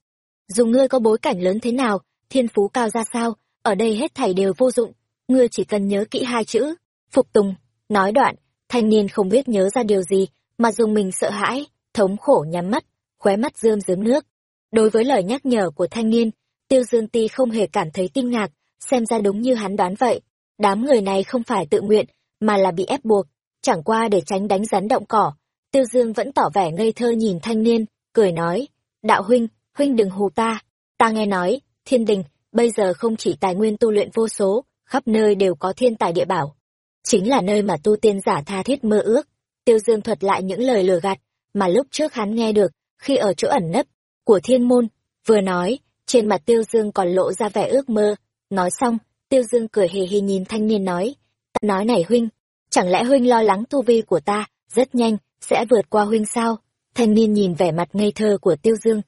Dù ngươi có bối cảnh lớn thế nào thiên phú cao ra sao ở đây hết thảy đều vô dụng ngươi chỉ cần nhớ kỹ hai chữ phục tùng. Nói đoạn thanh niên không biết nhớ ra điều gì mà dùng mình sợ hãi thống khổ nhắm mắt khóe mắt rơm rớm nước. Đối với lời nhắc nhở của thanh niên tiêu dương ti không hề cảm thấy kinh ngạc xem ra đúng như hắn đoán vậy. Đám người này không phải tự nguyện, mà là bị ép buộc. Chẳng qua để tránh đánh rắn động cỏ tiêu dương vẫn tỏ vẻ ngây thơ nhìn thanh niên, cười nói, đạo huynh huynh đừng hù ta. Ta nghe nói, thiên đình, bây giờ không chỉ tài nguyên tu luyện vô số, khắp nơi đều có thiên tài địa bảo. Chính là nơi mà tu tiên giả tha thiết mơ ước. Tiêu dương thuật lại những lời lừa gạt mà lúc trước hắn nghe được khi ở chỗ ẩn nấp của thiên môn, vừa nói, trên mặt tiêu dương còn lộ ra vẻ ước mơ nói xong, tiêu dương cười hì hì nhìn thanh niên nói, ta nói này huynh, chẳng lẽ huynh lo lắng tu vi của ta rất nhanh sẽ vượt qua huynh sao? Thanh niên nhìn vẻ mặt ngây thơ của tiêu dương,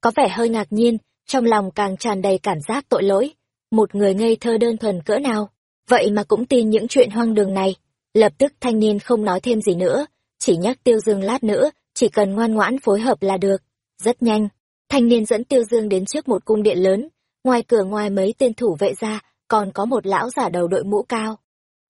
có vẻ hơi ngạc nhiên, trong lòng càng tràn đầy cảm giác tội lỗi. Một người ngây thơ đơn thuần cỡ nào? Vậy mà cũng tin những chuyện hoang đường này. Lập tức thanh niên không nói thêm gì nữa, chỉ nhắc tiêu dương lát nữa, chỉ cần ngoan ngoãn phối hợp là được. Rất nhanh, thanh niên dẫn tiêu dương đến trước một cung điện lớn ngoài cửa ngoài mấy tên thủ vệ ra, còn có một lão giả đầu đội mũ cao.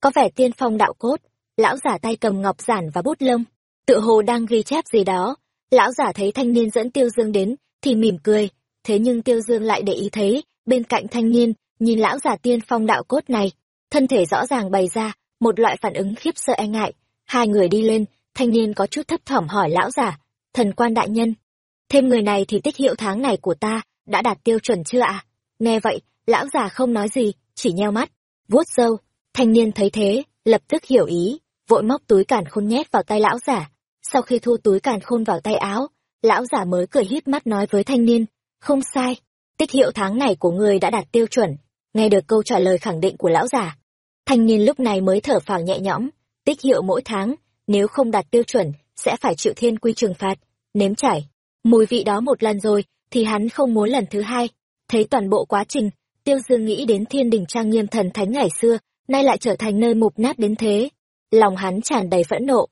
Có vẻ tiên phong đạo cốt, lão giả tay cầm ngọc giản và bút lông. Tựa hồ đang ghi chép gì đó. Lão giả thấy thanh niên dẫn tiêu dương đến, thì mỉm cười. Thế nhưng tiêu dương lại để ý thấy, bên cạnh thanh niên, nhìn lão giả tiên phong đạo cốt này, thân thể rõ ràng bày ra, một loại phản ứng khiếp sợ e ngại. Hai người đi lên, thanh niên có chút thấp thỏm hỏi lão giả, thần quan đại nhân, thêm người này thì tích hiệu tháng này của ta đã đạt tiêu chuẩn chưa ạ? Nghe vậy, lão già không nói gì, chỉ nheo mắt, vuốt râu. Thanh niên thấy thế, lập tức hiểu ý, vội móc túi càn khôn nhét vào tay lão giả sau khi thu túi càn khôn vào tay áo, lão giả mới cười híp mắt nói với thanh niên, không sai, tích hiệu tháng này của ngươi đã đạt tiêu chuẩn, nghe được câu trả lời khẳng định của lão giả thanh niên lúc này mới thở phào nhẹ nhõm, tích hiệu mỗi tháng, nếu không đạt tiêu chuẩn, sẽ phải chịu thiên quy trừng phạt, nếm trải. Mùi vị đó một lần rồi, thì hắn không muốn lần thứ hai thấy toàn bộ quá trình, tiêu dương nghĩ đến thiên đình trang nghiêm thần thánh ngày xưa, nay lại trở thành nơi mục nát đến thế. Lòng hắn tràn đầy phẫn nộ.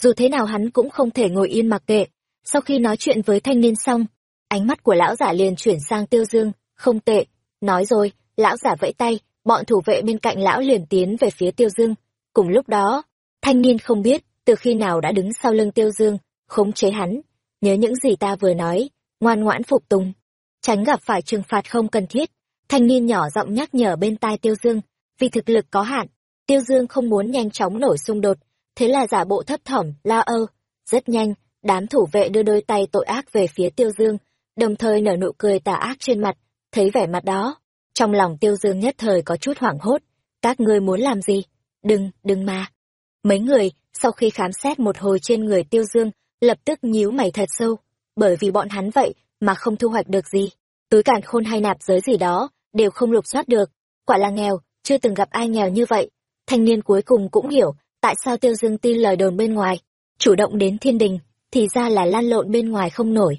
Dù thế nào hắn cũng không thể ngồi yên mặc kệ. Sau khi nói chuyện với thanh niên xong, ánh mắt của lão giả liền chuyển sang tiêu dương không tệ, nói rồi, lão giả vẫy tay, bọn thủ vệ bên cạnh lão liền tiến về phía tiêu dương cùng lúc đó, thanh niên không biết từ khi nào đã đứng sau lưng tiêu dương khống chế hắn. Nhớ những gì ta vừa nói, ngoan ngoãn phục tùng tránh gặp phải trừng phạt không cần thiết. Thanh niên nhỏ giọng nhắc nhở bên tai tiêu dương, vì thực lực có hạn, tiêu dương không muốn nhanh chóng nổi xung đột, thế là giả bộ thấp thỏm, la ơ. Rất nhanh, đám thủ vệ đưa đôi tay tội ác về phía tiêu dương, đồng thời nở nụ cười tà ác trên mặt, thấy vẻ mặt đó. Trong lòng tiêu dương nhất thời có chút hoảng hốt, các ngươi muốn làm gì? Đừng đừng mà. Mấy người, sau khi khám xét một hồi trên người tiêu dương, lập tức nhíu mày thật sâu, bởi vì bọn hắn vậy mà không thu hoạch được gì. Túi cản khôn hay nạp giới gì đó, đều không lục soát được. Quả là nghèo, chưa từng gặp ai nghèo như vậy. Thanh niên cuối cùng cũng hiểu tại sao tiêu dương tin lời đồn bên ngoài. Chủ động đến thiên đình, thì ra là lan lộn bên ngoài không nổi.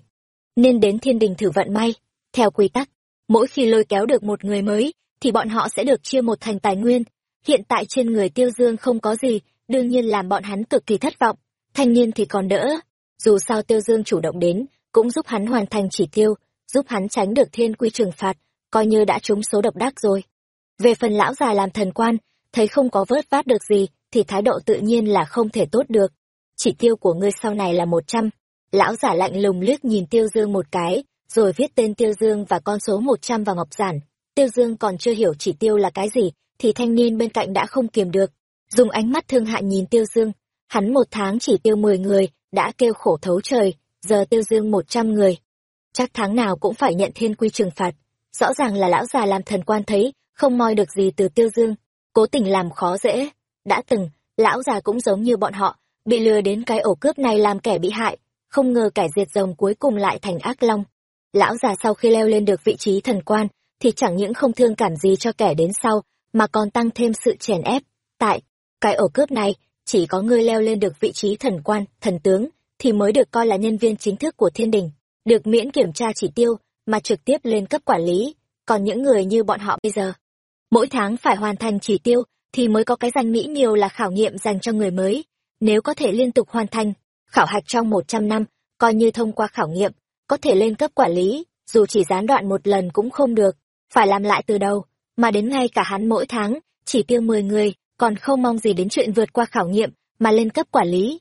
Nên đến thiên đình thử vận may. Theo quy tắc, mỗi khi lôi kéo được một người mới, thì bọn họ sẽ được chia một thành tài nguyên. Hiện tại trên người tiêu dương không có gì, đương nhiên làm bọn hắn cực kỳ thất vọng. Thanh niên thì còn đỡ. Dù sao tiêu dương chủ động đến cũng giúp hắn hoàn thành chỉ tiêu, giúp hắn tránh được thiên quy trừng phạt, coi như đã trúng số độc đắc rồi. Về phần lão già làm thần quan, thấy không có vớt vát được gì, thì thái độ tự nhiên là không thể tốt được. Chỉ tiêu của ngươi sau này là một trăm. Lão giả lạnh lùng liếc nhìn tiêu dương một cái, rồi viết tên tiêu dương và con số một trăm vào ngọc giản. Tiêu dương còn chưa hiểu chỉ tiêu là cái gì, thì thanh niên bên cạnh đã không kiềm được. Dùng ánh mắt thương hại nhìn tiêu dương, hắn một tháng chỉ tiêu mười người, đã kêu khổ thấu trời giờ tiêu dương một trăm người. Chắc tháng nào cũng phải nhận thiên quy trừng phạt. Rõ ràng là lão già làm thần quan thấy, không moi được gì từ tiêu dương. Cố tình làm khó dễ. Đã từng, lão già cũng giống như bọn họ, bị lừa đến cái ổ cướp này làm kẻ bị hại, không ngờ kẻ diệt rồng cuối cùng lại thành ác long. Lão già sau khi leo lên được vị trí thần quan, thì chẳng những không thương cảm gì cho kẻ đến sau, mà còn tăng thêm sự chèn ép. Tại, cái ổ cướp này, chỉ có ngươi leo lên được vị trí thần quan, thần tướng thì mới được coi là nhân viên chính thức của thiên đình được miễn kiểm tra chỉ tiêu mà trực tiếp lên cấp quản lý. Còn những người như bọn họ bây giờ mỗi tháng phải hoàn thành chỉ tiêu thì mới có cái danh mỹ miều là khảo nghiệm dành cho người mới. Nếu có thể liên tục hoàn thành khảo hạch trong một trăm năm, coi như thông qua khảo nghiệm, có thể lên cấp quản lý, dù chỉ gián đoạn một lần cũng không được, phải làm lại từ đầu, mà đến ngay cả hắn mỗi tháng, chỉ tiêu mười người, còn không mong gì đến chuyện vượt qua khảo nghiệm, mà lên cấp quản lý.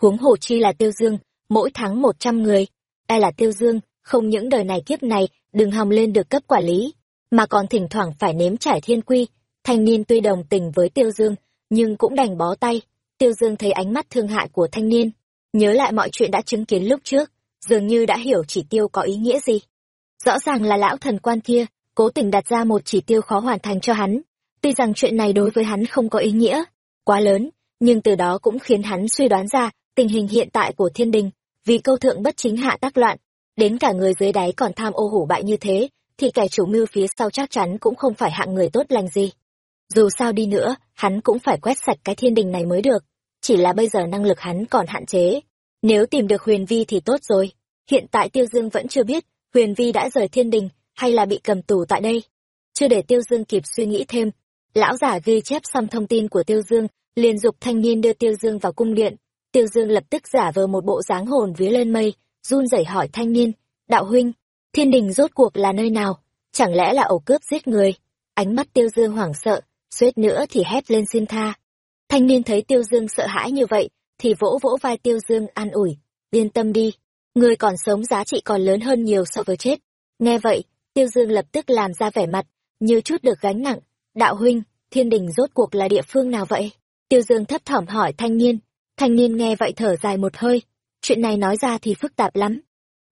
Huống hồ chi là tiêu dương, mỗi tháng một trăm người, ai là tiêu dương, không những đời này kiếp này, đừng hòng lên được cấp quản lý, mà còn thỉnh thoảng phải nếm trải thiên quy. Thanh niên tuy đồng tình với tiêu dương, nhưng cũng đành bó tay. Tiêu dương thấy ánh mắt thương hại của thanh niên, nhớ lại mọi chuyện đã chứng kiến lúc trước, dường như đã hiểu chỉ tiêu có ý nghĩa gì. Rõ ràng là lão thần quan kia, cố tình đặt ra một chỉ tiêu khó hoàn thành cho hắn. Tuy rằng chuyện này đối với hắn không có ý nghĩa, quá lớn, nhưng từ đó cũng khiến hắn suy đoán ra tình hình hiện tại của thiên đình, vì câu thượng bất chính hạ tác loạn, đến cả người dưới đáy còn tham ô hủ bại như thế, thì kẻ chủ mưu phía sau chắc chắn cũng không phải hạng người tốt lành gì. Dù sao đi nữa, hắn cũng phải quét sạch cái thiên đình này mới được, chỉ là bây giờ năng lực hắn còn hạn chế. Nếu tìm được huyền vi thì tốt rồi, hiện tại Tiêu Dương vẫn chưa biết huyền vi đã rời thiên đình hay là bị cầm tù tại đây. Chưa để Tiêu Dương kịp suy nghĩ thêm, lão giả ghi chép xong thông tin của Tiêu Dương, liền dục thanh niên đưa Tiêu Dương vào cung điện. Tiêu Dương lập tức giả vờ một bộ dáng hồn vía lên mây, run rẩy hỏi thanh niên, đạo huynh, thiên đình rốt cuộc là nơi nào? Chẳng lẽ là ổ cướp giết người? Ánh mắt Tiêu Dương hoảng sợ, suýt nữa thì hét lên xin tha. Thanh niên thấy Tiêu Dương sợ hãi như vậy, thì vỗ vỗ vai Tiêu Dương an ủi, yên tâm đi, người còn sống giá trị còn lớn hơn nhiều so với chết. Nghe vậy, Tiêu Dương lập tức làm ra vẻ mặt, như chút được gánh nặng. Đạo huynh, thiên đình rốt cuộc là địa phương nào vậy? Tiêu Dương thấp thỏm hỏi thanh niên. Thanh niên nghe vậy thở dài một hơi. Chuyện này nói ra thì phức tạp lắm.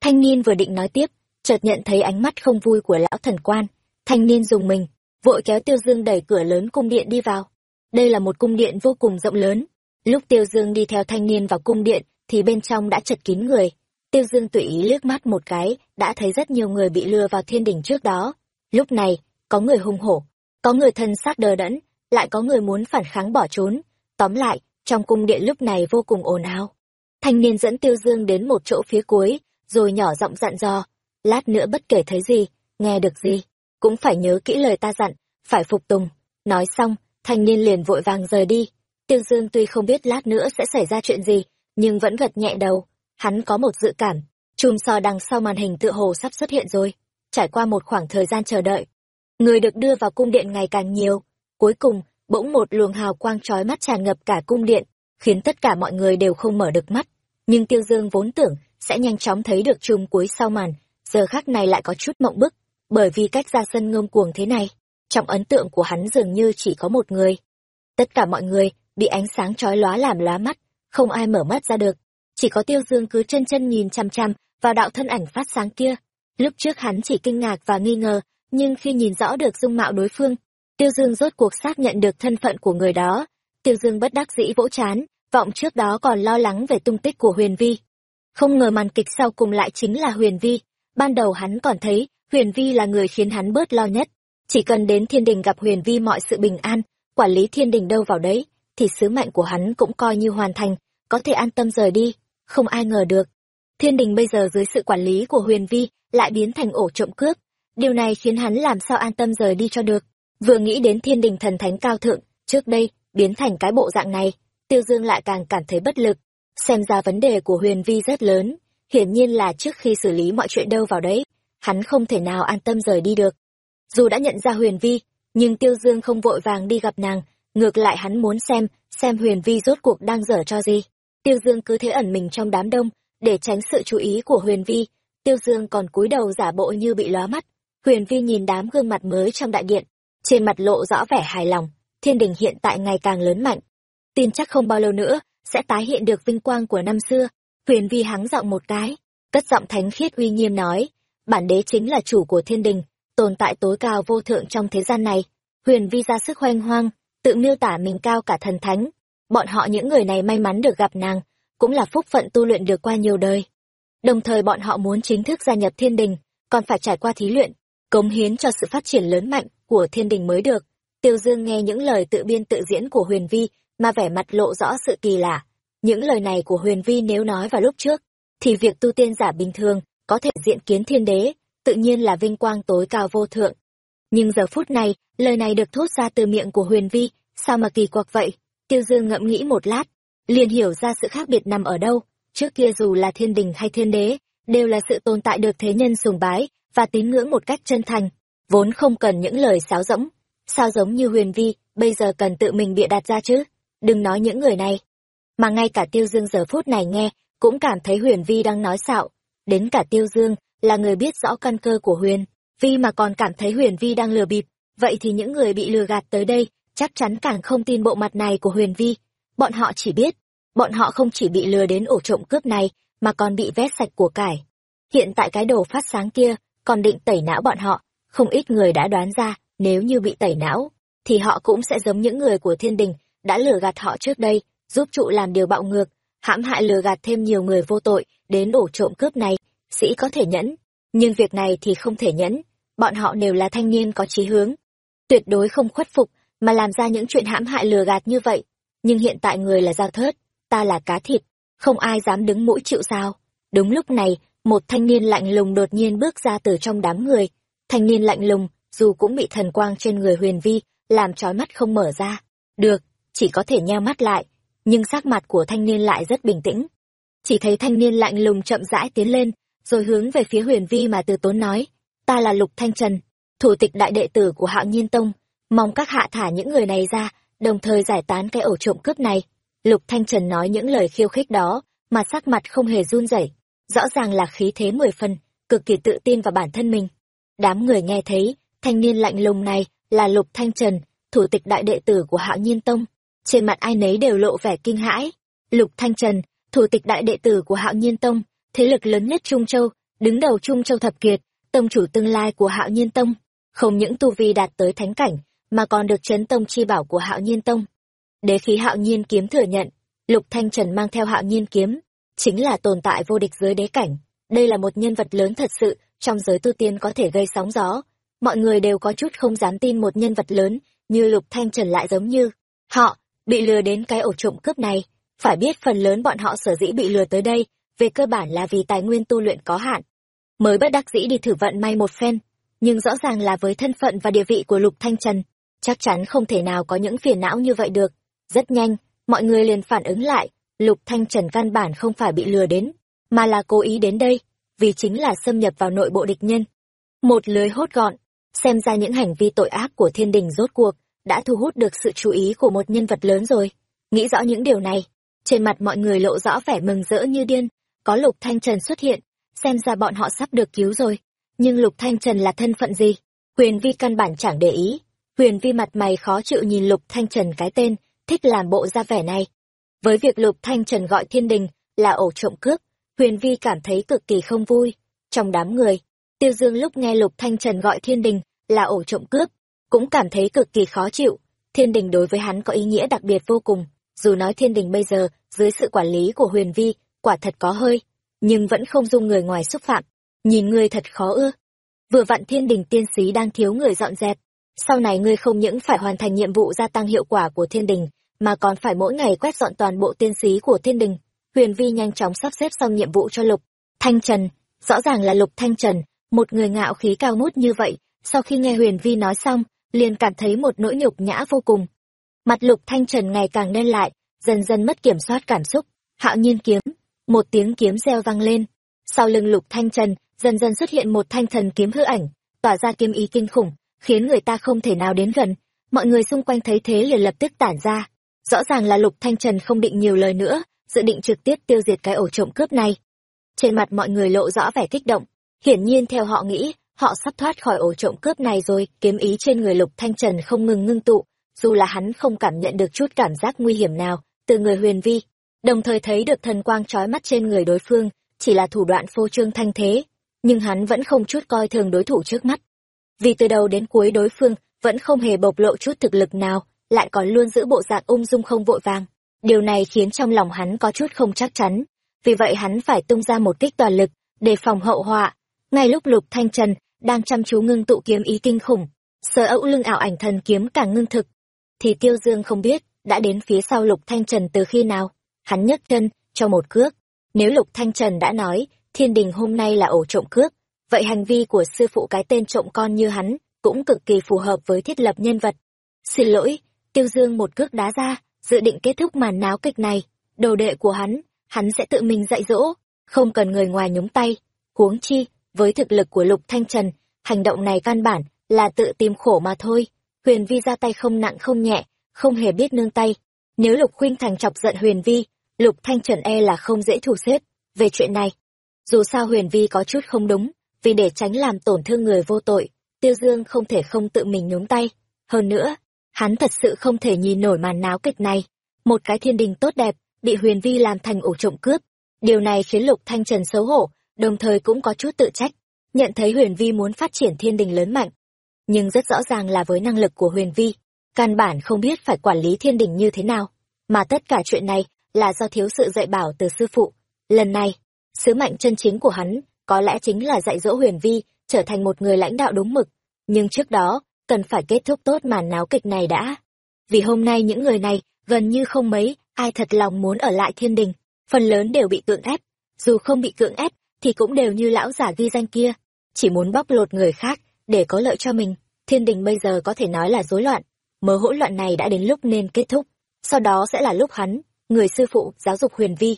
Thanh niên vừa định nói tiếp, chợt nhận thấy ánh mắt không vui của lão thần quan. Thanh niên dùng mình, vội kéo Tiêu Dương đẩy cửa lớn cung điện đi vào. Đây là một cung điện vô cùng rộng lớn. Lúc Tiêu Dương đi theo thanh niên vào cung điện, thì bên trong đã chật kín người. Tiêu Dương tùy ý liếc mắt một cái, đã thấy rất nhiều người bị lừa vào thiên đỉnh trước đó. Lúc này, có người hung hổ, có người thân xác đờ đẫn, lại có người muốn phản kháng bỏ trốn. Tóm lại, trong cung điện lúc này vô cùng ồn ào. Thanh niên dẫn Tiêu Dương đến một chỗ phía cuối, rồi nhỏ giọng dặn dò, lát nữa bất kể thấy gì, nghe được gì, cũng phải nhớ kỹ lời ta dặn, phải phục tùng. Nói xong, thanh niên liền vội vàng rời đi. Tiêu Dương tuy không biết lát nữa sẽ xảy ra chuyện gì, nhưng vẫn gật nhẹ đầu. Hắn có một dự cảm, chùm sò đằng sau màn hình tựa hồ sắp xuất hiện rồi. Trải qua một khoảng thời gian chờ đợi, người được đưa vào cung điện ngày càng nhiều. Cuối cùng, bỗng một luồng hào quang trói mắt tràn ngập cả cung điện, khiến tất cả mọi người đều không mở được mắt. Nhưng Tiêu Dương vốn tưởng sẽ nhanh chóng thấy được chùm cuối sau màn, giờ khắc này lại có chút mộng bức, bởi vì cách ra sân ngông cuồng thế này, trong ấn tượng của hắn dường như chỉ có một người. Tất cả mọi người bị ánh sáng chói lóa làm lóa mắt, không ai mở mắt ra được. Chỉ có Tiêu Dương cứ chân chân nhìn chăm chăm vào đạo thân ảnh phát sáng kia. Lúc trước hắn chỉ kinh ngạc và nghi ngờ, nhưng khi nhìn rõ được dung mạo đối phương, Tiêu Dương rốt cuộc xác nhận được thân phận của người đó. Tiêu Dương bất đắc dĩ vỗ chán, vọng trước đó còn lo lắng về tung tích của Huyền Vi. Không ngờ màn kịch sau cùng lại chính là Huyền Vi. Ban đầu hắn còn thấy Huyền Vi là người khiến hắn bớt lo nhất. Chỉ cần đến thiên đình gặp Huyền Vi mọi sự bình an, quản lý thiên đình đâu vào đấy, thì sứ mệnh của hắn cũng coi như hoàn thành, có thể an tâm rời đi. Không ai ngờ được. Thiên đình bây giờ dưới sự quản lý của Huyền Vi lại biến thành ổ trộm cướp. Điều này khiến hắn làm sao an tâm rời đi cho được. Vừa nghĩ đến thiên đình thần thánh cao thượng, trước đây, biến thành cái bộ dạng này, Tiêu Dương lại càng cảm thấy bất lực. Xem ra vấn đề của Huyền Vi rất lớn, hiển nhiên là trước khi xử lý mọi chuyện đâu vào đấy, hắn không thể nào an tâm rời đi được. Dù đã nhận ra Huyền Vi, nhưng Tiêu Dương không vội vàng đi gặp nàng, ngược lại hắn muốn xem, xem Huyền Vi rốt cuộc đang dở cho gì. Tiêu Dương cứ thế ẩn mình trong đám đông, để tránh sự chú ý của Huyền Vi, Tiêu Dương còn cúi đầu giả bộ như bị lóa mắt. Huyền Vi nhìn đám gương mặt mới trong đại điện, trên mặt lộ rõ vẻ hài lòng, thiên đình hiện tại ngày càng lớn mạnh. Tin chắc không bao lâu nữa, sẽ tái hiện được vinh quang của năm xưa. Huyền Vi hắng giọng một cái, cất giọng thánh khiết uy nghiêm nói, bản đế chính là chủ của thiên đình, tồn tại tối cao vô thượng trong thế gian này. Huyền Vi ra sức hoanh hoang, tự miêu tả mình cao cả thần thánh. Bọn họ những người này may mắn được gặp nàng, cũng là phúc phận tu luyện được qua nhiều đời. Đồng thời bọn họ muốn chính thức gia nhập thiên đình, còn phải trải qua thí luyện, cống hiến cho sự phát triển lớn mạnh của thiên đình mới được. Tiêu Dương nghe những lời tự biên tự diễn của Huyền Vi mà vẻ mặt lộ rõ sự kỳ lạ. Những lời này của Huyền Vi nếu nói vào lúc trước, thì việc tu tiên giả bình thường có thể diện kiến thiên đế, tự nhiên là vinh quang tối cao vô thượng. Nhưng giờ phút này, lời này được thốt ra từ miệng của Huyền Vi, sao mà kỳ quặc vậy? Tiêu Dương ngẫm nghĩ một lát, liền hiểu ra sự khác biệt nằm ở đâu. trước kia dù là thiên đình hay thiên đế, đều là sự tồn tại được thế nhân sùng bái và tín ngưỡng một cách chân thành, vốn không cần những lời sáo rỗng. Sao giống như huyền vi, bây giờ cần tự mình bịa đặt ra chứ? Đừng nói những người này. Mà ngay cả Tiêu Dương giờ phút này nghe, cũng cảm thấy huyền vi đang nói xạo. Đến cả Tiêu Dương, là người biết rõ căn cơ của huyền, vi mà còn cảm thấy huyền vi đang lừa bịp, vậy thì những người bị lừa gạt tới đây, chắc chắn càng không tin bộ mặt này của huyền vi. Bọn họ chỉ biết, bọn họ không chỉ bị lừa đến ổ trộm cướp này, mà còn bị vét sạch của cải. Hiện tại cái đồ phát sáng kia, còn định tẩy não bọn họ, không ít người đã đoán ra, nếu như bị tẩy não, thì họ cũng sẽ giống những người của thiên đình, đã lừa gạt họ trước đây, giúp trụ làm điều bạo ngược, hãm hại lừa gạt thêm nhiều người vô tội, đến ổ trộm cướp này, sĩ có thể nhẫn, nhưng việc này thì không thể nhẫn, bọn họ đều là thanh niên có chí hướng, tuyệt đối không khuất phục, mà làm ra những chuyện hãm hại lừa gạt như vậy. Nhưng hiện tại người là giao thớt, ta là cá thịt, không ai dám đứng mũi chịu sao. Đúng lúc này, một thanh niên lạnh lùng đột nhiên bước ra từ trong đám người. Thanh niên lạnh lùng, dù cũng bị thần quang trên người huyền vi, làm trói mắt không mở ra. Được, chỉ có thể nheo mắt lại, nhưng sắc mặt của thanh niên lại rất bình tĩnh. Chỉ thấy thanh niên lạnh lùng chậm rãi tiến lên, rồi hướng về phía huyền vi mà từ tốn nói, ta là Lục Thanh Trần, thủ tịch đại đệ tử của hạo nhiên tông, mong các hạ thả những người này ra, đồng thời giải tán cái ổ trộm cướp này. Lục Thanh Trần nói những lời khiêu khích đó, mà sắc mặt không hề run rẩy, rõ ràng là khí thế mười phần, cực kỳ tự tin vào bản thân mình. Đám người nghe thấy, thanh niên lạnh lùng này là Lục Thanh Trần, thủ tịch đại đệ tử của Hạo Nhiên Tông. Trên mặt ai nấy đều lộ vẻ kinh hãi. Lục Thanh Trần, thủ tịch đại đệ tử của Hạo Nhiên Tông, thế lực lớn nhất Trung Châu, đứng đầu Trung Châu thập kiệt, tông chủ tương lai của Hạo Nhiên Tông, không những tu vi đạt tới thánh cảnh, mà còn được chấn tông chi bảo của Hạo Nhiên Tông. Đế khí Hạo Nhiên kiếm thừa nhận, Lục Thanh Trần mang theo Hạo Nhiên kiếm, chính là tồn tại vô địch dưới đế cảnh. Đây là một nhân vật lớn thật sự, trong giới tu tiên có thể gây sóng gió. Mọi người đều có chút không dám tin một nhân vật lớn, như Lục Thanh Trần lại giống như họ bị lừa đến cái ổ trộm cướp này. Phải biết phần lớn bọn họ sở dĩ bị lừa tới đây, về cơ bản là vì tài nguyên tu luyện có hạn. Mới bất đắc dĩ đi thử vận may một phen, nhưng rõ ràng là với thân phận và địa vị của Lục Thanh Trần, chắc chắn không thể nào có những phiền não như vậy được. Rất nhanh, mọi người liền phản ứng lại, Lục Thanh Trần căn bản không phải bị lừa đến, mà là cố ý đến đây, vì chính là xâm nhập vào nội bộ địch nhân. Một lưới hốt gọn, xem ra những hành vi tội ác của thiên đình rốt cuộc, đã thu hút được sự chú ý của một nhân vật lớn rồi. Nghĩ rõ những điều này, trên mặt mọi người lộ rõ vẻ mừng rỡ như điên, có Lục Thanh Trần xuất hiện, xem ra bọn họ sắp được cứu rồi. Nhưng Lục Thanh Trần là thân phận gì? Huyền Vi căn bản chẳng để ý. Huyền Vi mặt mày khó chịu nhìn Lục Thanh Trần cái tên, thích làm bộ ra vẻ này. Với việc Lục Thanh Trần gọi thiên đình là ổ trộm cướp, Huyền Vi cảm thấy cực kỳ không vui. Trong đám người, Tiêu Dương lúc nghe Lục Thanh Trần gọi thiên đình là ổ trộm cướp, cũng cảm thấy cực kỳ khó chịu. Thiên đình đối với hắn có ý nghĩa đặc biệt vô cùng. Dù nói thiên đình bây giờ, dưới sự quản lý của Huyền Vi, quả thật có hơi, nhưng vẫn không dung người ngoài xúc phạm. Nhìn ngươi thật khó ưa. Vừa vặn thiên đình tiên sĩ đang thiếu người dọn dẹp. Sau này ngươi không những phải hoàn thành nhiệm vụ gia tăng hiệu quả của thiên đình, mà còn phải mỗi ngày quét dọn toàn bộ tiên sĩ của thiên đình. Huyền Vi nhanh chóng sắp xếp xong nhiệm vụ cho Lục. Thanh Trần, rõ ràng là Lục Thanh Trần, một người ngạo khí cao ngút như vậy, sau khi nghe Huyền Vi nói xong, liền cảm thấy một nỗi nhục nhã vô cùng. Mặt Lục Thanh Trần ngày càng đen lại, dần dần mất kiểm soát cảm xúc. Hạo nhiên kiếm, một tiếng kiếm reo vang lên. Sau lưng Lục Thanh Trần, dần dần xuất hiện một thanh thần kiếm hư ảnh, tỏa ra kiếm ý kinh khủng, khiến người ta không thể nào đến gần. Mọi người xung quanh thấy thế liền lập tức tản ra. Rõ ràng là Lục Thanh Trần không định nhiều lời nữa, dự định trực tiếp tiêu diệt cái ổ trộm cướp này. Trên mặt mọi người lộ rõ vẻ kích động, hiển nhiên theo họ nghĩ, họ sắp thoát khỏi ổ trộm cướp này rồi, kiếm ý trên người Lục Thanh Trần không ngừng ngưng tụ, dù là hắn không cảm nhận được chút cảm giác nguy hiểm nào từ người huyền vi, đồng thời thấy được thần quang trói mắt trên người đối phương, chỉ là thủ đoạn phô trương thanh thế, nhưng hắn vẫn không chút coi thường đối thủ trước mắt. Vì từ đầu đến cuối đối phương vẫn không hề bộc lộ chút thực lực nào, lại còn luôn giữ bộ dạng ung dung không vội vàng. Điều này khiến trong lòng hắn có chút không chắc chắn, vì vậy hắn phải tung ra một kích toàn lực, để phòng hậu họa. Ngay lúc Lục Thanh Trần đang chăm chú ngưng tụ kiếm ý kinh khủng, sở ẩu lưng ảo ảnh thần kiếm càng ngưng thực, thì Tiêu Dương không biết đã đến phía sau Lục Thanh Trần từ khi nào. Hắn nhấc chân cho một cước. Nếu Lục Thanh Trần đã nói thiên đình hôm nay là ổ trộm cướp, vậy hành vi của sư phụ cái tên trộm con như hắn cũng cực kỳ phù hợp với thiết lập nhân vật. Xin lỗi, Tiêu Dương một cước đá ra, dự định kết thúc màn náo kịch này. Đồ đệ của hắn, hắn sẽ tự mình dạy dỗ, không cần người ngoài nhúng tay. Huống chi, với thực lực của Lục Thanh Trần, hành động này căn bản là tự tìm khổ mà thôi. Huyền Vi ra tay không nặng không nhẹ, không hề biết nương tay. Nếu Lục Khuynh Thành chọc giận Huyền Vi, Lục Thanh Trần e là không dễ thủ xếp. Về chuyện này, dù sao Huyền Vi có chút không đúng, vì để tránh làm tổn thương người vô tội, Tiêu Dương không thể không tự mình nhúng tay. Hơn nữa, hắn thật sự không thể nhìn nổi màn náo kịch này. Một cái thiên đình tốt đẹp, bị Huyền Vi làm thành ổ trộm cướp. Điều này khiến Lục Thanh Trần xấu hổ, đồng thời cũng có chút tự trách. Nhận thấy Huyền Vi muốn phát triển thiên đình lớn mạnh. Nhưng rất rõ ràng là với năng lực của Huyền Vi, căn bản không biết phải quản lý thiên đình như thế nào. Mà tất cả chuyện này là do thiếu sự dạy bảo từ sư phụ. Lần này, sứ mệnh chân chính của hắn có lẽ chính là dạy dỗ Huyền Vi trở thành một người lãnh đạo đúng mực. Nhưng trước đó, cần phải kết thúc tốt màn náo kịch này đã. Vì hôm nay những người này gần như không mấy ai thật lòng muốn ở lại thiên đình, phần lớn đều bị cưỡng ép. Dù không bị cưỡng ép, thì cũng đều như lão giả ghi danh kia, chỉ muốn bóc lột người khác để có lợi cho mình. Thiên đình bây giờ có thể nói là rối loạn, mớ hỗn loạn này đã đến lúc nên kết thúc. Sau đó sẽ là lúc hắn, người sư phụ giáo dục huyền vi.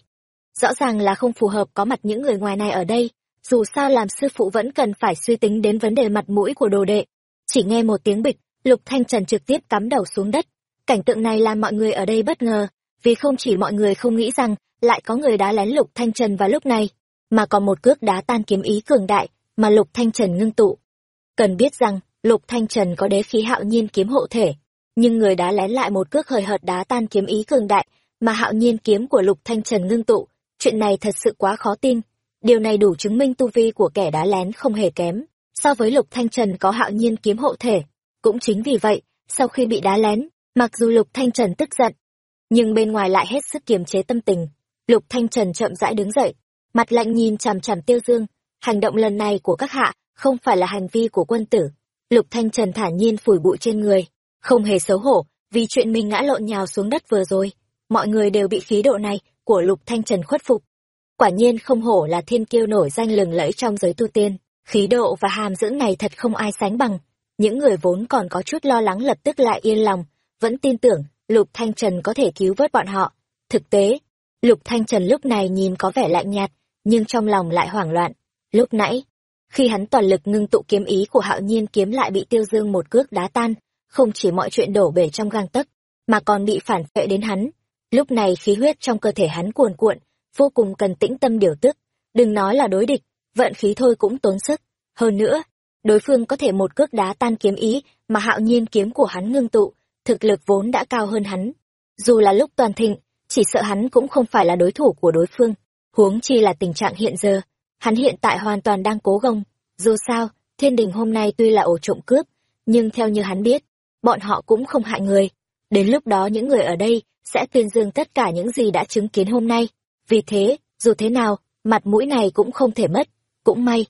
Rõ ràng là không phù hợp có mặt những người ngoài này ở đây, dù sao làm sư phụ vẫn cần phải suy tính đến vấn đề mặt mũi của đồ đệ. Chỉ nghe một tiếng bịch, Lục Thanh Trần trực tiếp cắm đầu xuống đất. Cảnh tượng này làm mọi người ở đây bất ngờ, vì không chỉ mọi người không nghĩ rằng lại có người đá lén Lục Thanh Trần vào lúc này, mà còn một cước đá tan kiếm ý cường đại mà Lục Thanh Trần ngưng tụ. Cần biết rằng, Lục Thanh Trần có đế khí hạo nhiên kiếm hộ thể, nhưng người đá lén lại một cước hời hợt đá tan kiếm ý cường đại mà hạo nhiên kiếm của Lục Thanh Trần ngưng tụ, chuyện này thật sự quá khó tin. Điều này đủ chứng minh tu vi của kẻ đá lén không hề kém, so với Lục Thanh Trần có hạo nhiên kiếm hộ thể. Cũng chính vì vậy, sau khi bị đá lén, mặc dù Lục Thanh Trần tức giận, nhưng bên ngoài lại hết sức kiềm chế tâm tình. Lục Thanh Trần chậm rãi đứng dậy, mặt lạnh nhìn chằm chằm Tiêu Dương, hành động lần này của các hạ không phải là hành vi của quân tử. Lục Thanh Trần thản nhiên phủi bụi trên người, không hề xấu hổ, vì chuyện mình ngã lộn nhào xuống đất vừa rồi, mọi người đều bị khí độ này của Lục Thanh Trần khuất phục. Quả nhiên không hổ là thiên kiêu nổi danh lừng lẫy trong giới tu tiên, khí độ và hàm dưỡng này thật không ai sánh bằng. Những người vốn còn có chút lo lắng lập tức lại yên lòng, vẫn tin tưởng Lục Thanh Trần có thể cứu vớt bọn họ. Thực tế, Lục Thanh Trần lúc này nhìn có vẻ lạnh nhạt, nhưng trong lòng lại hoảng loạn. Lúc nãy, khi hắn toàn lực ngưng tụ kiếm ý của hạo nhiên kiếm lại bị tiêu dương một cước đá tan, không chỉ mọi chuyện đổ bể trong gang tấc, mà còn bị phản phệ đến hắn. Lúc này khí huyết trong cơ thể hắn cuồn cuộn, vô cùng cần tĩnh tâm điều tức. Đừng nói là đối địch, vận khí thôi cũng tốn sức. Hơn nữa, đối phương có thể một cước đá tan kiếm ý mà hạo nhiên kiếm của hắn ngưng tụ, thực lực vốn đã cao hơn hắn. Dù là lúc toàn thịnh, chỉ sợ hắn cũng không phải là đối thủ của đối phương. Huống chi là tình trạng hiện giờ, hắn hiện tại hoàn toàn đang cố gồng. Dù sao, thiên đình hôm nay tuy là ổ trộm cướp, nhưng theo như hắn biết, bọn họ cũng không hại người. Đến lúc đó những người ở đây sẽ tuyên dương tất cả những gì đã chứng kiến hôm nay. Vì thế, dù thế nào, mặt mũi này cũng không thể mất. Cũng may.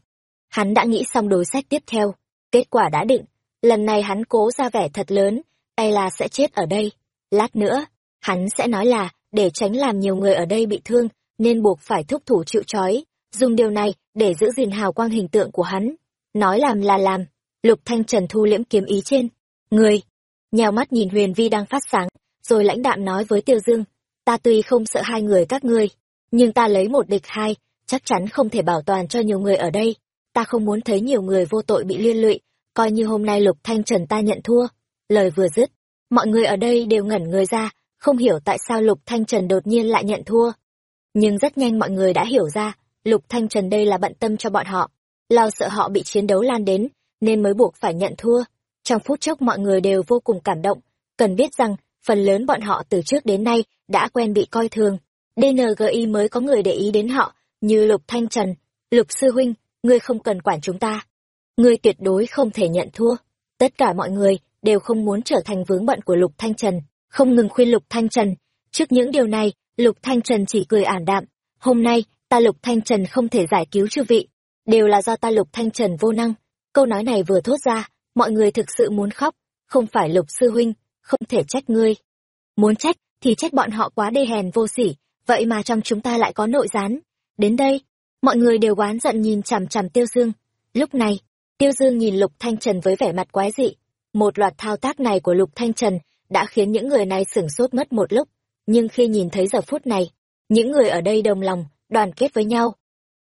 Hắn đã nghĩ xong đối sách tiếp theo. Kết quả đã định. Lần này hắn cố ra vẻ thật lớn, tay là sẽ chết ở đây. Lát nữa, hắn sẽ nói là, để tránh làm nhiều người ở đây bị thương, nên buộc phải thúc thủ chịu trói, dùng điều này để giữ gìn hào quang hình tượng của hắn. Nói làm là làm, Lục Thanh Trần thu liễm kiếm ý trên. Người, nhào mắt nhìn Huyền Vi đang phát sáng, rồi lãnh đạm nói với Tiêu Dương, ta tuy không sợ hai người các ngươi, nhưng ta lấy một địch hai, chắc chắn không thể bảo toàn cho nhiều người ở đây. Ta không muốn thấy nhiều người vô tội bị liên lụy, coi như hôm nay Lục Thanh Trần ta nhận thua. Lời vừa dứt, mọi người ở đây đều ngẩn người ra, không hiểu tại sao Lục Thanh Trần đột nhiên lại nhận thua. Nhưng rất nhanh mọi người đã hiểu ra, Lục Thanh Trần đây là bận tâm cho bọn họ, lo sợ họ bị chiến đấu lan đến, nên mới buộc phải nhận thua. Trong phút chốc mọi người đều vô cùng cảm động, cần biết rằng, phần lớn bọn họ từ trước đến nay đã quen bị coi thường. DNGI mới có người để ý đến họ, như Lục Thanh Trần, Lục Sư Huynh, ngươi không cần quản chúng ta. Ngươi tuyệt đối không thể nhận thua. Tất cả mọi người đều không muốn trở thành vướng bận của Lục Thanh Trần, không ngừng khuyên Lục Thanh Trần. Trước những điều này, Lục Thanh Trần chỉ cười ảm đạm. Hôm nay, ta Lục Thanh Trần không thể giải cứu chư vị. Đều là do ta Lục Thanh Trần vô năng. Câu nói này vừa thốt ra, mọi người thực sự muốn khóc. Không phải Lục Sư Huynh, không thể trách ngươi. Muốn trách, thì trách bọn họ quá đê hèn vô sỉ, vậy mà trong chúng ta lại có nội gián. Đến đây, mọi người đều oán giận nhìn chằm chằm Tiêu Dương. Lúc này, Tiêu Dương nhìn Lục Thanh Trần với vẻ mặt quái dị. Một loạt thao tác này của Lục Thanh Trần đã khiến những người này sửng sốt mất một lúc, nhưng khi nhìn thấy giờ phút này, những người ở đây đồng lòng, đoàn kết với nhau.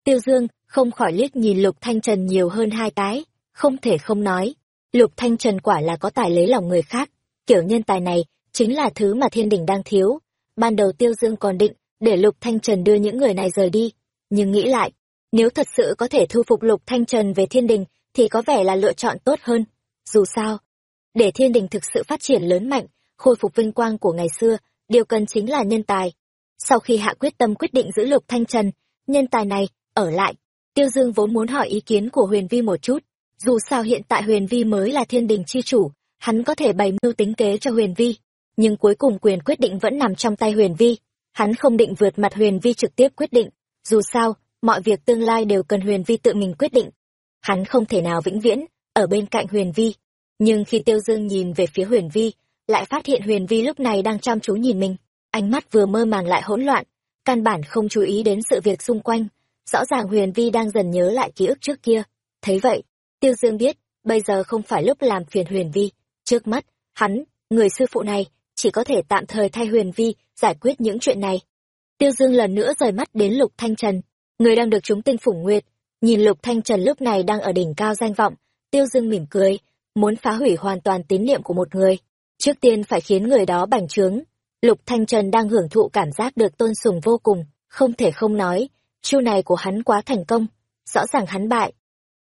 Tiêu Dương không khỏi liếc nhìn Lục Thanh Trần nhiều hơn hai cái, không thể không nói. Lục Thanh Trần quả là có tài lấy lòng người khác, kiểu nhân tài này chính là thứ mà thiên đình đang thiếu. Ban đầu Tiêu Dương còn định để Lục Thanh Trần đưa những người này rời đi, nhưng nghĩ lại, nếu thật sự có thể thu phục Lục Thanh Trần về thiên đình thì có vẻ là lựa chọn tốt hơn. Dù sao, để thiên đình thực sự phát triển lớn mạnh, khôi phục vinh quang của ngày xưa, điều cần chính là nhân tài. Sau khi hạ quyết tâm quyết định giữ Lục Thanh Trần, nhân tài này, ở lại. Tiêu Dương vốn muốn hỏi ý kiến của Huyền Vi một chút, dù sao hiện tại Huyền Vi mới là thiên đình chi chủ, hắn có thể bày mưu tính kế cho Huyền Vi, nhưng cuối cùng quyền quyết định vẫn nằm trong tay Huyền Vi. Hắn không định vượt mặt Huyền Vi trực tiếp quyết định, dù sao, mọi việc tương lai đều cần Huyền Vi tự mình quyết định. Hắn không thể nào vĩnh viễn ở bên cạnh Huyền Vi. Nhưng khi Tiêu Dương nhìn về phía Huyền Vi, lại phát hiện Huyền Vi lúc này đang chăm chú nhìn mình, ánh mắt vừa mơ màng lại hỗn loạn, căn bản không chú ý đến sự việc xung quanh. Rõ ràng Huyền Vi đang dần nhớ lại ký ức trước kia. Thấy vậy, Tiêu Dương biết, bây giờ không phải lúc làm phiền Huyền Vi. Trước mắt, hắn, người sư phụ này, chỉ có thể tạm thời thay Huyền Vi giải quyết những chuyện này. Tiêu Dương lần nữa rời mắt đến Lục Thanh Trần, người đang được chúng tinh phủng nguyệt. Nhìn Lục Thanh Trần lúc này đang ở đỉnh cao danh vọng, Tiêu Dương mỉm cười, muốn phá hủy hoàn toàn tín niệm của một người. Trước tiên phải khiến người đó bành trướng. Lục Thanh Trần đang hưởng thụ cảm giác được tôn sùng vô cùng, không thể không nói, chu này của hắn quá thành công, rõ ràng hắn bại.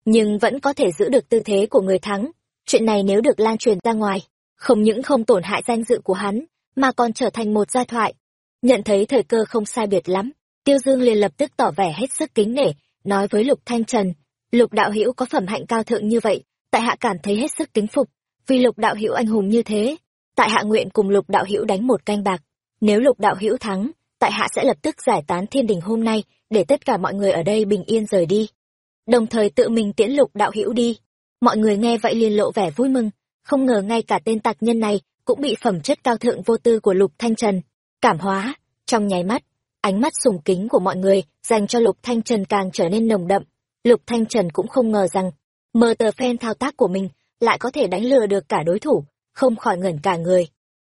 Nhưng vẫn có thể giữ được tư thế của người thắng. Chuyện này nếu được lan truyền ra ngoài, không những không tổn hại danh dự của hắn, mà còn trở thành một gia thoại. Nhận thấy thời cơ không sai biệt lắm, Tiêu Dương liền lập tức tỏ vẻ hết sức kính nể, nói với Lục Thanh Trần, Lục đạo hữu có phẩm hạnh cao thượng như vậy, tại hạ cảm thấy hết sức kính phục, vì Lục đạo hữu anh hùng như thế, tại hạ nguyện cùng Lục đạo hữu đánh một canh bạc. Nếu Lục đạo hữu thắng, tại hạ sẽ lập tức giải tán thiên đình hôm nay, để tất cả mọi người ở đây bình yên rời đi. Đồng thời tự mình tiễn Lục đạo hữu đi. Mọi người nghe vậy liền lộ vẻ vui mừng, không ngờ ngay cả tên tạc nhân này cũng bị phẩm chất cao thượng vô tư của Lục Thanh Trần cảm hóa, trong nháy mắt ánh mắt sùng kính của mọi người dành cho Lục Thanh Trần càng trở nên nồng đậm. Lục Thanh Trần cũng không ngờ rằng, mờ tờ phen thao tác của mình lại có thể đánh lừa được cả đối thủ, không khỏi ngẩn cả người.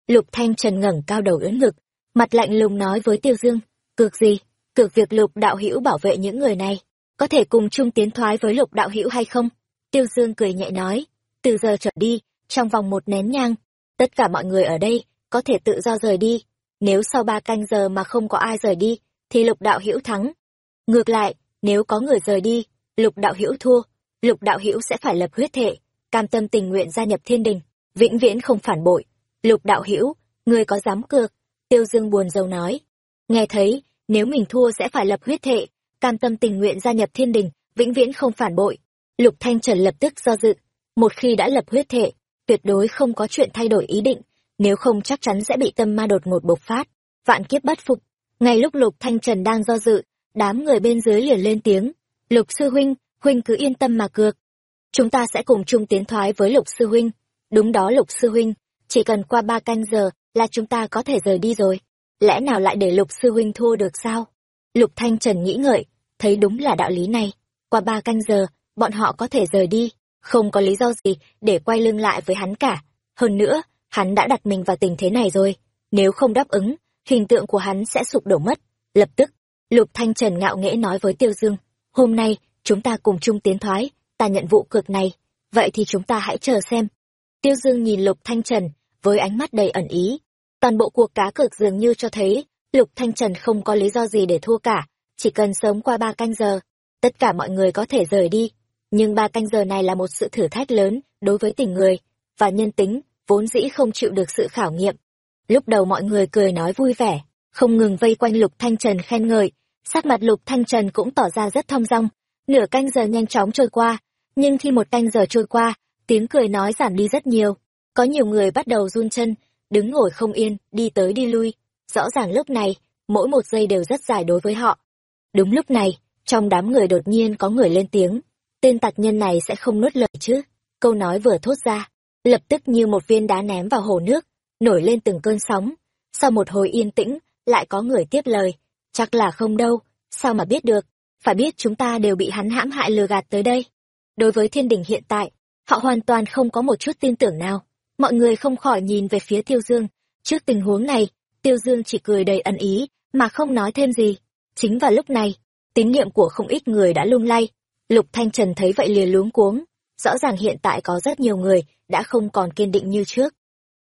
Lục Thanh Trần ngẩng cao đầu ưỡn ngực, mặt lạnh lùng nói với Tiêu Dương, cược gì, cược việc Lục Đạo Hữu bảo vệ những người này, có thể cùng chung tiến thoái với Lục Đạo Hữu hay không? Tiêu Dương cười nhẹ nói, từ giờ trở đi, trong vòng một nén nhang, tất cả mọi người ở đây có thể tự do rời đi, nếu sau ba canh giờ mà không có ai rời đi, thì lục đạo hữu thắng. Ngược lại, nếu có người rời đi, lục đạo hữu thua, lục đạo hữu sẽ phải lập huyết thệ, cam tâm tình nguyện gia nhập thiên đình, vĩnh viễn không phản bội. Lục đạo hữu, người có dám cược? Tiêu Dương buồn rầu nói. Nghe thấy, nếu mình thua sẽ phải lập huyết thệ, cam tâm tình nguyện gia nhập thiên đình, vĩnh viễn không phản bội. Lục Thanh Trần lập tức do dự, một khi đã lập huyết thệ, tuyệt đối không có chuyện thay đổi ý định, nếu không chắc chắn sẽ bị tâm ma đột ngột bộc phát, vạn kiếp bất phục. Ngay lúc Lục Thanh Trần đang do dự, đám người bên dưới liền lên tiếng, "Lục sư huynh, huynh cứ yên tâm mà cược. Chúng ta sẽ cùng chung tiến thoái với Lục sư huynh." Đúng đó Lục sư huynh, chỉ cần qua ba canh giờ là chúng ta có thể rời đi rồi. Lẽ nào lại để Lục sư huynh thua được sao? Lục Thanh Trần nghĩ ngợi, thấy đúng là đạo lý này. Qua ba canh giờ, bọn họ có thể rời đi, không có lý do gì để quay lưng lại với hắn cả. Hơn nữa, hắn đã đặt mình vào tình thế này rồi. Nếu không đáp ứng, hình tượng của hắn sẽ sụp đổ mất. Lập tức, lục thanh trần ngạo nghễ nói với tiêu dương, hôm nay, chúng ta cùng chung tiến thoái, ta nhận vụ cược này. Vậy thì chúng ta hãy chờ xem. Tiêu dương nhìn lục thanh trần với ánh mắt đầy ẩn ý. Toàn bộ cuộc cá cược dường như cho thấy lục thanh trần không có lý do gì để thua cả, chỉ cần sớm qua ba canh giờ, tất cả mọi người có thể rời đi. Nhưng ba canh giờ này là một sự thử thách lớn đối với tình người và nhân tính vốn dĩ không chịu được sự khảo nghiệm. Lúc đầu mọi người cười nói vui vẻ, không ngừng vây quanh Lục Thanh Trần khen ngợi, sắc mặt Lục Thanh Trần cũng tỏ ra rất thong dong. Nửa canh giờ nhanh chóng trôi qua, nhưng khi một canh giờ trôi qua, tiếng cười nói giảm đi rất nhiều. Có nhiều người bắt đầu run chân, đứng ngồi không yên, đi tới đi lui. Rõ ràng lúc này, mỗi một giây đều rất dài đối với họ. Đúng lúc này, trong đám người đột nhiên có người lên tiếng. Tên tặc nhân này sẽ không nuốt lời chứ. Câu nói vừa thốt ra, lập tức như một viên đá ném vào hồ nước, nổi lên từng cơn sóng. Sau một hồi yên tĩnh, lại có người tiếp lời. Chắc là không đâu, sao mà biết được, phải biết chúng ta đều bị hắn hãm hại lừa gạt tới đây. Đối với thiên đình hiện tại, họ hoàn toàn không có một chút tin tưởng nào. Mọi người không khỏi nhìn về phía Tiêu Dương. Trước tình huống này, Tiêu Dương chỉ cười đầy ẩn ý, mà không nói thêm gì. Chính vào lúc này, tín niệm của không ít người đã lung lay. Lục Thanh Trần thấy vậy liền luống cuống. Rõ ràng hiện tại có rất nhiều người đã không còn kiên định như trước.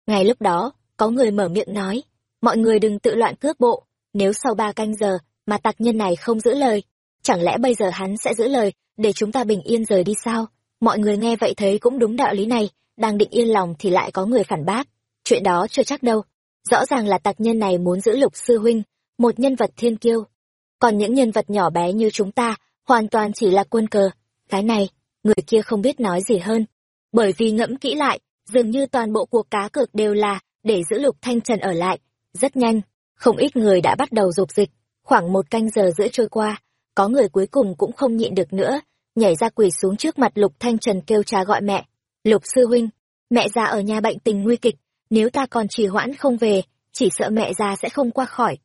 Ngay lúc đó, có người mở miệng nói, mọi người đừng tự loạn cướp bộ, nếu sau ba canh giờ mà tặc nhân này không giữ lời, chẳng lẽ bây giờ hắn sẽ giữ lời để chúng ta bình yên rời đi sao? Mọi người nghe vậy thấy cũng đúng đạo lý này, đang định yên lòng thì lại có người phản bác. Chuyện đó chưa chắc đâu. Rõ ràng là tặc nhân này muốn giữ lục sư huynh, một nhân vật thiên kiêu. Còn những nhân vật nhỏ bé như chúng ta, hoàn toàn chỉ là quân cờ. Cái này, người kia không biết nói gì hơn. Bởi vì ngẫm kỹ lại, dường như toàn bộ cuộc cá cược đều là để giữ lục thanh trần ở lại. Rất nhanh, không ít người đã bắt đầu dục dịch. Khoảng một canh giờ rưỡi trôi qua, có người cuối cùng cũng không nhịn được nữa, nhảy ra quỳ xuống trước mặt lục thanh trần kêu cha gọi mẹ. Lục sư huynh, mẹ già ở nhà bệnh tình nguy kịch, nếu ta còn trì hoãn không về, chỉ sợ mẹ già sẽ không qua khỏi.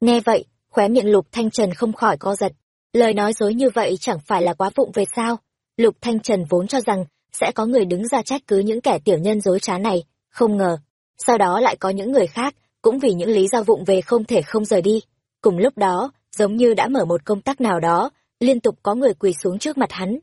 Nghe vậy, khóe miệng Lục Thanh Trần không khỏi co giật. Lời nói dối như vậy chẳng phải là quá vụng về sao? Lục Thanh Trần vốn cho rằng sẽ có người đứng ra trách cứ những kẻ tiểu nhân dối trá này, không ngờ. Sau đó lại có những người khác, cũng vì những lý do vụng về không thể không rời đi. Cùng lúc đó, giống như đã mở một công tác nào đó, liên tục có người quỳ xuống trước mặt hắn.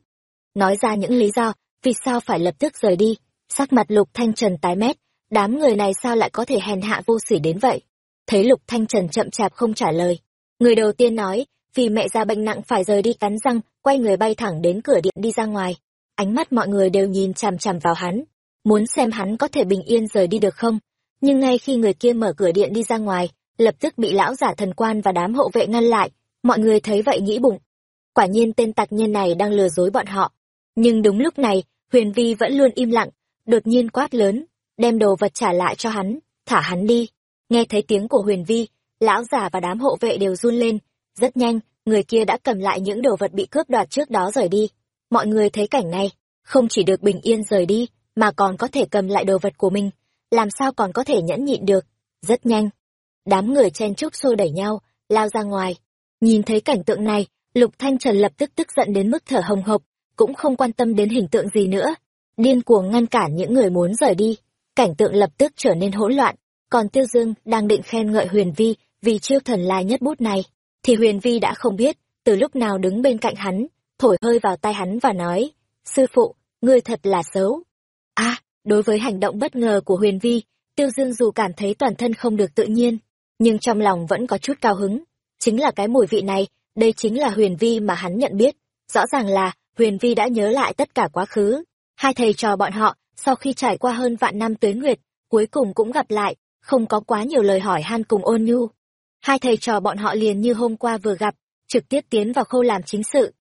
Nói ra những lý do, vì sao phải lập tức rời đi. Sắc mặt Lục Thanh Trần tái mét, đám người này sao lại có thể hèn hạ vô sỉ đến vậy? Thấy Lục Thanh Trần chậm chạp không trả lời. Người đầu tiên nói, vì mẹ già bệnh nặng phải rời đi cắn răng, quay người bay thẳng đến cửa điện đi ra ngoài. Ánh mắt mọi người đều nhìn chằm chằm vào hắn, muốn xem hắn có thể bình yên rời đi được không. Nhưng ngay khi người kia mở cửa điện đi ra ngoài, lập tức bị lão giả thần quan và đám hộ vệ ngăn lại. Mọi người thấy vậy nghĩ bụng. Quả nhiên tên tặc nhân này đang lừa dối bọn họ. Nhưng đúng lúc này, Huyền Vi vẫn luôn im lặng, đột nhiên quát lớn, đem đồ vật trả lại cho hắn, thả hắn đi. Nghe thấy tiếng của Huyền Vi, lão giả và đám hộ vệ đều run lên. Rất nhanh, người kia đã cầm lại những đồ vật bị cướp đoạt trước đó rời đi. Mọi người thấy cảnh này, không chỉ được bình yên rời đi, mà còn có thể cầm lại đồ vật của mình. Làm sao còn có thể nhẫn nhịn được? Rất nhanh. Đám người chen chúc xô đẩy nhau, lao ra ngoài. Nhìn thấy cảnh tượng này, Lục Thanh Trần lập tức tức giận đến mức thở hồng hộc, cũng không quan tâm đến hình tượng gì nữa. Điên cuồng ngăn cản những người muốn rời đi. Cảnh tượng lập tức trở nên hỗn loạn. Còn Tiêu Dương đang định khen ngợi Huyền Vi vì chiêu thần lai nhất bút này, thì Huyền Vi đã không biết từ lúc nào đứng bên cạnh hắn, thổi hơi vào tai hắn và nói, sư phụ, ngươi thật là xấu. a đối với hành động bất ngờ của Huyền Vi, Tiêu Dương dù cảm thấy toàn thân không được tự nhiên, nhưng trong lòng vẫn có chút cao hứng. Chính là cái mùi vị này, đây chính là Huyền Vi mà hắn nhận biết. Rõ ràng là, Huyền Vi đã nhớ lại tất cả quá khứ. Hai thầy trò bọn họ, sau khi trải qua hơn vạn năm tuế nguyệt, cuối cùng cũng gặp lại, không có quá nhiều lời hỏi han cùng ôn nhu. Hai thầy trò bọn họ liền như hôm qua vừa gặp, trực tiếp tiến vào khâu làm chính sự.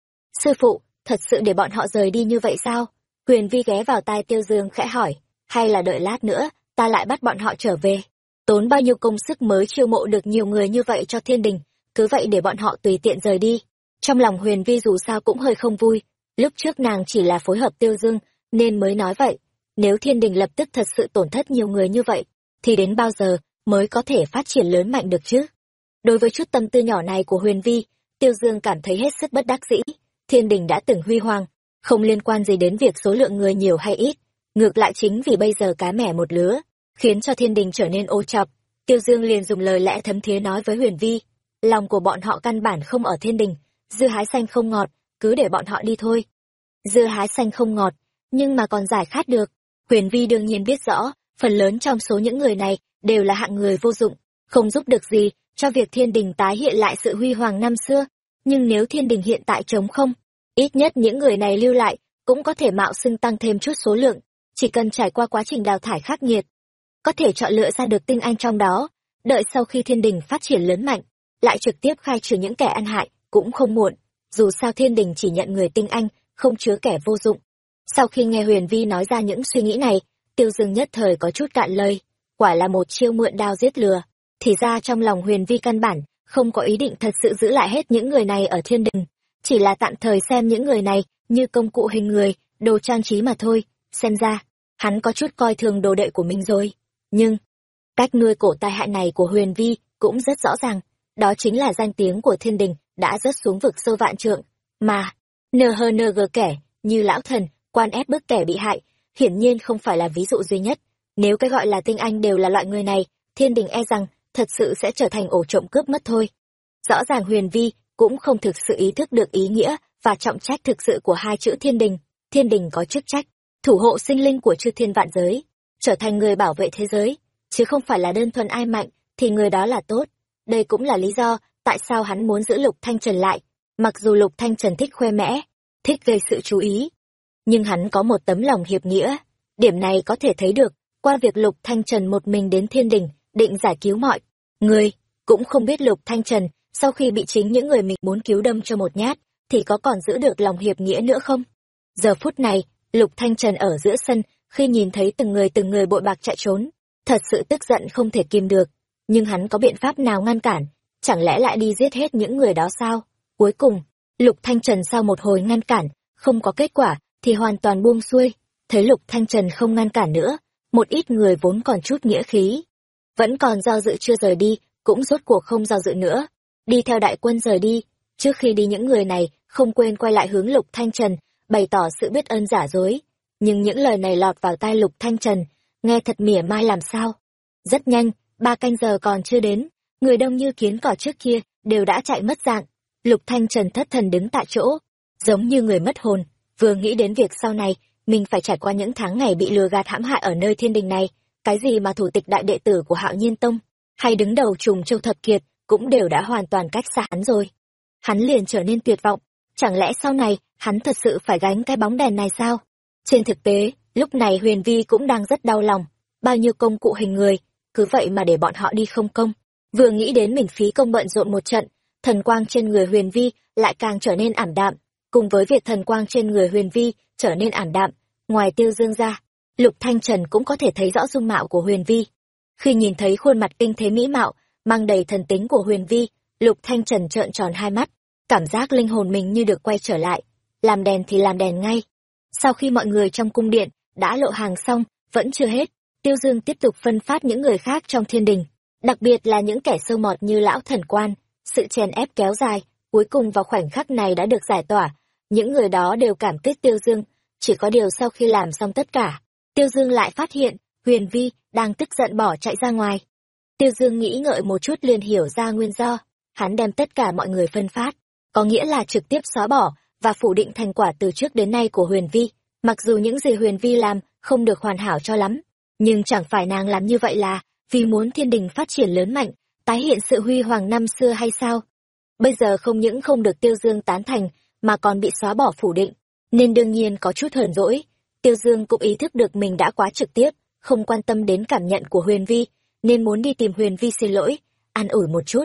Sư phụ, thật sự để bọn họ rời đi như vậy sao? Huyền Vi ghé vào tai Tiêu Dương khẽ hỏi, hay là đợi lát nữa, ta lại bắt bọn họ trở về. Tốn bao nhiêu công sức mới chiêu mộ được nhiều người như vậy cho thiên đình, cứ vậy để bọn họ tùy tiện rời đi. Trong lòng Huyền Vi dù sao cũng hơi không vui, lúc trước nàng chỉ là phối hợp Tiêu Dương, nên mới nói vậy. Nếu thiên đình lập tức thật sự tổn thất nhiều người như vậy, thì đến bao giờ mới có thể phát triển lớn mạnh được chứ? Đối với chút tâm tư nhỏ này của Huyền Vi, Tiêu Dương cảm thấy hết sức bất đắc dĩ. Thiên đình đã từng huy hoàng, không liên quan gì đến việc số lượng người nhiều hay ít. Ngược lại chính vì bây giờ cá mẻ một lứa, khiến cho thiên đình trở nên ô chọc. Tiêu Dương liền dùng lời lẽ thấm thía nói với Huyền Vi, lòng của bọn họ căn bản không ở thiên đình, dưa hái xanh không ngọt, cứ để bọn họ đi thôi. Dưa hái xanh không ngọt, nhưng mà còn giải khát được. Huyền Vi đương nhiên biết rõ, phần lớn trong số những người này đều là hạng người vô dụng, không giúp được gì cho việc thiên đình tái hiện lại sự huy hoàng năm xưa. Nhưng nếu thiên đình hiện tại trống không, ít nhất những người này lưu lại cũng có thể mạo xưng tăng thêm chút số lượng, chỉ cần trải qua quá trình đào thải khắc nghiệt. Có thể chọn lựa ra được tinh anh trong đó, đợi sau khi thiên đình phát triển lớn mạnh, lại trực tiếp khai trừ những kẻ ăn hại, cũng không muộn. Dù sao thiên đình chỉ nhận người tinh anh, không chứa kẻ vô dụng. Sau khi nghe Huyền Vi nói ra những suy nghĩ này, Tiêu Dương nhất thời có chút cạn lời, quả là một chiêu mượn đao giết lừa. Thì ra trong lòng Huyền Vi căn bản, không có ý định thật sự giữ lại hết những người này ở thiên đình, chỉ là tạm thời xem những người này như công cụ hình người, đồ trang trí mà thôi, xem ra, hắn có chút coi thường đồ đệ của mình rồi. Nhưng, cách nuôi cổ tai hại này của Huyền Vi cũng rất rõ ràng, đó chính là danh tiếng của thiên đình đã rớt xuống vực sâu vạn trượng, mà, NHNG kẻ, như lão thần, quan ép bức kẻ bị hại, hiển nhiên không phải là ví dụ duy nhất. Nếu cái gọi là tinh anh đều là loại người này, thiên đình e rằng thật sự sẽ trở thành ổ trộm cướp mất thôi. Rõ ràng Huyền Vi cũng không thực sự ý thức được ý nghĩa và trọng trách thực sự của hai chữ thiên đình. Thiên đình có chức trách, thủ hộ sinh linh của chư thiên vạn giới, trở thành người bảo vệ thế giới, chứ không phải là đơn thuần ai mạnh thì người đó là tốt. Đây cũng là lý do tại sao hắn muốn giữ Lục Thanh Trần lại, mặc dù Lục Thanh Trần thích khoe mẽ, thích gây sự chú ý. Nhưng hắn có một tấm lòng hiệp nghĩa, điểm này có thể thấy được qua việc Lục Thanh Trần một mình đến thiên đình, định giải cứu mọi người, cũng không biết Lục Thanh Trần sau khi bị chính những người mình muốn cứu đâm cho một nhát, thì có còn giữ được lòng hiệp nghĩa nữa không? Giờ phút này, Lục Thanh Trần ở giữa sân, khi nhìn thấy từng người từng người bội bạc chạy trốn, thật sự tức giận không thể kìm được. Nhưng hắn có biện pháp nào ngăn cản, chẳng lẽ lại đi giết hết những người đó sao? Cuối cùng, Lục Thanh Trần sau một hồi ngăn cản, không có kết quả, thì hoàn toàn buông xuôi. Thấy Lục Thanh Trần không ngăn cản nữa, một ít người vốn còn chút nghĩa khí. Vẫn còn do dự chưa rời đi, cũng rốt cuộc không do dự nữa. Đi theo đại quân rời đi, trước khi đi những người này không quên quay lại hướng Lục Thanh Trần, bày tỏ sự biết ơn giả dối. Nhưng những lời này lọt vào tai Lục Thanh Trần, nghe thật mỉa mai làm sao. Rất nhanh, ba canh giờ còn chưa đến, người đông như kiến cỏ trước kia, đều đã chạy mất dạng. Lục Thanh Trần thất thần đứng tại chỗ, giống như người mất hồn, vừa nghĩ đến việc sau này, mình phải trải qua những tháng ngày bị lừa gạt hãm hại ở nơi thiên đình này, cái gì mà thủ tịch đại đệ tử của Hạo Nhiên Tông, hay đứng đầu trùng châu thập kiệt, cũng đều đã hoàn toàn cách xa hắn rồi. Hắn liền trở nên tuyệt vọng, chẳng lẽ sau này hắn thật sự phải gánh cái bóng đèn này sao? Trên thực tế, lúc này Huyền Vi cũng đang rất đau lòng, bao nhiêu công cụ hình người, cứ vậy mà để bọn họ đi không công. Vừa nghĩ đến mình phí công bận rộn một trận, thần quang trên người Huyền Vi lại càng trở nên ảm đạm, cùng với việc thần quang trên người Huyền Vi trở nên ảm đạm, ngoài Tiêu Dương ra, Lục Thanh Trần cũng có thể thấy rõ dung mạo của Huyền Vi. Khi nhìn thấy khuôn mặt kinh thế mỹ mạo, mang đầy thần tính của Huyền Vi, Lục Thanh Trần trợn tròn hai mắt, cảm giác linh hồn mình như được quay trở lại, làm đèn thì làm đèn ngay. Sau khi mọi người trong cung điện đã lộ hàng xong, vẫn chưa hết, Tiêu Dương tiếp tục phân phát những người khác trong thiên đình, đặc biệt là những kẻ sâu mọt như lão thần quan, sự chèn ép kéo dài, cuối cùng vào khoảnh khắc này đã được giải tỏa, những người đó đều cảm kích Tiêu Dương, chỉ có điều sau khi làm xong tất cả, Tiêu Dương lại phát hiện, Huyền Vi đang tức giận bỏ chạy ra ngoài. Tiêu Dương nghĩ ngợi một chút liền hiểu ra nguyên do, hắn đem tất cả mọi người phân phát, có nghĩa là trực tiếp xóa bỏ và phủ định thành quả từ trước đến nay của Huyền Vi. Mặc dù những gì Huyền Vi làm không được hoàn hảo cho lắm, nhưng chẳng phải nàng làm như vậy là vì muốn thiên đình phát triển lớn mạnh, tái hiện sự huy hoàng năm xưa hay sao? Bây giờ không những không được Tiêu Dương tán thành, mà còn bị xóa bỏ phủ định, nên đương nhiên có chút hờn dỗi. Tiêu Dương cũng ý thức được mình đã quá trực tiếp, không quan tâm đến cảm nhận của Huyền Vi, nên muốn đi tìm Huyền Vi xin lỗi, an ủi một chút.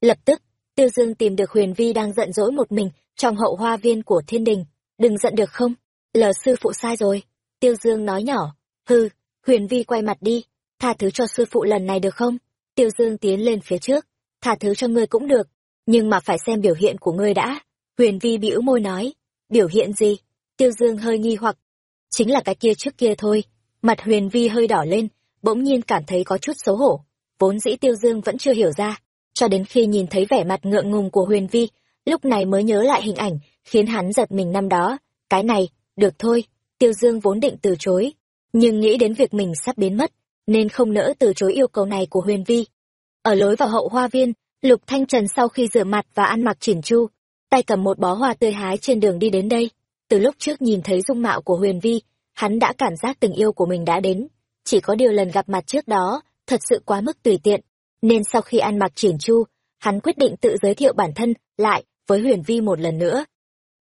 Lập tức, Tiêu Dương tìm được Huyền Vi đang giận dỗi một mình trong hậu hoa viên của thiên đình. Đừng giận được không? Lờ sư phụ sai rồi. Tiêu Dương nói nhỏ. Hừ, Huyền Vi quay mặt đi. Tha thứ cho sư phụ lần này được không? Tiêu Dương tiến lên phía trước. Tha thứ cho ngươi cũng được. Nhưng mà phải xem biểu hiện của ngươi đã. Huyền Vi bĩu môi nói. Biểu hiện gì? Tiêu Dương hơi nghi hoặc. Chính là cái kia trước kia thôi. Mặt Huyền Vi hơi đỏ lên, bỗng nhiên cảm thấy có chút xấu hổ. Vốn dĩ Tiêu Dương vẫn chưa hiểu ra. Cho đến khi nhìn thấy vẻ mặt ngượng ngùng của Huyền Vi, lúc này mới nhớ lại hình ảnh, khiến hắn giật mình năm đó. Cái này, được thôi, Tiêu Dương vốn định từ chối. Nhưng nghĩ đến việc mình sắp biến mất, nên không nỡ từ chối yêu cầu này của Huyền Vi. Ở lối vào hậu hoa viên, Lục Thanh Trần sau khi rửa mặt và ăn mặc chỉn chu, tay cầm một bó hoa tươi hái trên đường đi đến đây. Từ lúc trước nhìn thấy dung mạo của Huyền Vi, hắn đã cảm giác tình yêu của mình đã đến. Chỉ có điều lần gặp mặt trước đó, thật sự quá mức tùy tiện. Nên sau khi ăn mặc triển chu, hắn quyết định tự giới thiệu bản thân lại với Huyền Vi một lần nữa.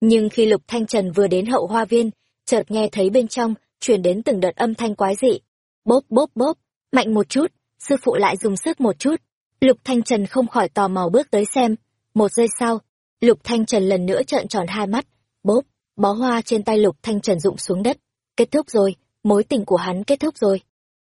Nhưng khi Lục Thanh Trần vừa đến hậu hoa viên, chợt nghe thấy bên trong truyền đến từng đợt âm thanh quái dị. Bốp bốp bốp, mạnh một chút, sư phụ lại dùng sức một chút. Lục Thanh Trần không khỏi tò mò bước tới xem. Một giây sau, Lục Thanh Trần lần nữa trợn tròn hai mắt, bốp, bó hoa trên tay Lục Thanh Trần rụng xuống đất. Kết thúc rồi, mối tình của hắn kết thúc rồi.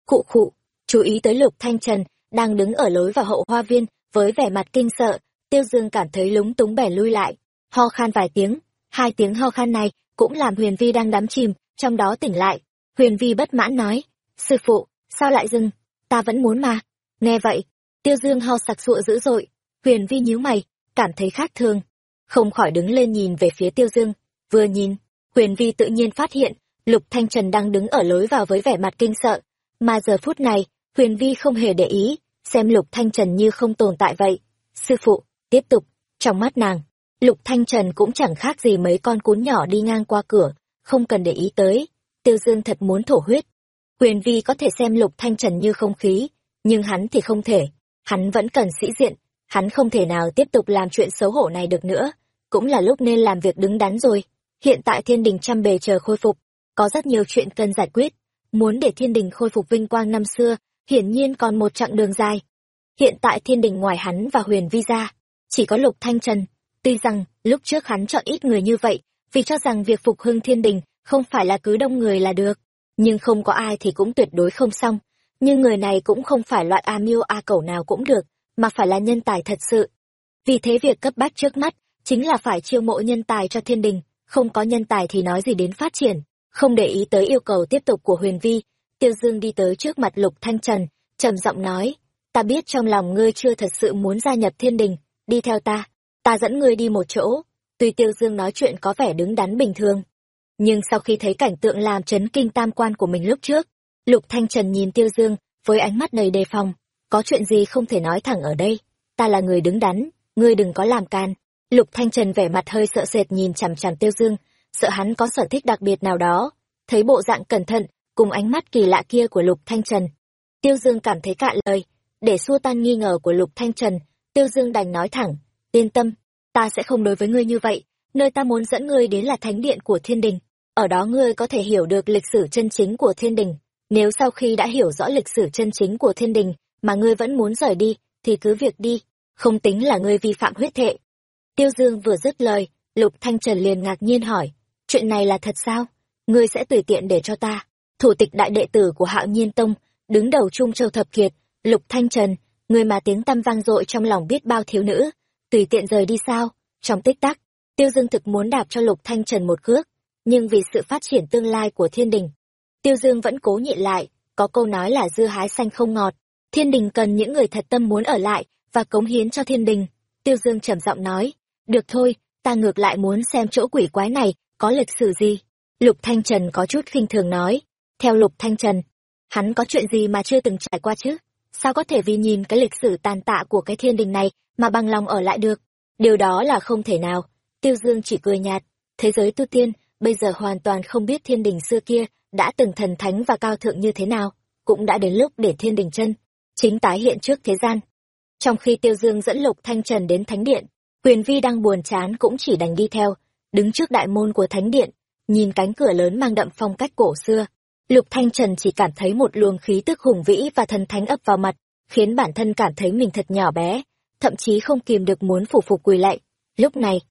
Khụ khụ, chú ý tới Lục Thanh Trần, đang đứng ở lối vào hậu hoa viên, với vẻ mặt kinh sợ, Tiêu Dương cảm thấy lúng túng bẻ lui lại, ho khan vài tiếng, hai tiếng ho khan này cũng làm Huyền Vi đang đắm chìm, trong đó tỉnh lại. Huyền Vi bất mãn nói, sư phụ, sao lại dừng, ta vẫn muốn mà. Nghe vậy, Tiêu Dương ho sặc sụa dữ dội, Huyền Vi nhíu mày, cảm thấy khác thường, không khỏi đứng lên nhìn về phía Tiêu Dương, vừa nhìn, Huyền Vi tự nhiên phát hiện, Lục Thanh Trần đang đứng ở lối vào với vẻ mặt kinh sợ, mà giờ phút này, Huyền Vi không hề để ý, xem Lục Thanh Trần như không tồn tại vậy. Sư phụ, Tiếp tục, trong mắt nàng, Lục Thanh Trần cũng chẳng khác gì mấy con cún nhỏ đi ngang qua cửa, không cần để ý tới. Tiêu Dương thật muốn thổ huyết. Huyền vi có thể xem Lục Thanh Trần như không khí, nhưng hắn thì không thể. Hắn vẫn cần sĩ diện, hắn không thể nào tiếp tục làm chuyện xấu hổ này được nữa. Cũng là lúc nên làm việc đứng đắn rồi. Hiện tại thiên đình trăm bề chờ khôi phục, có rất nhiều chuyện cần giải quyết. Muốn để thiên đình khôi phục vinh quang năm xưa, hiển nhiên còn một chặng đường dài. Hiện tại thiên đình ngoài hắn và huyền vi ra, chỉ có lục thanh trần. Tuy rằng, lúc trước hắn chọn ít người như vậy, vì cho rằng việc phục hưng thiên đình không phải là cứ đông người là được. Nhưng không có ai thì cũng tuyệt đối không xong. Nhưng người này cũng không phải loại A miêu A cẩu nào cũng được, mà phải là nhân tài thật sự. Vì thế việc cấp bách trước mắt, chính là phải chiêu mộ nhân tài cho thiên đình, không có nhân tài thì nói gì đến phát triển. Không để ý tới yêu cầu tiếp tục của huyền vi, Tiêu Dương đi tới trước mặt Lục Thanh Trần, trầm giọng nói, ta biết trong lòng ngươi chưa thật sự muốn gia nhập thiên đình, đi theo ta, ta dẫn ngươi đi một chỗ. Tuy Tiêu Dương nói chuyện có vẻ đứng đắn bình thường, nhưng sau khi thấy cảnh tượng làm chấn kinh tam quan của mình lúc trước, Lục Thanh Trần nhìn Tiêu Dương với ánh mắt đầy đề phòng, có chuyện gì không thể nói thẳng ở đây, ta là người đứng đắn, ngươi đừng có làm can. Lục Thanh Trần vẻ mặt hơi sợ sệt nhìn chằm chằm Tiêu Dương, sợ hắn có sở thích đặc biệt nào đó, thấy bộ dạng cẩn thận, cùng ánh mắt kỳ lạ kia của Lục Thanh Trần. Tiêu Dương cảm thấy cạn lời, để xua tan nghi ngờ của Lục Thanh Trần, Tiêu Dương đành nói thẳng, yên tâm, ta sẽ không đối với ngươi như vậy, nơi ta muốn dẫn ngươi đến là thánh điện của thiên đình, ở đó ngươi có thể hiểu được lịch sử chân chính của thiên đình. Nếu sau khi đã hiểu rõ lịch sử chân chính của thiên đình, mà ngươi vẫn muốn rời đi, thì cứ việc đi, không tính là ngươi vi phạm huyết thệ. Tiêu Dương vừa dứt lời, Lục Thanh Trần liền ngạc nhiên hỏi, chuyện này là thật sao? Ngươi sẽ tùy tiện để cho ta, thủ tịch đại đệ tử của hạo nhiên tông, đứng đầu Trung Châu Thập Kiệt, Lục Thanh Trần, người mà tiếng tăm vang dội trong lòng biết bao thiếu nữ, tùy tiện rời đi sao? Trong tích tắc, Tiêu Dương thực muốn đạp cho Lục Thanh Trần một cước, nhưng vì sự phát triển tương lai của thiên đình, Tiêu Dương vẫn cố nhịn lại, có câu nói là dưa hái xanh không ngọt, thiên đình cần những người thật tâm muốn ở lại và cống hiến cho thiên đình. Tiêu Dương trầm giọng nói, được thôi, ta ngược lại muốn xem chỗ quỷ quái này có lịch sử gì. Lục Thanh Trần có chút khinh thường nói, theo Lục Thanh Trần, hắn có chuyện gì mà chưa từng trải qua chứ? Sao có thể vì nhìn cái lịch sử tàn tạ của cái thiên đình này mà bằng lòng ở lại được? Điều đó là không thể nào. Tiêu Dương chỉ cười nhạt, thế giới tu tiên bây giờ hoàn toàn không biết thiên đình xưa kia đã từng thần thánh và cao thượng như thế nào, cũng đã đến lúc để thiên đình chân, chính tái hiện trước thế gian. Trong khi Tiêu Dương dẫn Lục Thanh Trần đến Thánh Điện, Quyền Vi đang buồn chán cũng chỉ đành đi theo, đứng trước đại môn của Thánh Điện, nhìn cánh cửa lớn mang đậm phong cách cổ xưa. Lục Thanh Trần chỉ cảm thấy một luồng khí tức hùng vĩ và thần thánh ấp vào mặt, khiến bản thân cảm thấy mình thật nhỏ bé, thậm chí không kìm được muốn phủ phục quỳ lạy. Lúc này,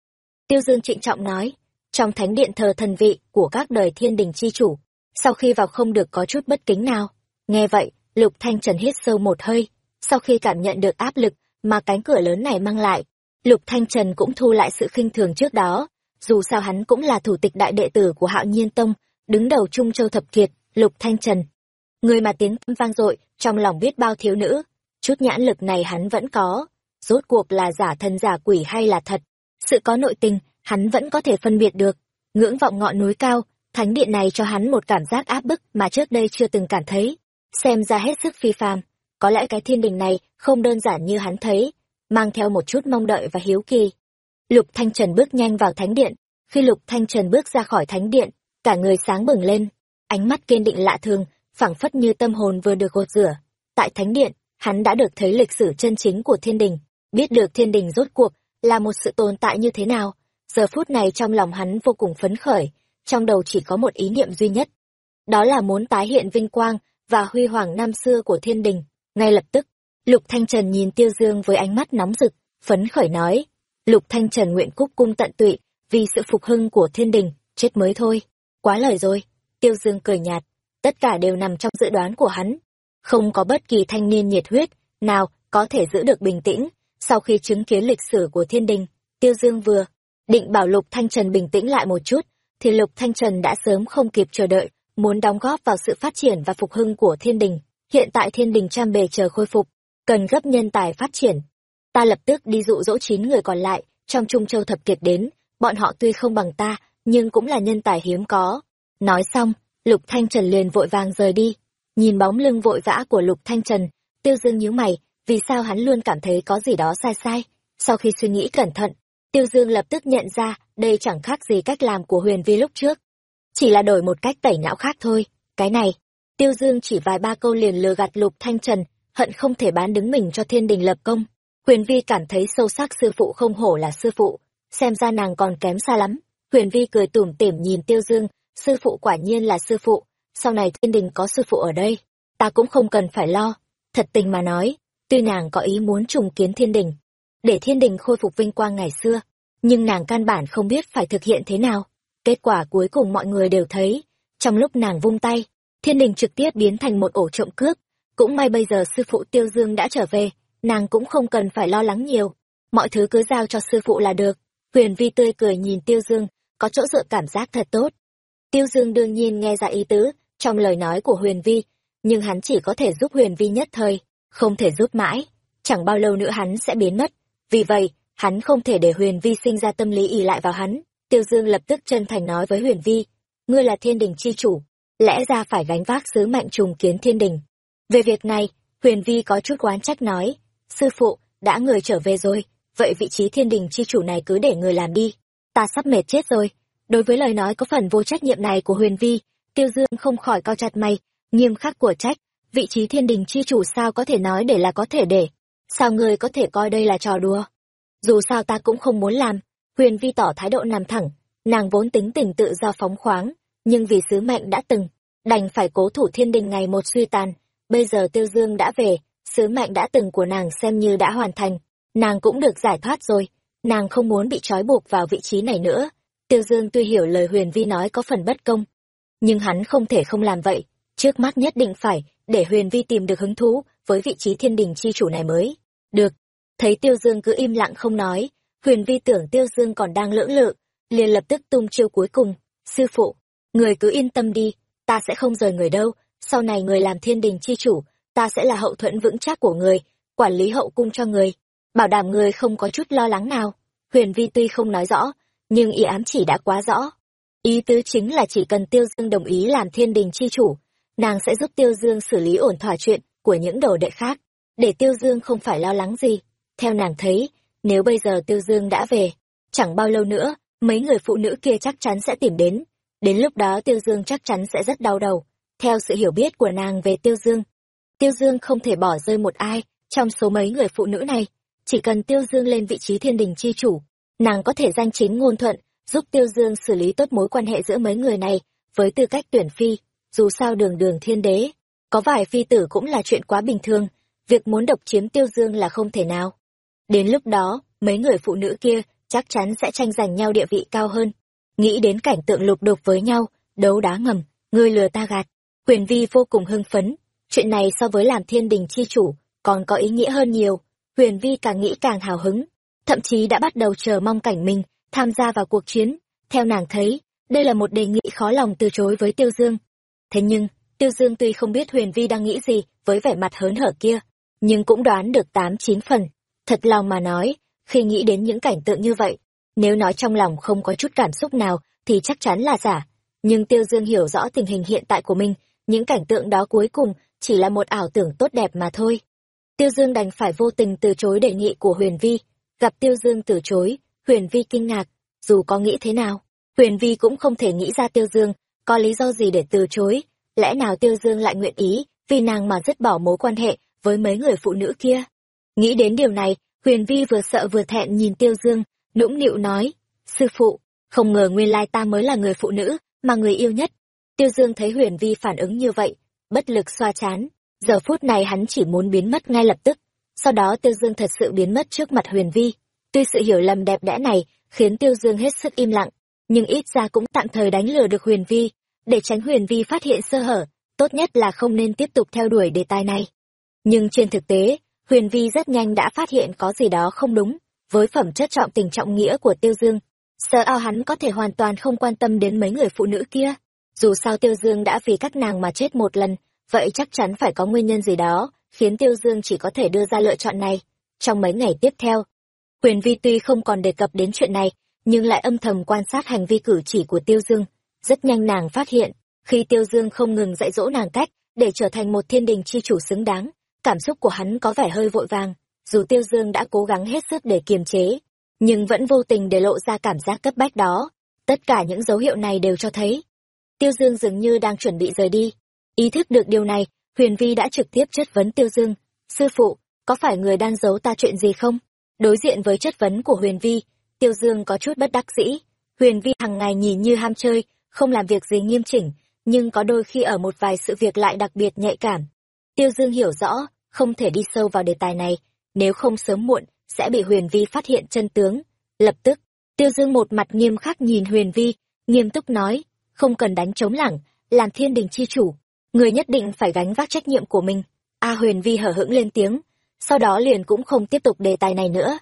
Tiêu Dương trịnh trọng nói, trong thánh điện thờ thần vị của các đời thiên đình chi chủ, sau khi vào không được có chút bất kính nào. Nghe vậy, Lục Thanh Trần hít sâu một hơi, sau khi cảm nhận được áp lực mà cánh cửa lớn này mang lại, Lục Thanh Trần cũng thu lại sự khinh thường trước đó, dù sao hắn cũng là thủ tịch đại đệ tử của Hạo Nhiên Tông, đứng đầu Trung Châu thập kiệt, Lục Thanh Trần. Người mà tiếng tâm vang dội, trong lòng biết bao thiếu nữ, chút nhãn lực này hắn vẫn có, rốt cuộc là giả thần giả quỷ hay là thật. Sự có nội tình, hắn vẫn có thể phân biệt được. Ngưỡng vọng ngọn núi cao, thánh điện này cho hắn một cảm giác áp bức mà trước đây chưa từng cảm thấy. Xem ra hết sức phi phàm, có lẽ cái thiên đình này không đơn giản như hắn thấy, mang theo một chút mong đợi và hiếu kỳ. Lục Thanh Trần bước nhanh vào thánh điện, khi Lục Thanh Trần bước ra khỏi thánh điện, cả người sáng bừng lên, ánh mắt kiên định lạ thường, phảng phất như tâm hồn vừa được gột rửa. Tại thánh điện, hắn đã được thấy lịch sử chân chính của thiên đình, biết được thiên đình rốt cuộc là một sự tồn tại như thế nào. Giờ phút này trong lòng hắn vô cùng phấn khởi, trong đầu chỉ có một ý niệm duy nhất. Đó là muốn tái hiện vinh quang và huy hoàng năm xưa của thiên đình. Ngay lập tức, Lục Thanh Trần nhìn Tiêu Dương với ánh mắt nóng rực, phấn khởi nói. Lục Thanh Trần nguyện cúc cung tận tụy, vì sự phục hưng của thiên đình, chết mới thôi. Quá lời rồi. Tiêu Dương cười nhạt, tất cả đều nằm trong dự đoán của hắn. Không có bất kỳ thanh niên nhiệt huyết, nào có thể giữ được bình tĩnh, sau khi chứng kiến lịch sử của thiên đình. Tiêu Dương vừa định bảo Lục Thanh Trần bình tĩnh lại một chút, thì Lục Thanh Trần đã sớm không kịp chờ đợi, muốn đóng góp vào sự phát triển và phục hưng của thiên đình. Hiện tại thiên đình trăm bề chờ khôi phục, cần gấp nhân tài phát triển. Ta lập tức đi dụ dỗ chín người còn lại, trong Trung Châu Thập Kiệt đến, bọn họ tuy không bằng ta, nhưng cũng là nhân tài hiếm có. Nói xong, Lục Thanh Trần liền vội vàng rời đi. Nhìn bóng lưng vội vã của Lục Thanh Trần, Tiêu Dương nhíu mày, vì sao hắn luôn cảm thấy có gì đó sai sai. Sau khi suy nghĩ cẩn thận, Tiêu Dương lập tức nhận ra đây chẳng khác gì cách làm của Huyền Vi lúc trước. Chỉ là đổi một cách tẩy não khác thôi. Cái này, Tiêu Dương chỉ vài ba câu liền lừa gạt Lục Thanh Trần, hận không thể bán đứng mình cho thiên đình lập công. Huyền Vi cảm thấy sâu sắc sư phụ không hổ là sư phụ, xem ra nàng còn kém xa lắm. Huyền Vi cười tủm tỉm nhìn Tiêu Dương, sư phụ quả nhiên là sư phụ, sau này thiên đình có sư phụ ở đây, ta cũng không cần phải lo. Thật tình mà nói, tuy nàng có ý muốn trùng kiến thiên đình, để thiên đình khôi phục vinh quang ngày xưa, nhưng nàng căn bản không biết phải thực hiện thế nào. Kết quả cuối cùng mọi người đều thấy, trong lúc nàng vung tay, thiên đình trực tiếp biến thành một ổ trộm cướp. Cũng may bây giờ sư phụ Tiêu Dương đã trở về, nàng cũng không cần phải lo lắng nhiều. Mọi thứ cứ giao cho sư phụ là được. Huyền Vi tươi cười nhìn Tiêu Dương, có chỗ dựa cảm giác thật tốt. Tiêu Dương đương nhiên nghe ra ý tứ trong lời nói của Huyền Vi, nhưng hắn chỉ có thể giúp Huyền Vi nhất thời, không thể giúp mãi. Chẳng bao lâu nữa hắn sẽ biến mất. Vì vậy, hắn không thể để Huyền Vi sinh ra tâm lý ỉ lại vào hắn. Tiêu Dương lập tức chân thành nói với Huyền Vi, ngươi là thiên đình chi chủ, lẽ ra phải gánh vác sứ mệnh trùng kiến thiên đình. Về việc này, Huyền Vi có chút oán trách nói, sư phụ, đã người trở về rồi, vậy vị trí thiên đình chi chủ này cứ để người làm đi. Ta sắp mệt chết rồi. Đối với lời nói có phần vô trách nhiệm này của Huyền Vi, Tiêu Dương không khỏi cao chặt mày, nghiêm khắc của trách, vị trí thiên đình chi chủ sao có thể nói để là có thể để. Sao người có thể coi đây là trò đùa? Dù sao ta cũng không muốn làm, Huyền Vi tỏ thái độ nằm thẳng, nàng vốn tính tình tự do phóng khoáng, nhưng vì sứ mệnh đã từng, đành phải cố thủ thiên đình ngày một suy tàn. Bây giờ Tiêu Dương đã về, sứ mệnh đã từng của nàng xem như đã hoàn thành, nàng cũng được giải thoát rồi, nàng không muốn bị trói buộc vào vị trí này nữa. Tiêu Dương tuy hiểu lời Huyền Vi nói có phần bất công, nhưng hắn không thể không làm vậy, trước mắt nhất định phải để Huyền Vi tìm được hứng thú với vị trí thiên đình chi chủ này mới. Được, thấy Tiêu Dương cứ im lặng không nói, Huyền Vi tưởng Tiêu Dương còn đang lưỡng lự, liền lập tức tung chiêu cuối cùng, sư phụ, người cứ yên tâm đi, ta sẽ không rời người đâu, sau này người làm thiên đình chi chủ, ta sẽ là hậu thuẫn vững chắc của người, quản lý hậu cung cho người, bảo đảm người không có chút lo lắng nào. Huyền Vi tuy không nói rõ, nhưng ý ám chỉ đã quá rõ. Ý tứ chính là chỉ cần Tiêu Dương đồng ý làm thiên đình chi chủ, nàng sẽ giúp Tiêu Dương xử lý ổn thỏa chuyện của những đồ đệ khác, để Tiêu Dương không phải lo lắng gì. Theo nàng thấy, nếu bây giờ Tiêu Dương đã về, chẳng bao lâu nữa, mấy người phụ nữ kia chắc chắn sẽ tìm đến. Đến lúc đó Tiêu Dương chắc chắn sẽ rất đau đầu. Theo sự hiểu biết của nàng về Tiêu Dương, Tiêu Dương không thể bỏ rơi một ai trong số mấy người phụ nữ này. Chỉ cần Tiêu Dương lên vị trí thiên đình chi chủ, nàng có thể danh chính ngôn thuận, giúp Tiêu Dương xử lý tốt mối quan hệ giữa mấy người này với tư cách tuyển phi. Dù sao đường đường thiên đế, có vài phi tử cũng là chuyện quá bình thường, việc muốn độc chiếm Tiêu Dương là không thể nào. Đến lúc đó, mấy người phụ nữ kia chắc chắn sẽ tranh giành nhau địa vị cao hơn. Nghĩ đến cảnh tượng lục đục với nhau, đấu đá ngầm, ngươi lừa ta gạt. Quyền Vi vô cùng hưng phấn, chuyện này so với làm thiên đình chi chủ, còn có ý nghĩa hơn nhiều. Huyền Vi càng nghĩ càng hào hứng, thậm chí đã bắt đầu chờ mong cảnh mình tham gia vào cuộc chiến. Theo nàng thấy, đây là một đề nghị khó lòng từ chối với Tiêu Dương. Thế nhưng, Tiêu Dương tuy không biết Huyền Vi đang nghĩ gì với vẻ mặt hớn hở kia, nhưng cũng đoán được tám chín phần. Thật lòng mà nói, khi nghĩ đến những cảnh tượng như vậy, nếu nói trong lòng không có chút cảm xúc nào thì chắc chắn là giả. Nhưng Tiêu Dương hiểu rõ tình hình hiện tại của mình, những cảnh tượng đó cuối cùng chỉ là một ảo tưởng tốt đẹp mà thôi. Tiêu Dương đành phải vô tình từ chối đề nghị của Huyền Vi. Gặp Tiêu Dương từ chối, Huyền Vi kinh ngạc, dù có nghĩ thế nào, Huyền Vi cũng không thể nghĩ ra Tiêu Dương có lý do gì để từ chối. Lẽ nào Tiêu Dương lại nguyện ý vì nàng mà dứt bỏ mối quan hệ với mấy người phụ nữ kia? Nghĩ đến điều này, Huyền Vi vừa sợ vừa thẹn nhìn Tiêu Dương, nũng nịu nói, Sư phụ, không ngờ nguyên lai ta mới là người phụ nữ, mà người yêu nhất. Tiêu Dương thấy Huyền Vi phản ứng như vậy, bất lực xoa chán. Giờ phút này hắn chỉ muốn biến mất ngay lập tức. Sau đó Tiêu Dương thật sự biến mất trước mặt Huyền Vi. Tuy sự hiểu lầm đẹp đẽ này khiến Tiêu Dương hết sức im lặng, nhưng ít ra cũng tạm thời đánh lừa được Huyền Vi. Để tránh Huyền Vi phát hiện sơ hở, tốt nhất là không nên tiếp tục theo đuổi đề tài này. Nhưng trên thực tế, Huyền Vi rất nhanh đã phát hiện có gì đó không đúng với phẩm chất trọng tình trọng nghĩa của Tiêu Dương. Sợ ao hắn có thể hoàn toàn không quan tâm đến mấy người phụ nữ kia. Dù sao Tiêu Dương đã vì các nàng mà chết một lần, vậy chắc chắn phải có nguyên nhân gì đó, khiến Tiêu Dương chỉ có thể đưa ra lựa chọn này. Trong mấy ngày tiếp theo, Huyền Vi tuy không còn đề cập đến chuyện này, nhưng lại âm thầm quan sát hành vi cử chỉ của Tiêu Dương. Rất nhanh nàng phát hiện, khi Tiêu Dương không ngừng dạy dỗ nàng cách để trở thành một thiên đình chi chủ xứng đáng, cảm xúc của hắn có vẻ hơi vội vàng. dù Tiêu Dương đã cố gắng hết sức để kiềm chế, nhưng vẫn vô tình để lộ ra cảm giác cấp bách đó. Tất cả những dấu hiệu này đều cho thấy. Tiêu Dương dường như đang chuẩn bị rời đi. Ý thức được điều này, Huyền Vi đã trực tiếp chất vấn Tiêu Dương. Sư phụ, có phải người đang giấu ta chuyện gì không? Đối diện với chất vấn của Huyền Vi, Tiêu Dương có chút bất đắc dĩ. Huyền Vi hàng ngày nhìn như ham chơi, không làm việc gì nghiêm chỉnh, nhưng có đôi khi ở một vài sự việc lại đặc biệt nhạy cảm. Tiêu Dương hiểu rõ, không thể đi sâu vào đề tài này, nếu không sớm muộn, sẽ bị Huyền Vi phát hiện chân tướng. Lập tức, Tiêu Dương một mặt nghiêm khắc nhìn Huyền Vi, nghiêm túc nói, không cần đánh chống lảng, làm thiên đình chi chủ. Người nhất định phải gánh vác trách nhiệm của mình. A Huyền Vi hở hững lên tiếng, sau đó liền cũng không tiếp tục đề tài này nữa.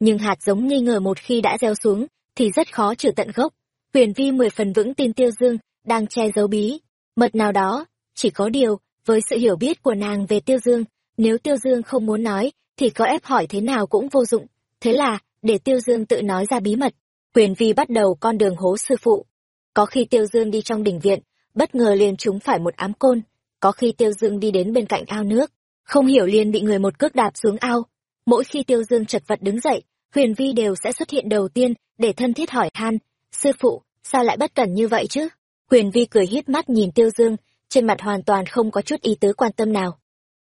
Nhưng hạt giống nghi ngờ một khi đã gieo xuống, thì rất khó trừ tận gốc. Huyền Vi mười phần vững tin Tiêu Dương, đang che giấu bí. Mật nào đó, chỉ có điều, với sự hiểu biết của nàng về Tiêu Dương, nếu Tiêu Dương không muốn nói, thì có ép hỏi thế nào cũng vô dụng. Thế là, để Tiêu Dương tự nói ra bí mật, Huyền Vi bắt đầu con đường hố sư phụ. Có khi Tiêu Dương đi trong đình viện, bất ngờ liền trúng phải một ám côn. Có khi Tiêu Dương đi đến bên cạnh ao nước, không hiểu liền bị người một cước đạp xuống ao. Mỗi khi Tiêu Dương chật vật đứng dậy, Huyền Vi đều sẽ xuất hiện đầu tiên để thân thiết hỏi han, sư phụ, sao lại bất cẩn như vậy chứ? Huyền Vi cười híp mắt nhìn Tiêu Dương, trên mặt hoàn toàn không có chút ý tứ quan tâm nào.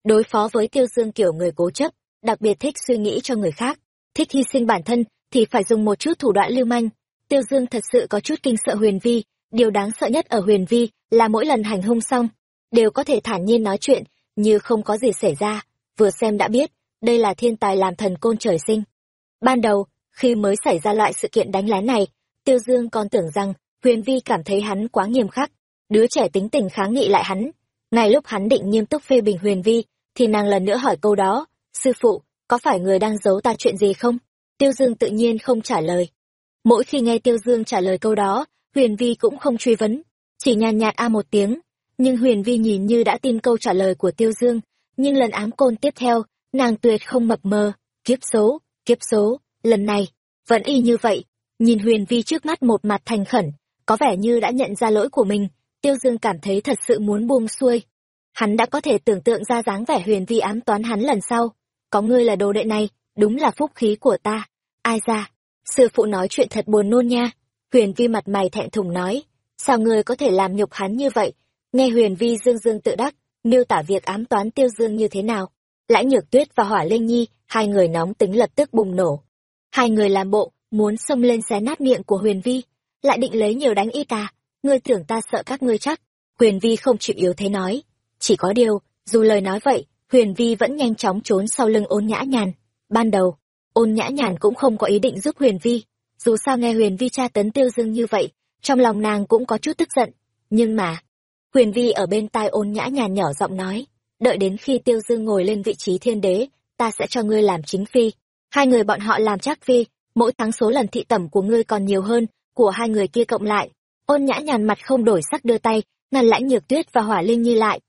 Đối phó với Tiêu Dương kiểu người cố chấp, đặc biệt thích suy nghĩ cho người khác, thích hy sinh bản thân thì phải dùng một chút thủ đoạn lưu manh. Tiêu Dương thật sự có chút kinh sợ Huyền Vi, điều đáng sợ nhất ở Huyền Vi là mỗi lần hành hung xong, đều có thể thản nhiên nói chuyện, như không có gì xảy ra, vừa xem đã biết, đây là thiên tài làm thần côn trời sinh. Ban đầu, khi mới xảy ra loại sự kiện đánh lén này, Tiêu Dương còn tưởng rằng Huyền Vi cảm thấy hắn quá nghiêm khắc, đứa trẻ tính tình kháng nghị lại hắn. Ngay lúc hắn định nghiêm túc phê bình Huyền Vi, thì nàng lần nữa hỏi câu đó, sư phụ, có phải người đang giấu ta chuyện gì không? Tiêu Dương tự nhiên không trả lời. Mỗi khi nghe Tiêu Dương trả lời câu đó, Huyền Vi cũng không truy vấn, chỉ nhàn nhạt a một tiếng. Nhưng Huyền Vi nhìn như đã tin câu trả lời của Tiêu Dương, nhưng lần ám côn tiếp theo, nàng tuyệt không mập mờ, kiếp số, kiếp số, lần này, vẫn y như vậy. Nhìn Huyền Vi trước mắt một mặt thành khẩn, có vẻ như đã nhận ra lỗi của mình, Tiêu Dương cảm thấy thật sự muốn buông xuôi. Hắn đã có thể tưởng tượng ra dáng vẻ Huyền Vi ám toán hắn lần sau. Có ngươi là đồ đệ này, đúng là phúc khí của ta. Ai ra? Sư phụ nói chuyện thật buồn nôn nha. Huyền Vi mặt mày thẹn thùng nói. Sao ngươi có thể làm nhục hắn như vậy? Nghe Huyền Vi dương dương tự đắc, miêu tả việc ám toán Tiêu Dương như thế nào. Lãnh Nhược Tuyết và Hỏa Linh Nhi, hai người nóng tính lập tức bùng nổ. Hai người làm bộ, muốn xông lên xé nát miệng của Huyền Vi, lại định lấy nhiều đánh y ta. À, ngươi tưởng ta sợ các ngươi chắc. Huyền Vi không chịu yếu thế nói. Chỉ có điều, dù lời nói vậy, Huyền Vi vẫn nhanh chóng trốn sau lưng ôn nhã nhàn. Ban đầu, ôn nhã nhàn cũng không có ý định giúp Huyền Vi. Dù sao nghe Huyền Vi tra tấn tiêu dương như vậy, trong lòng nàng cũng có chút tức giận. Nhưng mà, Huyền Vi ở bên tai ôn nhã nhàn nhỏ giọng nói, đợi đến khi tiêu dương ngồi lên vị trí thiên đế, ta sẽ cho ngươi làm chính phi. Hai người bọn họ làm chắc phi, mỗi tháng số lần thị tẩm của ngươi còn nhiều hơn, của hai người kia cộng lại. Ôn nhã nhàn mặt không đổi sắc đưa tay, ngăn lãnh nhược tuyết và hỏa linh nhi lại,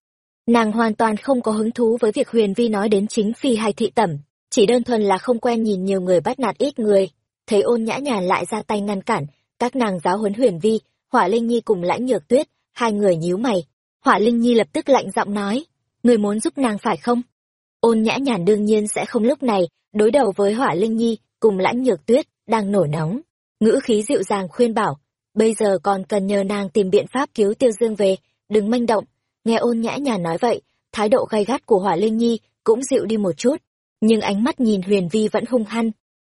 Nàng hoàn toàn không có hứng thú với việc Huyền Vi nói đến chính phi hay thị tẩm, chỉ đơn thuần là không quen nhìn nhiều người bắt nạt ít người. Thấy ôn nhã nhàn lại ra tay ngăn cản, các nàng giáo huấn Huyền Vi, Hỏa Linh Nhi cùng lãnh nhược tuyết, hai người nhíu mày. Hỏa Linh Nhi lập tức lạnh giọng nói, người muốn giúp nàng phải không? Ôn nhã nhàn đương nhiên sẽ không lúc này đối đầu với Hỏa Linh Nhi cùng lãnh nhược tuyết, đang nổi nóng. Ngữ khí dịu dàng khuyên bảo, bây giờ còn cần nhờ nàng tìm biện pháp cứu tiêu dương về, đừng manh động, Nghe ôn nhã nhàn nói vậy, thái độ gay gắt của Hỏa Linh Nhi cũng dịu đi một chút, nhưng ánh mắt nhìn Huyền Vi vẫn hung hăng.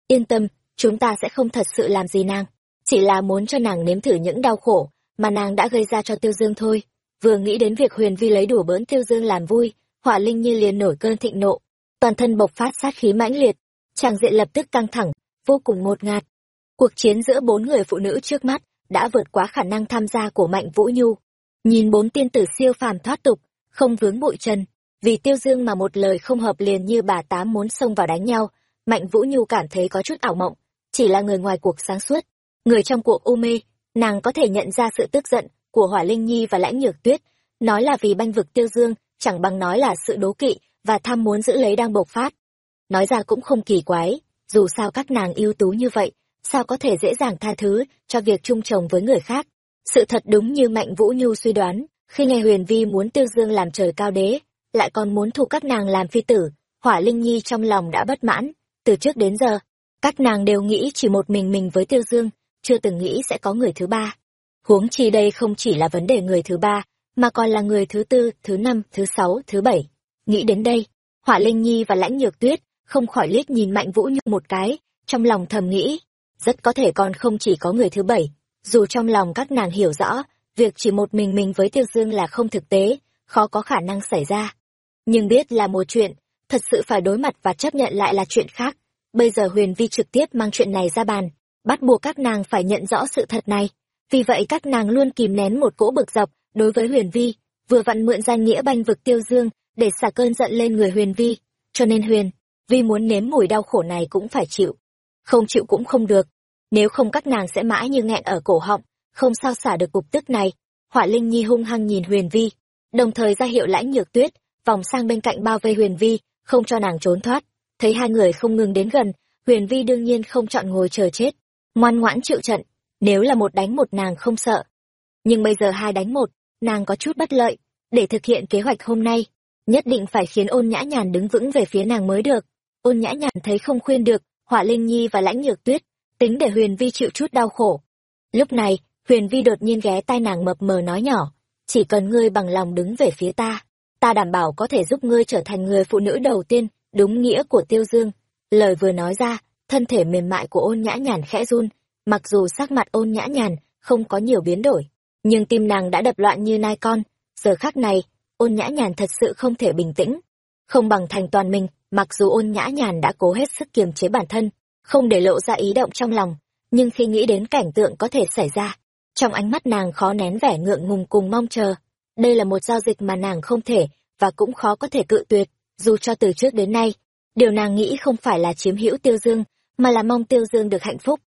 Yên tâm, chúng ta sẽ không thật sự làm gì nàng, chỉ là muốn cho nàng nếm thử những đau khổ mà nàng đã gây ra cho Tiêu Dương thôi. Vừa nghĩ đến việc Huyền Vi lấy đùa bỡn Tiêu Dương làm vui, họa Linh Nhi liền nổi cơn thịnh nộ, toàn thân bộc phát sát khí mãnh liệt, Tràng diện lập tức căng thẳng, vô cùng ngột ngạt. Cuộc chiến giữa bốn người phụ nữ trước mắt đã vượt quá khả năng tham gia của Mạnh Vũ Nhu. Nhìn bốn tiên tử siêu phàm thoát tục, không vướng bụi trần, vì tiêu dương mà một lời không hợp liền như bà tám muốn xông vào đánh nhau, Mạnh Vũ Nhu cảm thấy có chút ảo mộng, chỉ là người ngoài cuộc sáng suốt, người trong cuộc u mê, nàng có thể nhận ra sự tức giận của Hỏa Linh Nhi và Lãnh Nhược Tuyết, nói là vì banh vực tiêu dương, chẳng bằng nói là sự đố kỵ và tham muốn giữ lấy đang bộc phát. Nói ra cũng không kỳ quái, dù sao các nàng ưu tú như vậy, sao có thể dễ dàng tha thứ cho việc chung chồng với người khác. Sự thật đúng như Mạnh Vũ Nhu suy đoán, khi nghe Huyền Vi muốn Tiêu Dương làm trời cao đế, lại còn muốn thu các nàng làm phi tử, hỏa linh nhi trong lòng đã bất mãn. Từ trước đến giờ các nàng đều nghĩ chỉ một mình mình với tiêu dương chưa từng nghĩ sẽ có người thứ ba. Huống chi đây không chỉ là vấn đề người thứ ba mà còn là người thứ tư thứ năm thứ sáu thứ bảy. Nghĩ đến đây hỏa linh nhi và lãnh nhược tuyết không khỏi liếc nhìn mạnh vũ như một cái trong lòng thầm nghĩ rất có thể còn không chỉ có người thứ bảy. Dù trong lòng các nàng hiểu rõ việc chỉ một mình mình với tiêu dương là không thực tế khó có khả năng xảy ra nhưng biết là một chuyện, thật sự phải đối mặt và chấp nhận lại là chuyện khác. Bây giờ huyền vi trực tiếp mang chuyện này ra bàn, bắt buộc các nàng phải nhận rõ sự thật này. Vì vậy các nàng luôn kìm nén một cỗ bực dọc đối với huyền vi, vừa vặn mượn danh nghĩa banh vực tiêu dương để xả cơn giận lên người huyền vi. Cho nên huyền vi muốn nếm mùi đau khổ này cũng phải chịu. Không chịu cũng không được. Nếu không các nàng sẽ mãi như nghẹn ở cổ họng, không sao xả được cục tức này. Hỏa linh nhi hung hăng nhìn huyền vi, đồng thời ra hiệu lãnh nhược tuyết vòng sang bên cạnh bao vây huyền vi, không cho nàng trốn thoát. Thấy hai người không ngừng đến gần, huyền vi đương nhiên không chọn ngồi chờ chết. Ngoan ngoãn chịu trận, nếu là một đánh một nàng không sợ. Nhưng bây giờ hai đánh một, nàng có chút bất lợi. Để thực hiện kế hoạch hôm nay, nhất định phải khiến ôn nhã nhàn đứng vững về phía nàng mới được. Ôn nhã nhàn thấy không khuyên được hỏa linh nhi và lãnh nhược tuyết, tính để huyền vi chịu chút đau khổ. Lúc này, huyền vi đột nhiên ghé tai nàng mập mờ nói nhỏ, chỉ cần ngươi bằng lòng đứng về phía ta ta đảm bảo có thể giúp ngươi trở thành người phụ nữ đầu tiên, đúng nghĩa của tiêu dương. Lời vừa nói ra, thân thể mềm mại của ôn nhã nhàn khẽ run, mặc dù sắc mặt ôn nhã nhàn không có nhiều biến đổi, nhưng tim nàng đã đập loạn như nai con. Giờ khác này, ôn nhã nhàn thật sự không thể bình tĩnh, không bằng thành toàn mình, mặc dù ôn nhã nhàn đã cố hết sức kiềm chế bản thân, không để lộ ra ý động trong lòng, nhưng khi nghĩ đến cảnh tượng có thể xảy ra, trong ánh mắt nàng khó nén vẻ ngượng ngùng cùng mong chờ đây là một giao dịch mà nàng không thể và cũng khó có thể cự tuyệt, dù cho từ trước đến nay, điều nàng nghĩ không phải là chiếm hữu tiêu dương, mà là mong tiêu dương được hạnh phúc.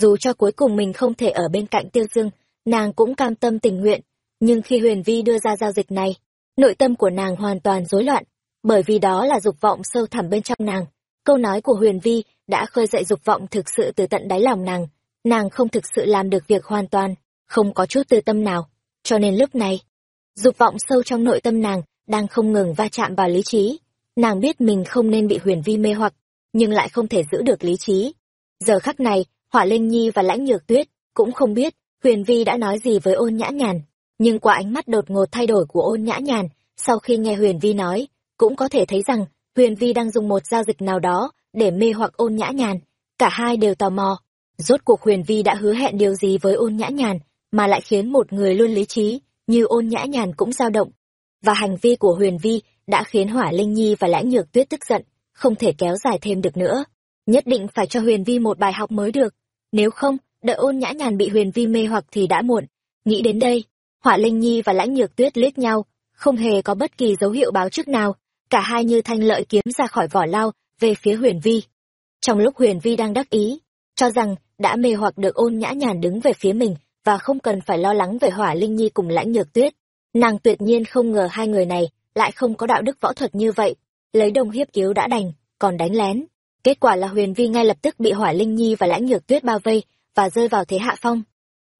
Dù cho cuối cùng mình không thể ở bên cạnh tiêu dương, nàng cũng cam tâm tình nguyện, nhưng khi huyền vi đưa ra giao dịch này, nội tâm của nàng hoàn toàn rối loạn, bởi vì đó là dục vọng sâu thẳm bên trong nàng. Câu nói của huyền vi đã khơi dậy dục vọng thực sự từ tận đáy lòng nàng nàng không thực sự làm được việc hoàn toàn, không có chút tư tâm nào. Cho nên lúc này dục vọng sâu trong nội tâm nàng đang không ngừng va chạm vào lý trí. Nàng biết mình không nên bị huyền vi mê hoặc, nhưng lại không thể giữ được lý trí. Giờ khắc này, hỏa linh nhi và lãnh nhược tuyết cũng không biết huyền vi đã nói gì với ôn nhã nhàn, nhưng qua ánh mắt đột ngột thay đổi của ôn nhã nhàn, sau khi nghe huyền vi nói, cũng có thể thấy rằng huyền vi đang dùng một giao dịch nào đó để mê hoặc ôn nhã nhàn. Cả hai đều tò mò, rốt cuộc huyền vi đã hứa hẹn điều gì với ôn nhã nhàn mà lại khiến một người luôn lý trí như ôn nhã nhàn cũng dao động. Và hành vi của huyền vi đã khiến hỏa linh nhi và lãnh nhược tuyết tức giận, không thể kéo dài thêm được nữa. Nhất định phải cho huyền vi một bài học mới được. Nếu không, đợi ôn nhã nhàn bị huyền vi mê hoặc thì đã muộn. Nghĩ đến đây, hỏa linh nhi và lãnh nhược tuyết liếc nhau, không hề có bất kỳ dấu hiệu báo trước nào. Cả hai như thanh lợi kiếm ra khỏi vỏ lao về phía huyền vi. Trong lúc huyền vi đang đắc ý, cho rằng đã mê hoặc được ôn nhã nhàn đứng về phía mình và không cần phải lo lắng về hỏa linh nhi cùng lãnh nhược tuyết. Nàng tuyệt nhiên không ngờ hai người này lại không có đạo đức võ thuật như vậy. Lấy đồng hiếp yếu đã đành, còn đánh lén. Kết quả là huyền vi ngay lập tức bị hỏa linh nhi và lãnh nhược tuyết bao vây và rơi vào thế hạ phong.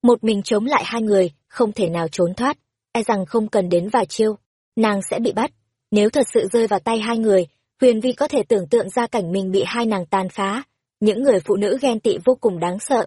Một mình chống lại hai người, không thể nào trốn thoát. E rằng không cần đến vài chiêu, nàng sẽ bị bắt. Nếu thật sự rơi vào tay hai người, huyền vi có thể tưởng tượng ra cảnh mình bị hai nàng tàn phá. Những người phụ nữ ghen tị vô cùng đáng sợ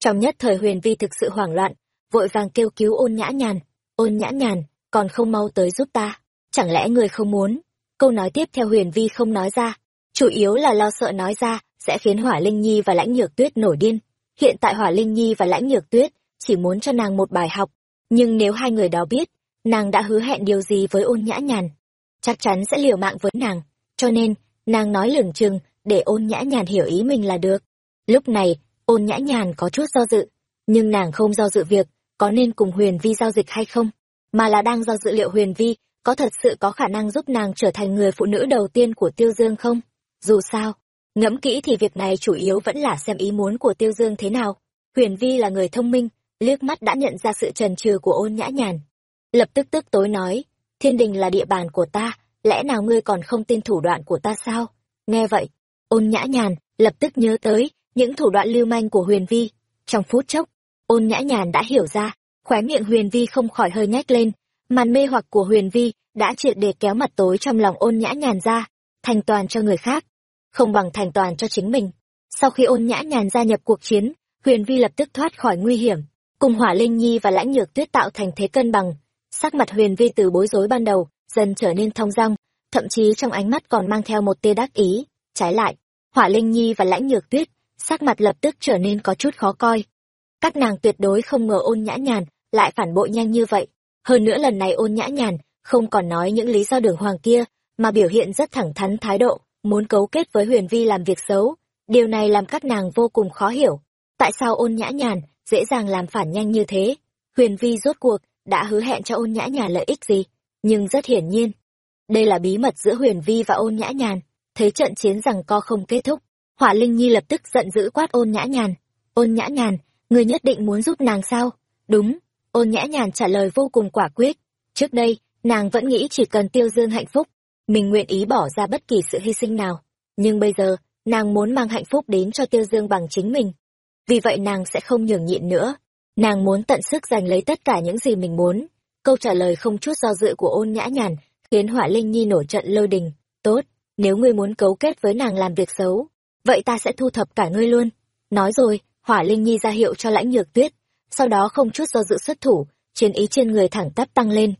trong nhất thời huyền vi thực sự hoảng loạn, vội vàng kêu cứu ôn nhã nhàn. Ôn nhã nhàn, còn không mau tới giúp ta. Chẳng lẽ người không muốn? Câu nói tiếp theo huyền vi không nói ra. Chủ yếu là lo sợ nói ra, sẽ khiến hỏa linh nhi và lãnh nhược tuyết nổi điên. Hiện tại hỏa linh nhi và lãnh nhược tuyết chỉ muốn cho nàng một bài học. Nhưng nếu hai người đó biết, nàng đã hứa hẹn điều gì với ôn nhã nhàn, chắc chắn sẽ liều mạng với nàng. Cho nên, nàng nói lửng chừng để ôn nhã nhàn hiểu ý mình là được. Lúc này ôn nhã nhàn có chút do dự, nhưng nàng không do dự việc có nên cùng huyền vi giao dịch hay không, mà là đang do dự liệu huyền vi có thật sự có khả năng giúp nàng trở thành người phụ nữ đầu tiên của tiêu dương không? Dù sao, ngẫm kỹ thì việc này chủ yếu vẫn là xem ý muốn của tiêu dương thế nào. Huyền vi là người thông minh, liếc mắt đã nhận ra sự trần trừ của ôn nhã nhàn. Lập tức tức tối nói, thiên đình là địa bàn của ta, lẽ nào ngươi còn không tin thủ đoạn của ta sao? Nghe vậy, ôn nhã nhàn lập tức nhớ tới những thủ đoạn lưu manh của huyền vi trong phút chốc ôn nhã nhàn đã hiểu ra khóe miệng huyền vi không khỏi hơi nhếch lên màn mê hoặc của huyền vi đã triệt để kéo mặt tối trong lòng ôn nhã nhàn ra thành toàn cho người khác, không bằng thành toàn cho chính mình. Sau khi ôn nhã nhàn gia nhập cuộc chiến, Huyền Vi lập tức thoát khỏi nguy hiểm, cùng Hỏa Linh Nhi và Lãnh Nhược Tuyết tạo thành thế cân bằng. Sắc mặt Huyền Vi từ bối rối ban đầu, dần trở nên thong dong, thậm chí trong ánh mắt còn mang theo một tia đắc ý. Trái lại, Hỏa Linh Nhi và Lãnh Nhược Tuyết, sắc mặt lập tức trở nên có chút khó coi. Các nàng tuyệt đối không ngờ ôn nhã nhàn lại phản bội nhanh như vậy. Hơn nữa lần này ôn nhã nhàn không còn nói những lý do đường hoàng kia, mà biểu hiện rất thẳng thắn thái độ, muốn cấu kết với Huyền Vi làm việc xấu. Điều này làm các nàng vô cùng khó hiểu. Tại sao ôn nhã nhàn dễ dàng làm phản nhanh như thế? Huyền Vi rốt cuộc đã hứa hẹn cho ôn nhã nhàn lợi ích gì? Nhưng rất hiển nhiên, đây là bí mật giữa Huyền Vi và ôn nhã nhàn. Thấy trận chiến rằng co không kết thúc, họa Linh Nhi lập tức giận dữ quát ôn nhã nhàn. Ôn nhã nhàn, người nhất định muốn giúp nàng sao? Đúng, ôn nhã nhàn trả lời vô cùng quả quyết. Trước đây, nàng vẫn nghĩ chỉ cần tiêu dương hạnh phúc, mình nguyện ý bỏ ra bất kỳ sự hy sinh nào. Nhưng bây giờ, nàng muốn mang hạnh phúc đến cho tiêu dương bằng chính mình. Vì vậy nàng sẽ không nhường nhịn nữa. Nàng muốn tận sức giành lấy tất cả những gì mình muốn. Câu trả lời không chút do dự của ôn nhã nhàn, khiến họa linh nhi nổi trận lôi đình. Tốt, nếu ngươi muốn cấu kết với nàng làm việc xấu, vậy ta sẽ thu thập cả ngươi luôn. Nói rồi, hỏa linh nhi ra hiệu cho lãnh nhược tuyết, sau đó không chút do dự xuất thủ, chiến ý trên người thẳng tắp tăng lên.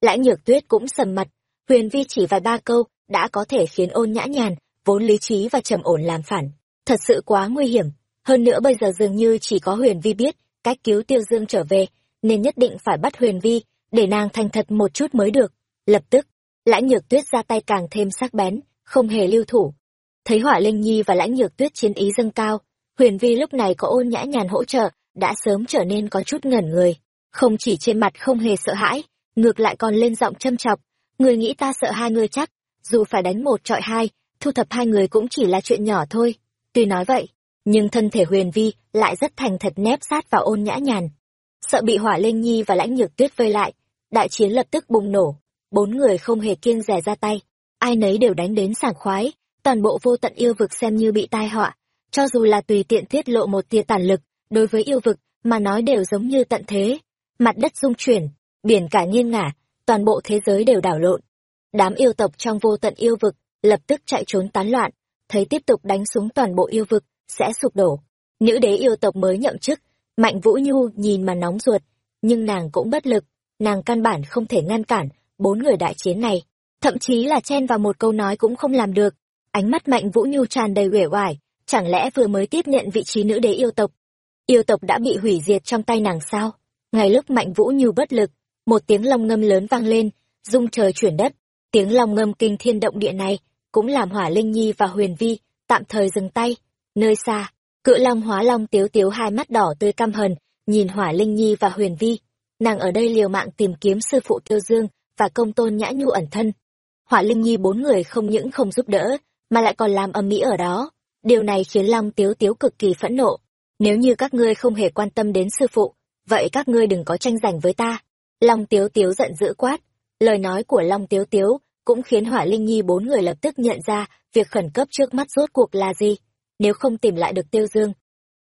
Lãnh nhược tuyết cũng sầm mặt, huyền vi chỉ vài ba câu, đã có thể khiến ôn nhã nhàn, vốn lý trí và trầm ổn làm phản. Thật sự quá nguy hiểm, hơn nữa bây giờ dường như chỉ có huyền vi biết cách cứu tiêu dương trở về, nên nhất định phải bắt huyền vi, để nàng thành thật một chút mới được. Lập tức, lãnh nhược tuyết ra tay càng thêm sắc bén, không hề lưu thủ. Thấy hỏa linh nhi và lãnh nhược tuyết chiến ý dâng cao, huyền vi lúc này có ôn nhã nhàn hỗ trợ, đã sớm trở nên có chút ngẩn người. Không chỉ trên mặt không hề sợ hãi, ngược lại còn lên giọng châm chọc. Người nghĩ ta sợ hai người chắc, dù phải đánh một trọi hai, thu thập hai người cũng chỉ là chuyện nhỏ thôi. Tuy nói vậy, nhưng thân thể huyền vi lại rất thành thật nép sát vào ôn nhã nhàn. Sợ bị hỏa linh nhi và lãnh nhược tuyết vây lại, đại chiến lập tức bùng nổ. Bốn người không hề kiêng rẻ ra tay, ai nấy đều đánh đến sảng khoái, toàn bộ vô tận yêu vực xem như bị tai họa. Cho dù là tùy tiện tiết lộ một tia tàn lực, đối với yêu vực mà nói đều giống như tận thế. Mặt đất rung chuyển biển cả nghiêng ngả toàn bộ thế giới đều đảo lộn. Đám yêu tộc trong vô tận yêu vực lập tức chạy trốn tán loạn thấy tiếp tục đánh xuống toàn bộ yêu vực sẽ sụp đổ. Nữ đế yêu tộc mới nhậm chức mạnh vũ nhu nhìn mà nóng ruột nhưng nàng cũng bất lực nàng căn bản không thể ngăn cản bốn người đại chiến này. Thậm chí là chen vào một câu nói cũng không làm được ánh mắt mạnh vũ nhu tràn đầy uể oải, chẳng lẽ vừa mới tiếp nhận vị trí nữ đế yêu tộc? Yêu tộc đã bị hủy diệt trong tay nàng sao? Ngay lúc mạnh vũ nhu bất lực, một tiếng long ngâm lớn vang lên, rung trời chuyển đất. Tiếng long ngâm kinh thiên động địa này cũng làm hỏa linh nhi và huyền vi tạm thời dừng tay. Nơi xa, cự long hóa long tiếu tiếu hai mắt đỏ tươi căm hờn, nhìn hỏa linh nhi và huyền vi. Nàng ở đây liều mạng tìm kiếm sư phụ tiêu dương và công tôn nhã nhu ẩn thân. Hỏa linh nhi bốn người không những không giúp đỡ mà lại còn làm âm ĩ ở đó điều này khiến long tiếu tiếu cực kỳ phẫn nộ nếu như các ngươi không hề quan tâm đến sư phụ, vậy các ngươi đừng có tranh giành với ta. Long Tiếu Tiếu giận dữ quát. Lời nói của Long Tiếu Tiếu cũng khiến Hỏa Linh Nhi bốn người lập tức nhận ra việc khẩn cấp trước mắt rốt cuộc là gì. Nếu không tìm lại được Tiêu Dương,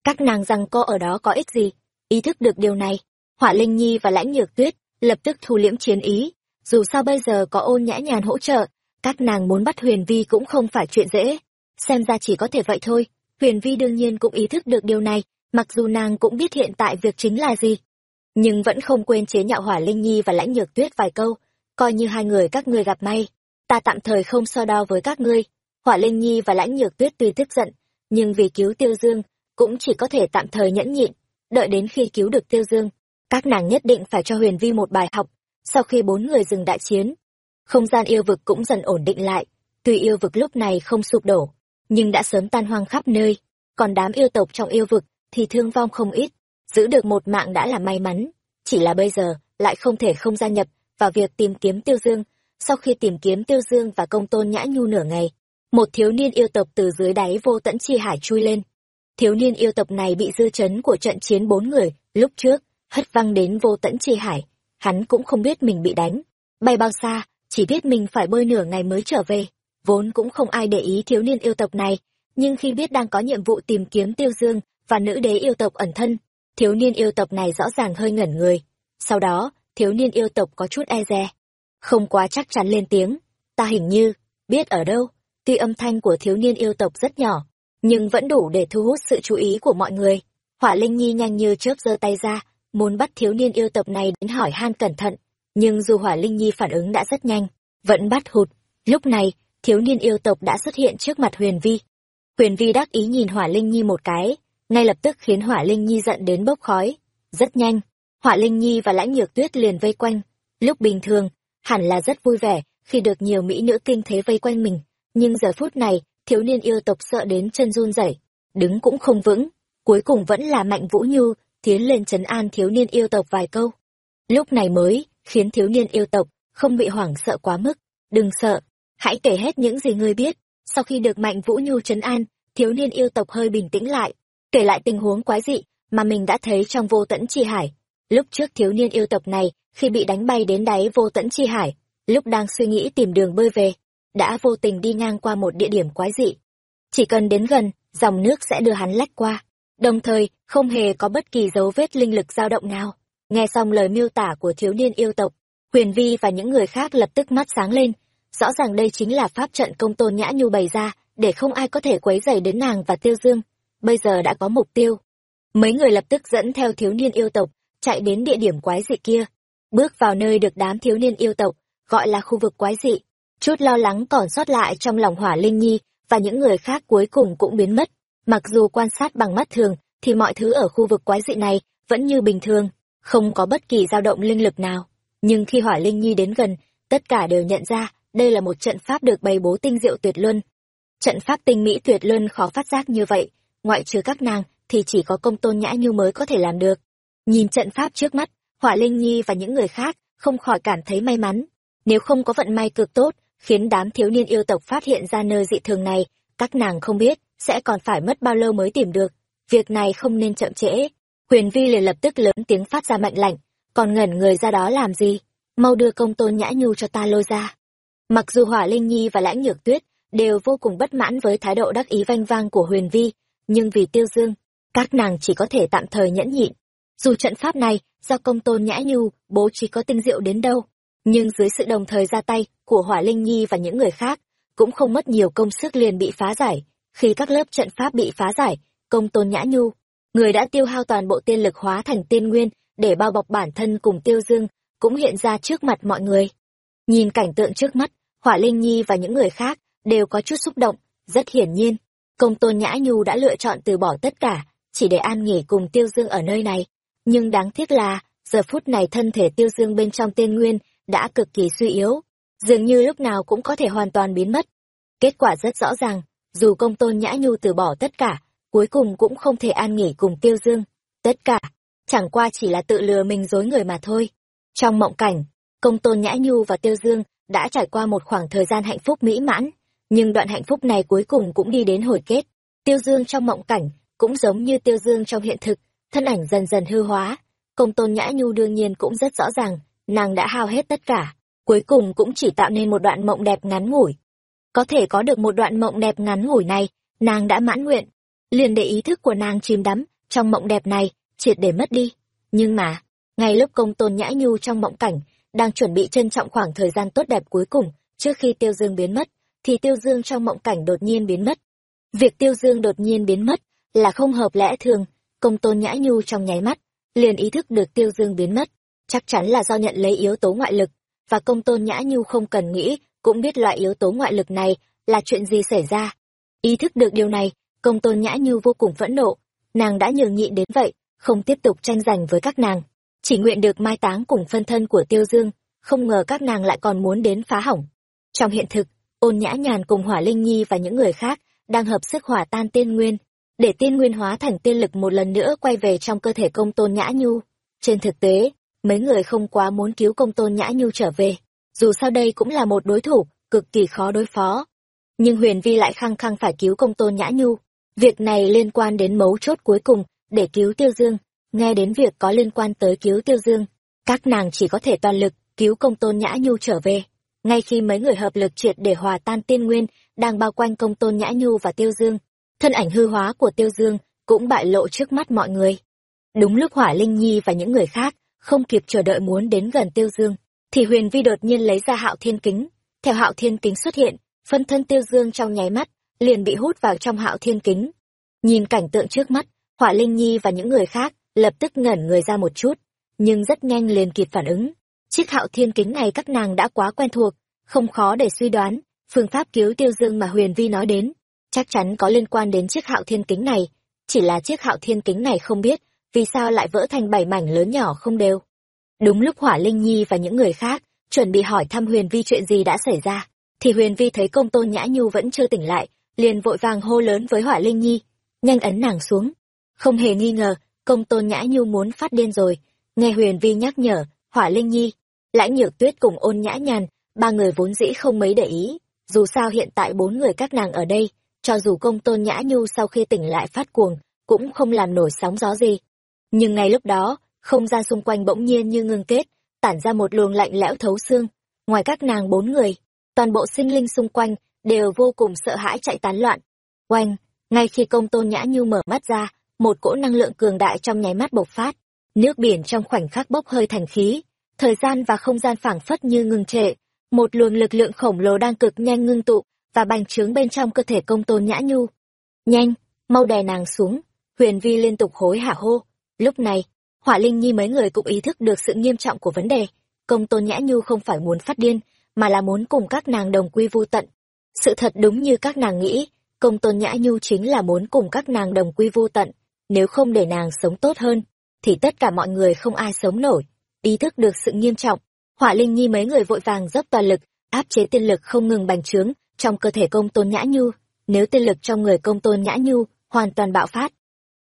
các nàng rằng co ở đó có ích gì. Ý thức được điều này, Hỏa Linh Nhi và Lãnh Nhược Tuyết lập tức thu liễm chiến ý. Dù sao bây giờ có ôn nhã nhàn hỗ trợ, các nàng muốn bắt Huyền Vi cũng không phải chuyện dễ. Xem ra chỉ có thể vậy thôi. Huyền Vi đương nhiên cũng ý thức được điều này, mặc dù nàng cũng biết hiện tại việc chính là gì. Nhưng vẫn không quên chế nhạo hỏa Linh Nhi và lãnh nhược tuyết vài câu, coi như hai người các ngươi gặp may. Ta tạm thời không so đo với các ngươi. Hỏa Linh Nhi và lãnh nhược tuyết tuy tức giận, nhưng vì cứu Tiêu Dương, cũng chỉ có thể tạm thời nhẫn nhịn, đợi đến khi cứu được Tiêu Dương. Các nàng nhất định phải cho Huyền Vi một bài học, sau khi bốn người dừng đại chiến. Không gian yêu vực cũng dần ổn định lại, tuy yêu vực lúc này không sụp đổ, nhưng đã sớm tan hoang khắp nơi, còn đám yêu tộc trong yêu vực thì thương vong không ít, giữ được một mạng đã là may mắn, chỉ là bây giờ lại không thể không gia nhập vào việc tìm kiếm Tiêu Dương. Sau khi tìm kiếm Tiêu Dương và công tôn nhã nhu nửa ngày, một thiếu niên yêu tộc từ dưới đáy vô tận chi hải chui lên. Thiếu niên yêu tộc này bị dư chấn của trận chiến bốn người, lúc trước, hất văng đến vô tận chi hải. Hắn cũng không biết mình bị đánh. Bay bao xa, chỉ biết mình phải bơi nửa ngày mới trở về vốn cũng không ai để ý thiếu niên yêu tộc này, nhưng khi biết đang có nhiệm vụ tìm kiếm Tiêu Dương và nữ đế yêu tộc ẩn thân, thiếu niên yêu tộc này rõ ràng hơi ngẩn người. Sau đó, thiếu niên yêu tộc có chút e dè. Không quá chắc chắn lên tiếng, ta hình như, biết ở đâu, tuy âm thanh của thiếu niên yêu tộc rất nhỏ, nhưng vẫn đủ để thu hút sự chú ý của mọi người. Hỏa Linh Nhi nhanh như chớp giơ tay ra, muốn bắt thiếu niên yêu tộc này đến hỏi han cẩn thận, nhưng dù Hỏa Linh Nhi phản ứng đã rất nhanh, vẫn bắt hụt. Lúc này, thiếu niên yêu tộc đã xuất hiện trước mặt Huyền Vi. Huyền Vi đắc ý nhìn Hỏa Linh Nhi một cái, ngay lập tức khiến Hỏa Linh Nhi giận đến bốc khói. Rất nhanh, Hỏa Linh Nhi và Lãnh Nhược Tuyết liền vây quanh. Lúc bình thường, hẳn là rất vui vẻ khi được nhiều mỹ nữ kinh thế vây quanh mình, nhưng giờ phút này, thiếu niên yêu tộc sợ đến chân run rẩy, đứng cũng không vững, cuối cùng vẫn là Mạnh Vũ Nhu tiến lên trấn an thiếu niên yêu tộc vài câu. Lúc này mới khiến thiếu niên yêu tộc không bị hoảng sợ quá mức, đừng sợ, hãy kể hết những gì ngươi biết. Sau khi được Mạnh Vũ Nhu trấn an, thiếu niên yêu tộc hơi bình tĩnh lại, kể lại tình huống quái dị mà mình đã thấy trong vô tẫn chi hải. Lúc trước thiếu niên yêu tộc này, khi bị đánh bay đến đáy vô tẫn chi hải, lúc đang suy nghĩ tìm đường bơi về, đã vô tình đi ngang qua một địa điểm quái dị. Chỉ cần đến gần, dòng nước sẽ đưa hắn lách qua, đồng thời không hề có bất kỳ dấu vết linh lực dao động nào. Nghe xong lời miêu tả của thiếu niên yêu tộc, Huyền Vi và những người khác lập tức mắt sáng lên, rõ ràng đây chính là pháp trận công tôn nhã nhu bày ra, để không ai có thể quấy rầy đến nàng và Tiêu Dương. Bây giờ đã có mục tiêu. Mấy người lập tức dẫn theo thiếu niên yêu tộc, chạy đến địa điểm quái dị kia, bước vào nơi được đám thiếu niên yêu tộc gọi là khu vực quái dị. Chút lo lắng còn sót lại trong lòng Hỏa Linh Nhi và những người khác cuối cùng cũng biến mất. Mặc dù quan sát bằng mắt thường, thì mọi thứ ở khu vực quái dị này vẫn như bình thường, không có bất kỳ dao động linh lực nào. Nhưng khi Hỏa Linh Nhi đến gần, tất cả đều nhận ra đây là một trận pháp được bày bố tinh diệu tuyệt luân. Trận pháp tinh mỹ tuyệt luân khó phát giác như vậy, ngoại trừ các nàng thì chỉ có công tôn nhã nhu mới có thể làm được. Nhìn trận pháp trước mắt, Hỏa Linh Nhi và những người khác không khỏi cảm thấy may mắn. Nếu không có vận may cực tốt, khiến đám thiếu niên yêu tộc phát hiện ra nơi dị thường này, các nàng không biết sẽ còn phải mất bao lâu mới tìm được. Việc này không nên chậm trễ. Huyền Vi liền lập tức lớn tiếng phát ra mệnh lệnh, còn ngẩn người ra đó làm gì? Mau đưa công tôn nhã nhu cho ta lôi ra. Mặc dù Hỏa Linh Nhi và Lãnh Nhược Tuyết đều vô cùng bất mãn với thái độ đắc ý vanh vang của Huyền Vi, nhưng vì Tiêu Dương, các nàng chỉ có thể tạm thời nhẫn nhịn. Dù trận pháp này do công tôn nhã nhu bố trí có tinh diệu đến đâu, nhưng dưới sự đồng thời ra tay của Hỏa Linh Nhi và những người khác, cũng không mất nhiều công sức liền bị phá giải. Khi các lớp trận pháp bị phá giải, công tôn nhã nhu, người đã tiêu hao toàn bộ tiên lực hóa thành tiên nguyên để bao bọc bản thân cùng tiêu dương, cũng hiện ra trước mặt mọi người. Nhìn cảnh tượng trước mắt, Hỏa Linh Nhi và những người khác đều có chút xúc động, rất hiển nhiên. Công tôn nhã nhu đã lựa chọn từ bỏ tất cả, chỉ để an nghỉ cùng tiêu dương ở nơi này. Nhưng đáng tiếc là, giờ phút này thân thể tiêu dương bên trong tiên nguyên đã cực kỳ suy yếu, dường như lúc nào cũng có thể hoàn toàn biến mất. Kết quả rất rõ ràng, dù công tôn nhã nhu từ bỏ tất cả, cuối cùng cũng không thể an nghỉ cùng tiêu dương. Tất cả, chẳng qua chỉ là tự lừa mình dối người mà thôi. Trong mộng cảnh, công tôn nhã nhu và tiêu dương đã trải qua một khoảng thời gian hạnh phúc mỹ mãn, nhưng đoạn hạnh phúc này cuối cùng cũng đi đến hồi kết. Tiêu dương trong mộng cảnh, cũng giống như tiêu dương trong hiện thực, thân ảnh dần dần hư hóa. Công tôn nhã nhu đương nhiên cũng rất rõ ràng, nàng đã hao hết tất cả, cuối cùng cũng chỉ tạo nên một đoạn mộng đẹp ngắn ngủi. Có thể có được một đoạn mộng đẹp ngắn ngủi này, nàng đã mãn nguyện, liền để ý thức của nàng chìm đắm trong mộng đẹp này, triệt để mất đi. Nhưng mà, ngay lúc công tôn nhã nhu trong mộng cảnh, đang chuẩn bị trân trọng khoảng thời gian tốt đẹp cuối cùng, trước khi tiêu dương biến mất, thì tiêu dương trong mộng cảnh đột nhiên biến mất. Việc tiêu dương đột nhiên biến mất là không hợp lẽ thường, công tôn nhã nhu trong nháy mắt, liền ý thức được tiêu dương biến mất, chắc chắn là do nhận lấy yếu tố ngoại lực, và công tôn nhã nhu không cần nghĩ, cũng biết loại yếu tố ngoại lực này là chuyện gì xảy ra. Ý thức được điều này, công tôn nhã nhu vô cùng phẫn nộ, nàng đã nhường nhịn đến vậy, không tiếp tục tranh giành với các nàng, chỉ nguyện được mai táng cùng phân thân của tiêu dương, không ngờ các nàng lại còn muốn đến phá hỏng. Trong hiện thực, ôn nhã nhàn cùng hỏa linh nhi và những người khác đang hợp sức hỏa tan tiên nguyên, để tiên nguyên hóa thành tiên lực một lần nữa quay về trong cơ thể công tôn nhã nhu. Trên thực tế, mấy người không quá muốn cứu công tôn nhã nhu trở về, dù sao đây cũng là một đối thủ, cực kỳ khó đối phó. Nhưng huyền vi lại khăng khăng phải cứu công tôn nhã nhu. Việc này liên quan đến mấu chốt cuối cùng, để cứu tiêu dương. Nghe đến việc có liên quan tới cứu tiêu dương, các nàng chỉ có thể toàn lực cứu công tôn nhã nhu trở về. Ngay khi mấy người hợp lực triệt để hòa tan tiên nguyên, đang bao quanh công tôn nhã nhu và tiêu dương, thân ảnh hư hóa của tiêu dương cũng bại lộ trước mắt mọi người. Đúng lúc hỏa linh nhi và những người khác không kịp chờ đợi muốn đến gần tiêu dương, thì huyền vi đột nhiên lấy ra hạo thiên kính. Theo hạo thiên kính xuất hiện, phân thân tiêu dương trong nháy mắt liền bị hút vào trong hạo thiên kính. Nhìn cảnh tượng trước mắt hỏa linh nhi và những người khác lập tức ngẩn người ra một chút, nhưng rất nhanh liền kịp phản ứng. Chiếc hạo thiên kính này các nàng đã quá quen thuộc, không khó để suy đoán, phương pháp cứu tiêu dương mà huyền vi nói đến, chắc chắn có liên quan đến chiếc hạo thiên kính này, chỉ là chiếc hạo thiên kính này không biết vì sao lại vỡ thành bảy mảnh lớn nhỏ không đều. Đúng lúc hỏa linh nhi và những người khác chuẩn bị hỏi thăm huyền vi chuyện gì đã xảy ra, thì huyền vi thấy công tôn nhã nhu vẫn chưa tỉnh lại liền vội vàng hô lớn với hỏa linh nhi, nhanh ấn nàng xuống. Không hề nghi ngờ, công tôn nhã nhu muốn phát điên rồi. Nghe huyền vi nhắc nhở, hỏa linh nhi, lãnh nhược tuyết cùng ôn nhã nhàn, ba người vốn dĩ không mấy để ý. Dù sao hiện tại bốn người các nàng ở đây, cho dù công tôn nhã nhu sau khi tỉnh lại phát cuồng, cũng không làm nổi sóng gió gì. Nhưng ngay lúc đó, không gian xung quanh bỗng nhiên như ngưng kết, tản ra một luồng lạnh lẽo thấu xương. Ngoài các nàng bốn người, toàn bộ sinh linh xung quanh đều vô cùng sợ hãi chạy tán loạn. Oanh, ngay khi công tôn nhã nhu mở mắt ra, một cỗ năng lượng cường đại trong nháy mắt bộc phát. Nước biển trong khoảnh khắc bốc hơi thành khí, thời gian và không gian phảng phất như ngừng trệ. Một luồng lực lượng khổng lồ đang cực nhanh ngưng tụ và bành trướng bên trong cơ thể công tôn nhã nhu. Nhanh, mau đè nàng xuống, huyền vi liên tục hối hả hô. Lúc này, hỏa linh nhi mấy người cũng ý thức được sự nghiêm trọng của vấn đề. Công tôn nhã nhu không phải muốn phát điên, mà là muốn cùng các nàng đồng quy vu tận sự thật đúng như các nàng nghĩ, công tôn nhã nhu chính là muốn cùng các nàng đồng quy vô tận, nếu không để nàng sống tốt hơn, thì tất cả mọi người không ai sống nổi. Ý thức được sự nghiêm trọng, hỏa linh nhi mấy người vội vàng dốc toàn lực, áp chế tiên lực không ngừng bành trướng trong cơ thể công tôn nhã nhu. Nếu tiên lực trong người công tôn nhã nhu hoàn toàn bạo phát,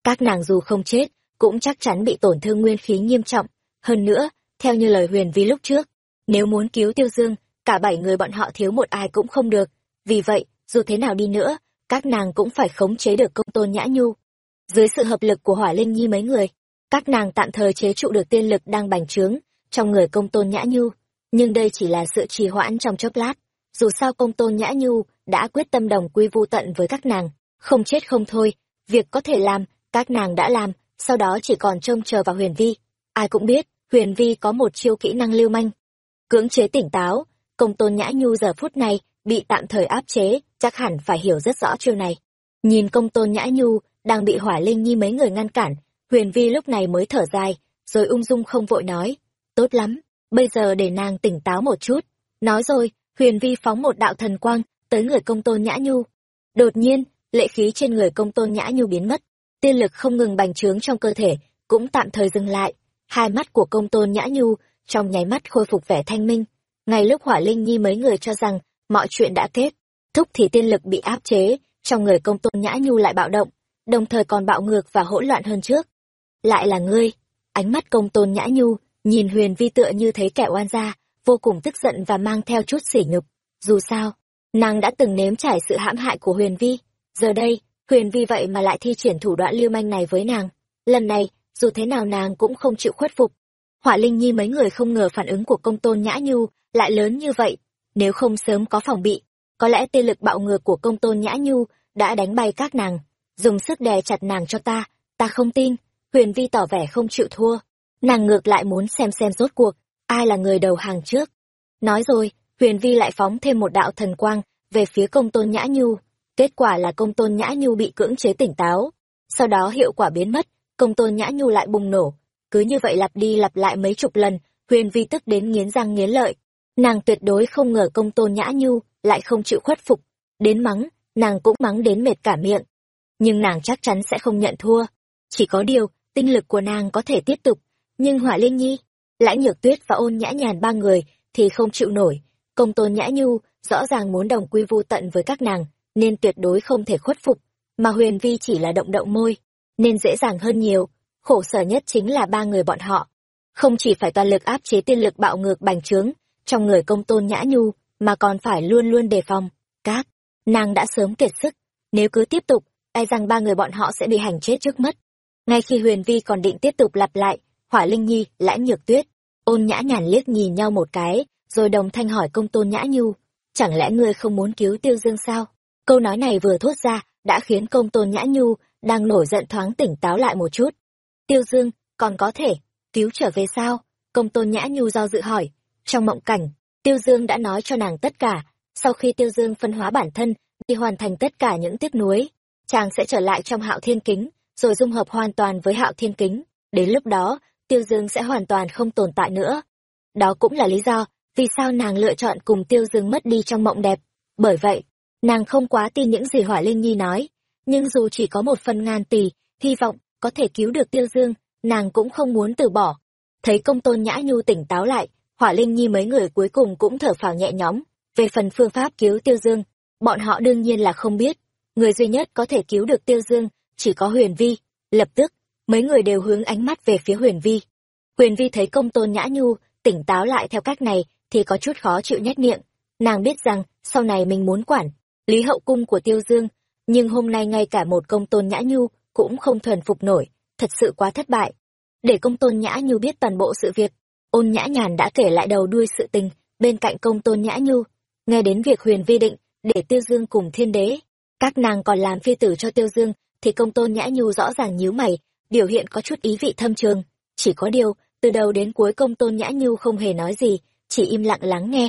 các nàng dù không chết cũng chắc chắn bị tổn thương nguyên khí nghiêm trọng. Hơn nữa, theo như lời huyền vi lúc trước, nếu muốn cứu tiêu dương, cả bảy người bọn họ thiếu một ai cũng không được vì vậy, dù thế nào đi nữa, các nàng cũng phải khống chế được công tôn nhã nhu. Dưới sự hợp lực của hỏa linh nhi mấy người, các nàng tạm thời chế trụ được tiên lực đang bành trướng trong người công tôn nhã nhu. Nhưng đây chỉ là sự trì hoãn trong chốc lát. Dù sao công tôn nhã nhu đã quyết tâm đồng quy vu tận với các nàng, không chết không thôi, việc có thể làm, các nàng đã làm, sau đó chỉ còn trông chờ vào huyền vi. Ai cũng biết, huyền vi có một chiêu kỹ năng lưu manh. Cưỡng chế tỉnh táo, công tôn nhã nhu giờ phút này bị tạm thời áp chế, chắc hẳn phải hiểu rất rõ chiêu này. Nhìn công tôn nhã nhu, đang bị hỏa linh nhi mấy người ngăn cản, huyền vi lúc này mới thở dài, rồi ung dung không vội nói, tốt lắm, bây giờ để nàng tỉnh táo một chút. Nói rồi, huyền vi phóng một đạo thần quang tới người công tôn nhã nhu. Đột nhiên, lệ khí trên người công tôn nhã nhu biến mất, tiên lực không ngừng bành trướng trong cơ thể, cũng tạm thời dừng lại. Hai mắt của công tôn nhã nhu trong nháy mắt khôi phục vẻ thanh minh. Ngay lúc hỏa linh nhi mấy người cho rằng mọi chuyện đã kết. Thúc thì tiên lực bị áp chế, trong người công tôn nhã nhu lại bạo động, đồng thời còn bạo ngược và hỗn loạn hơn trước. Lại là ngươi, ánh mắt công tôn nhã nhu, nhìn huyền vi tựa như thấy kẻ oan gia, vô cùng tức giận và mang theo chút sỉ nhục. Dù sao, nàng đã từng nếm trải sự hãm hại của huyền vi, giờ đây, huyền vi vậy mà lại thi triển thủ đoạn lưu manh này với nàng. Lần này, dù thế nào nàng cũng không chịu khuất phục. Hỏa linh nhi mấy người không ngờ phản ứng của công tôn nhã nhu lại lớn như vậy nếu không sớm có phòng bị, có lẽ tê lực bạo ngược của công tôn nhã nhu đã đánh bay các nàng. Dùng sức đè chặt nàng cho ta ta không tin, huyền vi tỏ vẻ không chịu thua. Nàng ngược lại muốn xem xem rốt cuộc, ai là người đầu hàng trước. Nói rồi, huyền vi lại phóng thêm một đạo thần quang về phía công tôn nhã nhu. Kết quả là công tôn nhã nhu bị cưỡng chế tỉnh táo. Sau đó hiệu quả biến mất, công tôn nhã nhu lại bùng nổ. Cứ như vậy lặp đi lặp lại mấy chục lần, huyền vi tức đến nghiến răng nghiến lợi nàng tuyệt đối không ngờ công tôn nhã nhu lại không chịu khuất phục. Đến mắng, nàng cũng mắng đến mệt cả miệng. Nhưng nàng chắc chắn sẽ không nhận thua. Chỉ có điều, tinh lực của nàng có thể tiếp tục. Nhưng hỏa liên nhi, lãnh nhược tuyết và ôn nhã nhàn ba người thì không chịu nổi. Công tôn nhã nhu rõ ràng muốn đồng quy vu tận với các nàng, nên tuyệt đối không thể khuất phục. Mà huyền vi chỉ là động động môi, nên dễ dàng hơn nhiều. Khổ sở nhất chính là ba người bọn họ. Không chỉ phải toàn lực áp chế tiên lực bạo ngược bành trướng trong người công tôn nhã nhu, mà còn phải luôn luôn đề phòng. Các nàng đã sớm kiệt sức, nếu cứ tiếp tục e rằng ba người bọn họ sẽ bị hành chết trước mắt. Ngay khi huyền vi còn định tiếp tục lặp lại, hỏa linh nhi lãnh nhược tuyết, ôn nhã nhàn liếc nhìn nhau một cái, rồi đồng thanh hỏi công tôn nhã nhu, chẳng lẽ ngươi không muốn cứu tiêu dương sao? Câu nói này vừa thốt ra, đã khiến công tôn nhã nhu đang nổi giận thoáng tỉnh táo lại một chút. Tiêu dương, còn có thể cứu trở về sao? Công tôn nhã nhu do dự hỏi trong mộng cảnh, tiêu dương đã nói cho nàng tất cả. Sau khi tiêu dương phân hóa bản thân, đi hoàn thành tất cả những tiếc nuối, chàng sẽ trở lại trong hạo thiên kính, rồi dung hợp hoàn toàn với hạo thiên kính. Đến lúc đó, tiêu dương sẽ hoàn toàn không tồn tại nữa. Đó cũng là lý do vì sao nàng lựa chọn cùng tiêu dương mất đi trong mộng đẹp. Bởi vậy, nàng không quá tin những gì hỏa linh nhi nói, nhưng dù chỉ có một phần ngàn tỷ, hy vọng có thể cứu được tiêu dương, nàng cũng không muốn từ bỏ. Thấy công tôn nhã nhu tỉnh táo lại hỏa linh nhi mấy người cuối cùng cũng thở phào nhẹ nhõm. Về phần phương pháp cứu tiêu dương, bọn họ đương nhiên là không biết. Người duy nhất có thể cứu được tiêu dương chỉ có huyền vi. Lập tức, mấy người đều hướng ánh mắt về phía huyền vi. Huyền vi thấy công tôn nhã nhu tỉnh táo lại theo cách này thì có chút khó chịu nhét miệng. Nàng biết rằng sau này mình muốn quản lý hậu cung của tiêu dương, nhưng hôm nay ngay cả một công tôn nhã nhu cũng không thuần phục nổi, thật sự quá thất bại. Để công tôn nhã nhu biết toàn bộ sự việc ôn nhã nhàn đã kể lại đầu đuôi sự tình, bên cạnh công tôn nhã nhu, nghe đến việc huyền vi định để tiêu dương cùng thiên đế, các nàng còn làm phi tử cho tiêu dương, thì công tôn nhã nhu rõ ràng nhíu mày, biểu hiện có chút ý vị thâm trường. Chỉ có điều, từ đầu đến cuối công tôn nhã nhu không hề nói gì, chỉ im lặng lắng nghe.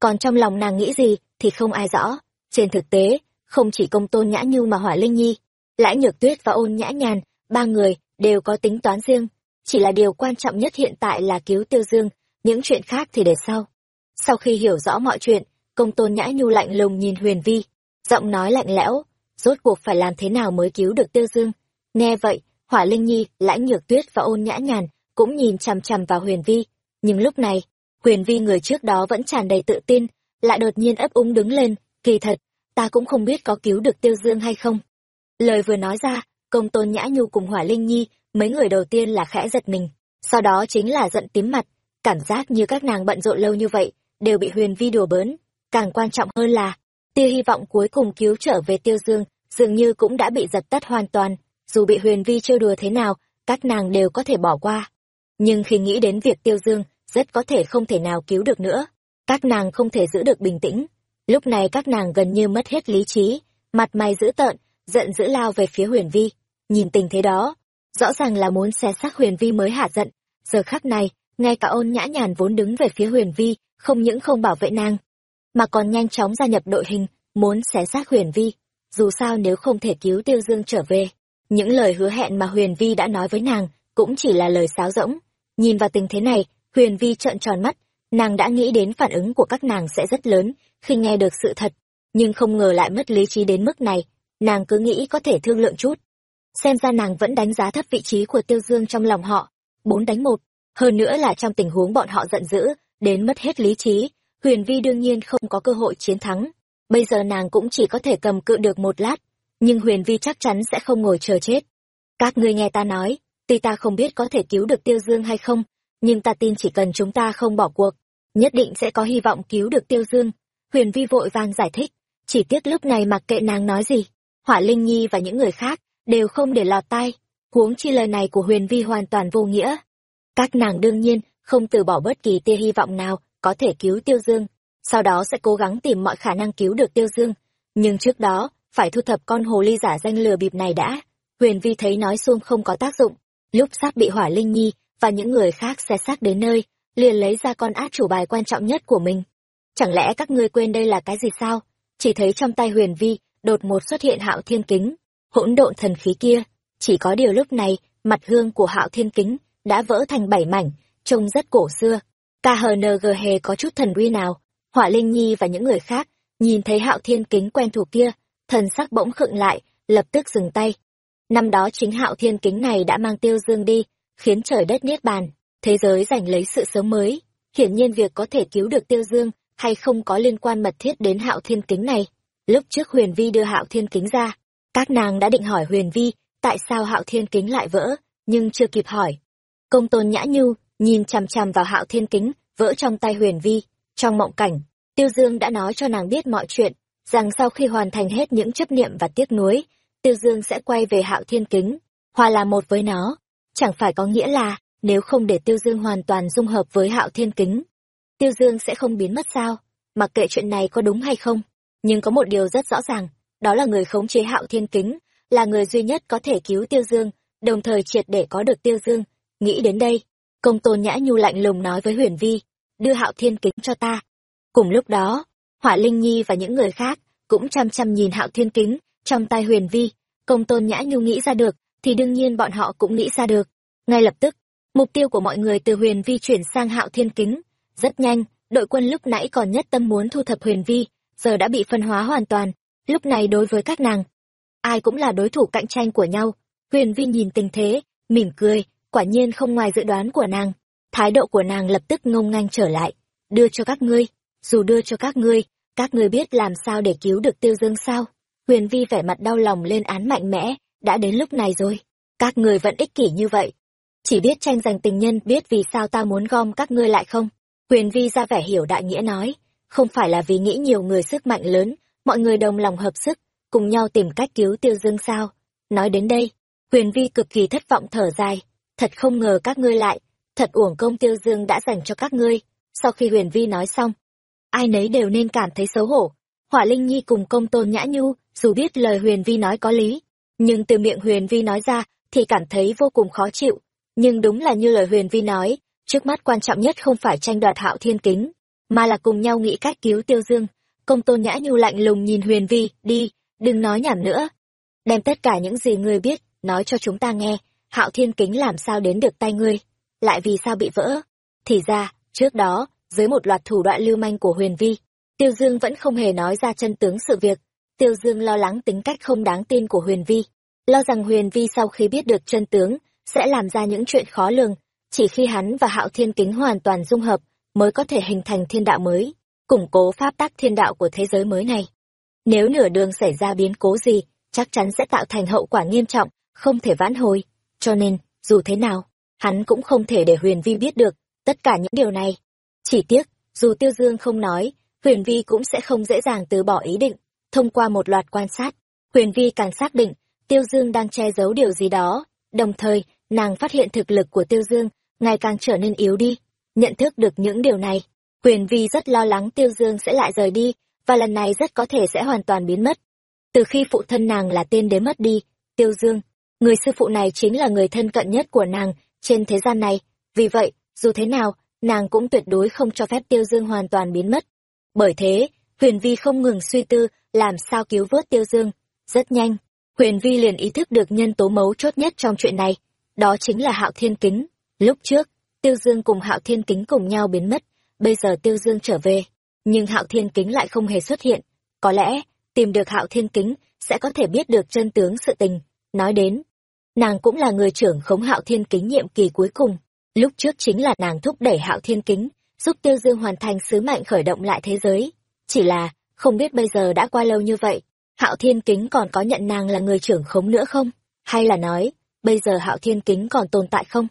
Còn trong lòng nàng nghĩ gì, thì không ai rõ. Trên thực tế, không chỉ công tôn nhã nhu mà hỏa linh nhi lãi nhược tuyết và ôn nhã nhàn, ba người đều có tính toán riêng chỉ là điều quan trọng nhất hiện tại là cứu tiêu dương, những chuyện khác thì để sau. Sau khi hiểu rõ mọi chuyện, công tôn nhã nhu lạnh lùng nhìn huyền vi, giọng nói lạnh lẽo, rốt cuộc phải làm thế nào mới cứu được tiêu dương? Nghe vậy, hỏa linh nhi, lãnh nhược tuyết và ôn nhã nhàn cũng nhìn chằm chằm vào huyền vi. Nhưng lúc này, huyền vi người trước đó vẫn tràn đầy tự tin, lại đột nhiên ấp úng đứng lên, kỳ thật, ta cũng không biết có cứu được tiêu dương hay không. Lời vừa nói ra, công tôn nhã nhu cùng hỏa linh nhi mấy người đầu tiên là khẽ giật mình, sau đó chính là giận tím mặt. Cảm giác như các nàng bận rộn lâu như vậy, đều bị huyền vi đùa bỡn. Càng quan trọng hơn là, tia hy vọng cuối cùng cứu trở về tiêu dương dường như cũng đã bị giật tắt hoàn toàn. Dù bị huyền vi trêu đùa thế nào, các nàng đều có thể bỏ qua. Nhưng khi nghĩ đến việc tiêu dương rất có thể không thể nào cứu được nữa, các nàng không thể giữ được bình tĩnh. Lúc này các nàng gần như mất hết lý trí, mặt mày dữ tợn, giận dữ lao về phía huyền vi. Nhìn tình thế đó rõ ràng là muốn xé xác huyền vi mới hạ giận. Giờ khắc này, ngay cả ôn nhã nhàn vốn đứng về phía huyền vi, không những không bảo vệ nàng, mà còn nhanh chóng gia nhập đội hình, muốn xé xác huyền vi. Dù sao nếu không thể cứu tiêu dương trở về, những lời hứa hẹn mà huyền vi đã nói với nàng cũng chỉ là lời sáo rỗng. Nhìn vào tình thế này, huyền vi trợn tròn mắt, nàng đã nghĩ đến phản ứng của các nàng sẽ rất lớn khi nghe được sự thật, nhưng không ngờ lại mất lý trí đến mức này, nàng cứ nghĩ có thể thương lượng chút xem ra nàng vẫn đánh giá thấp vị trí của tiêu dương trong lòng họ. Bốn đánh một. Hơn nữa là trong tình huống bọn họ giận dữ, đến mất hết lý trí, huyền vi đương nhiên không có cơ hội chiến thắng. Bây giờ nàng cũng chỉ có thể cầm cự được một lát, nhưng huyền vi chắc chắn sẽ không ngồi chờ chết. Các ngươi nghe ta nói, tuy ta không biết có thể cứu được tiêu dương hay không, nhưng ta tin chỉ cần chúng ta không bỏ cuộc, nhất định sẽ có hy vọng cứu được tiêu dương. Huyền vi vội vàng giải thích, chỉ tiếc lúc này mặc kệ nàng nói gì, hỏa linh nhi và những người khác đều không để lọt tai. Huống chi lời này của huyền vi hoàn toàn vô nghĩa. Các nàng đương nhiên không từ bỏ bất kỳ tia hy vọng nào có thể cứu tiêu dương, sau đó sẽ cố gắng tìm mọi khả năng cứu được tiêu dương. Nhưng trước đó, phải thu thập con hồ ly giả danh lừa bịp này đã. Huyền vi thấy nói xuông không có tác dụng, lúc sắp bị hỏa linh nhi và những người khác xe xác đến nơi, liền lấy ra con át chủ bài quan trọng nhất của mình. Chẳng lẽ các ngươi quên đây là cái gì sao? Chỉ thấy trong tay huyền vi đột một xuất hiện hạo thiên kính hỗn độn thần khí kia, chỉ có điều lúc này, mặt gương của hạo thiên kính đã vỡ thành bảy mảnh, trông rất cổ xưa. Khng hề có chút thần uy nào? Hỏa linh nhi và những người khác nhìn thấy hạo thiên kính quen thuộc kia, thần sắc bỗng khựng lại, lập tức dừng tay. Năm đó chính hạo thiên kính này đã mang tiêu dương đi, khiến trời đất niết bàn, thế giới giành lấy sự sống mới. Hiển nhiên việc có thể cứu được tiêu dương hay không có liên quan mật thiết đến hạo thiên kính này. Lúc trước huyền vi đưa hạo thiên kính ra các nàng đã định hỏi huyền vi tại sao hạo thiên kính lại vỡ, nhưng chưa kịp hỏi. Công tôn nhã nhu nhìn chằm chằm vào hạo thiên kính, vỡ trong tay huyền vi, trong mộng cảnh, tiêu dương đã nói cho nàng biết mọi chuyện, rằng sau khi hoàn thành hết những chấp niệm và tiếc nuối, tiêu dương sẽ quay về hạo thiên kính, hòa là một với nó. Chẳng phải có nghĩa là, nếu không để tiêu dương hoàn toàn dung hợp với hạo thiên kính, tiêu dương sẽ không biến mất sao? Mặc kệ chuyện này có đúng hay không, nhưng có một điều rất rõ ràng đó là người khống chế hạo thiên kính, là người duy nhất có thể cứu tiêu dương, đồng thời triệt để có được tiêu dương. Nghĩ đến đây, công tôn nhã nhu lạnh lùng nói với huyền vi, đưa hạo thiên kính cho ta. Cùng lúc đó, hỏa linh nhi và những người khác cũng chăm chăm nhìn hạo thiên kính trong tay huyền vi. Công tôn nhã nhu nghĩ ra được, thì đương nhiên bọn họ cũng nghĩ ra được. Ngay lập tức, mục tiêu của mọi người từ huyền vi chuyển sang hạo thiên kính. Rất nhanh, đội quân lúc nãy còn nhất tâm muốn thu thập huyền vi, giờ đã bị phân hóa hoàn toàn lúc này đối với các nàng, ai cũng là đối thủ cạnh tranh của nhau. Huyền vi nhìn tình thế, mỉm cười, quả nhiên không ngoài dự đoán của nàng. Thái độ của nàng lập tức ngông ngang trở lại. Đưa cho các ngươi, dù đưa cho các ngươi các ngươi biết làm sao để cứu được tiêu dương sao? Huyền vi vẻ mặt đau lòng lên án mạnh mẽ, đã đến lúc này rồi. Các ngươi vẫn ích kỷ như vậy. Chỉ biết tranh giành tình nhân, biết vì sao ta muốn gom các ngươi lại không? Huyền vi ra vẻ hiểu đại nghĩa nói, không phải là vì nghĩ nhiều người sức mạnh lớn mọi người đồng lòng hợp sức, cùng nhau tìm cách cứu tiêu dương sao? Nói đến đây, huyền vi cực kỳ thất vọng thở dài. Thật không ngờ các ngươi lại, thật uổng công tiêu dương đã dành cho các ngươi. Sau khi huyền vi nói xong, ai nấy đều nên cảm thấy xấu hổ. Hỏa linh nhi cùng công tôn nhã nhu, dù biết lời huyền vi nói có lý, nhưng từ miệng huyền vi nói ra thì cảm thấy vô cùng khó chịu. Nhưng đúng là như lời huyền vi nói, trước mắt quan trọng nhất không phải tranh đoạt hạo thiên kính, mà là cùng nhau nghĩ cách cứu tiêu dương công tôn nhã nhu lạnh lùng nhìn huyền vi, đi, đừng nói nhảm nữa. Đem tất cả những gì ngươi biết nói cho chúng ta nghe. Hạo thiên kính làm sao đến được tay ngươi? Lại vì sao bị vỡ? Thì ra, trước đó, dưới một loạt thủ đoạn lưu manh của huyền vi, tiêu dương vẫn không hề nói ra chân tướng sự việc. Tiêu dương lo lắng tính cách không đáng tin của huyền vi, lo rằng huyền vi sau khi biết được chân tướng sẽ làm ra những chuyện khó lường, chỉ khi hắn và hạo thiên kính hoàn toàn dung hợp mới có thể hình thành thiên đạo mới củng cố pháp tắc thiên đạo của thế giới mới này. Nếu nửa đường xảy ra biến cố gì, chắc chắn sẽ tạo thành hậu quả nghiêm trọng, không thể vãn hồi. Cho nên, dù thế nào, hắn cũng không thể để huyền vi biết được tất cả những điều này. Chỉ tiếc, dù tiêu dương không nói, huyền vi cũng sẽ không dễ dàng từ bỏ ý định. Thông qua một loạt quan sát, huyền vi càng xác định tiêu dương đang che giấu điều gì đó. Đồng thời, nàng phát hiện thực lực của tiêu dương ngày càng trở nên yếu đi. Nhận thức được những điều này huyền vi rất lo lắng tiêu dương sẽ lại rời đi, và lần này rất có thể sẽ hoàn toàn biến mất. Từ khi phụ thân nàng là tên đế mất đi, tiêu dương, người sư phụ này chính là người thân cận nhất của nàng trên thế gian này. Vì vậy, dù thế nào, nàng cũng tuyệt đối không cho phép tiêu dương hoàn toàn biến mất. Bởi thế, huyền vi không ngừng suy tư làm sao cứu vớt tiêu dương. Rất nhanh, huyền vi liền ý thức được nhân tố mấu chốt nhất trong chuyện này, đó chính là hạo thiên kính. Lúc trước, tiêu dương cùng hạo thiên kính cùng nhau biến mất bây giờ tiêu dương trở về, nhưng hạo thiên kính lại không hề xuất hiện. Có lẽ, tìm được hạo thiên kính sẽ có thể biết được chân tướng sự tình. Nói đến, nàng cũng là người trưởng khống hạo thiên kính nhiệm kỳ cuối cùng. Lúc trước chính là nàng thúc đẩy hạo thiên kính, giúp tiêu dương hoàn thành sứ mệnh khởi động lại thế giới. Chỉ là, không biết bây giờ đã qua lâu như vậy, hạo thiên kính còn có nhận nàng là người trưởng khống nữa không? Hay là nói, bây giờ hạo thiên kính còn tồn tại không?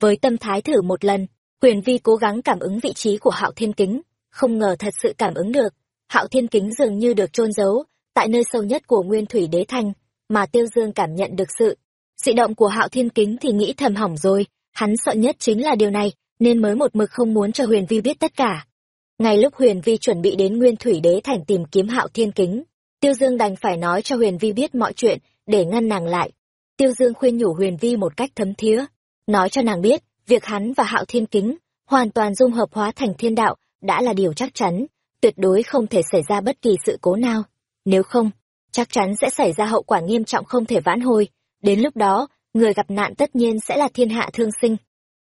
Với tâm thái thử một lần huyền vi cố gắng cảm ứng vị trí của hạo thiên kính, không ngờ thật sự cảm ứng được. Hạo thiên kính dường như được chôn giấu tại nơi sâu nhất của nguyên thủy đế thành, mà tiêu dương cảm nhận được sự dị động của hạo thiên kính thì nghĩ thầm hỏng rồi. Hắn sợ nhất chính là điều này, nên mới một mực không muốn cho huyền vi biết tất cả. Ngay lúc huyền vi chuẩn bị đến nguyên thủy đế thành tìm kiếm hạo thiên kính, tiêu dương đành phải nói cho huyền vi biết mọi chuyện để ngăn nàng lại. Tiêu dương khuyên nhủ huyền vi một cách thấm thía, nói cho nàng biết việc hắn và hạo thiên kính hoàn toàn dung hợp hóa thành thiên đạo đã là điều chắc chắn, tuyệt đối không thể xảy ra bất kỳ sự cố nào. Nếu không, chắc chắn sẽ xảy ra hậu quả nghiêm trọng không thể vãn hồi. Đến lúc đó, người gặp nạn tất nhiên sẽ là thiên hạ thương sinh.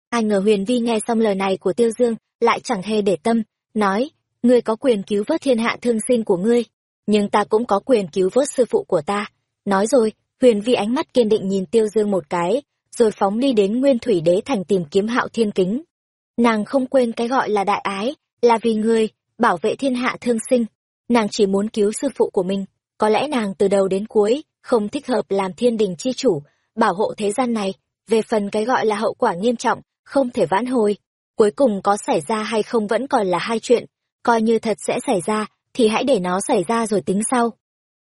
Ai ngờ huyền vi nghe xong lời này của tiêu dương lại chẳng hề để tâm, nói, ngươi có quyền cứu vớt thiên hạ thương sinh của ngươi, nhưng ta cũng có quyền cứu vớt sư phụ của ta. Nói rồi, huyền vi ánh mắt kiên định nhìn tiêu dương một cái rồi phóng đi đến nguyên thủy đế thành tìm kiếm hạo thiên kính. Nàng không quên cái gọi là đại ái, là vì người, bảo vệ thiên hạ thương sinh. Nàng chỉ muốn cứu sư phụ của mình, có lẽ nàng từ đầu đến cuối không thích hợp làm thiên đình chi chủ, bảo hộ thế gian này, về phần cái gọi là hậu quả nghiêm trọng, không thể vãn hồi. Cuối cùng có xảy ra hay không vẫn còn là hai chuyện, coi như thật sẽ xảy ra thì hãy để nó xảy ra rồi tính sau.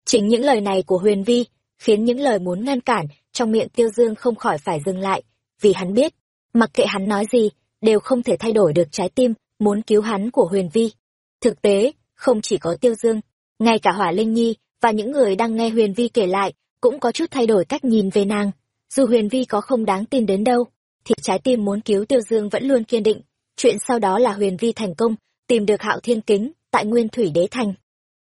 Chính những lời này của huyền vi khiến những lời muốn ngăn cản trong miệng tiêu dương không khỏi phải dừng lại, vì hắn biết, mặc kệ hắn nói gì, đều không thể thay đổi được trái tim muốn cứu hắn của huyền vi. Thực tế, không chỉ có tiêu dương, ngay cả hỏa linh nhi và những người đang nghe huyền vi kể lại cũng có chút thay đổi cách nhìn về nàng. Dù huyền vi có không đáng tin đến đâu, thì trái tim muốn cứu tiêu dương vẫn luôn kiên định. Chuyện sau đó là huyền vi thành công tìm được hạo thiên kính tại nguyên thủy đế thành.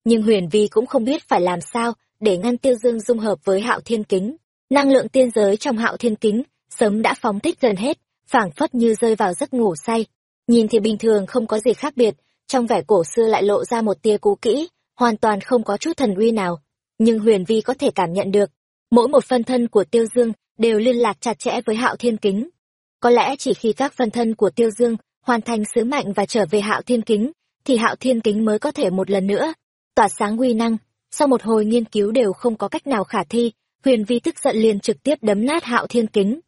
Nhưng huyền vi cũng không biết phải làm sao để ngăn tiêu dương dung hợp với hạo thiên kính. Năng lượng tiên giới trong hạo thiên kính sớm đã phóng thích gần hết, phảng phất như rơi vào giấc ngủ say. Nhìn thì bình thường không có gì khác biệt, trong vẻ cổ xưa lại lộ ra một tia cũ kỹ, hoàn toàn không có chút thần uy nào. Nhưng huyền vi có thể cảm nhận được, mỗi một phân thân của tiêu dương đều liên lạc chặt chẽ với hạo thiên kính. Có lẽ chỉ khi các phân thân của tiêu dương hoàn thành sứ mệnh và trở về hạo thiên kính, thì hạo thiên kính mới có thể một lần nữa tỏa sáng uy năng sau một hồi nghiên cứu đều không có cách nào khả thi, huyền vi tức giận liền trực tiếp đấm nát hạo thiên kính.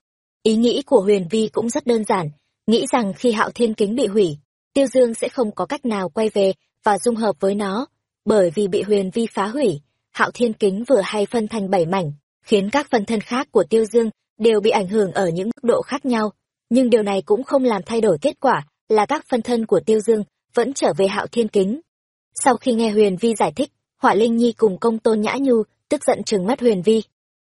Ý nghĩ của huyền vi cũng rất đơn giản, nghĩ rằng khi hạo thiên kính bị hủy, tiêu dương sẽ không có cách nào quay về và dung hợp với nó. Bởi vì bị huyền vi phá hủy, hạo thiên kính vừa hay phân thành bảy mảnh, khiến các phân thân khác của tiêu dương đều bị ảnh hưởng ở những mức độ khác nhau. Nhưng điều này cũng không làm thay đổi kết quả là các phân thân của tiêu dương vẫn trở về hạo thiên kính. Sau khi nghe huyền vi giải thích họa linh nhi cùng công tôn nhã nhu tức giận trừng mắt huyền vi.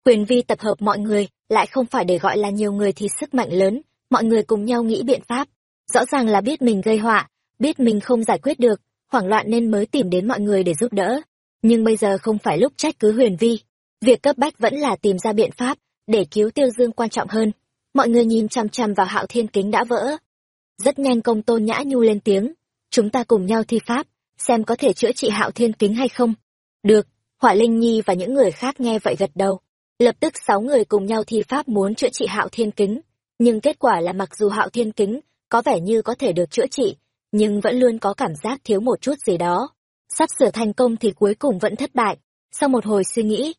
Huyền vi tập hợp mọi người, lại không phải để gọi là nhiều người thì sức mạnh lớn, mọi người cùng nhau nghĩ biện pháp. Rõ ràng là biết mình gây họa, biết mình không giải quyết được, hoảng loạn nên mới tìm đến mọi người để giúp đỡ. Nhưng bây giờ không phải lúc trách cứ huyền vi. Việc cấp bách vẫn là tìm ra biện pháp để cứu tiêu dương quan trọng hơn. Mọi người nhìn chằm chằm vào hạo thiên kính đã vỡ. Rất nhanh công tôn nhã nhu lên tiếng, chúng ta cùng nhau thi pháp, xem có thể chữa trị hạo thiên kính hay không được hỏa linh nhi và những người khác nghe vậy gật đầu. Lập tức sáu người cùng nhau thi pháp muốn chữa trị hạo thiên kính. Nhưng kết quả là mặc dù hạo thiên kính có vẻ như có thể được chữa trị, nhưng vẫn luôn có cảm giác thiếu một chút gì đó. Sắp sửa thành công thì cuối cùng vẫn thất bại. Sau một hồi suy nghĩ,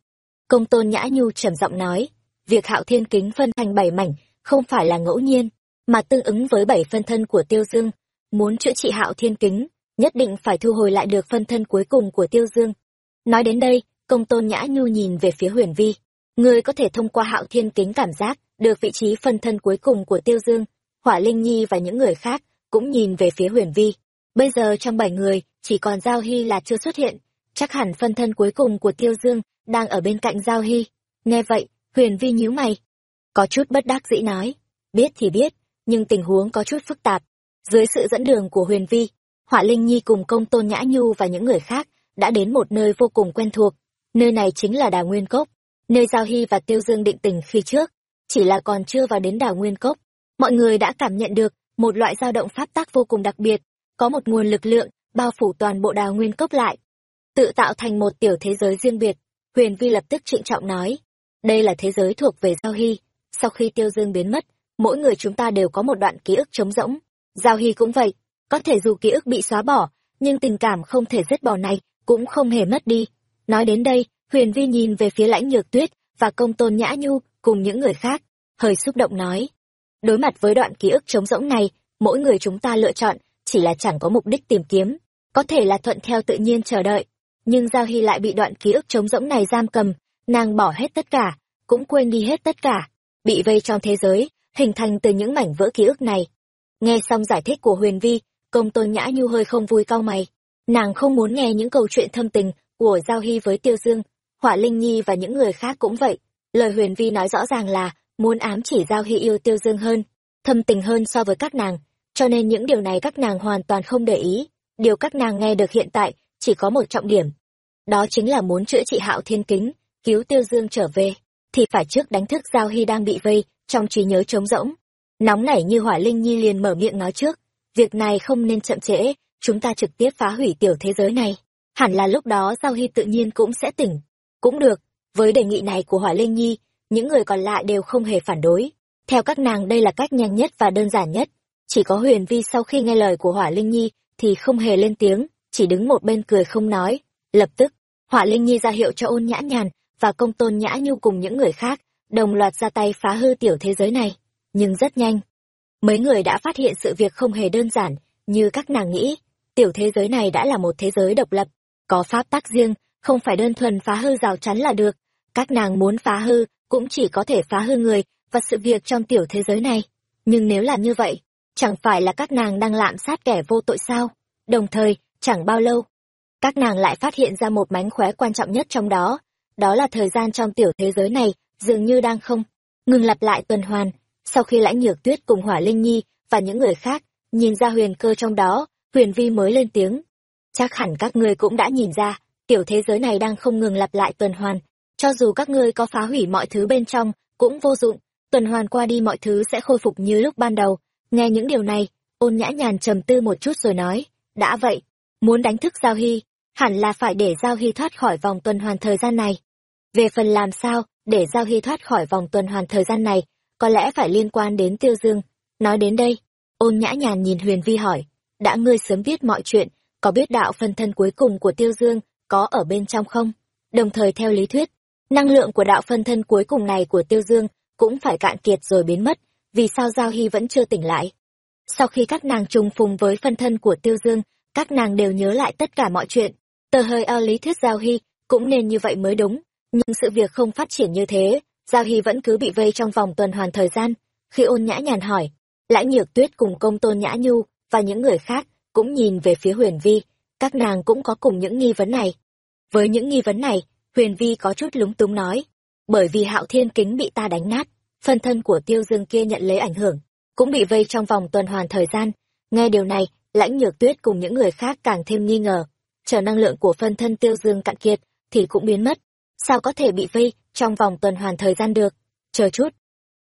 công tôn nhã nhu trầm giọng nói, việc hạo thiên kính phân thành bảy mảnh không phải là ngẫu nhiên, mà tương ứng với bảy phân thân của tiêu dương. Muốn chữa trị hạo thiên kính, nhất định phải thu hồi lại được phân thân cuối cùng của tiêu dương nói đến đây, công tôn nhã nhu nhìn về phía huyền vi. Người có thể thông qua hạo thiên kính cảm giác, được vị trí phân thân cuối cùng của tiêu dương, hỏa linh nhi và những người khác, cũng nhìn về phía huyền vi. Bây giờ trong bảy người, chỉ còn giao hy là chưa xuất hiện. Chắc hẳn phân thân cuối cùng của tiêu dương đang ở bên cạnh giao hy. Nghe vậy, huyền vi nhíu mày. Có chút bất đắc dĩ nói. Biết thì biết, nhưng tình huống có chút phức tạp. Dưới sự dẫn đường của huyền vi, hỏa linh nhi cùng công tôn nhã nhu và những người khác đã đến một nơi vô cùng quen thuộc. Nơi này chính là đào nguyên cốc, nơi giao hy và tiêu dương định tình khi trước. Chỉ là còn chưa vào đến đào nguyên cốc, mọi người đã cảm nhận được một loại dao động pháp tác vô cùng đặc biệt, có một nguồn lực lượng bao phủ toàn bộ đào nguyên cốc lại, tự tạo thành một tiểu thế giới riêng biệt. Huyền vi lập tức trịnh trọng nói, đây là thế giới thuộc về giao hy. Sau khi tiêu dương biến mất, mỗi người chúng ta đều có một đoạn ký ức trống rỗng. Giao hy cũng vậy, có thể dù ký ức bị xóa bỏ, nhưng tình cảm không thể dứt bỏ này cũng không hề mất đi. Nói đến đây, huyền vi nhìn về phía lãnh nhược tuyết và công tôn nhã nhu cùng những người khác, hơi xúc động nói, đối mặt với đoạn ký ức trống rỗng này, mỗi người chúng ta lựa chọn chỉ là chẳng có mục đích tìm kiếm, có thể là thuận theo tự nhiên chờ đợi. Nhưng giao hy lại bị đoạn ký ức trống rỗng này giam cầm, nàng bỏ hết tất cả, cũng quên đi hết tất cả, bị vây trong thế giới, hình thành từ những mảnh vỡ ký ức này. Nghe xong giải thích của huyền vi, công tôn nhã nhu hơi không vui cau mày nàng không muốn nghe những câu chuyện thâm tình của giao hy với tiêu dương, hỏa linh nhi và những người khác cũng vậy. Lời huyền vi nói rõ ràng là muốn ám chỉ giao hy yêu tiêu dương hơn, thâm tình hơn so với các nàng, cho nên những điều này các nàng hoàn toàn không để ý. Điều các nàng nghe được hiện tại chỉ có một trọng điểm, đó chính là muốn chữa trị hạo thiên kính, cứu tiêu dương trở về, thì phải trước đánh thức giao hy đang bị vây trong trí nhớ trống rỗng. Nóng nảy như hỏa linh nhi liền mở miệng nói trước, việc này không nên chậm trễ chúng ta trực tiếp phá hủy tiểu thế giới này. Hẳn là lúc đó giao hy tự nhiên cũng sẽ tỉnh. Cũng được, với đề nghị này của hỏa linh nhi, những người còn lại đều không hề phản đối. Theo các nàng, đây là cách nhanh nhất và đơn giản nhất. Chỉ có huyền vi sau khi nghe lời của hỏa linh nhi thì không hề lên tiếng, chỉ đứng một bên cười không nói. Lập tức, hỏa linh nhi ra hiệu cho ôn nhã nhàn và công tôn nhã nhu cùng những người khác đồng loạt ra tay phá hư tiểu thế giới này. Nhưng rất nhanh, mấy người đã phát hiện sự việc không hề đơn giản như các nàng nghĩ tiểu thế giới này đã là một thế giới độc lập, có pháp tắc riêng, không phải đơn thuần phá hư rào chắn là được. Các nàng muốn phá hư cũng chỉ có thể phá hư người và sự việc trong tiểu thế giới này. Nhưng nếu làm như vậy, chẳng phải là các nàng đang lạm sát kẻ vô tội sao? Đồng thời, chẳng bao lâu, các nàng lại phát hiện ra một mánh khóe quan trọng nhất trong đó. Đó là thời gian trong tiểu thế giới này dường như đang không ngừng lặp lại tuần hoàn. Sau khi lãnh nhược tuyết cùng hỏa linh nhi và những người khác nhìn ra huyền cơ trong đó huyền vi mới lên tiếng chắc hẳn các ngươi cũng đã nhìn ra, tiểu thế giới này đang không ngừng lặp lại tuần hoàn. Cho dù các ngươi có phá hủy mọi thứ bên trong, cũng vô dụng, tuần hoàn qua đi mọi thứ sẽ khôi phục như lúc ban đầu. Nghe những điều này, ôn nhã nhàn trầm tư một chút rồi nói, đã vậy, muốn đánh thức Giao Hy, hẳn là phải để Giao Hy thoát khỏi vòng tuần hoàn thời gian này. Về phần làm sao, để Giao Hy thoát khỏi vòng tuần hoàn thời gian này, có lẽ phải liên quan đến Tiêu Dương. Nói đến đây, ôn nhã nhàn nhìn Huyền Vi hỏi, đã ngươi sớm biết mọi chuyện, có biết đạo phân thân cuối cùng của Tiêu Dương có ở bên trong không? Đồng thời theo lý thuyết, năng lượng của đạo phân thân cuối cùng này của Tiêu Dương cũng phải cạn kiệt rồi biến mất, vì sao Giao Hy vẫn chưa tỉnh lại? Sau khi các nàng trùng phùng với phân thân của Tiêu Dương, các nàng đều nhớ lại tất cả mọi chuyện. Tờ hơi eo lý thuyết Giao Hy cũng nên như vậy mới đúng, nhưng sự việc không phát triển như thế, Giao Hy vẫn cứ bị vây trong vòng tuần hoàn thời gian. Khi ôn nhã nhàn hỏi, lãnh nhược tuyết cùng công tôn nhã nhu và những người khác cũng nhìn về phía huyền vi, các nàng cũng có cùng những nghi vấn này. Với những nghi vấn này, huyền vi có chút lúng túng nói, bởi vì hạo thiên kính bị ta đánh nát, phân thân của tiêu dương kia nhận lấy ảnh hưởng, cũng bị vây trong vòng tuần hoàn thời gian. Nghe điều này, lãnh nhược tuyết cùng những người khác càng thêm nghi ngờ. Chờ năng lượng của phân thân tiêu dương cạn kiệt, thì cũng biến mất. Sao có thể bị vây trong vòng tuần hoàn thời gian được? Chờ chút.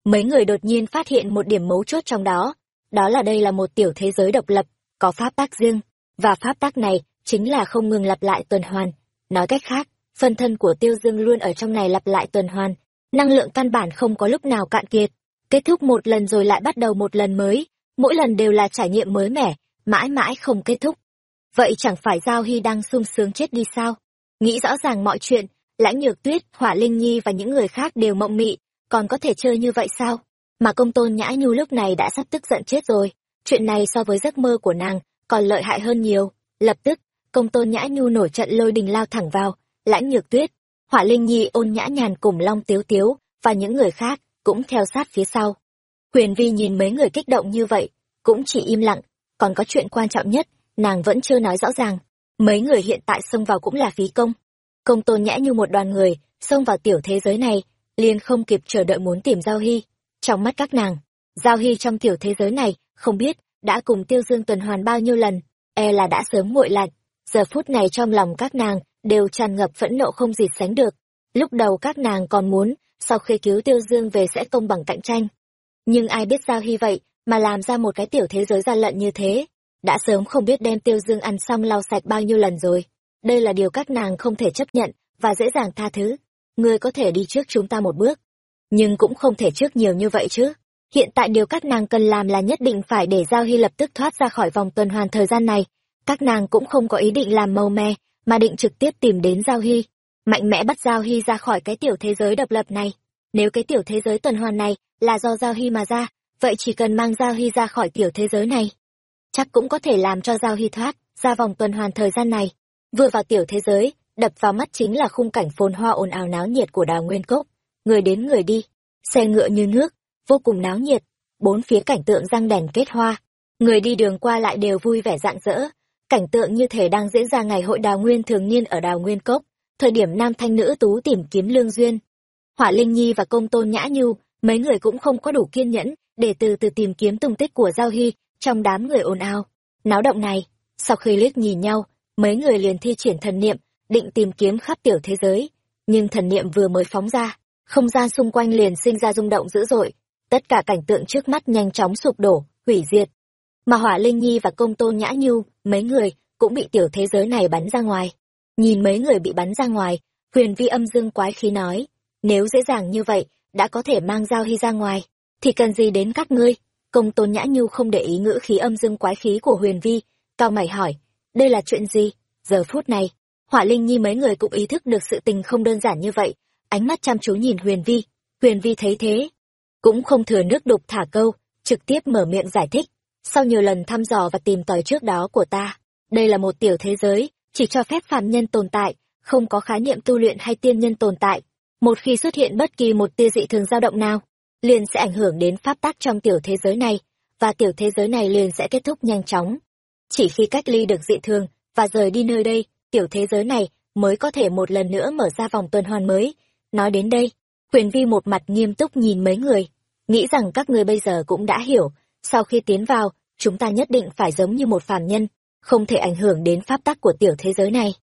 Mấy người đột nhiên phát hiện một điểm mấu chốt trong đó. Đó là đây là một tiểu thế giới độc lập, có pháp tác riêng. Và pháp tác này chính là không ngừng lặp lại tuần hoàn. Nói cách khác, phân thân của tiêu dương luôn ở trong này lặp lại tuần hoàn. Năng lượng căn bản không có lúc nào cạn kiệt kết thúc một lần rồi lại bắt đầu một lần mới, mỗi lần đều là trải nghiệm mới mẻ, mãi mãi không kết thúc. Vậy chẳng phải Giao Hy đang sung sướng chết đi sao? Nghĩ rõ ràng mọi chuyện, Lãnh Nhược Tuyết, Hỏa Linh Nhi và những người khác đều mộng mị, còn có thể chơi như vậy sao? Mà công tôn Nhã Nhu lúc này đã sắp tức giận chết rồi, chuyện này so với giấc mơ của nàng còn lợi hại hơn nhiều. Lập tức, công tôn Nhã Nhu nổi trận lôi đình lao thẳng vào, Lãnh Nhược Tuyết, Hỏa Linh Nhi ôn nhã nhàn cùng Long Tiếu Tiếu và những người khác cũng theo sát phía sau. Huyền Vi nhìn mấy người kích động như vậy, cũng chỉ im lặng, còn có chuyện quan trọng nhất, nàng vẫn chưa nói rõ ràng. Mấy người hiện tại xông vào cũng là phí công. Công tôn nhã như một đoàn người, xông vào tiểu thế giới này, liền không kịp chờ đợi muốn tìm Giao Hy. Trong mắt các nàng, Giao Hy trong tiểu thế giới này, không biết, đã cùng tiêu dương tuần hoàn bao nhiêu lần, e là đã sớm nguội lạnh. Giờ phút này trong lòng các nàng, đều tràn ngập phẫn nộ không gì sánh được. Lúc đầu các nàng còn muốn sau khi cứu Tiêu Dương về sẽ công bằng cạnh tranh. Nhưng ai biết giao hy vậy, mà làm ra một cái tiểu thế giới gian lận như thế, đã sớm không biết đem Tiêu Dương ăn xong lau sạch bao nhiêu lần rồi. Đây là điều các nàng không thể chấp nhận, và dễ dàng tha thứ. Ngươi có thể đi trước chúng ta một bước, nhưng cũng không thể trước nhiều như vậy chứ. Hiện tại điều các nàng cần làm là nhất định phải để Giao Hy lập tức thoát ra khỏi vòng tuần hoàn thời gian này. Các nàng cũng không có ý định làm màu me, mà định trực tiếp tìm đến Giao Hy mạnh mẽ bắt Giao Hy ra khỏi cái tiểu thế giới độc lập này. Nếu cái tiểu thế giới tuần hoàn này là do Giao Hy mà ra, vậy chỉ cần mang Giao Hy ra khỏi tiểu thế giới này. Chắc cũng có thể làm cho Giao Hy thoát ra vòng tuần hoàn thời gian này. Vừa vào tiểu thế giới, đập vào mắt chính là khung cảnh phồn hoa ồn ào náo nhiệt của đào nguyên cốc. Người đến người đi, xe ngựa như nước, vô cùng náo nhiệt, bốn phía cảnh tượng răng đèn kết hoa. Người đi đường qua lại đều vui vẻ rạng rỡ, cảnh tượng như thể đang diễn ra ngày hội đào nguyên thường niên ở đào nguyên cốc thời điểm nam thanh nữ tú tìm kiếm lương duyên. Hỏa Linh Nhi và công tôn Nhã Nhu, mấy người cũng không có đủ kiên nhẫn để từ từ tìm kiếm tung tích của Giao Hy trong đám người ồn ào. Náo động này, sau khi liếc nhìn nhau, mấy người liền thi triển thần niệm, định tìm kiếm khắp tiểu thế giới. Nhưng thần niệm vừa mới phóng ra, không gian xung quanh liền sinh ra rung động dữ dội, tất cả cảnh tượng trước mắt nhanh chóng sụp đổ, hủy diệt. Mà Hỏa Linh Nhi và Công Tôn Nhã Nhu, mấy người cũng bị tiểu thế giới này bắn ra ngoài. Nhìn mấy người bị bắn ra ngoài, huyền vi âm dương quái khí nói, nếu dễ dàng như vậy, đã có thể mang giao hy ra ngoài, thì cần gì đến các ngươi? Công tôn nhã nhu không để ý ngữ khí âm dương quái khí của huyền vi, cao mày hỏi, đây là chuyện gì? Giờ phút này, hỏa linh nhi mấy người cũng ý thức được sự tình không đơn giản như vậy, ánh mắt chăm chú nhìn huyền vi, huyền vi thấy thế, cũng không thừa nước đục thả câu, trực tiếp mở miệng giải thích, sau nhiều lần thăm dò và tìm tòi trước đó của ta, đây là một tiểu thế giới, chỉ cho phép phàm nhân tồn tại, không có khái niệm tu luyện hay tiên nhân tồn tại. Một khi xuất hiện bất kỳ một tia dị thường dao động nào, liền sẽ ảnh hưởng đến pháp tắc trong tiểu thế giới này, và tiểu thế giới này liền sẽ kết thúc nhanh chóng. Chỉ khi cách ly được dị thường và rời đi nơi đây, tiểu thế giới này mới có thể một lần nữa mở ra vòng tuần hoàn mới. Nói đến đây, Huyền Vi một mặt nghiêm túc nhìn mấy người, nghĩ rằng các người bây giờ cũng đã hiểu, sau khi tiến vào, chúng ta nhất định phải giống như một phàm nhân, không thể ảnh hưởng đến pháp tắc của tiểu thế giới này.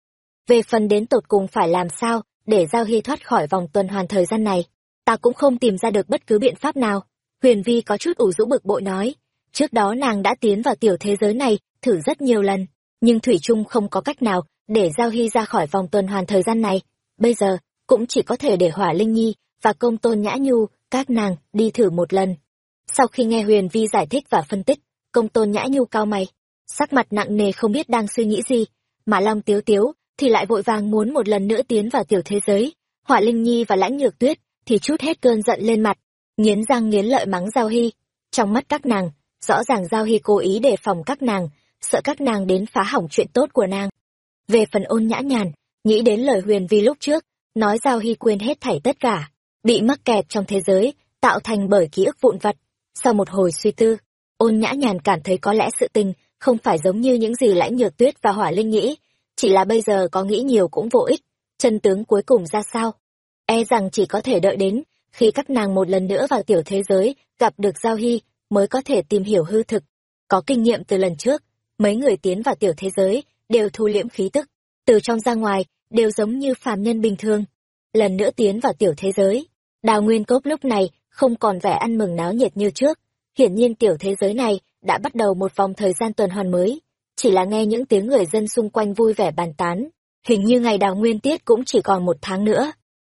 Về phần đến tột cùng phải làm sao để Giao Hy thoát khỏi vòng tuần hoàn thời gian này, ta cũng không tìm ra được bất cứ biện pháp nào. Huyền Vi có chút ủ rũ bực bội nói, trước đó nàng đã tiến vào tiểu thế giới này thử rất nhiều lần, nhưng Thủy Trung không có cách nào để Giao Hy ra khỏi vòng tuần hoàn thời gian này. Bây giờ, cũng chỉ có thể để Hỏa Linh Nhi và Công Tôn Nhã Nhu, các nàng, đi thử một lần. Sau khi nghe Huyền Vi giải thích và phân tích, Công Tôn Nhã Nhu cao mày, sắc mặt nặng nề không biết đang suy nghĩ gì, mà Long Tiếu Tiếu thì lại vội vàng muốn một lần nữa tiến vào tiểu thế giới. Hỏa Linh Nhi và Lãnh Nhược Tuyết thì chút hết cơn giận lên mặt, nghiến răng nghiến lợi mắng Giao Hy. Trong mắt các nàng, rõ ràng Giao Hy cố ý đề phòng các nàng, sợ các nàng đến phá hỏng chuyện tốt của nàng. Về phần ôn nhã nhàn, nghĩ đến lời huyền vi lúc trước, nói Giao Hy quên hết thảy tất cả, bị mắc kẹt trong thế giới, tạo thành bởi ký ức vụn vặt. Sau một hồi suy tư, ôn nhã nhàn cảm thấy có lẽ sự tình không phải giống như những gì lãnh nhược tuyết và hỏa linh nghĩ, chỉ là bây giờ có nghĩ nhiều cũng vô ích, chân tướng cuối cùng ra sao. E rằng chỉ có thể đợi đến, khi các nàng một lần nữa vào tiểu thế giới, gặp được Giao Hy, mới có thể tìm hiểu hư thực. Có kinh nghiệm từ lần trước, mấy người tiến vào tiểu thế giới, đều thu liễm khí tức, từ trong ra ngoài, đều giống như phàm nhân bình thường. Lần nữa tiến vào tiểu thế giới, đào nguyên cốc lúc này không còn vẻ ăn mừng náo nhiệt như trước. Hiển nhiên tiểu thế giới này đã bắt đầu một vòng thời gian tuần hoàn mới. Chỉ là nghe những tiếng người dân xung quanh vui vẻ bàn tán. Hình như ngày đào nguyên tiết cũng chỉ còn một tháng nữa.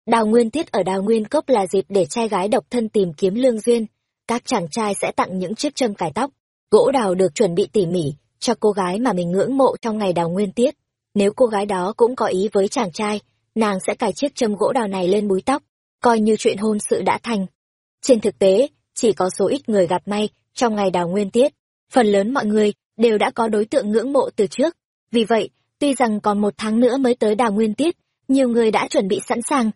Đào nguyên tiết ở đào nguyên cốc là dịp để trai gái độc thân tìm kiếm lương duyên. Các chàng trai sẽ tặng những chiếc châm cài tóc. Gỗ đào được chuẩn bị tỉ mỉ cho cô gái mà mình ngưỡng mộ trong ngày đào nguyên tiết. Nếu cô gái đó cũng có ý với chàng trai, nàng sẽ cài chiếc châm gỗ đào này lên búi tóc, coi như chuyện hôn sự đã thành. Trên thực tế, chỉ có số ít người gặp may trong ngày đào nguyên tiết, phần lớn mọi người đều đã có đối tượng ngưỡng mộ từ trước. Vì vậy, tuy rằng còn một tháng nữa mới tới đào nguyên tiết, nhiều người đã chuẩn bị sẵn sàng.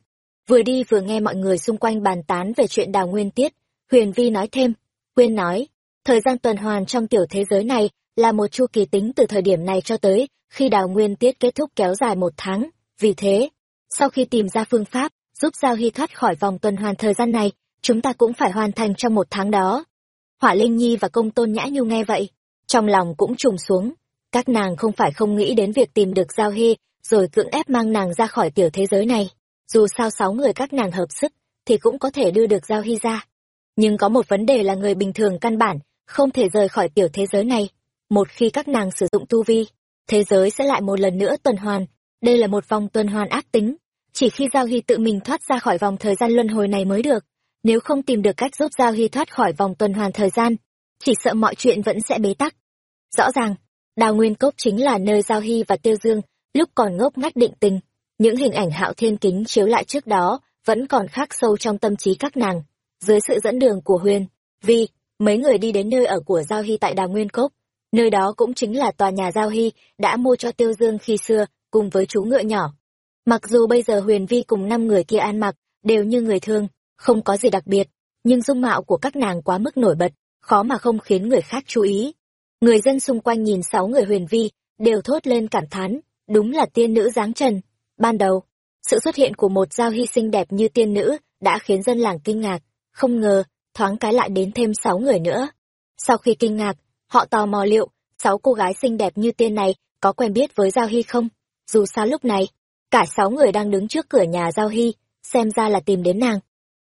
Vừa đi vừa nghe mọi người xung quanh bàn tán về chuyện đào nguyên tiết, Huyền Vi nói thêm, Quyên nói, thời gian tuần hoàn trong tiểu thế giới này là một chu kỳ tính từ thời điểm này cho tới khi đào nguyên tiết kết thúc kéo dài một tháng. Vì thế, sau khi tìm ra phương pháp giúp Giao Hy thoát khỏi vòng tuần hoàn thời gian này, chúng ta cũng phải hoàn thành trong một tháng đó. Hỏa Linh Nhi và Công Tôn Nhã Nhu nghe vậy, trong lòng cũng trùng xuống. Các nàng không phải không nghĩ đến việc tìm được Giao Hy, rồi cưỡng ép mang nàng ra khỏi tiểu thế giới này. Dù sao sáu người các nàng hợp sức, thì cũng có thể đưa được Giao Hy ra. Nhưng có một vấn đề là người bình thường căn bản, không thể rời khỏi tiểu thế giới này. Một khi các nàng sử dụng tu vi, thế giới sẽ lại một lần nữa tuần hoàn. Đây là một vòng tuần hoàn ác tính. Chỉ khi Giao Hy tự mình thoát ra khỏi vòng thời gian luân hồi này mới được. Nếu không tìm được cách giúp Giao Hy thoát khỏi vòng tuần hoàn thời gian, chỉ sợ mọi chuyện vẫn sẽ bế tắc. Rõ ràng, Đào Nguyên Cốc chính là nơi Giao Hy và Tiêu Dương lúc còn ngốc ngách định tình. Những hình ảnh hạo thiên kính chiếu lại trước đó vẫn còn khắc sâu trong tâm trí các nàng. Dưới sự dẫn đường của Huyền, Vi, mấy người đi đến nơi ở của Giao Hy tại Đào Nguyên Cốc. Nơi đó cũng chính là tòa nhà Giao Hy đã mua cho Tiêu Dương khi xưa, cùng với chú ngựa nhỏ. Mặc dù bây giờ Huyền Vi cùng năm người kia ăn mặc, đều như người thương, không có gì đặc biệt, nhưng dung mạo của các nàng quá mức nổi bật, khó mà không khiến người khác chú ý. Người dân xung quanh nhìn sáu người Huyền Vi, đều thốt lên cảm thán, đúng là tiên nữ dáng trần. Ban đầu, sự xuất hiện của một giao hy sinh đẹp như tiên nữ đã khiến dân làng kinh ngạc, không ngờ, thoáng cái lại đến thêm sáu người nữa. Sau khi kinh ngạc, họ tò mò liệu, sáu cô gái xinh đẹp như tiên này có quen biết với Giao Hy không? Dù sao lúc này, cả sáu người đang đứng trước cửa nhà Giao Hy, xem ra là tìm đến nàng.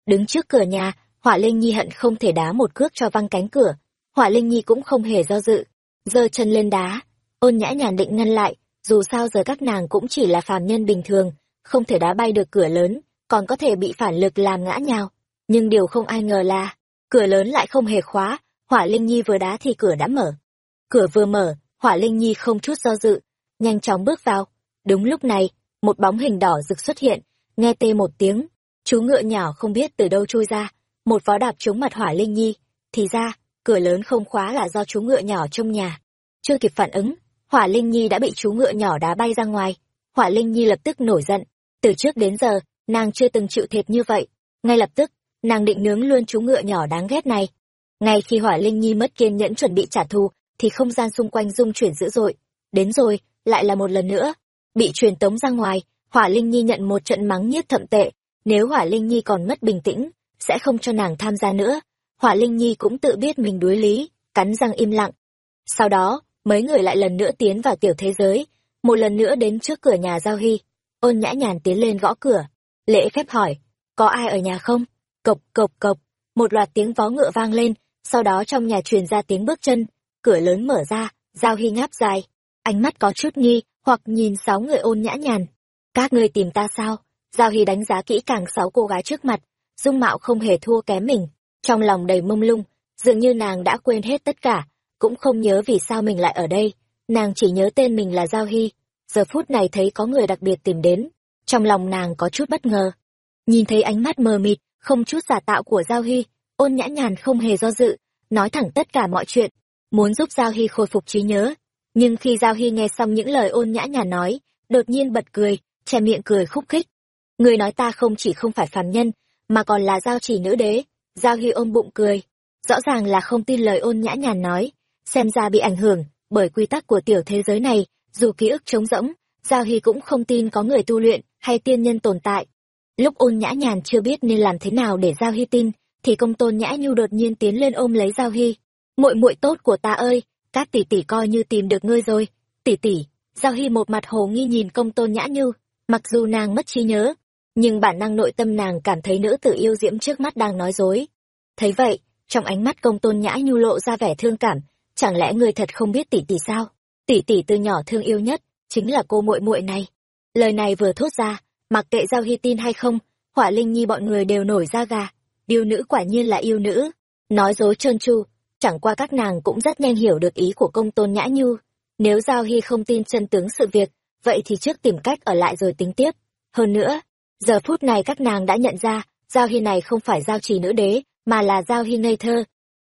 Đứng trước cửa nhà, Hỏa Linh Nhi hận không thể đá một cước cho văng cánh cửa. Hỏa Linh Nhi cũng không hề do dự, giơ chân lên đá. Ôn nhã nhàn định ngăn lại, dù sao giờ các nàng cũng chỉ là phàm nhân bình thường, không thể đá bay được cửa lớn, còn có thể bị phản lực làm ngã nhào. Nhưng điều không ai ngờ là, cửa lớn lại không hề khóa, Hỏa Linh Nhi vừa đá thì cửa đã mở. Cửa vừa mở, Hỏa Linh Nhi không chút do dự, nhanh chóng bước vào. Đúng lúc này, một bóng hình đỏ rực xuất hiện, nghe tê một tiếng, chú ngựa nhỏ không biết từ đâu chui ra, một vó đạp trúng mặt Hỏa Linh Nhi, thì ra, cửa lớn không khóa là do chú ngựa nhỏ trong nhà. Chưa kịp phản ứng, Hỏa Linh Nhi đã bị chú ngựa nhỏ đá bay ra ngoài. Hỏa Linh Nhi lập tức nổi giận, từ trước đến giờ, nàng chưa từng chịu thiệt như vậy. Ngay lập tức, nàng định nướng luôn chú ngựa nhỏ đáng ghét này. Ngay khi Hỏa Linh Nhi mất kiên nhẫn chuẩn bị trả thù, thì không gian xung quanh rung chuyển dữ dội. Đến rồi, lại là một lần nữa. Bị truyền tống ra ngoài, Hỏa Linh Nhi nhận một trận mắng nhiếc thậm tệ. Nếu Hỏa Linh Nhi còn mất bình tĩnh, sẽ không cho nàng tham gia nữa. Hỏa Linh Nhi cũng tự biết mình đuối lý, cắn răng im lặng. Sau đó, mấy người lại lần nữa tiến vào tiểu thế giới, một lần nữa đến trước cửa nhà Giao Hy. Ôn nhã nhàn tiến lên gõ cửa, lễ phép hỏi, có ai ở nhà không? Cộc cộc cộc, một loạt tiếng vó ngựa vang lên, sau đó trong nhà truyền ra tiếng bước chân, cửa lớn mở ra, Giao Hy ngáp dài, ánh mắt có chút nghi, hoặc nhìn sáu người ôn nhã nhàn. Các ngươi tìm ta sao? Giao Hy đánh giá kỹ càng sáu cô gái trước mặt, dung mạo không hề thua kém mình, trong lòng đầy mông lung, dường như nàng đã quên hết tất cả, cũng không nhớ vì sao mình lại ở đây, nàng chỉ nhớ tên mình là Giao Hy, giờ phút này thấy có người đặc biệt tìm đến, trong lòng nàng có chút bất ngờ. Nhìn thấy ánh mắt mờ mịt, không chút giả tạo của Giao Hy, ôn nhã nhàn không hề do dự, nói thẳng tất cả mọi chuyện, muốn giúp Giao Hy khôi phục trí nhớ. Nhưng khi Giao Hy nghe xong những lời ôn nhã nhàn nói, đột nhiên bật cười, che miệng cười khúc khích. Người nói ta không chỉ không phải phàm nhân, mà còn là giao chỉ nữ đế. Giao Hy ôm bụng cười, rõ ràng là không tin lời ôn nhã nhàn nói, xem ra bị ảnh hưởng bởi quy tắc của tiểu thế giới này, dù ký ức trống rỗng, Giao Hy cũng không tin có người tu luyện hay tiên nhân tồn tại. Lúc ôn nhã nhàn chưa biết nên làm thế nào để Giao Hy tin, thì công tôn nhã nhu đột nhiên tiến lên ôm lấy Giao Hy. muội muội tốt của ta ơi, các tỷ tỷ coi như tìm được ngươi rồi. Tỷ tỷ, Giao Hy một mặt hồ nghi nhìn công tôn nhã nhu, mặc dù nàng mất trí nhớ, nhưng bản năng nội tâm nàng cảm thấy nữ tử yêu diễm trước mắt đang nói dối. Thấy vậy, trong ánh mắt công tôn nhã nhu lộ ra vẻ thương cảm, chẳng lẽ ngươi thật không biết tỷ tỷ sao? Tỷ tỷ từ nhỏ thương yêu nhất, chính là cô muội muội này. Lời này vừa thốt ra, mặc kệ Giao Hy tin hay không, Hỏa Linh Nhi bọn người đều nổi da gà. Yêu nữ quả nhiên là yêu nữ, nói dối trơn tru, chẳng qua các nàng cũng rất nhanh hiểu được ý của công tôn nhã nhu. Nếu Giao Hy không tin chân tướng sự việc, vậy thì trước tìm cách ở lại rồi tính tiếp. Hơn nữa, giờ phút này các nàng đã nhận ra, Giao Hy này không phải Giao trì nữ đế, mà là Giao Hy ngây thơ.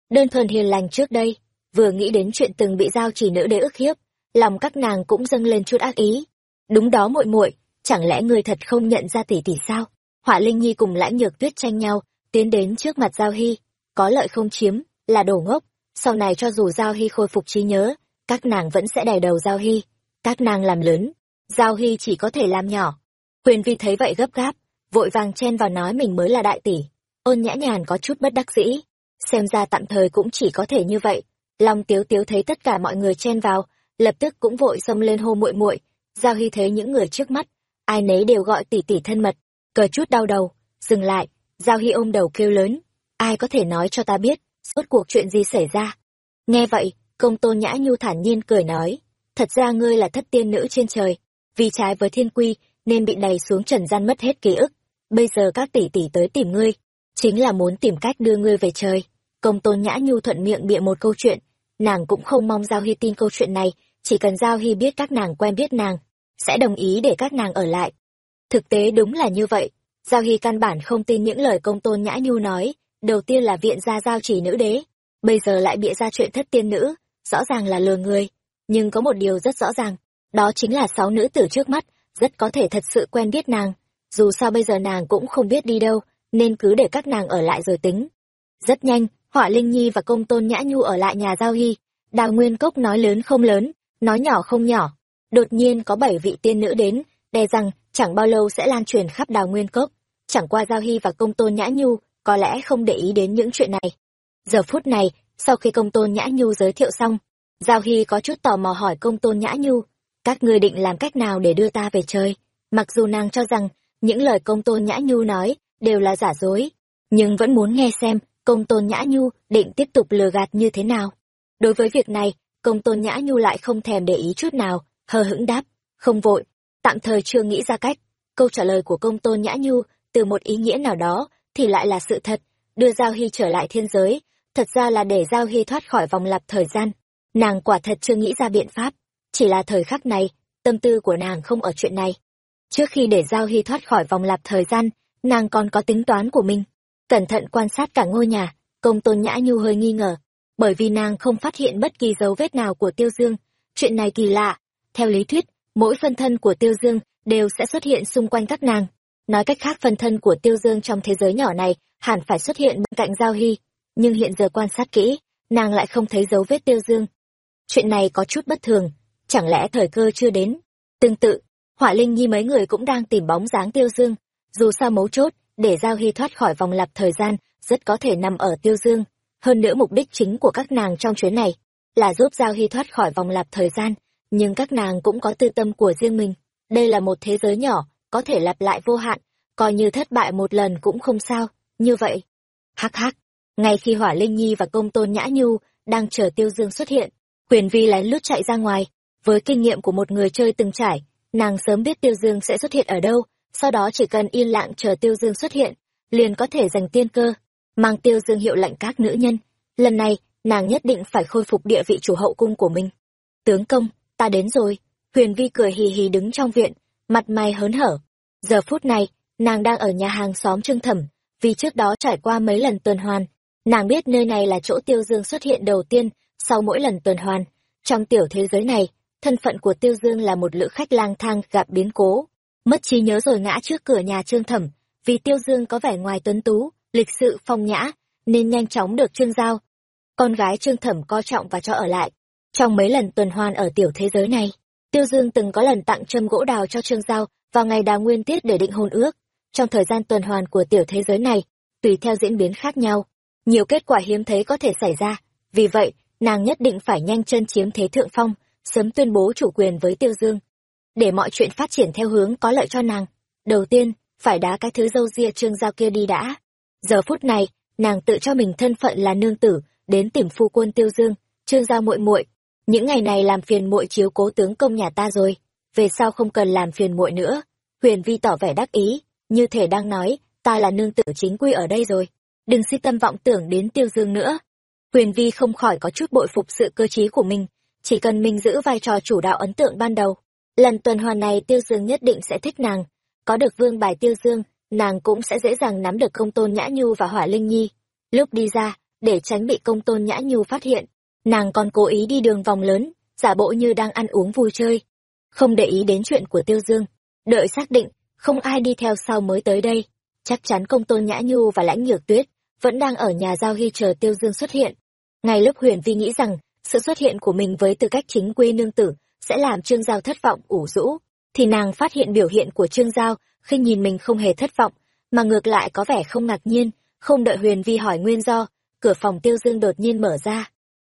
Đơn thuần hiền lành trước đây, vừa nghĩ đến chuyện từng bị Giao trì nữ đế ức hiếp, lòng các nàng cũng dâng lên chút ác ý. Đúng đó muội muội, chẳng lẽ người thật không nhận ra tỷ tỷ sao? họa Linh Nhi cùng Lãnh Nhược Tuyết tranh nhau, tiến đến trước mặt Giao Hy, có lợi không chiếm, là đồ ngốc, sau này cho dù Giao Hy khôi phục trí nhớ, các nàng vẫn sẽ đè đầu Giao Hy, các nàng làm lớn, Giao Hy chỉ có thể làm nhỏ. Huyền Vi thấy vậy gấp gáp, vội vàng chen vào nói mình mới là đại tỷ. Ôn nhã nhàn có chút bất đắc dĩ, xem ra tạm thời cũng chỉ có thể như vậy. Long Tiếu Tiếu thấy tất cả mọi người chen vào, lập tức cũng vội xông lên hô muội muội. Giao Hy thấy những người trước mắt, ai nấy đều gọi tỷ tỷ thân mật, cờ chút đau đầu, dừng lại, Giao Hy ôm đầu kêu lớn, ai có thể nói cho ta biết, suốt cuộc chuyện gì xảy ra. Nghe vậy, công tôn nhã nhu thản nhiên cười nói, thật ra ngươi là thất tiên nữ trên trời, vì trái với thiên quy, nên bị đầy xuống trần gian mất hết ký ức. Bây giờ các tỷ tỷ tới tìm ngươi, chính là muốn tìm cách đưa ngươi về trời. Công tôn nhã nhu thuận miệng bịa một câu chuyện, nàng cũng không mong Giao Hy tin câu chuyện này, chỉ cần Giao Hy biết các nàng quen biết nàng, sẽ đồng ý để các nàng ở lại. Thực tế đúng là như vậy, Giao Hy căn bản không tin những lời công tôn nhã nhu nói, đầu tiên là viện ra giao chỉ nữ đế, bây giờ lại bịa ra chuyện thất tiên nữ, rõ ràng là lừa người. Nhưng có một điều rất rõ ràng, đó chính là sáu nữ tử trước mắt, rất có thể thật sự quen biết nàng. Dù sao bây giờ nàng cũng không biết đi đâu, nên cứ để các nàng ở lại rồi tính. Rất nhanh, Họa Linh Nhi và công tôn Nhã Nhu ở lại nhà Giao Hy. Đào Nguyên Cốc nói lớn không lớn, nói nhỏ không nhỏ. Đột nhiên có bảy vị tiên nữ đến, đe rằng chẳng bao lâu sẽ lan truyền khắp Đào Nguyên Cốc. Chẳng qua Giao Hy và công tôn Nhã Nhu có lẽ không để ý đến những chuyện này. Giờ phút này, sau khi công tôn Nhã Nhu giới thiệu xong, Giao Hy có chút tò mò hỏi công tôn Nhã Nhu, các ngươi định làm cách nào để đưa ta về chơi? Mặc dù nàng cho rằng, những lời công tôn Nhã Nhu nói đều là giả dối, nhưng vẫn muốn nghe xem công tôn Nhã Nhu định tiếp tục lừa gạt như thế nào. Đối với việc này, công tôn Nhã Nhu lại không thèm để ý chút nào, hờ hững đáp, không vội, tạm thời chưa nghĩ ra cách. Câu trả lời của công tôn Nhã Nhu, từ một ý nghĩa nào đó, thì lại là sự thật, đưa Giao Hy trở lại thiên giới, thật ra là để Giao Hy thoát khỏi vòng lặp thời gian. Nàng quả thật chưa nghĩ ra biện pháp, chỉ là thời khắc này, tâm tư của nàng không ở chuyện này. Trước khi để Giao Hy thoát khỏi vòng lặp thời gian, nàng còn có tính toán của mình. Cẩn thận quan sát cả ngôi nhà, công tôn nhã nhu hơi nghi ngờ, bởi vì nàng không phát hiện bất kỳ dấu vết nào của Tiêu Dương. Chuyện này kỳ lạ. Theo lý thuyết, mỗi phân thân của Tiêu Dương đều sẽ xuất hiện xung quanh các nàng. Nói cách khác phân thân của Tiêu Dương trong thế giới nhỏ này hẳn phải xuất hiện bên cạnh Giao Hy. Nhưng hiện giờ quan sát kỹ, nàng lại không thấy dấu vết Tiêu Dương. Chuyện này có chút bất thường, chẳng lẽ thời cơ chưa đến? Tương tự, Hỏa Linh Nhi mấy người cũng đang tìm bóng dáng Tiêu Dương. Dù sao mấu chốt, để Giao Hy thoát khỏi vòng lặp thời gian, rất có thể nằm ở Tiêu Dương. Hơn nữa mục đích chính của các nàng trong chuyến này là giúp Giao Hy thoát khỏi vòng lặp thời gian, nhưng các nàng cũng có tư tâm của riêng mình. Đây là một thế giới nhỏ, có thể lặp lại vô hạn, coi như thất bại một lần cũng không sao, như vậy. Hắc hắc, ngay khi Hỏa Linh Nhi và công tôn Nhã Nhu đang chờ Tiêu Dương xuất hiện, Huyền Vi lén lút chạy ra ngoài, với kinh nghiệm của một người chơi từng trải, nàng sớm biết Tiêu Dương sẽ xuất hiện ở đâu, sau đó chỉ cần yên lặng chờ Tiêu Dương xuất hiện, liền có thể giành tiên cơ, mang Tiêu Dương hiệu lệnh các nữ nhân. Lần này, nàng nhất định phải khôi phục địa vị chủ hậu cung của mình. Tướng công, ta đến rồi. Huyền Vi cười hì hì đứng trong viện, mặt mày hớn hở. Giờ phút này, nàng đang ở nhà hàng xóm Trương Thẩm, vì trước đó trải qua mấy lần tuần hoàn, nàng biết nơi này là chỗ Tiêu Dương xuất hiện đầu tiên sau mỗi lần tuần hoàn. Trong tiểu thế giới này, thân phận của Tiêu Dương là một lữ khách lang thang gặp biến cố, mất trí nhớ rồi ngã trước cửa nhà Trương Thẩm, vì Tiêu Dương có vẻ ngoài tuấn tú, lịch sự phong nhã, nên nhanh chóng được Trương Giao. Con gái Trương Thẩm coi trọng và cho ở lại. Trong mấy lần tuần hoàn ở tiểu thế giới này, Tiêu Dương từng có lần tặng châm gỗ đào cho Trương Giao vào ngày đào nguyên tiết để định hôn ước. Trong thời gian tuần hoàn của tiểu thế giới này, tùy theo diễn biến khác nhau, nhiều kết quả hiếm thấy có thể xảy ra. Vì vậy, nàng nhất định phải nhanh chân chiếm thế thượng phong, sớm tuyên bố chủ quyền với Tiêu Dương. Để mọi chuyện phát triển theo hướng có lợi cho nàng. Đầu tiên, phải đá cái thứ dâu ria trương giao kia đi đã. Giờ phút này, nàng tự cho mình thân phận là nương tử, đến tìm phu quân Tiêu Dương, trương giao muội muội. Những ngày này làm phiền muội chiếu cố tướng công nhà ta rồi, về sau không cần làm phiền muội nữa. Huyền Vi tỏ vẻ đắc ý, như thể đang nói, ta là nương tử chính quy ở đây rồi, đừng si tâm vọng tưởng đến Tiêu Dương nữa. Huyền Vi không khỏi có chút bội phục sự cơ trí của mình, chỉ cần mình giữ vai trò chủ đạo ấn tượng ban đầu. Lần tuần hoàn này Tiêu Dương nhất định sẽ thích nàng, có được vương bài Tiêu Dương, nàng cũng sẽ dễ dàng nắm được công tôn Nhã Nhu và Hỏa Linh Nhi. Lúc đi ra, để tránh bị công tôn Nhã Nhu phát hiện, nàng còn cố ý đi đường vòng lớn, giả bộ như đang ăn uống vui chơi. Không để ý đến chuyện của Tiêu Dương, đợi xác định, không ai đi theo sau mới tới đây. Chắc chắn công tôn Nhã Nhu và Lãnh Nhược Tuyết vẫn đang ở nhà giao hy chờ Tiêu Dương xuất hiện. Ngay lúc Huyền Vi nghĩ rằng sự xuất hiện của mình với tư cách chính quy nương tử sẽ làm Trương Giao thất vọng ủ rũ, thì nàng phát hiện biểu hiện của Trương Giao khi nhìn mình không hề thất vọng, mà ngược lại có vẻ không ngạc nhiên, không đợi Huyền Vi hỏi nguyên do, cửa phòng Tiêu Dương đột nhiên mở ra.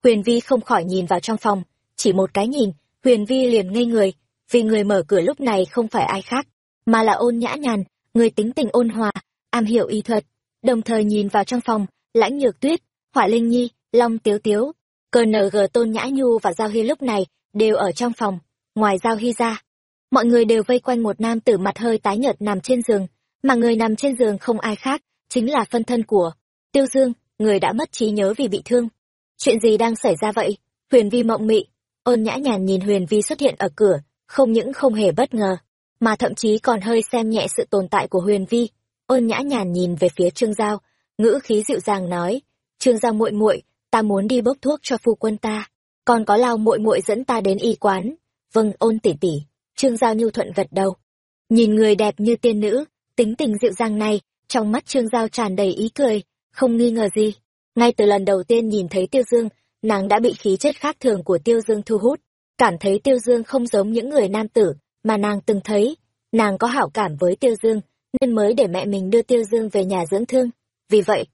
Huyền Vi không khỏi nhìn vào trong phòng, chỉ một cái nhìn, Huyền Vi liền ngây người, vì người mở cửa lúc này không phải ai khác, mà là ôn nhã nhàn, người tính tình ôn hòa, am hiểu y thuật, đồng thời nhìn vào trong phòng, lãnh nhược tuyết, hỏa linh nhi, long tiếu tiếu, cờ nờ gờ tôn nhã nhu và giao hy lúc này đều ở trong phòng ngoài giao hy ra. Mọi người đều vây quanh một nam tử mặt hơi tái nhợt nằm trên giường mà người nằm trên giường không ai khác chính là phân thân của tiêu dương người đã mất trí nhớ vì bị thương chuyện gì đang xảy ra vậy? Huyền vi mộng mị. Ôn nhã nhàn nhìn huyền vi xuất hiện ở cửa, không những không hề bất ngờ, mà thậm chí còn hơi xem nhẹ sự tồn tại của huyền vi. Ôn nhã nhàn nhìn về phía trương giao, ngữ khí dịu dàng nói, trương giao muội muội, ta muốn đi bốc thuốc cho phu quân ta. Còn có lao muội muội dẫn ta đến y quán. Vâng ôn tỉ tỉ. Trương giao nhu thuận gật đầu. Nhìn người đẹp như tiên nữ, tính tình dịu dàng này, trong mắt trương giao tràn đầy ý cười, không nghi ngờ gì ngay từ lần đầu tiên nhìn thấy tiêu dương nàng đã bị khí chất khác thường của tiêu dương thu hút cảm thấy tiêu dương không giống những người nam tử mà nàng từng thấy nàng có hảo cảm với tiêu dương nên mới để mẹ mình đưa tiêu dương về nhà dưỡng thương vì vậy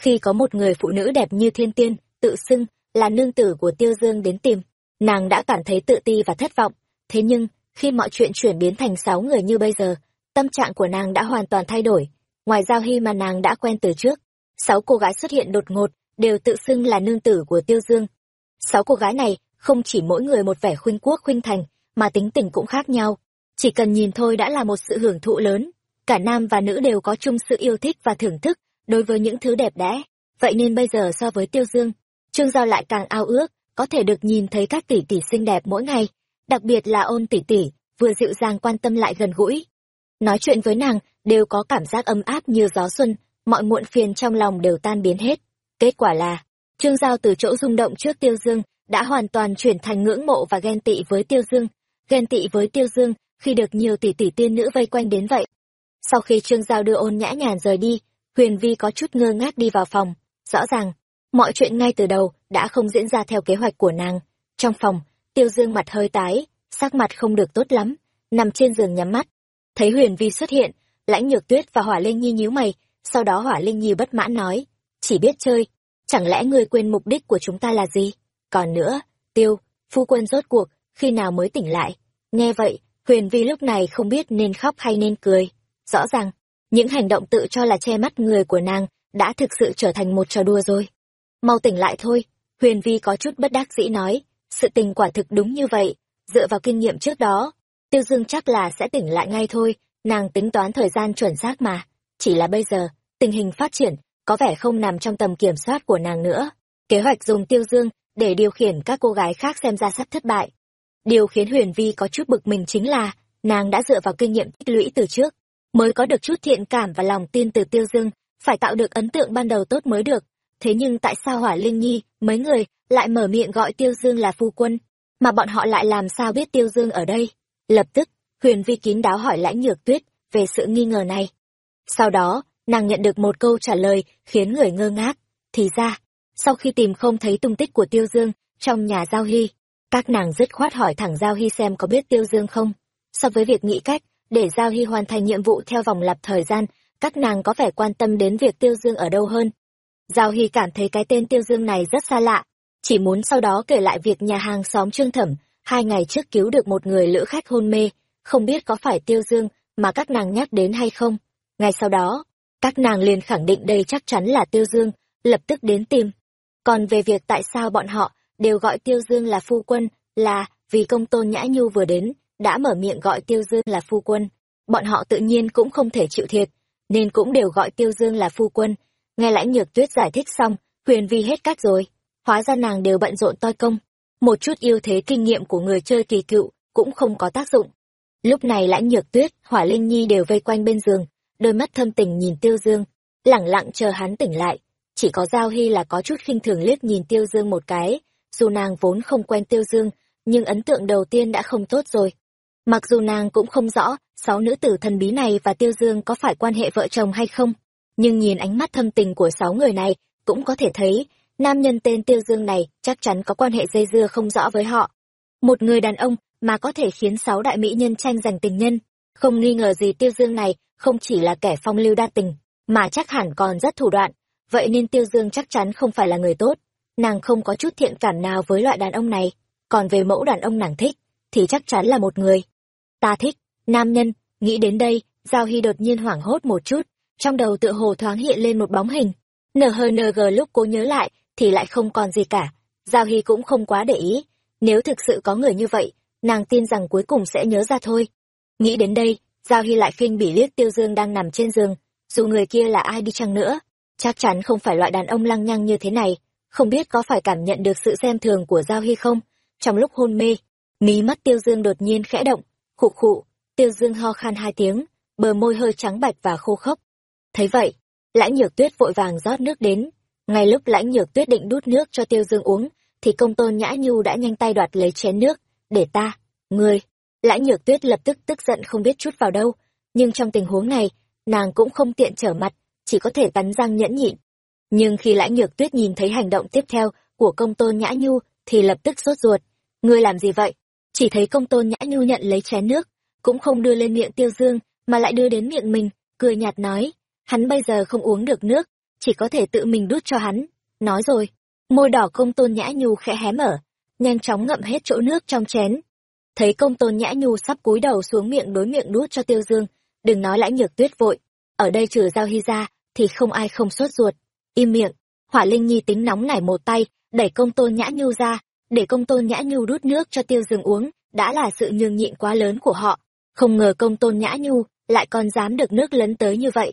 khi có một người phụ nữ đẹp như thiên tiên, tự xưng là nương tử của Tiêu Dương đến tìm, nàng đã cảm thấy tự ti và thất vọng. Thế nhưng, khi mọi chuyện chuyển biến thành sáu người như bây giờ, tâm trạng của nàng đã hoàn toàn thay đổi. Ngoài Giao Hy mà nàng đã quen từ trước, sáu cô gái xuất hiện đột ngột, đều tự xưng là nương tử của Tiêu Dương. Sáu cô gái này không chỉ mỗi người một vẻ khuynh quốc khuynh thành, mà tính tình cũng khác nhau. Chỉ cần nhìn thôi đã là một sự hưởng thụ lớn. Cả nam và nữ đều có chung sự yêu thích và thưởng thức đối với những thứ đẹp đẽ. Vậy nên bây giờ so với Tiêu Dương, Trương Giao lại càng ao ước, có thể được nhìn thấy các tỷ tỷ xinh đẹp mỗi ngày, đặc biệt là ôn tỷ tỷ, vừa dịu dàng quan tâm lại gần gũi. Nói chuyện với nàng, đều có cảm giác ấm áp như gió xuân, mọi muộn phiền trong lòng đều tan biến hết. Kết quả là, Trương Giao từ chỗ rung động trước Tiêu Dương, đã hoàn toàn chuyển thành ngưỡng mộ và ghen tị với Tiêu Dương, ghen tị với Tiêu Dương khi được nhiều tỷ tỷ tiên nữ vây quanh đến vậy. Sau khi Trương Giao đưa ôn nhã nhàn rời đi, Huyền Vi có chút ngơ ngác đi vào phòng. Rõ ràng, mọi chuyện ngay từ đầu đã không diễn ra theo kế hoạch của nàng. Trong phòng, Tiêu Dương mặt hơi tái, sắc mặt không được tốt lắm, nằm trên giường nhắm mắt. Thấy Huyền Vi xuất hiện, Lãnh Nhược Tuyết và Hỏa Linh Nhi nhíu mày, sau đó Hỏa Linh Nhi bất mãn nói, chỉ biết chơi, chẳng lẽ ngươi quên mục đích của chúng ta là gì? Còn nữa, tiêu phu quân rốt cuộc khi nào mới tỉnh lại? Nghe vậy huyền vi lúc này không biết nên khóc hay nên cười. Rõ ràng những hành động tự cho là che mắt người của nàng đã thực sự trở thành một trò đùa rồi. Mau tỉnh lại thôi. Huyền vi có chút bất đắc dĩ nói sự tình quả thực đúng như vậy. Dựa vào kinh nghiệm trước đó tiêu dương chắc là sẽ tỉnh lại ngay thôi nàng tính toán thời gian chuẩn xác mà chỉ là bây giờ, tình hình phát triển có vẻ không nằm trong tầm kiểm soát của nàng nữa. Kế hoạch dùng tiêu dương để điều khiển các cô gái khác xem ra sắp thất bại. Điều khiến huyền vi có chút bực mình chính là nàng đã dựa vào kinh nghiệm tích lũy từ trước, mới có được chút thiện cảm và lòng tin từ tiêu dương, phải tạo được ấn tượng ban đầu tốt mới được. Thế nhưng tại sao hỏa linh nhi, mấy người lại mở miệng gọi tiêu dương là phu quân, mà bọn họ lại làm sao biết tiêu dương ở đây? Lập tức, huyền vi kín đáo hỏi lãnh nhược tuyết về sự nghi ngờ này sau đó, nàng nhận được một câu trả lời khiến người ngơ ngác. Thì ra, sau khi tìm không thấy tung tích của tiêu dương trong nhà giao hy, các nàng dứt khoát hỏi thẳng giao hy xem có biết tiêu dương không. So với việc nghĩ cách để giao hy hoàn thành nhiệm vụ theo vòng lặp thời gian, các nàng có vẻ quan tâm đến việc tiêu dương ở đâu hơn. Giao hy cảm thấy cái tên tiêu dương này rất xa lạ, chỉ muốn sau đó kể lại việc nhà hàng xóm trương thẩm hai ngày trước cứu được một người lữ khách hôn mê, không biết có phải tiêu dương mà các nàng nhắc đến hay không ngay sau đó, các nàng liền khẳng định đây chắc chắn là tiêu dương, lập tức đến tìm. Còn về việc tại sao bọn họ đều gọi tiêu dương là phu quân là vì công tôn nhã nhu vừa đến, đã mở miệng gọi tiêu dương là phu quân. Bọn họ tự nhiên cũng không thể chịu thiệt, nên cũng đều gọi tiêu dương là phu quân. Nghe lãnh nhược tuyết giải thích xong, huyền vi hết cách rồi. Hóa ra nàng đều bận rộn toi công. Một chút yêu thế kinh nghiệm của người chơi kỳ cựu cũng không có tác dụng. Lúc này lãnh nhược tuyết, hỏa linh nhi đều vây quanh bên giường đôi mắt thâm tình nhìn tiêu dương, lẳng lặng chờ hắn tỉnh lại. Chỉ có giao hy là có chút khinh thường liếc nhìn tiêu dương một cái, dù nàng vốn không quen tiêu dương, nhưng ấn tượng đầu tiên đã không tốt rồi. Mặc dù nàng cũng không rõ sáu nữ tử thần bí này và tiêu dương có phải quan hệ vợ chồng hay không, nhưng nhìn ánh mắt thâm tình của sáu người này, cũng có thể thấy, nam nhân tên tiêu dương này chắc chắn có quan hệ dây dưa không rõ với họ. Một người đàn ông mà có thể khiến sáu đại mỹ nhân tranh giành tình nhân không nghi ngờ gì tiêu dương này, không chỉ là kẻ phong lưu đa tình, mà chắc hẳn còn rất thủ đoạn. Vậy nên tiêu dương chắc chắn không phải là người tốt. Nàng không có chút thiện cảm nào với loại đàn ông này. Còn về mẫu đàn ông nàng thích, thì chắc chắn là một người. Ta thích, nam nhân, nghĩ đến đây, giao hy đột nhiên hoảng hốt một chút, trong đầu tựa hồ thoáng hiện lên một bóng hình. Nhng lúc cố nhớ lại, thì lại không còn gì cả. Giao hy cũng không quá để ý. Nếu thực sự có người như vậy, nàng tin rằng cuối cùng sẽ nhớ ra thôi nghĩ đến đây, giao hy lại khinh bỉ liếc tiêu dương đang nằm trên giường. Dù người kia là ai đi chăng nữa, chắc chắn không phải loại đàn ông lăng nhăng như thế này. Không biết có phải cảm nhận được sự xem thường của giao hy không? Trong lúc hôn mê, mí mắt tiêu dương đột nhiên khẽ động. Khụ khụ, tiêu dương ho khan hai tiếng, bờ môi hơi trắng bạch và khô khốc. Thấy vậy, lãnh nhược tuyết vội vàng rót nước đến. Ngay lúc lãnh nhược tuyết định đút nước cho tiêu dương uống, thì công tôn nhã nhu đã nhanh tay đoạt lấy chén nước. Để ta, ngươi lãnh nhược tuyết lập tức tức giận không biết chút vào đâu, nhưng trong tình huống này, nàng cũng không tiện trở mặt, chỉ có thể cắn răng nhẫn nhịn. Nhưng khi lãnh nhược tuyết nhìn thấy hành động tiếp theo của công tôn nhã nhu thì lập tức sốt ruột. Ngươi làm gì vậy? Chỉ thấy công tôn nhã nhu nhận lấy chén nước, cũng không đưa lên miệng tiêu dương, mà lại đưa đến miệng mình, cười nhạt nói, hắn bây giờ không uống được nước, chỉ có thể tự mình đút cho hắn. Nói rồi, môi đỏ công tôn nhã nhu khẽ hé mở, nhanh chóng ngậm hết chỗ nước trong chén thấy công tôn nhã nhu sắp cúi đầu xuống miệng đối miệng đút cho tiêu dương, đừng nói lãnh nhược tuyết vội, ở đây trừ giao hy ra, thì không ai không sốt ruột. Im miệng, hỏa linh nhi tính nóng nảy một tay, đẩy công tôn nhã nhu ra, để công tôn nhã nhu đút nước cho tiêu dương uống, đã là sự nhường nhịn quá lớn của họ. Không ngờ công tôn nhã nhu lại còn dám được nước lấn tới như vậy.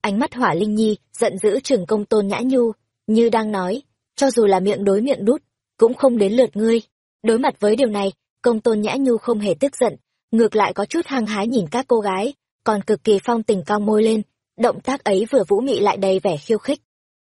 Ánh mắt hỏa linh nhi giận dữ chừng công tôn nhã nhu, như đang nói, cho dù là miệng đối miệng đút, cũng không đến lượt ngươi. Đối mặt với điều này công tôn nhã nhu không hề tức giận, ngược lại có chút hăng hái nhìn các cô gái, còn cực kỳ phong tình cong môi lên, động tác ấy vừa vũ mị lại đầy vẻ khiêu khích.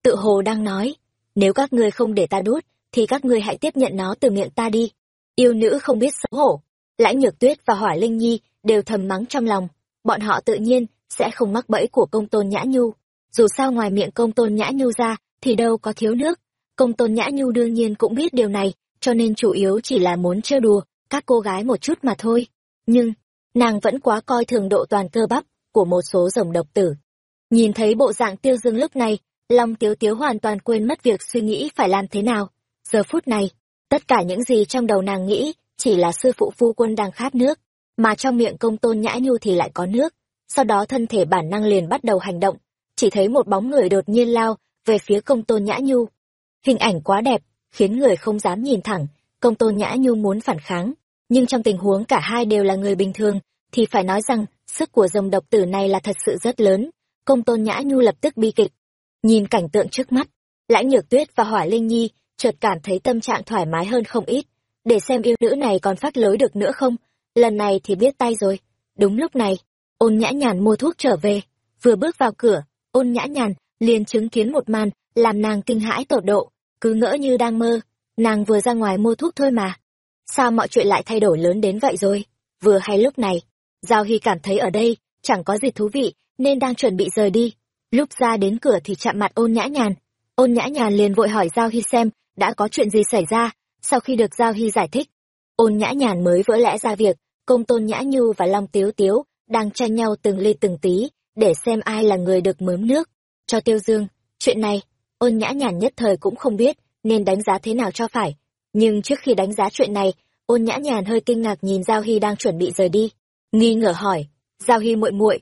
Tự hồ đang nói, nếu các ngươi không để ta đút, thì các ngươi hãy tiếp nhận nó từ miệng ta đi. Yêu nữ không biết xấu hổ, lãnh nhược tuyết và hỏa linh nhi đều thầm mắng trong lòng, bọn họ tự nhiên sẽ không mắc bẫy của công tôn nhã nhu. Dù sao ngoài miệng công tôn nhã nhu ra thì đâu có thiếu nước, công tôn nhã nhu đương nhiên cũng biết điều này, cho nên chủ yếu chỉ là muốn trêu đùa các cô gái một chút mà thôi. Nhưng, nàng vẫn quá coi thường độ toàn cơ bắp của một số rồng độc tử. Nhìn thấy bộ dạng tiêu dương lúc này, long tiếu tiếu hoàn toàn quên mất việc suy nghĩ phải làm thế nào. Giờ phút này, tất cả những gì trong đầu nàng nghĩ chỉ là sư phụ phu quân đang khát nước, mà trong miệng công tôn nhã nhu thì lại có nước. Sau đó thân thể bản năng liền bắt đầu hành động, chỉ thấy một bóng người đột nhiên lao về phía công tôn nhã nhu. Hình ảnh quá đẹp, khiến người không dám nhìn thẳng, công tôn nhã nhu muốn phản kháng nhưng trong tình huống cả hai đều là người bình thường, thì phải nói rằng, sức của dòng độc tử này là thật sự rất lớn. Công tôn nhã nhu lập tức bi kịch. Nhìn cảnh tượng trước mắt, lãnh nhược tuyết và hỏa linh nhi chợt cảm thấy tâm trạng thoải mái hơn không ít. Để xem yêu nữ này còn phát lối được nữa không? Lần này thì biết tay rồi. Đúng lúc này, ôn nhã nhàn mua thuốc trở về. Vừa bước vào cửa, ôn nhã nhàn liền chứng kiến một màn làm nàng kinh hãi tột độ. Cứ ngỡ như đang mơ, nàng vừa ra ngoài mua thuốc thôi mà sao mọi chuyện lại thay đổi lớn đến vậy rồi? Vừa hay lúc này, giao hy cảm thấy ở đây chẳng có gì thú vị, nên đang chuẩn bị rời đi. Lúc ra đến cửa thì chạm mặt ôn nhã nhàn. Ôn nhã nhàn liền vội hỏi giao hy xem đã có chuyện gì xảy ra sau khi được giao hy giải thích. Ôn nhã nhàn mới vỡ lẽ ra việc công tôn nhã nhu và long tiếu tiếu đang tranh nhau từng ly từng tí để xem ai là người được mớm nước. Cho tiêu dương, chuyện này, ôn nhã nhàn nhất thời cũng không biết nên đánh giá thế nào cho phải nhưng trước khi đánh giá chuyện này, ôn nhã nhàn hơi kinh ngạc nhìn giao hy đang chuẩn bị rời đi. Nghi ngờ hỏi, giao hy muội muội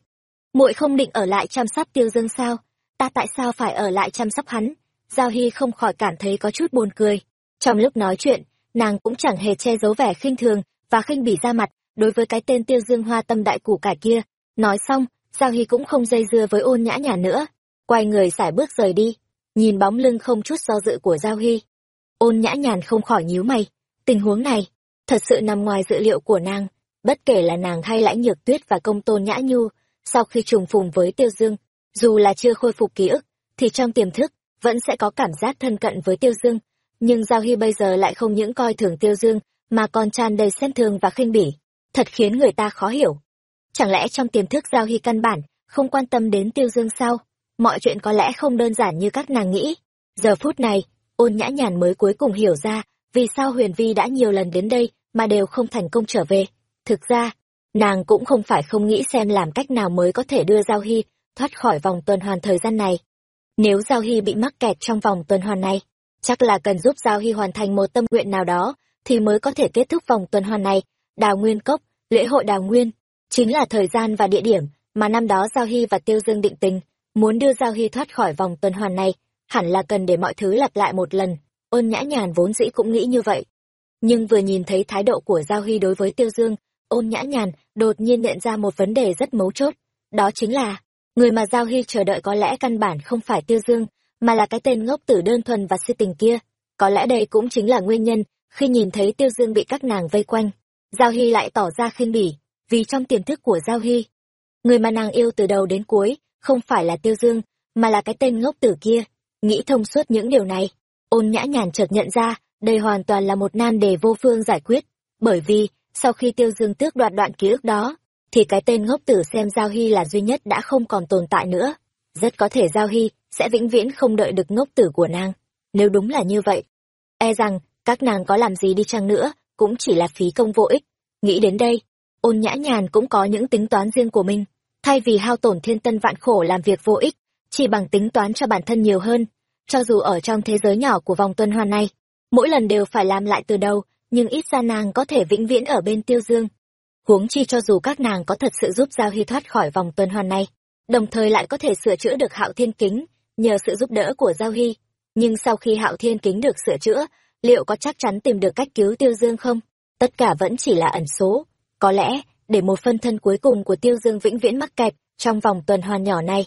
muội không định ở lại chăm sóc tiêu dương sao? Ta tại sao phải ở lại chăm sóc hắn? Giao hy không khỏi cảm thấy có chút buồn cười. Trong lúc nói chuyện, nàng cũng chẳng hề che giấu vẻ khinh thường và khinh bỉ ra mặt đối với cái tên tiêu dương hoa tâm đại củ cải kia. Nói xong, giao hy cũng không dây dưa với ôn nhã nhàn nữa. Quay người sải bước rời đi, nhìn bóng lưng không chút do dự của giao hy ôn nhã nhàn không khỏi nhíu mày. Tình huống này, thật sự nằm ngoài dự liệu của nàng, bất kể là nàng hay lãnh nhược tuyết và công tôn nhã nhu, sau khi trùng phùng với tiêu dương, dù là chưa khôi phục ký ức, thì trong tiềm thức, vẫn sẽ có cảm giác thân cận với tiêu dương. Nhưng giao hy bây giờ lại không những coi thường tiêu dương, mà còn tràn đầy xem thường và khinh bỉ. Thật khiến người ta khó hiểu. Chẳng lẽ trong tiềm thức giao hy căn bản không quan tâm đến tiêu dương sao? Mọi chuyện có lẽ không đơn giản như các nàng nghĩ. Giờ phút này ôn nhã nhàn mới cuối cùng hiểu ra vì sao huyền vi đã nhiều lần đến đây mà đều không thành công trở về. Thực ra, nàng cũng không phải không nghĩ xem làm cách nào mới có thể đưa giao hy thoát khỏi vòng tuần hoàn thời gian này. Nếu giao hy bị mắc kẹt trong vòng tuần hoàn này, chắc là cần giúp giao hy hoàn thành một tâm nguyện nào đó thì mới có thể kết thúc vòng tuần hoàn này. Đào nguyên cốc, lễ hội đào nguyên, chính là thời gian và địa điểm mà năm đó giao hy và tiêu dương định tình muốn đưa giao hy thoát khỏi vòng tuần hoàn này hẳn là cần để mọi thứ lặp lại một lần. Ôn nhã nhàn vốn dĩ cũng nghĩ như vậy. Nhưng vừa nhìn thấy thái độ của giao hy đối với tiêu dương, ôn nhã nhàn đột nhiên nhận ra một vấn đề rất mấu chốt. Đó chính là, người mà giao hy chờ đợi có lẽ căn bản không phải tiêu dương, mà là cái tên ngốc tử đơn thuần và si tình kia. Có lẽ đây cũng chính là nguyên nhân khi nhìn thấy tiêu dương bị các nàng vây quanh. Giao hy lại tỏ ra khinh bỉ, vì trong tiềm thức của giao hy người mà nàng yêu từ đầu đến cuối không phải là tiêu dương, mà là cái tên ngốc tử kia nghĩ thông suốt những điều này, ôn nhã nhàn chợt nhận ra, đây hoàn toàn là một nan đề vô phương giải quyết. Bởi vì, sau khi tiêu dương tước đoạt đoạn ký ức đó, thì cái tên ngốc tử xem giao hy là duy nhất đã không còn tồn tại nữa. Rất có thể giao hy sẽ vĩnh viễn không đợi được ngốc tử của nàng. Nếu đúng là như vậy e rằng các nàng có làm gì đi chăng nữa cũng chỉ là phí công vô ích. Nghĩ đến đây, ôn nhã nhàn cũng có những tính toán riêng của mình. Thay vì hao tổn thiên tân vạn khổ làm việc vô ích chỉ bằng tính toán cho bản thân nhiều hơn, cho dù ở trong thế giới nhỏ của vòng tuần hoàn này, mỗi lần đều phải làm lại từ đầu, nhưng ít ra nàng có thể vĩnh viễn ở bên tiêu dương. Huống chi cho dù các nàng có thật sự giúp giao hy thoát khỏi vòng tuần hoàn này, đồng thời lại có thể sửa chữa được hạo thiên kính nhờ sự giúp đỡ của giao hy, nhưng sau khi hạo thiên kính được sửa chữa, liệu có chắc chắn tìm được cách cứu tiêu dương không? Tất cả vẫn chỉ là ẩn số. Có lẽ, để một phân thân cuối cùng của tiêu dương vĩnh viễn mắc kẹt trong vòng tuần hoàn nhỏ này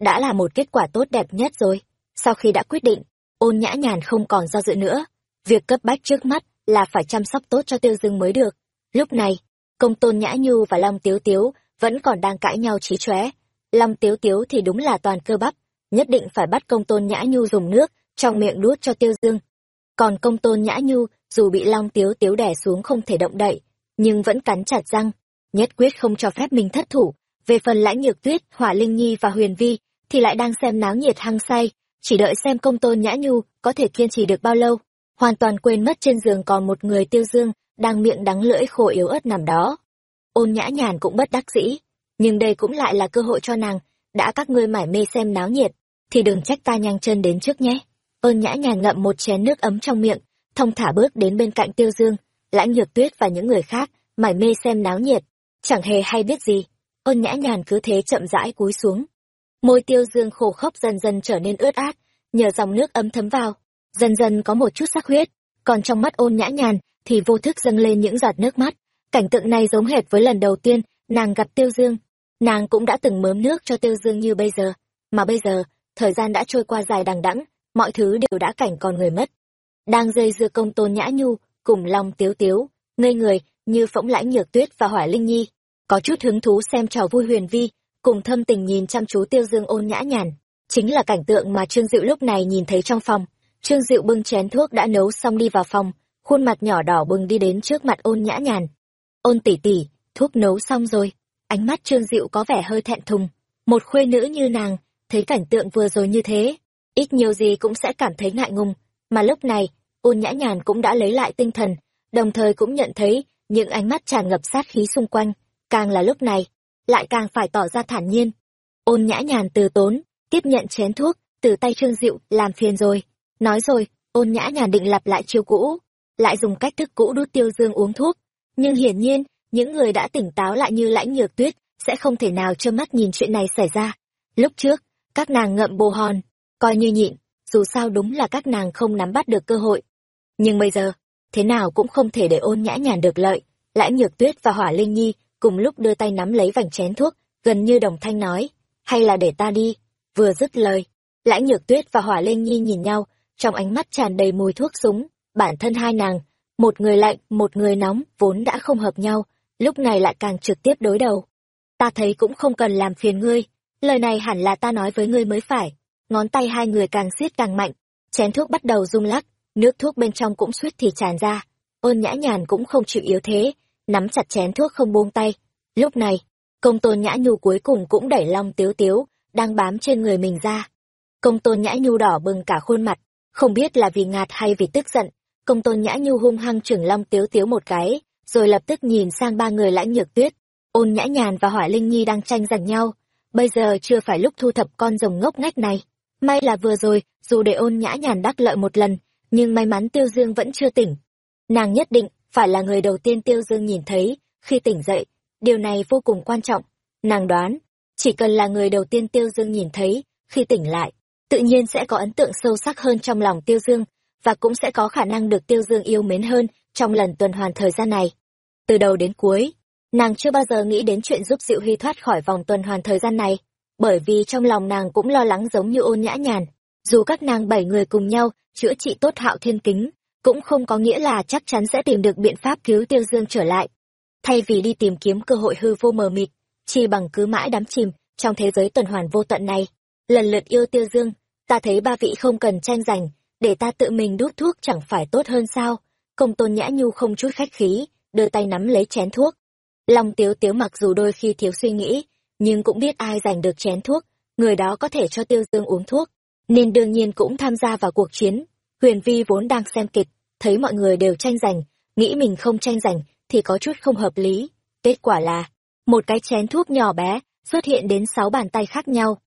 đã là một kết quả tốt đẹp nhất rồi. Sau khi đã quyết định, ôn nhã nhàn không còn do dự nữa. Việc cấp bách trước mắt là phải chăm sóc tốt cho tiêu dương mới được. Lúc này, công tôn nhã nhu và long tiếu tiếu vẫn còn đang cãi nhau trí chóe. Long tiếu tiếu thì đúng là toàn cơ bắp, nhất định phải bắt công tôn nhã nhu dùng nước trong miệng đuốt cho tiêu dương. Còn công tôn nhã nhu, dù bị long tiếu tiếu đè xuống không thể động đậy, nhưng vẫn cắn chặt răng, nhất quyết không cho phép mình thất thủ. Về phần lãnh nhược tuyết, hỏa linh nhi và huyền vi thì lại đang xem náo nhiệt hăng say, chỉ đợi xem công tôn nhã nhu có thể kiên trì được bao lâu. Hoàn toàn quên mất trên giường còn một người tiêu dương đang miệng đắng lưỡi khổ yếu ớt nằm đó. Ôn nhã nhàn cũng bất đắc dĩ, nhưng đây cũng lại là cơ hội cho nàng, đã các ngươi mải mê xem náo nhiệt, thì đừng trách ta nhanh chân đến trước nhé. Ôn nhã nhàn ngậm một chén nước ấm trong miệng, thông thả bước đến bên cạnh tiêu dương, lãnh nhược tuyết và những người khác mải mê xem náo nhiệt, chẳng hề hay biết gì. Ôn nhã nhàn cứ thế chậm rãi cúi xuống môi tiêu dương khổ khốc dần dần trở nên ướt át, nhờ dòng nước ấm thấm vào, dần dần có một chút sắc huyết, còn trong mắt ôn nhã nhàn thì vô thức dâng lên những giọt nước mắt. Cảnh tượng này giống hệt với lần đầu tiên, nàng gặp tiêu dương. Nàng cũng đã từng mớm nước cho tiêu dương như bây giờ, mà bây giờ, thời gian đã trôi qua dài đằng đẵng, mọi thứ đều đã cảnh còn người mất. Đang dây dưa công tôn nhã nhu, cùng long tiếu tiếu, ngây người như phỗng lãnh nhược tuyết và hỏa linh nhi, có chút hứng thú xem trò vui huyền vi cùng thâm tình nhìn chăm chú tiêu dương ôn nhã nhàn. Chính là cảnh tượng mà trương diệu lúc này nhìn thấy trong phòng. Trương diệu bưng chén thuốc đã nấu xong đi vào phòng, khuôn mặt nhỏ đỏ bừng đi đến trước mặt ôn nhã nhàn. Ôn tỉ tỉ thuốc nấu xong rồi. Ánh mắt trương diệu có vẻ hơi thẹn thùng. Một khuê nữ như nàng, thấy cảnh tượng vừa rồi như thế, ít nhiều gì cũng sẽ cảm thấy ngại ngùng. Mà lúc này, ôn nhã nhàn cũng đã lấy lại tinh thần, đồng thời cũng nhận thấy những ánh mắt tràn ngập sát khí xung quanh. Càng là lúc này lại càng phải tỏ ra thản nhiên. Ôn nhã nhàn từ tốn, tiếp nhận chén thuốc, từ tay trương diệu, làm phiền rồi. Nói rồi, ôn nhã nhàn định lặp lại chiêu cũ, lại dùng cách thức cũ đút tiêu dương uống thuốc. Nhưng hiển nhiên, những người đã tỉnh táo lại như lãnh nhược tuyết, sẽ không thể nào trơ mắt nhìn chuyện này xảy ra. Lúc trước, các nàng ngậm bồ hòn, coi như nhịn, dù sao đúng là các nàng không nắm bắt được cơ hội. Nhưng bây giờ, thế nào cũng không thể để ôn nhã nhàn được lợi. Lãnh nhược tuyết và hỏa linh nhi cùng lúc đưa tay nắm lấy vành chén thuốc, gần như đồng thanh nói, hay là để ta đi. Vừa dứt lời, lãnh nhược tuyết và hỏa linh nhi nhìn nhau, trong ánh mắt tràn đầy mùi thuốc súng. Bản thân hai nàng, một người lạnh, một người nóng, vốn đã không hợp nhau, lúc này lại càng trực tiếp đối đầu. Ta thấy cũng không cần làm phiền ngươi, lời này hẳn là ta nói với ngươi mới phải. Ngón tay hai người càng siết càng mạnh, chén thuốc bắt đầu rung lắc, nước thuốc bên trong cũng suýt thì tràn ra. Ôn nhã nhàn cũng không chịu yếu thế nắm chặt chén thuốc không buông tay. Lúc này, công tôn nhã nhu cuối cùng cũng đẩy long tiếu tiếu đang bám trên người mình ra. Công tôn nhã nhu đỏ bừng cả khuôn mặt, không biết là vì ngạt hay vì tức giận, công tôn nhã nhu hung hăng trưởng long tiếu tiếu một cái, rồi lập tức nhìn sang ba người lãnh nhược tuyết, ôn nhã nhàn và hỏa linh nhi đang tranh giành nhau. Bây giờ chưa phải lúc thu thập con rồng ngốc ngách này. May là vừa rồi, dù để ôn nhã nhàn đắc lợi một lần, nhưng may mắn tiêu dương vẫn chưa tỉnh. Nàng nhất định phải là người đầu tiên tiêu dương nhìn thấy, khi tỉnh dậy, điều này vô cùng quan trọng. Nàng đoán, chỉ cần là người đầu tiên tiêu dương nhìn thấy, khi tỉnh lại, tự nhiên sẽ có ấn tượng sâu sắc hơn trong lòng tiêu dương, và cũng sẽ có khả năng được tiêu dương yêu mến hơn trong lần tuần hoàn thời gian này. Từ đầu đến cuối, nàng chưa bao giờ nghĩ đến chuyện giúp diệu hy thoát khỏi vòng tuần hoàn thời gian này, bởi vì trong lòng nàng cũng lo lắng giống như ôn nhã nhàn. Dù các nàng bảy người cùng nhau chữa trị tốt hạo thiên kính cũng không có nghĩa là chắc chắn sẽ tìm được biện pháp cứu tiêu dương trở lại. Thay vì đi tìm kiếm cơ hội hư vô mờ mịt, chi bằng cứ mãi đắm chìm trong thế giới tuần hoàn vô tận này. Lần lượt yêu tiêu dương, ta thấy ba vị không cần tranh giành, để ta tự mình đút thuốc chẳng phải tốt hơn sao? Công tôn nhã nhu không chút khách khí, đưa tay nắm lấy chén thuốc. Long tiếu tiếu mặc dù đôi khi thiếu suy nghĩ, nhưng cũng biết ai giành được chén thuốc, người đó có thể cho tiêu dương uống thuốc, nên đương nhiên cũng tham gia vào cuộc chiến huyền vi vốn đang xem kịch, thấy mọi người đều tranh giành, nghĩ mình không tranh giành thì có chút không hợp lý. Kết quả là, một cái chén thuốc nhỏ bé xuất hiện đến sáu bàn tay khác nhau.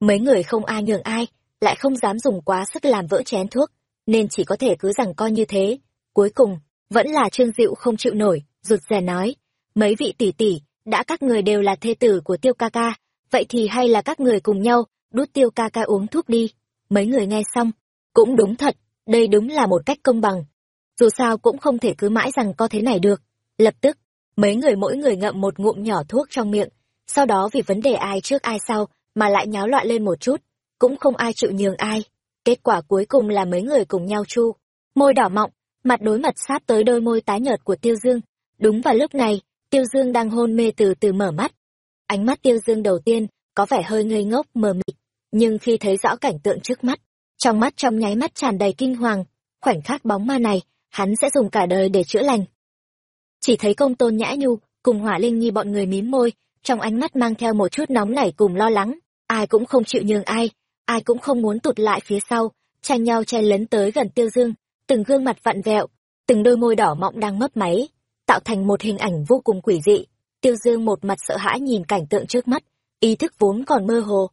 Mấy người không ai nhường ai, lại không dám dùng quá sức làm vỡ chén thuốc, nên chỉ có thể cứ rằng coi như thế. Cuối cùng, vẫn là trương diệu không chịu nổi, rụt rè nói, mấy vị tỷ tỷ, đã các người đều là thê tử của tiêu ca ca, vậy thì hay là các người cùng nhau đút tiêu ca ca uống thuốc đi. Mấy người nghe xong, cũng đúng thật đây đúng là một cách công bằng. Dù sao cũng không thể cứ mãi rằng có thế này được. Lập tức, mấy người mỗi người ngậm một ngụm nhỏ thuốc trong miệng. Sau đó vì vấn đề ai trước ai sau mà lại nháo loạn lên một chút, cũng không ai chịu nhường ai. Kết quả cuối cùng là mấy người cùng nhau chu. Môi đỏ mọng, mặt đối mặt sát tới đôi môi tái nhợt của tiêu dương. Đúng vào lúc này, tiêu dương đang hôn mê từ từ mở mắt. Ánh mắt tiêu dương đầu tiên có vẻ hơi ngây ngốc, mờ mịt. Nhưng khi thấy rõ cảnh tượng trước mắt trong mắt trong nháy mắt tràn đầy kinh hoàng, khoảnh khắc bóng ma này, hắn sẽ dùng cả đời để chữa lành. Chỉ thấy công tôn nhã nhu cùng hỏa linh nhi bọn người mím môi, trong ánh mắt mang theo một chút nóng nảy cùng lo lắng. Ai cũng không chịu nhường ai ai cũng không muốn tụt lại phía sau, tranh nhau chen lấn tới gần tiêu dương, từng gương mặt vặn vẹo, từng đôi môi đỏ mọng đang mấp máy, tạo thành một hình ảnh vô cùng quỷ dị. Tiêu dương một mặt sợ hãi nhìn cảnh tượng trước mắt, ý thức vốn còn mơ hồ.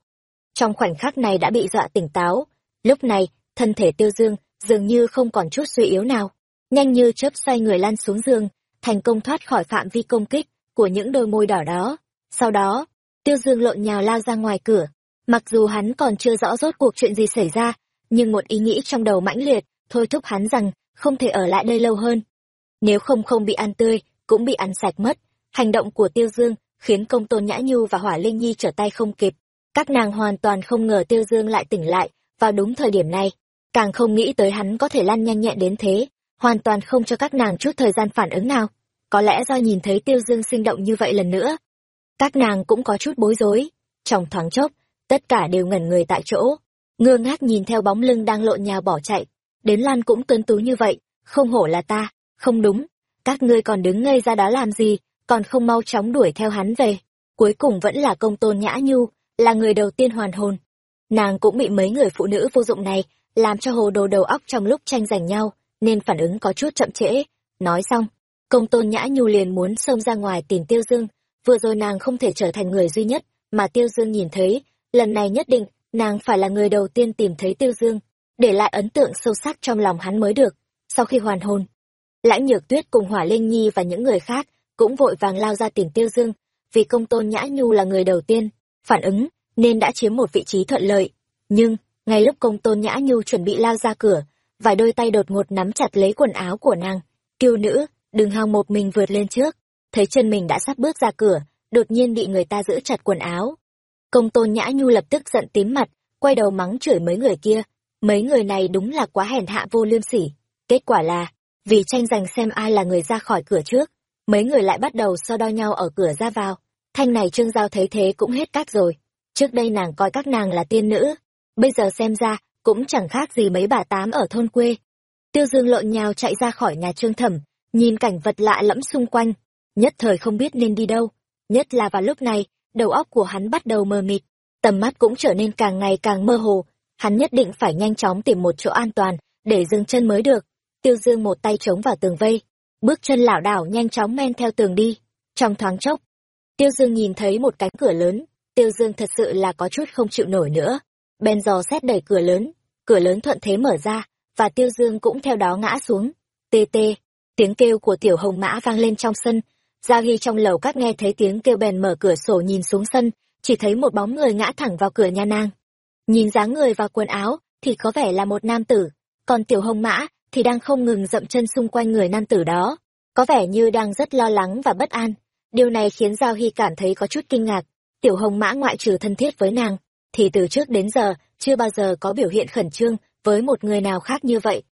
Trong khoảnh khắc này đã bị dọa tỉnh táo lúc này thân thể tiêu dương dường như không còn chút suy yếu nào nhanh như chớp xoay người lăn xuống giường, thành công thoát khỏi phạm vi công kích của những đôi môi đỏ đó. Sau đó, Tiêu Dương lộn nhào lao ra ngoài cửa. Mặc dù hắn còn chưa rõ rốt cuộc chuyện gì xảy ra, nhưng một ý nghĩ trong đầu mãnh liệt thôi thúc hắn rằng không thể ở lại đây lâu hơn. Nếu không không bị ăn tươi, cũng bị ăn sạch mất. Hành động của Tiêu Dương khiến công tôn Nhã Nhu và Hỏa Linh Nhi trở tay không kịp. Các nàng hoàn toàn không ngờ Tiêu Dương lại tỉnh lại vào đúng thời điểm này. Càng không nghĩ tới hắn có thể lăn nhanh nhẹn đến thế, hoàn toàn không cho các nàng chút thời gian phản ứng nào. Có lẽ do nhìn thấy Tiêu Dương sinh động như vậy lần nữa. Các nàng cũng có chút bối rối. Trong thoáng chốc, tất cả đều ngẩn người tại chỗ. Ngơ ngác nhìn theo bóng lưng đang lộn nhào bỏ chạy. Đến Lan cũng tuấn tú như vậy, không hổ là ta, không đúng. Các ngươi còn đứng ngây ra đó làm gì, còn không mau chóng đuổi theo hắn về. Cuối cùng vẫn là công tôn nhã nhu, là người đầu tiên hoàn hồn. Nàng cũng bị mấy người phụ nữ vô dụng này, làm cho hồ đồ đầu óc trong lúc tranh giành nhau, nên phản ứng có chút chậm trễ. Nói xong, công tôn nhã nhu liền muốn xông ra ngoài tìm tiêu dương. Vừa rồi nàng không thể trở thành người duy nhất, mà tiêu dương nhìn thấy, lần này nhất định, nàng phải là người đầu tiên tìm thấy tiêu dương, để lại ấn tượng sâu sắc trong lòng hắn mới được. Sau khi hoàn hồn, lãnh nhược tuyết cùng hỏa linh nhi và những người khác cũng vội vàng lao ra tìm tiêu dương, vì công tôn nhã nhu là người đầu tiên, phản ứng, nên đã chiếm một vị trí thuận lợi. Nhưng, ngay lúc công tôn nhã nhu chuẩn bị lao ra cửa, vài đôi tay đột ngột nắm chặt lấy quần áo của nàng. Kiêu nữ, đừng hòng một mình vượt lên trước. Thấy chân mình đã sắp bước ra cửa, đột nhiên bị người ta giữ chặt quần áo. Công tôn nhã nhu lập tức giận tím mặt, quay đầu mắng chửi mấy người kia. Mấy người này đúng là quá hèn hạ vô liêm sỉ. Kết quả là, vì tranh giành xem ai là người ra khỏi cửa trước, mấy người lại bắt đầu so đo nhau ở cửa ra vào. Thanh này Trương Giao thấy thế cũng hết cách rồi. Trước đây nàng coi các nàng là tiên nữ, bây giờ xem ra cũng chẳng khác gì mấy bà tám ở thôn quê. Tiêu Dương lộn nhào chạy ra khỏi nhà Trương Thẩm, nhìn cảnh vật lạ lẫm xung quanh, nhất thời không biết nên đi đâu. Nhất là vào lúc này, đầu óc của hắn bắt đầu mờ mịt, tầm mắt cũng trở nên càng ngày càng mơ hồ. Hắn nhất định phải nhanh chóng tìm một chỗ an toàn, để dừng chân mới được. Tiêu Dương một tay chống vào tường vây, bước chân lảo đảo nhanh chóng men theo tường đi. Trong thoáng chốc, Tiêu Dương nhìn thấy một cánh cửa lớn, Tiêu Dương thật sự là có chút không chịu nổi nữa. bèn dò xét đẩy cửa lớn, cửa lớn thuận thế mở ra, và Tiêu Dương cũng theo đó ngã xuống. Tê tê, tiếng kêu của tiểu hồng mã vang lên trong sân. Gia Hy trong lầu cát nghe thấy tiếng kêu bèn mở cửa sổ nhìn xuống sân, chỉ thấy một bóng người ngã thẳng vào cửa nhà nàng. Nhìn dáng người và quần áo, thì có vẻ là một nam tử, còn tiểu hồng mã thì đang không ngừng dậm chân xung quanh người nam tử đó, có vẻ như đang rất lo lắng và bất an. Điều này khiến Giao Hy cảm thấy có chút kinh ngạc. Tiểu Hồng Mã ngoại trừ thân thiết với nàng, thì từ trước đến giờ chưa bao giờ có biểu hiện khẩn trương với một người nào khác như vậy.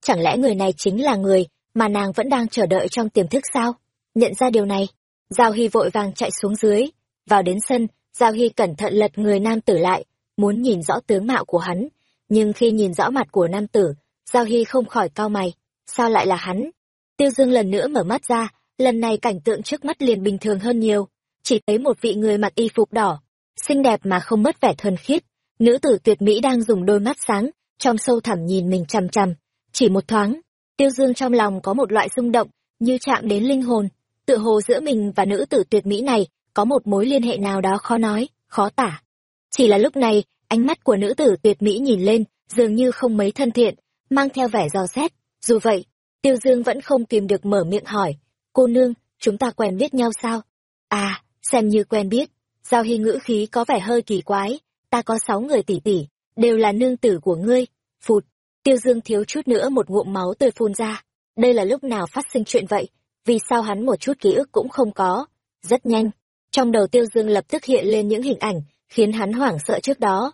Chẳng lẽ người này chính là người mà nàng vẫn đang chờ đợi trong tiềm thức sao? Nhận ra điều này, Giao Hy vội vàng chạy xuống dưới, vào đến sân, Giao Hy cẩn thận lật người nam tử lại, muốn nhìn rõ tướng mạo của hắn, nhưng khi nhìn rõ mặt của nam tử, Giao Hy không khỏi cau mày, sao lại là hắn? Tiêu Dương lần nữa mở mắt ra, lần này cảnh tượng trước mắt liền bình thường hơn nhiều, chỉ thấy một vị người mặc y phục đỏ, xinh đẹp mà không mất vẻ thuần khiết, nữ tử tuyệt mỹ đang dùng đôi mắt sáng, trong sâu thẳm nhìn mình chằm chằm, chỉ một thoáng, Tiêu Dương trong lòng có một loại rung động, như chạm đến linh hồn, tựa hồ giữa mình và nữ tử tuyệt mỹ này có một mối liên hệ nào đó khó nói, khó tả. Chỉ là lúc này, ánh mắt của nữ tử tuyệt mỹ nhìn lên, dường như không mấy thân thiện, mang theo vẻ dò xét. Dù vậy, Tiêu Dương vẫn không tìm được mở miệng hỏi, cô nương, chúng ta quen biết nhau sao? À, xem như quen biết. Giao hy ngữ khí có vẻ hơi kỳ quái, ta có sáu người tỷ tỷ, đều là nương tử của ngươi. Phụt, Tiêu Dương thiếu chút nữa một ngụm máu tươi phun ra. Đây là lúc nào phát sinh chuyện vậy? Vì sao hắn một chút ký ức cũng không có? Rất nhanh, trong đầu Tiêu Dương lập tức hiện lên những hình ảnh, khiến hắn hoảng sợ trước đó.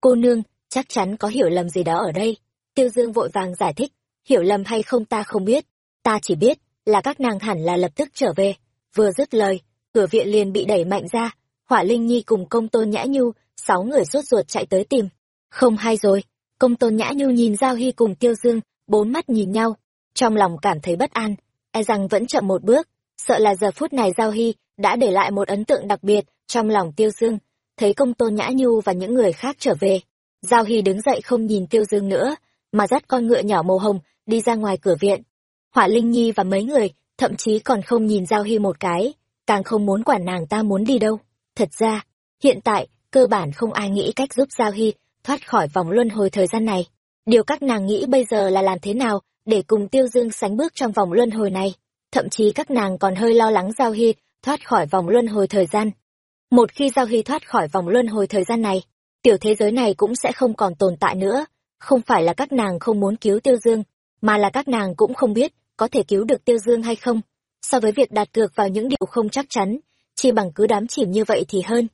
Cô nương, chắc chắn có hiểu lầm gì đó ở đây. Tiêu Dương vội vàng giải thích, hiểu lầm hay không ta không biết, ta chỉ biết là các nàng hẳn là lập tức trở về. Vừa dứt lời, cửa viện liền bị đẩy mạnh ra, Hỏa Linh Nhi cùng công tôn Nhã Nhu, sáu người sốt ruột chạy tới tìm. Không hay rồi, công tôn Nhã Nhu nhìn Giao Hy cùng Tiêu Dương, bốn mắt nhìn nhau, trong lòng cảm thấy bất an, e rằng vẫn chậm một bước, sợ là giờ phút này Giao Hy đã để lại một ấn tượng đặc biệt trong lòng Tiêu Dương, thấy công tôn Nhã Nhu và những người khác trở về. Giao Hy đứng dậy không nhìn Tiêu Dương nữa, mà dắt con ngựa nhỏ màu hồng đi ra ngoài cửa viện. Hỏa Linh Nhi và mấy người thậm chí còn không nhìn Giao Hy một cái, càng không muốn quản nàng ta muốn đi đâu. Thật ra, hiện tại, cơ bản không ai nghĩ cách giúp Giao Hy thoát khỏi vòng luân hồi thời gian này. Điều các nàng nghĩ bây giờ là làm thế nào để cùng Tiêu Dương sánh bước trong vòng luân hồi này. Thậm chí các nàng còn hơi lo lắng Giao Hy thoát khỏi vòng luân hồi thời gian. Một khi Giao Hy thoát khỏi vòng luân hồi thời gian này, tiểu thế giới này cũng sẽ không còn tồn tại nữa. Không phải là các nàng không muốn cứu Tiêu Dương, mà là các nàng cũng không biết có thể cứu được Tiêu Dương hay không. So với việc đặt cược vào những điều không chắc chắn, chỉ bằng cứ đám chìm như vậy thì hơn.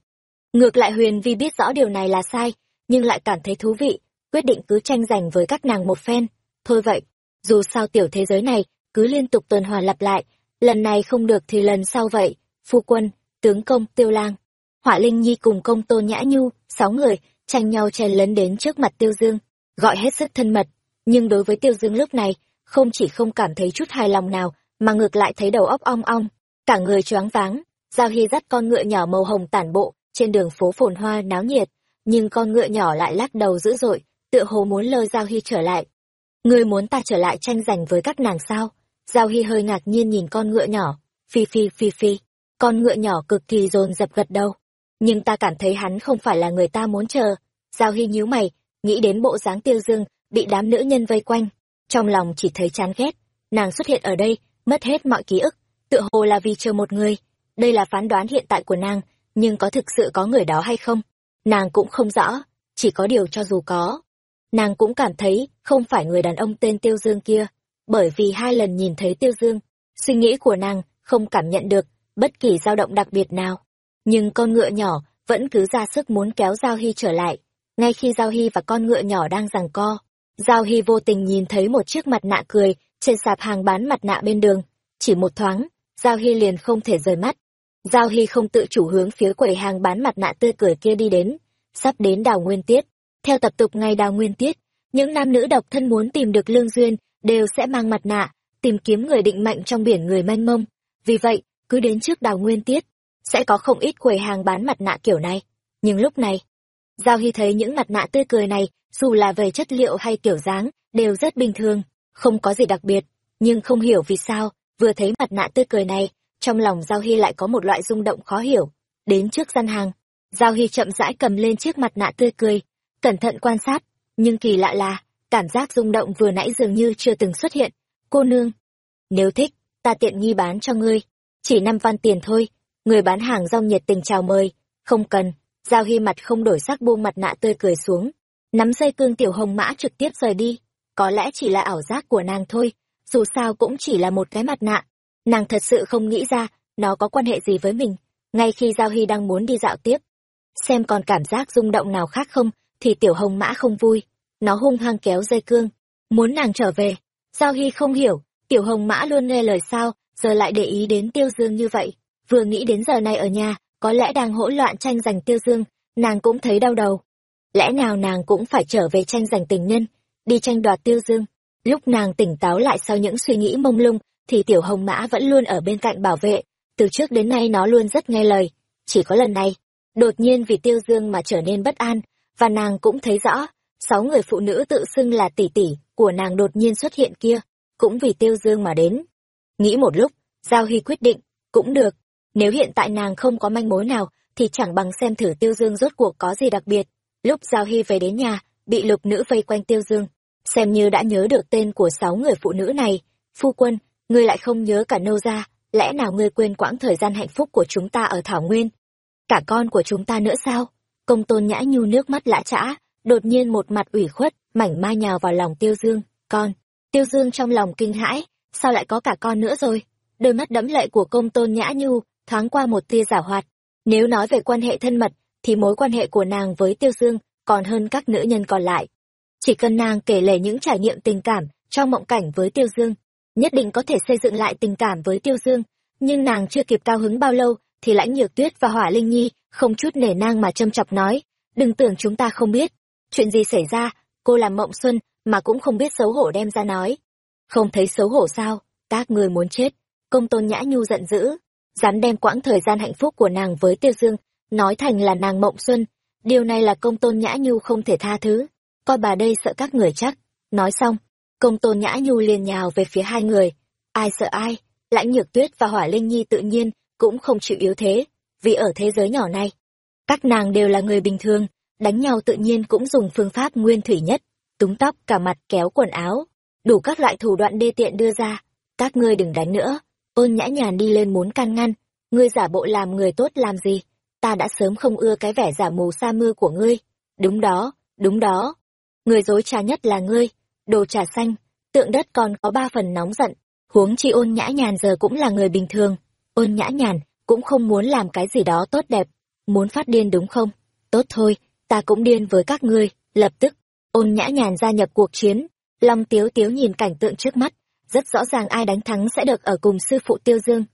Ngược lại Huyền Vi biết rõ điều này là sai, nhưng lại cảm thấy thú vị, quyết định cứ tranh giành với các nàng một phen. Thôi vậy, dù sao tiểu thế giới này cứ liên tục tuần hoàn lặp lại, lần này không được thì lần sau vậy. Phu quân, tướng công, tiêu lang, hỏa linh nhi cùng công Tô nhã nhu, sáu người, tranh nhau chen lấn đến trước mặt tiêu dương, gọi hết sức thân mật. Nhưng đối với tiêu dương lúc này, không chỉ không cảm thấy chút hài lòng nào, mà ngược lại thấy đầu óc ong ong, cả người choáng váng. Giao Hy dắt con ngựa nhỏ màu hồng tản bộ, trên đường phố phồn hoa náo nhiệt, nhưng con ngựa nhỏ lại lắc đầu dữ dội, tựa hồ muốn lôi Giao Hy trở lại. Ngươi muốn ta trở lại tranh giành với các nàng sao? Giao Hy hơi ngạc nhiên nhìn con ngựa nhỏ, phi phi phi phi, con ngựa nhỏ cực kỳ dồn dập gật đầu. Nhưng ta cảm thấy hắn không phải là người ta muốn chờ. Giao Hy nhíu mày, nghĩ đến bộ dáng tiêu dương, bị đám nữ nhân vây quanh. Trong lòng chỉ thấy chán ghét, nàng xuất hiện ở đây, mất hết mọi ký ức, tựa hồ là vì chờ một người. Đây là phán đoán hiện tại của nàng, nhưng có thực sự có người đó hay không? Nàng cũng không rõ, chỉ có điều cho dù có. Nàng cũng cảm thấy không phải người đàn ông tên Tiêu Dương kia, bởi vì hai lần nhìn thấy Tiêu Dương, suy nghĩ của nàng không cảm nhận được bất kỳ dao động đặc biệt nào. Nhưng con ngựa nhỏ vẫn cứ ra sức muốn kéo Giao Hy trở lại. Ngay khi Giao Hy và con ngựa nhỏ đang giằng co, Giao Hy vô tình nhìn thấy một chiếc mặt nạ cười trên sạp hàng bán mặt nạ bên đường. Chỉ một thoáng, Giao Hy liền không thể rời mắt. Giao Hy không tự chủ hướng phía quầy hàng bán mặt nạ tươi cười kia đi đến, sắp đến đào nguyên tiết. Theo tập tục ngày đào nguyên tiết, những nam nữ độc thân muốn tìm được lương duyên đều sẽ mang mặt nạ, tìm kiếm người định mạnh trong biển người mênh mông. Vì vậy, cứ đến trước đào nguyên tiết, sẽ có không ít quầy hàng bán mặt nạ kiểu này. Nhưng lúc này, Giao Hy thấy những mặt nạ tươi cười này, dù là về chất liệu hay kiểu dáng, đều rất bình thường, không có gì đặc biệt. Nhưng không hiểu vì sao, vừa thấy mặt nạ tươi cười này, trong lòng Giao Hy lại có một loại rung động khó hiểu. Đến trước gian hàng, Giao Hy chậm rãi cầm lên chiếc mặt nạ tươi cười, cẩn thận quan sát, nhưng kỳ lạ là, cảm giác rung động vừa nãy dường như chưa từng xuất hiện. Cô nương, nếu thích, ta tiện nghi bán cho ngươi, chỉ năm văn tiền thôi. Người bán hàng rong nhiệt tình chào mời, không cần. Giao Hy mặt không đổi sắc buông mặt nạ tươi cười xuống, nắm dây cương tiểu hồng mã trực tiếp rời đi. Có lẽ chỉ là ảo giác của nàng thôi, dù sao cũng chỉ là một cái mặt nạ. Nàng thật sự không nghĩ ra, nó có quan hệ gì với mình. Ngay khi Giao Hy đang muốn đi dạo tiếp, xem còn cảm giác rung động nào khác không, thì tiểu hồng mã không vui. Nó hung hăng kéo dây cương, muốn nàng trở về. Giao Hy không hiểu, tiểu hồng mã luôn nghe lời sao, giờ lại để ý đến tiêu dương như vậy. Vừa nghĩ đến giờ này ở nhà, có lẽ đang hỗn loạn tranh giành tiêu dương, nàng cũng thấy đau đầu. Lẽ nào nàng cũng phải trở về tranh giành tình nhân, đi tranh đoạt tiêu dương. Lúc nàng tỉnh táo lại sau những suy nghĩ mông lung, thì tiểu hồng mã vẫn luôn ở bên cạnh bảo vệ. Từ trước đến nay nó luôn rất nghe lời. Chỉ có lần này, đột nhiên vì tiêu dương mà trở nên bất an, và nàng cũng thấy rõ, sáu người phụ nữ tự xưng là tỷ tỷ của nàng đột nhiên xuất hiện kia, cũng vì tiêu dương mà đến. Nghĩ một lúc, Giao Hy quyết định, cũng được, nếu hiện tại nàng không có manh mối nào, thì chẳng bằng xem thử tiêu dương rốt cuộc có gì đặc biệt. Lúc Giao Hy về đến nhà, bị lục nữ vây quanh tiêu dương, xem như đã nhớ được tên của sáu người phụ nữ này. Phu quân, ngươi lại không nhớ cả nâu ra, lẽ nào ngươi quên quãng thời gian hạnh phúc của chúng ta ở Thảo Nguyên? Cả con của chúng ta nữa sao? Công tôn nhã nhu nước mắt lã chã, đột nhiên một mặt ủy khuất, mảnh mai nhào vào lòng tiêu dương. Con, tiêu dương trong lòng kinh hãi, sao lại có cả con nữa rồi? Đôi mắt đẫm lệ của công tôn nhã nhu, thoáng qua một tia giả hoạt. Nếu nói về quan hệ thân mật, thì mối quan hệ của nàng với tiêu dương còn hơn các nữ nhân còn lại. Chỉ cần nàng kể lể những trải nghiệm tình cảm trong mộng cảnh với tiêu dương, nhất định có thể xây dựng lại tình cảm với tiêu dương, nhưng nàng chưa kịp cao hứng bao lâu, thì lãnh nhược tuyết và hỏa linh nhi không chút nể nang mà châm chọc nói, đừng tưởng chúng ta không biết. Chuyện gì xảy ra, cô làm mộng xuân mà cũng không biết xấu hổ đem ra nói. Không thấy xấu hổ sao, các người muốn chết. Công tôn nhã nhu giận dữ, dám đem quãng thời gian hạnh phúc của nàng với tiêu dương, nói thành là nàng mộng xuân. Điều này là công tôn nhã nhu không thể tha thứ. Coi bà đây sợ các người chắc. Nói xong, công tôn nhã nhu liền nhào về phía hai người. Ai sợ ai, lãnh nhược tuyết và hỏa linh nhi tự nhiên cũng không chịu yếu thế, vì ở thế giới nhỏ này, các nàng đều là người bình thường, đánh nhau tự nhiên cũng dùng phương pháp nguyên thủy nhất, túng tóc cả mặt kéo quần áo. đủ các loại thủ đoạn đê tiện đưa ra. Các ngươi đừng đánh nữa. Ôn nhã nhàn đi lên muốn can ngăn. Ngươi giả bộ làm người tốt làm gì? Ta đã sớm không ưa cái vẻ giả mù sa mưa của ngươi. Đúng đó, đúng đó. Người dối trá nhất là ngươi. Đồ trà xanh, tượng đất còn có ba phần nóng giận. Huống chi ôn nhã nhàn giờ cũng là người bình thường. Ôn nhã nhàn cũng không muốn làm cái gì đó tốt đẹp. Muốn phát điên đúng không? Tốt thôi, ta cũng điên với các ngươi. Lập tức, ôn nhã nhàn gia nhập cuộc chiến. Long tiếu tiếu nhìn cảnh tượng trước mắt. Rất rõ ràng ai đánh thắng sẽ được ở cùng sư phụ tiêu dương.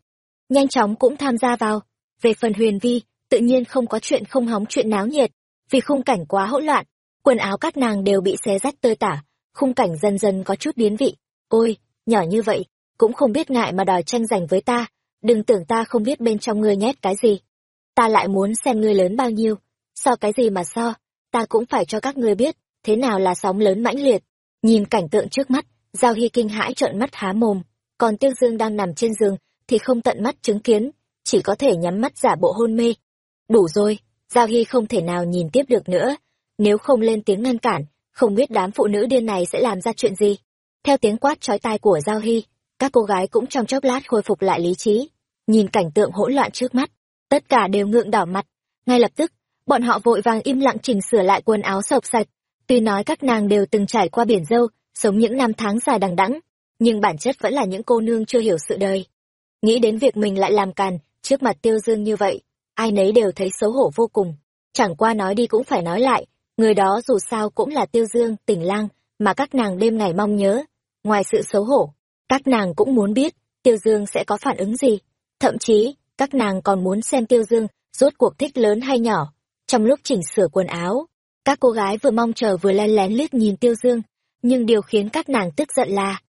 Nhanh chóng cũng tham gia vào. Về phần huyền vi, tự nhiên không có chuyện không hóng chuyện náo nhiệt. Vì khung cảnh quá hỗn loạn, quần áo các nàng đều bị xé rách tơi tả, khung cảnh dần dần có chút biến vị. Ôi, nhỏ như vậy, cũng không biết ngại mà đòi tranh giành với ta, đừng tưởng ta không biết bên trong ngươi nhét cái gì. Ta lại muốn xem ngươi lớn bao nhiêu, so cái gì mà so, ta cũng phải cho các ngươi biết, thế nào là sóng lớn mãnh liệt. Nhìn cảnh tượng trước mắt, Giao Hy kinh hãi trợn mắt há mồm, còn Tiêu Dương đang nằm trên giường thì không tận mắt chứng kiến, chỉ có thể nhắm mắt giả bộ hôn mê. Đủ rồi, Giao Hy không thể nào nhìn tiếp được nữa, nếu không lên tiếng ngăn cản, không biết đám phụ nữ điên này sẽ làm ra chuyện gì. Theo tiếng quát chói tai của Giao Hy, các cô gái cũng trong chốc lát khôi phục lại lý trí, nhìn cảnh tượng hỗn loạn trước mắt, tất cả đều ngượng đỏ mặt. Ngay lập tức, bọn họ vội vàng im lặng chỉnh sửa lại quần áo sộc sạch, tuy nói các nàng đều từng trải qua biển dâu, sống những năm tháng dài đằng đẵng, nhưng bản chất vẫn là những cô nương chưa hiểu sự đời. Nghĩ đến việc mình lại làm càn, trước mặt Tiêu Dương như vậy, ai nấy đều thấy xấu hổ vô cùng. Chẳng qua nói đi cũng phải nói lại, người đó dù sao cũng là Tiêu Dương, tỉnh lang, mà các nàng đêm ngày mong nhớ. Ngoài sự xấu hổ, các nàng cũng muốn biết Tiêu Dương sẽ có phản ứng gì. Thậm chí, các nàng còn muốn xem Tiêu Dương rốt cuộc thích lớn hay nhỏ. Trong lúc chỉnh sửa quần áo, các cô gái vừa mong chờ vừa len lén liếc nhìn Tiêu Dương, nhưng điều khiến các nàng tức giận là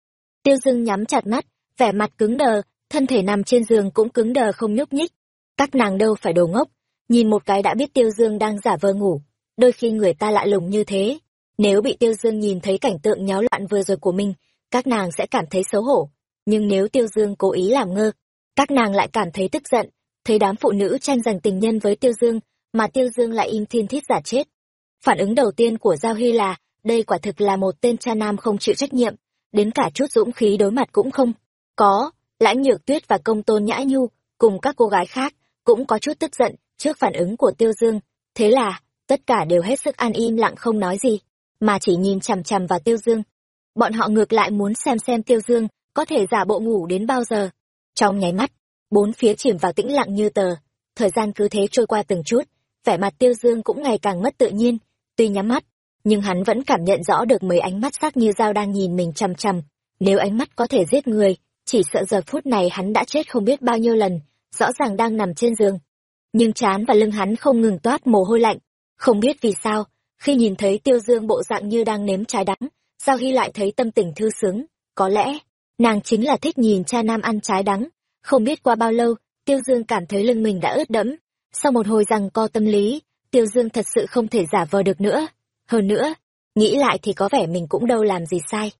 Tiêu Dương nhắm chặt mắt, vẻ mặt cứng đờ, thân thể nằm trên giường cũng cứng đờ không nhúc nhích. Các nàng đâu phải đồ ngốc, nhìn một cái đã biết Tiêu Dương đang giả vờ ngủ, đôi khi người ta lạ lùng như thế. Nếu bị Tiêu Dương nhìn thấy cảnh tượng nháo loạn vừa rồi của mình, các nàng sẽ cảm thấy xấu hổ. Nhưng nếu Tiêu Dương cố ý làm ngơ, các nàng lại cảm thấy tức giận, thấy đám phụ nữ tranh giành tình nhân với Tiêu Dương, mà Tiêu Dương lại im thiên thiết giả chết. Phản ứng đầu tiên của Giao Hy là, đây quả thực là một tên cha nam không chịu trách nhiệm, đến cả chút dũng khí đối mặt cũng không. Có, lãnh nhược tuyết và công tôn nhã nhu, cùng các cô gái khác, cũng có chút tức giận trước phản ứng của Tiêu Dương. Thế là, tất cả đều hết sức an im lặng không nói gì, mà chỉ nhìn chằm chằm vào Tiêu Dương. Bọn họ ngược lại muốn xem xem Tiêu Dương có thể giả bộ ngủ đến bao giờ. Trong nháy mắt, bốn phía chìm vào tĩnh lặng như tờ, thời gian cứ thế trôi qua từng chút, vẻ mặt Tiêu Dương cũng ngày càng mất tự nhiên, tuy nhắm mắt, nhưng hắn vẫn cảm nhận rõ được mấy ánh mắt sắc như dao đang nhìn mình chằm chằm. Nếu ánh mắt có thể giết người, chỉ sợ giờ phút này hắn đã chết không biết bao nhiêu lần, rõ ràng đang nằm trên giường. Nhưng chán và lưng hắn không ngừng toát mồ hôi lạnh. Không biết vì sao, khi nhìn thấy tiêu dương bộ dạng như đang nếm trái đắng, Giao Hy lại thấy tâm tình thư sướng. Có lẽ, nàng chính là thích nhìn cha nam ăn trái đắng. Không biết qua bao lâu, tiêu dương cảm thấy lưng mình đã ướt đẫm. Sau một hồi rằng co tâm lý, tiêu dương thật sự không thể giả vờ được nữa. Hơn nữa, nghĩ lại thì có vẻ mình cũng đâu làm gì sai.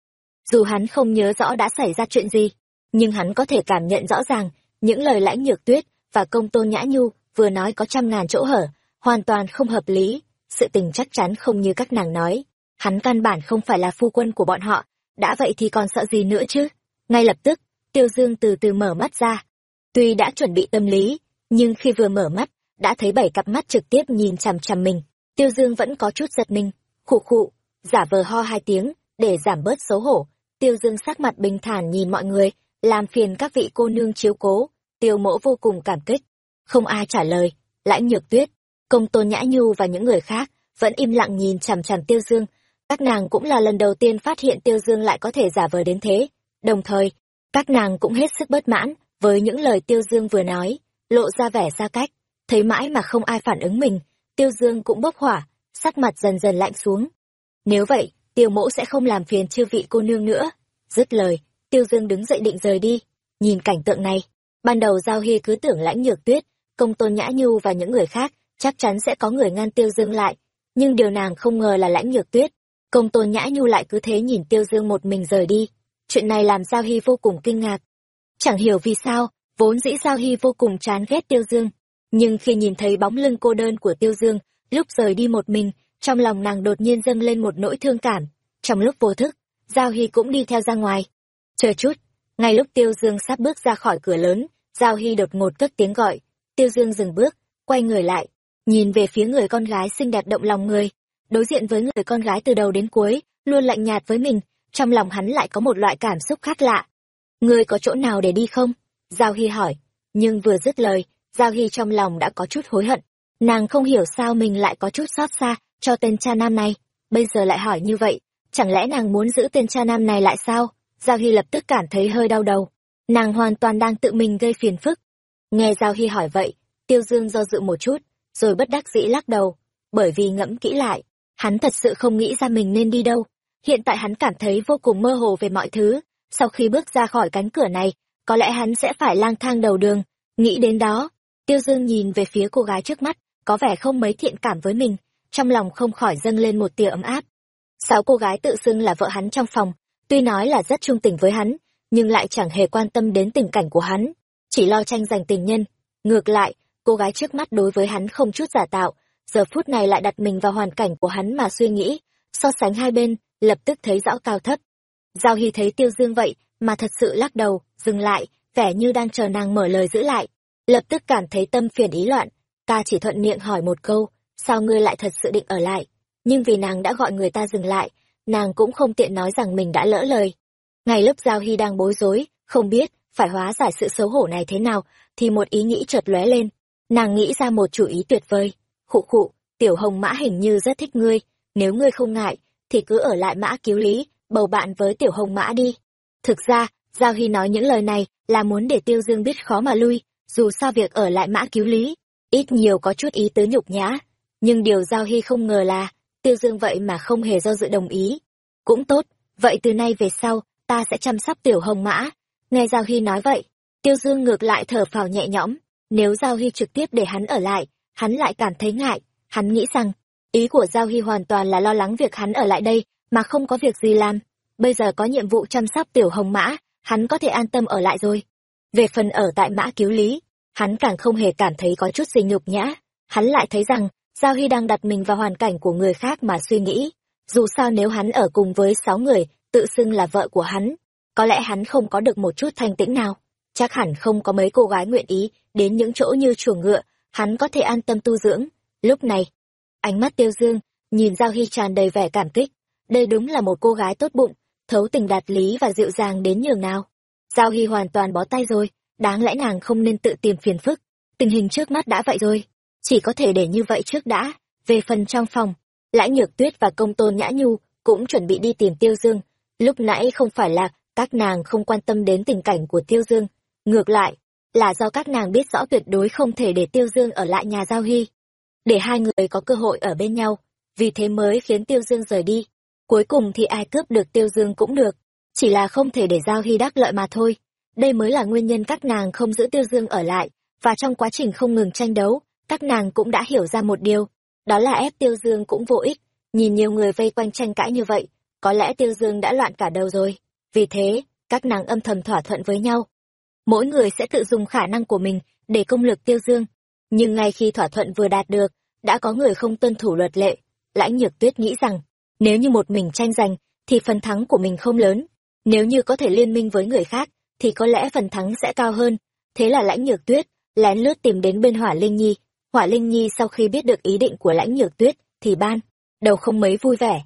Dù hắn không nhớ rõ đã xảy ra chuyện gì, nhưng hắn có thể cảm nhận rõ ràng những lời lãnh nhược tuyết và công tôn nhã nhu vừa nói có trăm ngàn chỗ hở, hoàn toàn không hợp lý, sự tình chắc chắn không như các nàng nói. Hắn căn bản không phải là phu quân của bọn họ, đã vậy thì còn sợ gì nữa chứ? Ngay lập tức, Tiêu Dương từ từ mở mắt ra. Tuy đã chuẩn bị tâm lý, nhưng khi vừa mở mắt, đã thấy bảy cặp mắt trực tiếp nhìn chằm chằm mình. Tiêu Dương vẫn có chút giật mình, khụ khụ, giả vờ ho hai tiếng, để giảm bớt xấu hổ. Tiêu Dương sắc mặt bình thản nhìn mọi người, làm phiền các vị cô nương chiếu cố. Tiêu mẫu vô cùng cảm kích. Không ai trả lời, lãnh nhược tuyết, công tôn nhã nhu và những người khác, vẫn im lặng nhìn chằm chằm Tiêu Dương. Các nàng cũng là lần đầu tiên phát hiện Tiêu Dương lại có thể giả vờ đến thế. Đồng thời, các nàng cũng hết sức bất mãn với những lời Tiêu Dương vừa nói, lộ ra vẻ xa cách. Thấy mãi mà không ai phản ứng mình, Tiêu Dương cũng bốc hỏa, sắc mặt dần dần lạnh xuống. Nếu vậy, tiêu mẫu sẽ không làm phiền chư vị cô nương nữa. Dứt lời, tiêu dương đứng dậy định rời đi. Nhìn cảnh tượng này, ban đầu Giao Hy cứ tưởng lãnh nhược tuyết, công tôn nhã nhu và những người khác, chắc chắn sẽ có người ngăn tiêu dương lại. Nhưng điều nàng không ngờ là lãnh nhược tuyết, công tôn nhã nhu lại cứ thế nhìn tiêu dương một mình rời đi. Chuyện này làm Giao Hy vô cùng kinh ngạc. Chẳng hiểu vì sao, vốn dĩ Giao Hy vô cùng chán ghét tiêu dương. Nhưng khi nhìn thấy bóng lưng cô đơn của tiêu dương, lúc rời đi một mình, trong lòng nàng đột nhiên dâng lên một nỗi thương cảm. Trong lúc vô thức, Giao Hy cũng đi theo ra ngoài. Chờ chút, ngay lúc Tiêu Dương sắp bước ra khỏi cửa lớn, Giao Hy đột ngột cất tiếng gọi. Tiêu Dương dừng bước, quay người lại, nhìn về phía người con gái xinh đẹp động lòng người. Đối diện với người con gái từ đầu đến cuối, luôn lạnh nhạt với mình, trong lòng hắn lại có một loại cảm xúc khác lạ. Ngươi có chỗ nào để đi không? Giao Hy hỏi. Nhưng vừa dứt lời, Giao Hy trong lòng đã có chút hối hận. Nàng không hiểu sao mình lại có chút xót xa cho tên cha nam này. Bây giờ lại hỏi như vậy, chẳng lẽ nàng muốn giữ tên cha nam này lại sao? Giao Hy lập tức cảm thấy hơi đau đầu. Nàng hoàn toàn đang tự mình gây phiền phức. Nghe Giao Hy hỏi vậy, Tiêu Dương do dự một chút, rồi bất đắc dĩ lắc đầu. Bởi vì ngẫm kỹ lại, hắn thật sự không nghĩ ra mình nên đi đâu. Hiện tại hắn cảm thấy vô cùng mơ hồ về mọi thứ. Sau khi bước ra khỏi cánh cửa này, có lẽ hắn sẽ phải lang thang đầu đường. Nghĩ đến đó, Tiêu Dương nhìn về phía cô gái trước mắt, có vẻ không mấy thiện cảm với mình, trong lòng không khỏi dâng lên một tia ấm áp. Sáu cô gái tự xưng là vợ hắn trong phòng, tuy nói là rất trung tình với hắn, nhưng lại chẳng hề quan tâm đến tình cảnh của hắn, chỉ lo tranh giành tình nhân. Ngược lại, cô gái trước mắt đối với hắn không chút giả tạo, giờ phút này lại đặt mình vào hoàn cảnh của hắn mà suy nghĩ, so sánh hai bên, lập tức thấy rõ cao thấp. Giao Hy thấy Tiêu Dương vậy, mà thật sự lắc đầu, dừng lại, vẻ như đang chờ nàng mở lời giữ lại. Lập tức cảm thấy tâm phiền ý loạn, ta chỉ thuận miệng hỏi một câu, sao ngươi lại thật sự định ở lại? Nhưng vì nàng đã gọi người ta dừng lại, nàng cũng không tiện nói rằng mình đã lỡ lời. Ngay lớp Giao Hy đang bối rối, không biết phải hóa giải sự xấu hổ này thế nào, thì một ý nghĩ chợt lóe lên. Nàng nghĩ ra một chủ ý tuyệt vời. Khụ khụ, tiểu hồng mã hình như rất thích ngươi, nếu ngươi không ngại, thì cứ ở lại mã cứu lý, bầu bạn với tiểu hồng mã đi. Thực ra, Giao Hy nói những lời này là muốn để Tiêu Dương biết khó mà lui, dù sao việc ở lại mã cứu lý, ít nhiều có chút ý tứ nhục nhã. Nhưng điều Giao Hy không ngờ là, Tiêu Dương vậy mà không hề do dự đồng ý. Cũng tốt, vậy từ nay về sau, ta sẽ chăm sóc tiểu hồng mã. Nghe Giao Hy nói vậy, Tiêu Dương ngược lại thở phào nhẹ nhõm. Nếu Giao Hy trực tiếp để hắn ở lại, hắn lại cảm thấy ngại. Hắn nghĩ rằng, ý của Giao Hy hoàn toàn là lo lắng việc hắn ở lại đây, mà không có việc gì làm. Bây giờ có nhiệm vụ chăm sóc tiểu hồng mã, hắn có thể an tâm ở lại rồi. Về phần ở tại mã cứu lý, hắn càng không hề cảm thấy có chút gì nhục nhã. Hắn lại thấy rằng, Giao Hy đang đặt mình vào hoàn cảnh của người khác mà suy nghĩ. Dù sao nếu hắn ở cùng với sáu người, tự xưng là vợ của hắn, có lẽ hắn không có được một chút thanh tĩnh nào. Chắc hẳn không có mấy cô gái nguyện ý đến những chỗ như chuồng ngựa, hắn có thể an tâm tu dưỡng. Lúc này, ánh mắt tiêu dương, nhìn Giao Hy tràn đầy vẻ cảm kích. Đây đúng là một cô gái tốt bụng, thấu tình đạt lý và dịu dàng đến nhường nào. Giao Hy hoàn toàn bó tay rồi, đáng lẽ nàng không nên tự tìm phiền phức. Tình hình trước mắt đã vậy rồi, chỉ có thể để như vậy trước đã. Về phần trong phòng, lãnh Nhược Tuyết và Công Tôn Nhã Nhu cũng chuẩn bị đi tìm Tiêu Dương. Lúc nãy không phải là các nàng không quan tâm đến tình cảnh của Tiêu Dương, ngược lại, là do các nàng biết rõ tuyệt đối không thể để Tiêu Dương ở lại nhà Giao Hy. Để hai người có cơ hội ở bên nhau, vì thế mới khiến Tiêu Dương rời đi. Cuối cùng thì ai cướp được Tiêu Dương cũng được, chỉ là không thể để Giao Hy đắc lợi mà thôi. Đây mới là nguyên nhân các nàng không giữ Tiêu Dương ở lại, và trong quá trình không ngừng tranh đấu, các nàng cũng đã hiểu ra một điều, đó là ép Tiêu Dương cũng vô ích, nhìn nhiều người vây quanh tranh cãi như vậy, có lẽ Tiêu Dương đã loạn cả đầu rồi. Vì thế, các nàng âm thầm thỏa thuận với nhau. Mỗi người sẽ tự dùng khả năng của mình để công lực Tiêu Dương. Nhưng ngay khi thỏa thuận vừa đạt được, đã có người không tuân thủ luật lệ. Lãnh Nhược Tuyết nghĩ rằng, nếu như một mình tranh giành, thì phần thắng của mình không lớn. Nếu như có thể liên minh với người khác, thì có lẽ phần thắng sẽ cao hơn. Thế là Lãnh Nhược Tuyết lén lướt tìm đến bên Hỏa Linh Nhi. Hỏa Linh Nhi sau khi biết được ý định của Lãnh Nhược Tuyết, thì ban đầu không mấy vui vẻ.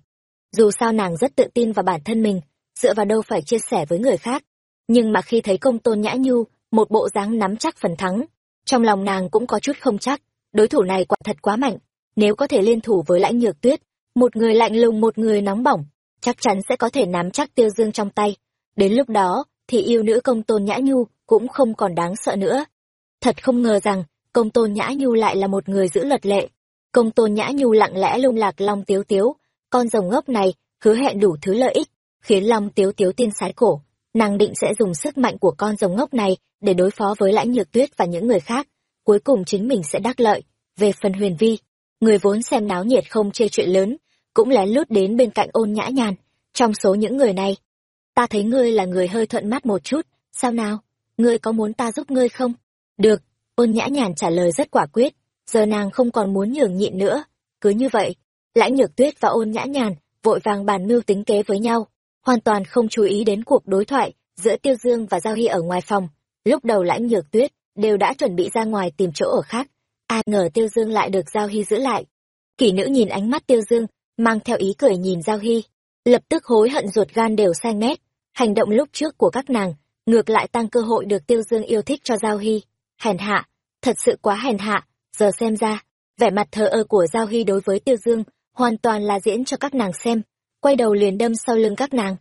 Dù sao nàng rất tự tin vào bản thân mình, dựa vào đâu phải chia sẻ với người khác. Nhưng mà khi thấy công tôn nhã nhu, một bộ dáng nắm chắc phần thắng, trong lòng nàng cũng có chút không chắc, đối thủ này quả thật quá mạnh. Nếu có thể liên thủ với lãnh nhược tuyết, một người lạnh lùng một người nóng bỏng, chắc chắn sẽ có thể nắm chắc tiêu dương trong tay. Đến lúc đó, thì yêu nữ công tôn nhã nhu cũng không còn đáng sợ nữa. Thật không ngờ rằng, công tôn nhã nhu lại là một người giữ luật lệ. Công tôn nhã nhu lặng lẽ lung lạc long tiếu tiếu, con rồng ngốc này hứa hẹn đủ thứ lợi ích, khiến long tiếu tiếu tiên sái cổ. Nàng định sẽ dùng sức mạnh của con rồng ngốc này để đối phó với lãnh nhược tuyết và những người khác. Cuối cùng chính mình sẽ đắc lợi. Về phần huyền vi, người vốn xem náo nhiệt không chê chuyện lớn, cũng lén lút đến bên cạnh ôn nhã nhàn. Trong số những người này, ta thấy ngươi là người hơi thuận mắt một chút, sao nào? Ngươi có muốn ta giúp ngươi không? Được, ôn nhã nhàn trả lời rất quả quyết, giờ nàng không còn muốn nhường nhịn nữa. Cứ như vậy, lãnh nhược tuyết và ôn nhã nhàn vội vàng bàn mưu tính kế với nhau. hoàn toàn không chú ý đến cuộc đối thoại giữa Tiêu Dương và Giao Hy ở ngoài phòng. Lúc đầu lãnh nhược tuyết đều đã chuẩn bị ra ngoài tìm chỗ ở khác. Ai ngờ Tiêu Dương lại được Giao Hy giữ lại. Kỷ nữ nhìn ánh mắt Tiêu Dương, mang theo ý cười nhìn Giao Hy. Lập tức hối hận ruột gan đều sai mét. Hành động lúc trước của các nàng, ngược lại tăng cơ hội được Tiêu Dương yêu thích cho Giao Hy. Hèn hạ, thật sự quá hèn hạ, giờ xem ra, vẻ mặt thờ ơ của Giao Hy đối với Tiêu Dương hoàn toàn là diễn cho các nàng xem, quay đầu liền đâm sau lưng các nàng.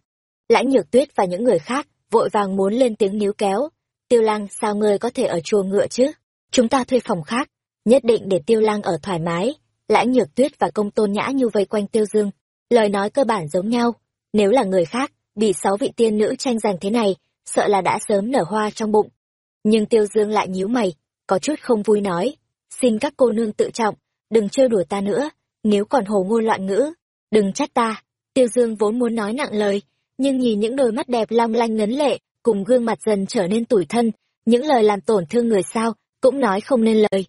Lãnh Nhược Tuyết và những người khác vội vàng muốn lên tiếng níu kéo. Tiêu Lang, sao ngươi có thể ở chùa ngựa chứ? Chúng ta thuê phòng khác, nhất định để Tiêu Lang ở thoải mái. Lãnh Nhược Tuyết và Công Tôn Nhã như vây quanh Tiêu Dương, lời nói cơ bản giống nhau. Nếu là người khác, bị sáu vị tiên nữ tranh giành thế này, sợ là đã sớm nở hoa trong bụng. Nhưng Tiêu Dương lại nhíu mày, có chút không vui nói, xin các cô nương tự trọng, đừng trêu đùa ta nữa, nếu còn hồ ngôn loạn ngữ, đừng trách ta. Tiêu Dương vốn muốn nói nặng lời, nhưng nhìn những đôi mắt đẹp long lanh ngấn lệ, cùng gương mặt dần trở nên tủi thân, những lời làm tổn thương người sao, cũng nói không nên lời.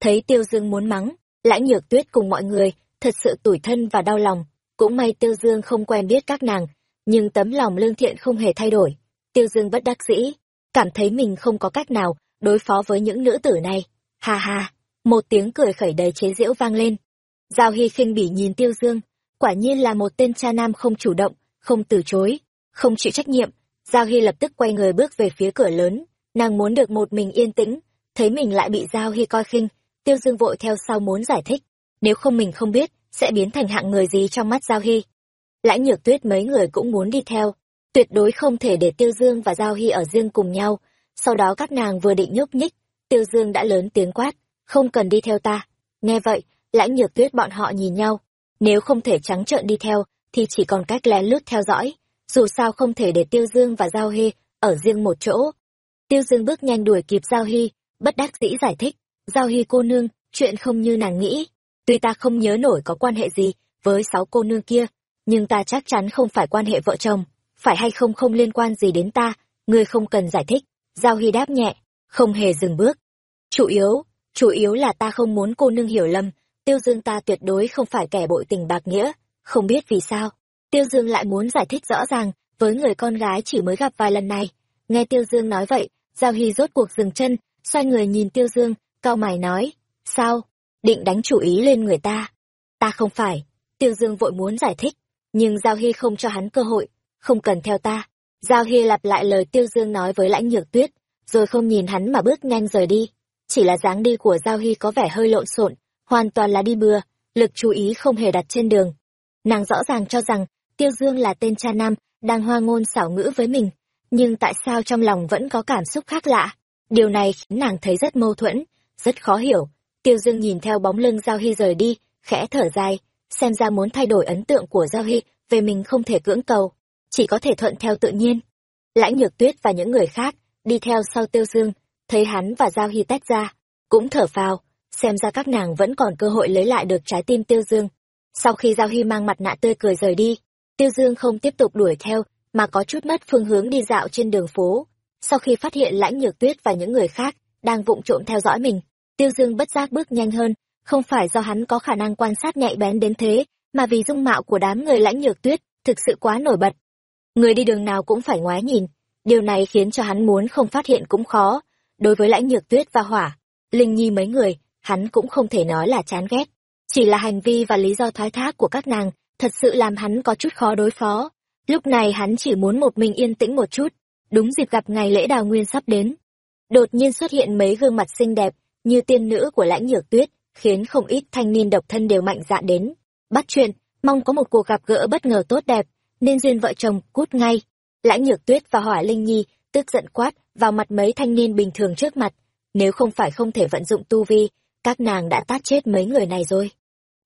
Thấy Tiêu Dương muốn mắng, lãnh nhược tuyết cùng mọi người, thật sự tủi thân và đau lòng. Cũng may Tiêu Dương không quen biết các nàng, nhưng tấm lòng lương thiện không hề thay đổi. Tiêu Dương bất đắc dĩ, cảm thấy mình không có cách nào đối phó với những nữ tử này. Ha ha, một tiếng cười khẩy đầy chế giễu vang lên. Giao Hy khinh bỉ nhìn Tiêu Dương, quả nhiên là một tên cha nam không chủ động, không từ chối, không chịu trách nhiệm. Giao Hy lập tức quay người bước về phía cửa lớn, nàng muốn được một mình yên tĩnh, thấy mình lại bị Giao Hy coi khinh, Tiêu Dương vội theo sau muốn giải thích, nếu không mình không biết, sẽ biến thành hạng người gì trong mắt Giao Hy. Lãnh Nhược Tuyết mấy người cũng muốn đi theo, tuyệt đối không thể để Tiêu Dương và Giao Hy ở riêng cùng nhau, sau đó các nàng vừa định nhúc nhích, Tiêu Dương đã lớn tiếng quát, không cần đi theo ta. Nghe vậy, lãnh nhược tuyết bọn họ nhìn nhau, nếu không thể trắng trợn đi theo, thì chỉ còn cách lén lút theo dõi, dù sao không thể để Tiêu Dương và Giao Hy ở riêng một chỗ. Tiêu Dương bước nhanh đuổi kịp Giao Hy, bất đắc dĩ giải thích, Giao Hy cô nương, chuyện không như nàng nghĩ. Tuy ta không nhớ nổi có quan hệ gì với sáu cô nương kia, nhưng ta chắc chắn không phải quan hệ vợ chồng, phải hay không không liên quan gì đến ta, ngươi không cần giải thích. Giao Hy đáp nhẹ, không hề dừng bước. Chủ yếu, chủ yếu là ta không muốn cô nương hiểu lầm, Tiêu Dương ta tuyệt đối không phải kẻ bội tình bạc nghĩa, không biết vì sao. Tiêu Dương lại muốn giải thích rõ ràng với người con gái chỉ mới gặp vài lần này. Nghe Tiêu Dương nói vậy, Giao Hy rốt cuộc dừng chân, xoay người nhìn Tiêu Dương, cao mày nói, sao, định đánh chủ ý lên người ta. Ta không phải, Tiêu Dương vội muốn giải thích, nhưng Giao Hy không cho hắn cơ hội, không cần theo ta. Giao Hy lặp lại lời Tiêu Dương nói với lãnh nhược tuyết, rồi không nhìn hắn mà bước nhanh rời đi. Chỉ là dáng đi của Giao Hy có vẻ hơi lộn xộn, hoàn toàn là đi bừa, lực chú ý không hề đặt trên đường. Nàng rõ ràng cho rằng, Tiêu Dương là tên cha nam, đang hoa ngôn xảo ngữ với mình, nhưng tại sao trong lòng vẫn có cảm xúc khác lạ? Điều này khiến nàng thấy rất mâu thuẫn, rất khó hiểu. Tiêu Dương nhìn theo bóng lưng Giao Hy rời đi, khẽ thở dài, xem ra muốn thay đổi ấn tượng của Giao Hy về mình không thể cưỡng cầu, chỉ có thể thuận theo tự nhiên. Lãnh Nhược Tuyết và những người khác đi theo sau Tiêu Dương, thấy hắn và Giao Hy tách ra, cũng thở phào, xem ra các nàng vẫn còn cơ hội lấy lại được trái tim Tiêu Dương. Sau khi Giao Hy mang mặt nạ tươi cười rời đi, Tiêu Dương không tiếp tục đuổi theo, mà có chút mất phương hướng đi dạo trên đường phố. Sau khi phát hiện Lãnh Nhược Tuyết và những người khác đang vụng trộm theo dõi mình, Tiêu Dương bất giác bước nhanh hơn, không phải do hắn có khả năng quan sát nhạy bén đến thế, mà vì dung mạo của đám người Lãnh Nhược Tuyết thực sự quá nổi bật. Người đi đường nào cũng phải ngoái nhìn, điều này khiến cho hắn muốn không phát hiện cũng khó. Đối với Lãnh Nhược Tuyết và Hỏa, Linh Nhi mấy người, hắn cũng không thể nói là chán ghét. Chỉ là hành vi và lý do thoái thác của các nàng thật sự làm hắn có chút khó đối phó. Lúc này hắn chỉ muốn một mình yên tĩnh một chút, đúng dịp gặp ngày lễ đào nguyên sắp đến. Đột nhiên xuất hiện mấy gương mặt xinh đẹp, như tiên nữ của lãnh nhược tuyết, khiến không ít thanh niên độc thân đều mạnh dạn đến. Bắt chuyện, mong có một cuộc gặp gỡ bất ngờ tốt đẹp, nên duyên vợ chồng cút ngay. Lãnh nhược tuyết và hỏa linh nhi tức giận quát vào mặt mấy thanh niên bình thường trước mặt. Nếu không phải không thể vận dụng tu vi, các nàng đã tát chết mấy người này rồi.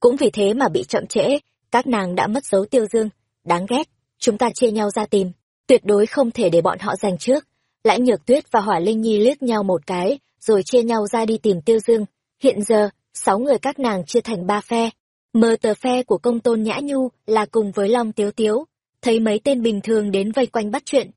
Cũng vì thế mà bị chậm trễ, các nàng đã mất dấu tiêu dương. Đáng ghét, chúng ta chia nhau ra tìm, tuyệt đối không thể để bọn họ giành trước. Lãnh Nhược Tuyết và Hỏa Linh Nhi liếc nhau một cái, rồi chia nhau ra đi tìm tiêu dương. Hiện giờ, sáu người các nàng chia thành ba phe. Mờ tờ phe của công tôn Nhã Nhu là cùng với Long Tiếu Tiếu, thấy mấy tên bình thường đến vây quanh bắt chuyện.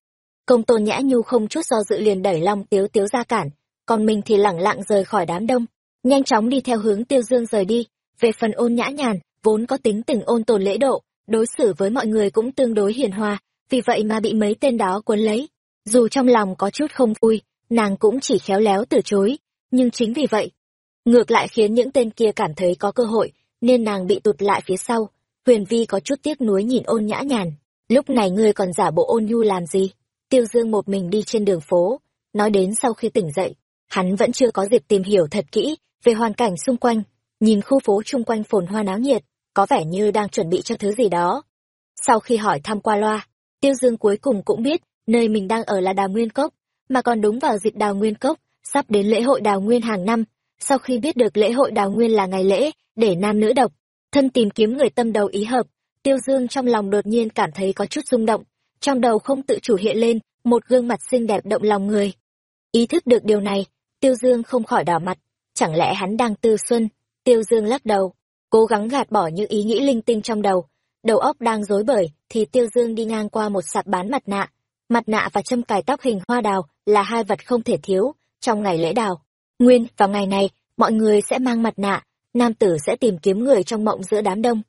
Công tôn Nhã Nhu không chút do dự liền đẩy Long Tiếu Tiếu ra cản, còn mình thì lẳng lặng rời khỏi đám đông nhanh chóng đi theo hướng tiêu dương rời đi về phần ôn nhã nhàn vốn có tính tình ôn tồn lễ độ đối xử với mọi người cũng tương đối hiền hòa vì vậy mà bị mấy tên đó cuốn lấy. Dù trong lòng có chút không vui, nàng cũng chỉ khéo léo từ chối, nhưng chính vì vậy, ngược lại khiến những tên kia cảm thấy có cơ hội, nên nàng bị tụt lại phía sau. Huyền Vi có chút tiếc nuối nhìn ôn nhã nhàn, lúc này ngươi còn giả bộ ôn nhu làm gì? Tiêu Dương một mình đi trên đường phố, nói đến sau khi tỉnh dậy, hắn vẫn chưa có dịp tìm hiểu thật kỹ về hoàn cảnh xung quanh, nhìn khu phố chung quanh phồn hoa náo nhiệt, có vẻ như đang chuẩn bị cho thứ gì đó. Sau khi hỏi thăm qua loa, Tiêu Dương cuối cùng cũng biết nơi mình đang ở là Đào Nguyên Cốc, mà còn đúng vào dịp Đào Nguyên Cốc, sắp đến lễ hội Đào Nguyên hàng năm. Sau khi biết được lễ hội Đào Nguyên là ngày lễ để nam nữ độc, thân tìm kiếm người tâm đầu ý hợp, Tiêu Dương trong lòng đột nhiên cảm thấy có chút rung động, trong đầu không tự chủ hiện lên một gương mặt xinh đẹp động lòng người. Ý thức được điều này, Tiêu Dương không khỏi đỏ mặt, chẳng lẽ hắn đang tư xuân? Tiêu Dương lắc đầu, cố gắng gạt bỏ những ý nghĩ linh tinh trong đầu. Đầu óc đang rối bời, thì Tiêu Dương đi ngang qua một sạp bán mặt nạ. Mặt nạ và châm cài tóc hình hoa đào là hai vật không thể thiếu trong ngày lễ đào. Nguyên, vào ngày này, mọi người sẽ mang mặt nạ, nam tử sẽ tìm kiếm người trong mộng giữa đám đông.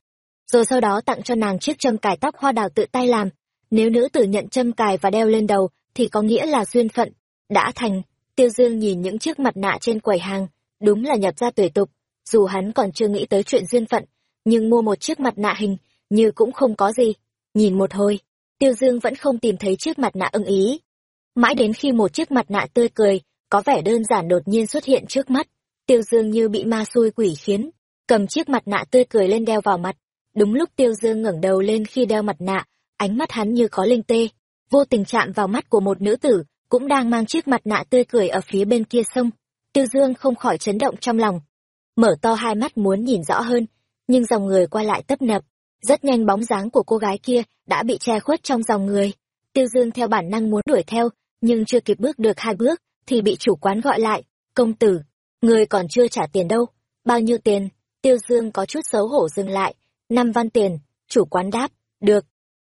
Rồi sau đó tặng cho nàng chiếc châm cài tóc hoa đào tự tay làm. Nếu nữ tử nhận châm cài và đeo lên đầu, thì có nghĩa là duyên phận. Đã thành, Tiêu Dương nhìn những chiếc mặt nạ trên quầy hàng, đúng là nhập ra tuệ tục. Dù hắn còn chưa nghĩ tới chuyện duyên phận, nhưng mua một chiếc mặt nạ hình, như cũng không có gì. Nhìn một hồi, Tiêu Dương vẫn không tìm thấy chiếc mặt nạ ưng ý. Mãi đến khi một chiếc mặt nạ tươi cười, có vẻ đơn giản đột nhiên xuất hiện trước mắt, Tiêu Dương như bị ma xui quỷ khiến, cầm chiếc mặt nạ tươi cười lên đeo vào mặt. Đúng lúc Tiêu Dương ngẩng đầu lên khi đeo mặt nạ, ánh mắt hắn như có linh tê, vô tình chạm vào mắt của một nữ tử, cũng đang mang chiếc mặt nạ tươi cười ở phía bên kia sông. Tiêu Dương không khỏi chấn động trong lòng, mở to hai mắt muốn nhìn rõ hơn, nhưng dòng người qua lại tấp nập, rất nhanh bóng dáng của cô gái kia đã bị che khuất trong dòng người. Tiêu Dương theo bản năng muốn đuổi theo, nhưng chưa kịp bước được hai bước, thì bị chủ quán gọi lại. Công tử, người còn chưa trả tiền đâu. Bao nhiêu tiền? Tiêu Dương có chút xấu hổ dừng lại. Năm văn tiền, chủ quán đáp. Được.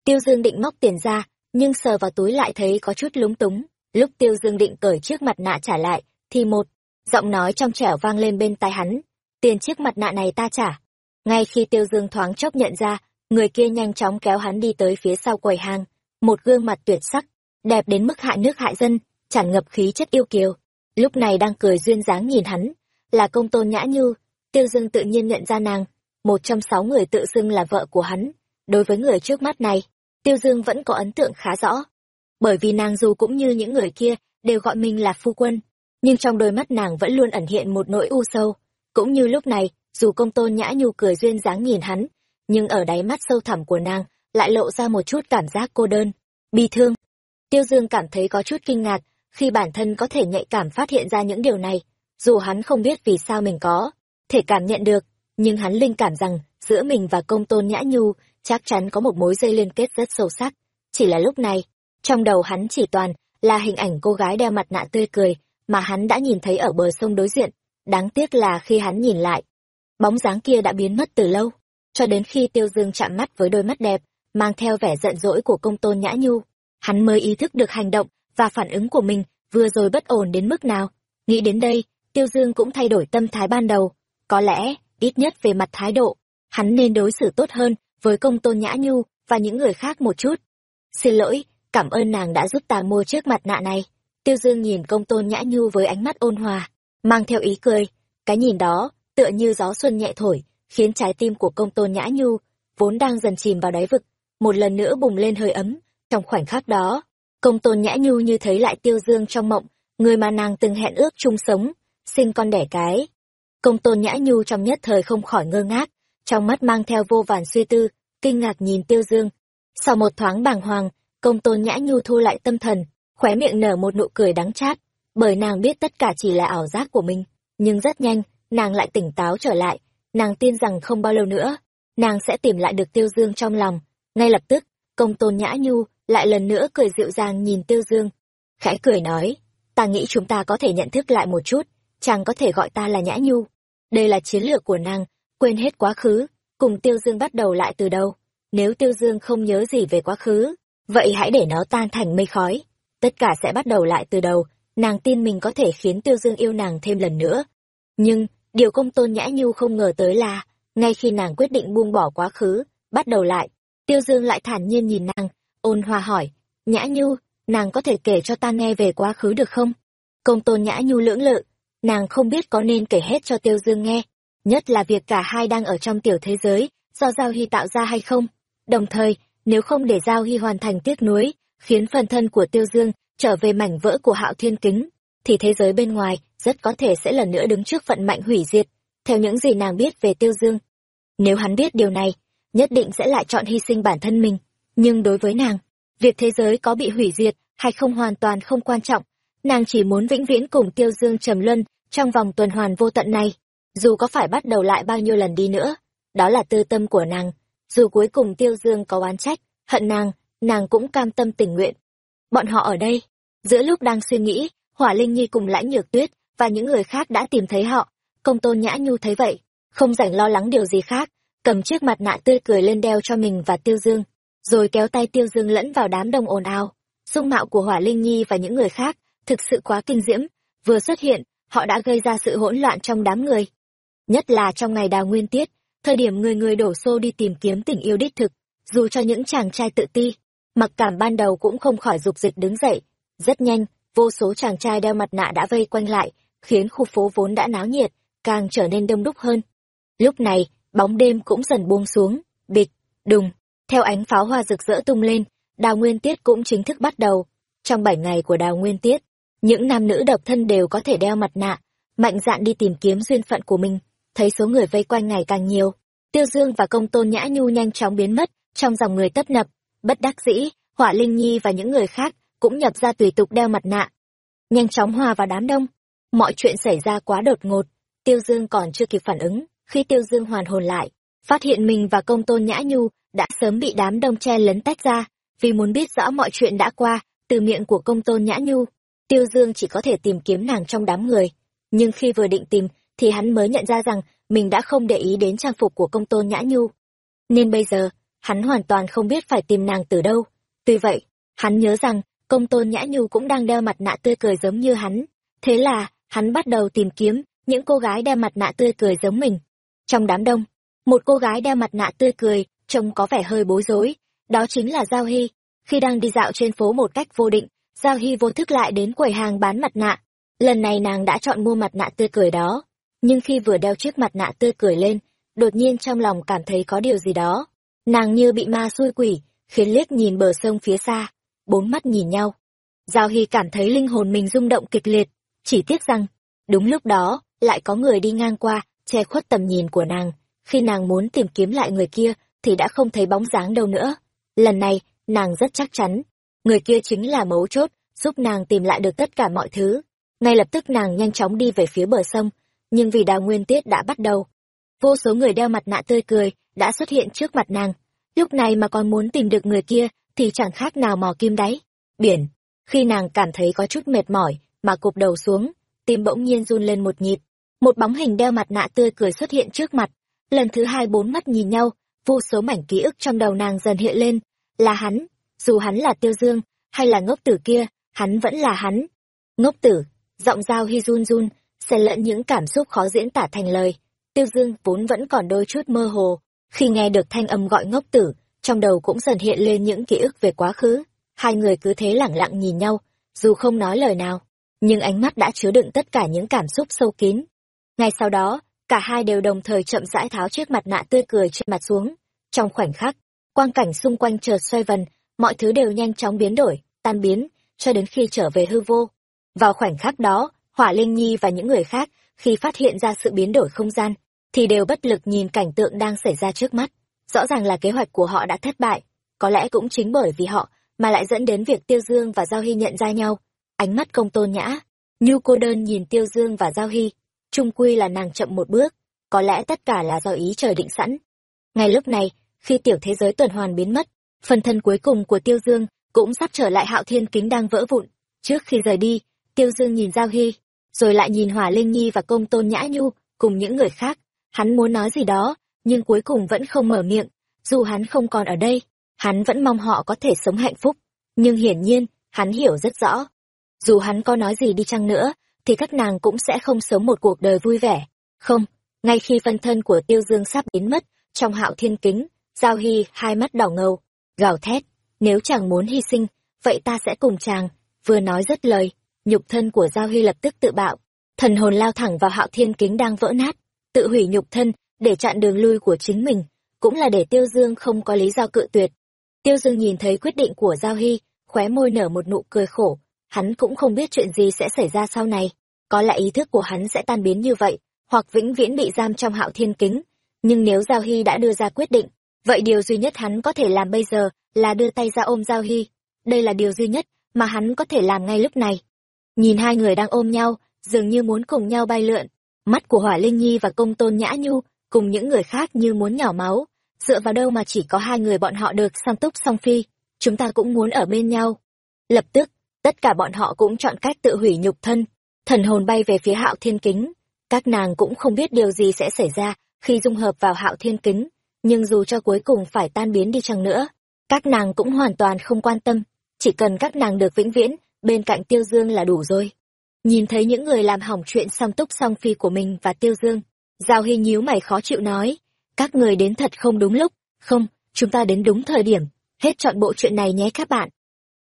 Tiêu Dương định móc tiền ra, nhưng sờ vào túi lại thấy có chút lúng túng. Lúc Tiêu Dương định cởi chiếc mặt nạ trả lại, thì một, giọng nói trong trẻo vang lên bên tai hắn. Tiền chiếc mặt nạ này ta trả. Ngay khi Tiêu Dương thoáng chốc nhận ra, người kia nhanh chóng kéo hắn đi tới phía sau quầy hàng. Một gương mặt tuyệt sắc, đẹp đến mức hại nước hại dân, tràn ngập khí chất yêu kiều. Lúc này đang cười duyên dáng nhìn hắn, là công tôn nhã như. Tiêu Dương tự nhiên nhận ra nàng, một trong sáu người tự xưng là vợ của hắn. Đối với người trước mắt này, Tiêu Dương vẫn có ấn tượng khá rõ. Bởi vì nàng dù cũng như những người kia, đều gọi mình là phu quân, nhưng trong đôi mắt nàng vẫn luôn ẩn hiện một nỗi u sâu. Cũng như lúc này, dù công tôn nhã nhu cười duyên dáng nhìn hắn, nhưng ở đáy mắt sâu thẳm của nàng lại lộ ra một chút cảm giác cô đơn, bi thương. Tiêu Dương cảm thấy có chút kinh ngạc khi bản thân có thể nhạy cảm phát hiện ra những điều này, dù hắn không biết vì sao mình có thể cảm nhận được, nhưng hắn linh cảm rằng giữa mình và công tôn nhã nhu chắc chắn có một mối dây liên kết rất sâu sắc. Chỉ là lúc này, trong đầu hắn chỉ toàn là hình ảnh cô gái đeo mặt nạ tươi cười mà hắn đã nhìn thấy ở bờ sông đối diện. Đáng tiếc là khi hắn nhìn lại, bóng dáng kia đã biến mất từ lâu, cho đến khi Tiêu Dương chạm mắt với đôi mắt đẹp, mang theo vẻ giận dỗi của công tôn nhã nhu, hắn mới ý thức được hành động và phản ứng của mình vừa rồi bất ổn đến mức nào. Nghĩ đến đây, Tiêu Dương cũng thay đổi tâm thái ban đầu. Có lẽ, ít nhất về mặt thái độ, hắn nên đối xử tốt hơn với công tôn nhã nhu và những người khác một chút. Xin lỗi, cảm ơn nàng đã giúp ta mua chiếc mặt nạ này. Tiêu Dương nhìn công tôn nhã nhu với ánh mắt ôn hòa, mang theo ý cười. Cái nhìn đó, tựa như gió xuân nhẹ thổi, khiến trái tim của công tôn nhã nhu, vốn đang dần chìm vào đáy vực, một lần nữa bùng lên hơi ấm. Trong khoảnh khắc đó, công tôn nhã nhu như thấy lại tiêu dương trong mộng, người mà nàng từng hẹn ước chung sống, sinh con đẻ cái. Công tôn nhã nhu trong nhất thời không khỏi ngơ ngác, trong mắt mang theo vô vàn suy tư, kinh ngạc nhìn tiêu dương. Sau một thoáng bàng hoàng, công tôn nhã nhu thu lại tâm thần, khóe miệng nở một nụ cười đắng chát, bởi nàng biết tất cả chỉ là ảo giác của mình, nhưng rất nhanh, nàng lại tỉnh táo trở lại, nàng tin rằng không bao lâu nữa, nàng sẽ tìm lại được tiêu dương trong lòng. Ngay lập tức, công tôn nhã nhu lại lần nữa cười dịu dàng nhìn tiêu dương. Khẽ cười nói, ta nghĩ chúng ta có thể nhận thức lại một chút, chàng có thể gọi ta là nhã nhu. Đây là chiến lược của nàng, quên hết quá khứ, cùng tiêu dương bắt đầu lại từ đầu. Nếu tiêu dương không nhớ gì về quá khứ, vậy hãy để nó tan thành mây khói. Tất cả sẽ bắt đầu lại từ đầu, nàng tin mình có thể khiến tiêu dương yêu nàng thêm lần nữa. Nhưng, điều công tôn nhã nhu không ngờ tới là, ngay khi nàng quyết định buông bỏ quá khứ, bắt đầu lại, tiêu dương lại thản nhiên nhìn nàng, ôn hòa hỏi nhã nhu nàng có thể kể cho ta nghe về quá khứ được không? Công tôn nhã nhu lưỡng lự nàng không biết có nên kể hết cho tiêu dương nghe nhất là việc cả hai đang ở trong tiểu thế giới do giao hy tạo ra hay không. Đồng thời nếu không để giao hy hoàn thành tiếc nuối khiến phần thân của tiêu dương trở về mảnh vỡ của hạo thiên kính, thì thế giới bên ngoài rất có thể sẽ lần nữa đứng trước vận mạnh hủy diệt. Theo những gì nàng biết về tiêu dương, nếu hắn biết điều này, nhất định sẽ lại chọn hy sinh bản thân mình. Nhưng đối với nàng, việc thế giới có bị hủy diệt hay không hoàn toàn không quan trọng. Nàng chỉ muốn vĩnh viễn cùng tiêu dương trầm luân trong vòng tuần hoàn vô tận này. Dù có phải bắt đầu lại bao nhiêu lần đi nữa, đó là tư tâm của nàng. Dù cuối cùng tiêu dương có oán trách, hận nàng nàng cũng cam tâm tình nguyện. Bọn họ ở đây, giữa lúc đang suy nghĩ, hỏa linh nhi cùng lãnh nhược tuyết và những người khác đã tìm thấy họ. Công tôn nhã nhu thấy vậy, không rảnh lo lắng điều gì khác, cầm chiếc mặt nạ tươi cười lên đeo cho mình và tiêu dương, rồi kéo tay tiêu dương lẫn vào đám đông ồn ào. Dung mạo của hỏa linh nhi và những người khác thực sự quá kinh diễm, vừa xuất hiện, họ đã gây ra sự hỗn loạn trong đám người. Nhất là trong ngày đào nguyên tiết, thời điểm người người đổ xô đi tìm kiếm tình yêu đích thực, dù cho những chàng trai tự ti mặc cảm ban đầu cũng không khỏi dục dịch đứng dậy. Rất nhanh, vô số chàng trai đeo mặt nạ đã vây quanh lại, khiến khu phố vốn đã náo nhiệt, càng trở nên đông đúc hơn. Lúc này, bóng đêm cũng dần buông xuống. Bịch, đùng, theo ánh pháo hoa rực rỡ tung lên, đào nguyên tiết cũng chính thức bắt đầu. Trong bảy ngày của đào nguyên tiết, những nam nữ độc thân đều có thể đeo mặt nạ, mạnh dạn đi tìm kiếm duyên phận của mình, thấy số người vây quanh ngày càng nhiều. Tiêu dương và công tôn nhã nhu nhanh chóng biến mất trong dòng người tấp nập bất đắc dĩ, họa linh nhi và những người khác cũng nhập ra tùy tục đeo mặt nạ. Nhanh chóng hòa vào đám đông. Mọi chuyện xảy ra quá đột ngột. Tiêu dương còn chưa kịp phản ứng, khi tiêu dương hoàn hồn lại, phát hiện mình và công tôn nhã nhu đã sớm bị đám đông che lấn tách ra, vì muốn biết rõ mọi chuyện đã qua từ miệng của công tôn nhã nhu, tiêu dương chỉ có thể tìm kiếm nàng trong đám người. Nhưng khi vừa định tìm, thì hắn mới nhận ra rằng mình đã không để ý đến trang phục của công tôn nhã nhu. Nên bây giờ hắn hoàn toàn không biết phải tìm nàng từ đâu. Tuy vậy, hắn nhớ rằng, công tôn nhã nhu cũng đang đeo mặt nạ tươi cười giống như hắn. Thế là, hắn bắt đầu tìm kiếm những cô gái đeo mặt nạ tươi cười giống mình. Trong đám đông, một cô gái đeo mặt nạ tươi cười, trông có vẻ hơi bối rối. Đó chính là giao hy. Khi đang đi dạo trên phố một cách vô định, giao hy vô thức lại đến quầy hàng bán mặt nạ. Lần này nàng đã chọn mua mặt nạ tươi cười đó. Nhưng khi vừa đeo chiếc mặt nạ tươi cười lên, đột nhiên trong lòng cảm thấy có điều gì đó nàng như bị ma xui quỷ, khiến liếc nhìn bờ sông phía xa, bốn mắt nhìn nhau. Giao hy cảm thấy linh hồn mình rung động kịch liệt, chỉ tiếc rằng, đúng lúc đó, lại có người đi ngang qua, che khuất tầm nhìn của nàng. Khi nàng muốn tìm kiếm lại người kia, thì đã không thấy bóng dáng đâu nữa. Lần này, nàng rất chắc chắn, người kia chính là mấu chốt, giúp nàng tìm lại được tất cả mọi thứ. Ngay lập tức nàng nhanh chóng đi về phía bờ sông, nhưng vì đào nguyên tiết đã bắt đầu. Vô số người đeo mặt nạ tươi cười đã xuất hiện trước mặt nàng. Lúc này mà còn muốn tìm được người kia, thì chẳng khác nào mò kim đáy. Biển, khi nàng cảm thấy có chút mệt mỏi, mà cụp đầu xuống, tim bỗng nhiên run lên một nhịp. Một bóng hình đeo mặt nạ tươi cười xuất hiện trước mặt. Lần thứ hai bốn mắt nhìn nhau, vô số mảnh ký ức trong đầu nàng dần hiện lên. Là hắn, dù hắn là tiêu dương, hay là ngốc tử kia, hắn vẫn là hắn. Ngốc tử, giọng dao hy run run, xen lẫn những cảm xúc khó diễn tả thành lời. Tiêu dương vốn vẫn còn đôi chút mơ hồ khi nghe được thanh âm gọi ngốc tử, trong đầu cũng dần hiện lên những ký ức về quá khứ. Hai người cứ thế lẳng lặng nhìn nhau, dù không nói lời nào, nhưng ánh mắt đã chứa đựng tất cả những cảm xúc sâu kín. Ngay sau đó, cả hai đều đồng thời chậm rãi tháo chiếc mặt nạ tươi cười trên mặt xuống. Trong khoảnh khắc, quang cảnh xung quanh chợt xoay vần, mọi thứ đều nhanh chóng biến đổi, tan biến, cho đến khi trở về hư vô. Vào khoảnh khắc đó, hỏa linh nhi và những người khác, khi phát hiện ra sự biến đổi không gian thì đều bất lực nhìn cảnh tượng đang xảy ra trước mắt. Rõ ràng là kế hoạch của họ đã thất bại, có lẽ cũng chính bởi vì họ mà lại dẫn đến việc tiêu dương và giao hy nhận ra nhau. Ánh mắt công tôn nhã, như cô đơn nhìn tiêu dương và giao hy trung quy là nàng chậm một bước, có lẽ tất cả là do ý trời định sẵn. Ngay lúc này, khi tiểu thế giới tuần hoàn biến mất, phần thân cuối cùng của tiêu dương cũng sắp trở lại hạo thiên kính đang vỡ vụn. Trước khi rời đi, tiêu dương nhìn giao hy, rồi lại nhìn hòa linh nhi và công tôn nhã nhu cùng những người khác hắn muốn nói gì đó nhưng cuối cùng vẫn không mở miệng. Dù hắn không còn ở đây hắn vẫn mong họ có thể sống hạnh phúc. Nhưng hiển nhiên hắn hiểu rất rõ. Dù hắn có nói gì đi chăng nữa thì các nàng cũng sẽ không sống một cuộc đời vui vẻ. Không ngay khi phân thân của tiêu dương sắp biến mất trong hạo thiên kính giao hy hai mắt đỏ ngầu gào thét nếu chàng muốn hy sinh, vậy ta sẽ cùng chàng. Vừa nói dứt lời, nhục thân của Giao Hy lập tức tự bạo, thần hồn lao thẳng vào hạo thiên kính đang vỡ nát, tự hủy nhục thân để chặn đường lui của chính mình, cũng là để Tiêu Dương không có lý do cự tuyệt. Tiêu Dương nhìn thấy quyết định của Giao Hy, khóe môi nở một nụ cười khổ, hắn cũng không biết chuyện gì sẽ xảy ra sau này, có lẽ ý thức của hắn sẽ tan biến như vậy, hoặc vĩnh viễn bị giam trong hạo thiên kính, nhưng nếu Giao Hy đã đưa ra quyết định, vậy điều duy nhất hắn có thể làm bây giờ là đưa tay ra ôm Giao Hy. Đây là điều duy nhất mà hắn có thể làm ngay lúc này. Nhìn hai người đang ôm nhau, dường như muốn cùng nhau bay lượn, mắt của Hỏa Linh Nhi và Công Tôn Nhã Nhu cùng những người khác như muốn nhỏ máu, dựa vào đâu mà chỉ có hai người bọn họ được song túc song phi, chúng ta cũng muốn ở bên nhau. Lập tức, tất cả bọn họ cũng chọn cách tự hủy nhục thân, thần hồn bay về phía hạo thiên kính. Các nàng cũng không biết điều gì sẽ xảy ra khi dung hợp vào hạo thiên kính, nhưng dù cho cuối cùng phải tan biến đi chăng nữa, các nàng cũng hoàn toàn không quan tâm, chỉ cần các nàng được vĩnh viễn, bên cạnh Tiêu Dương là đủ rồi. Nhìn thấy những người làm hỏng chuyện song túc song phi của mình và Tiêu Dương, Giao Hy nhíu mày khó chịu nói, các người đến thật không đúng lúc, không, chúng ta đến đúng thời điểm, hết chọn bộ chuyện này nhé các bạn.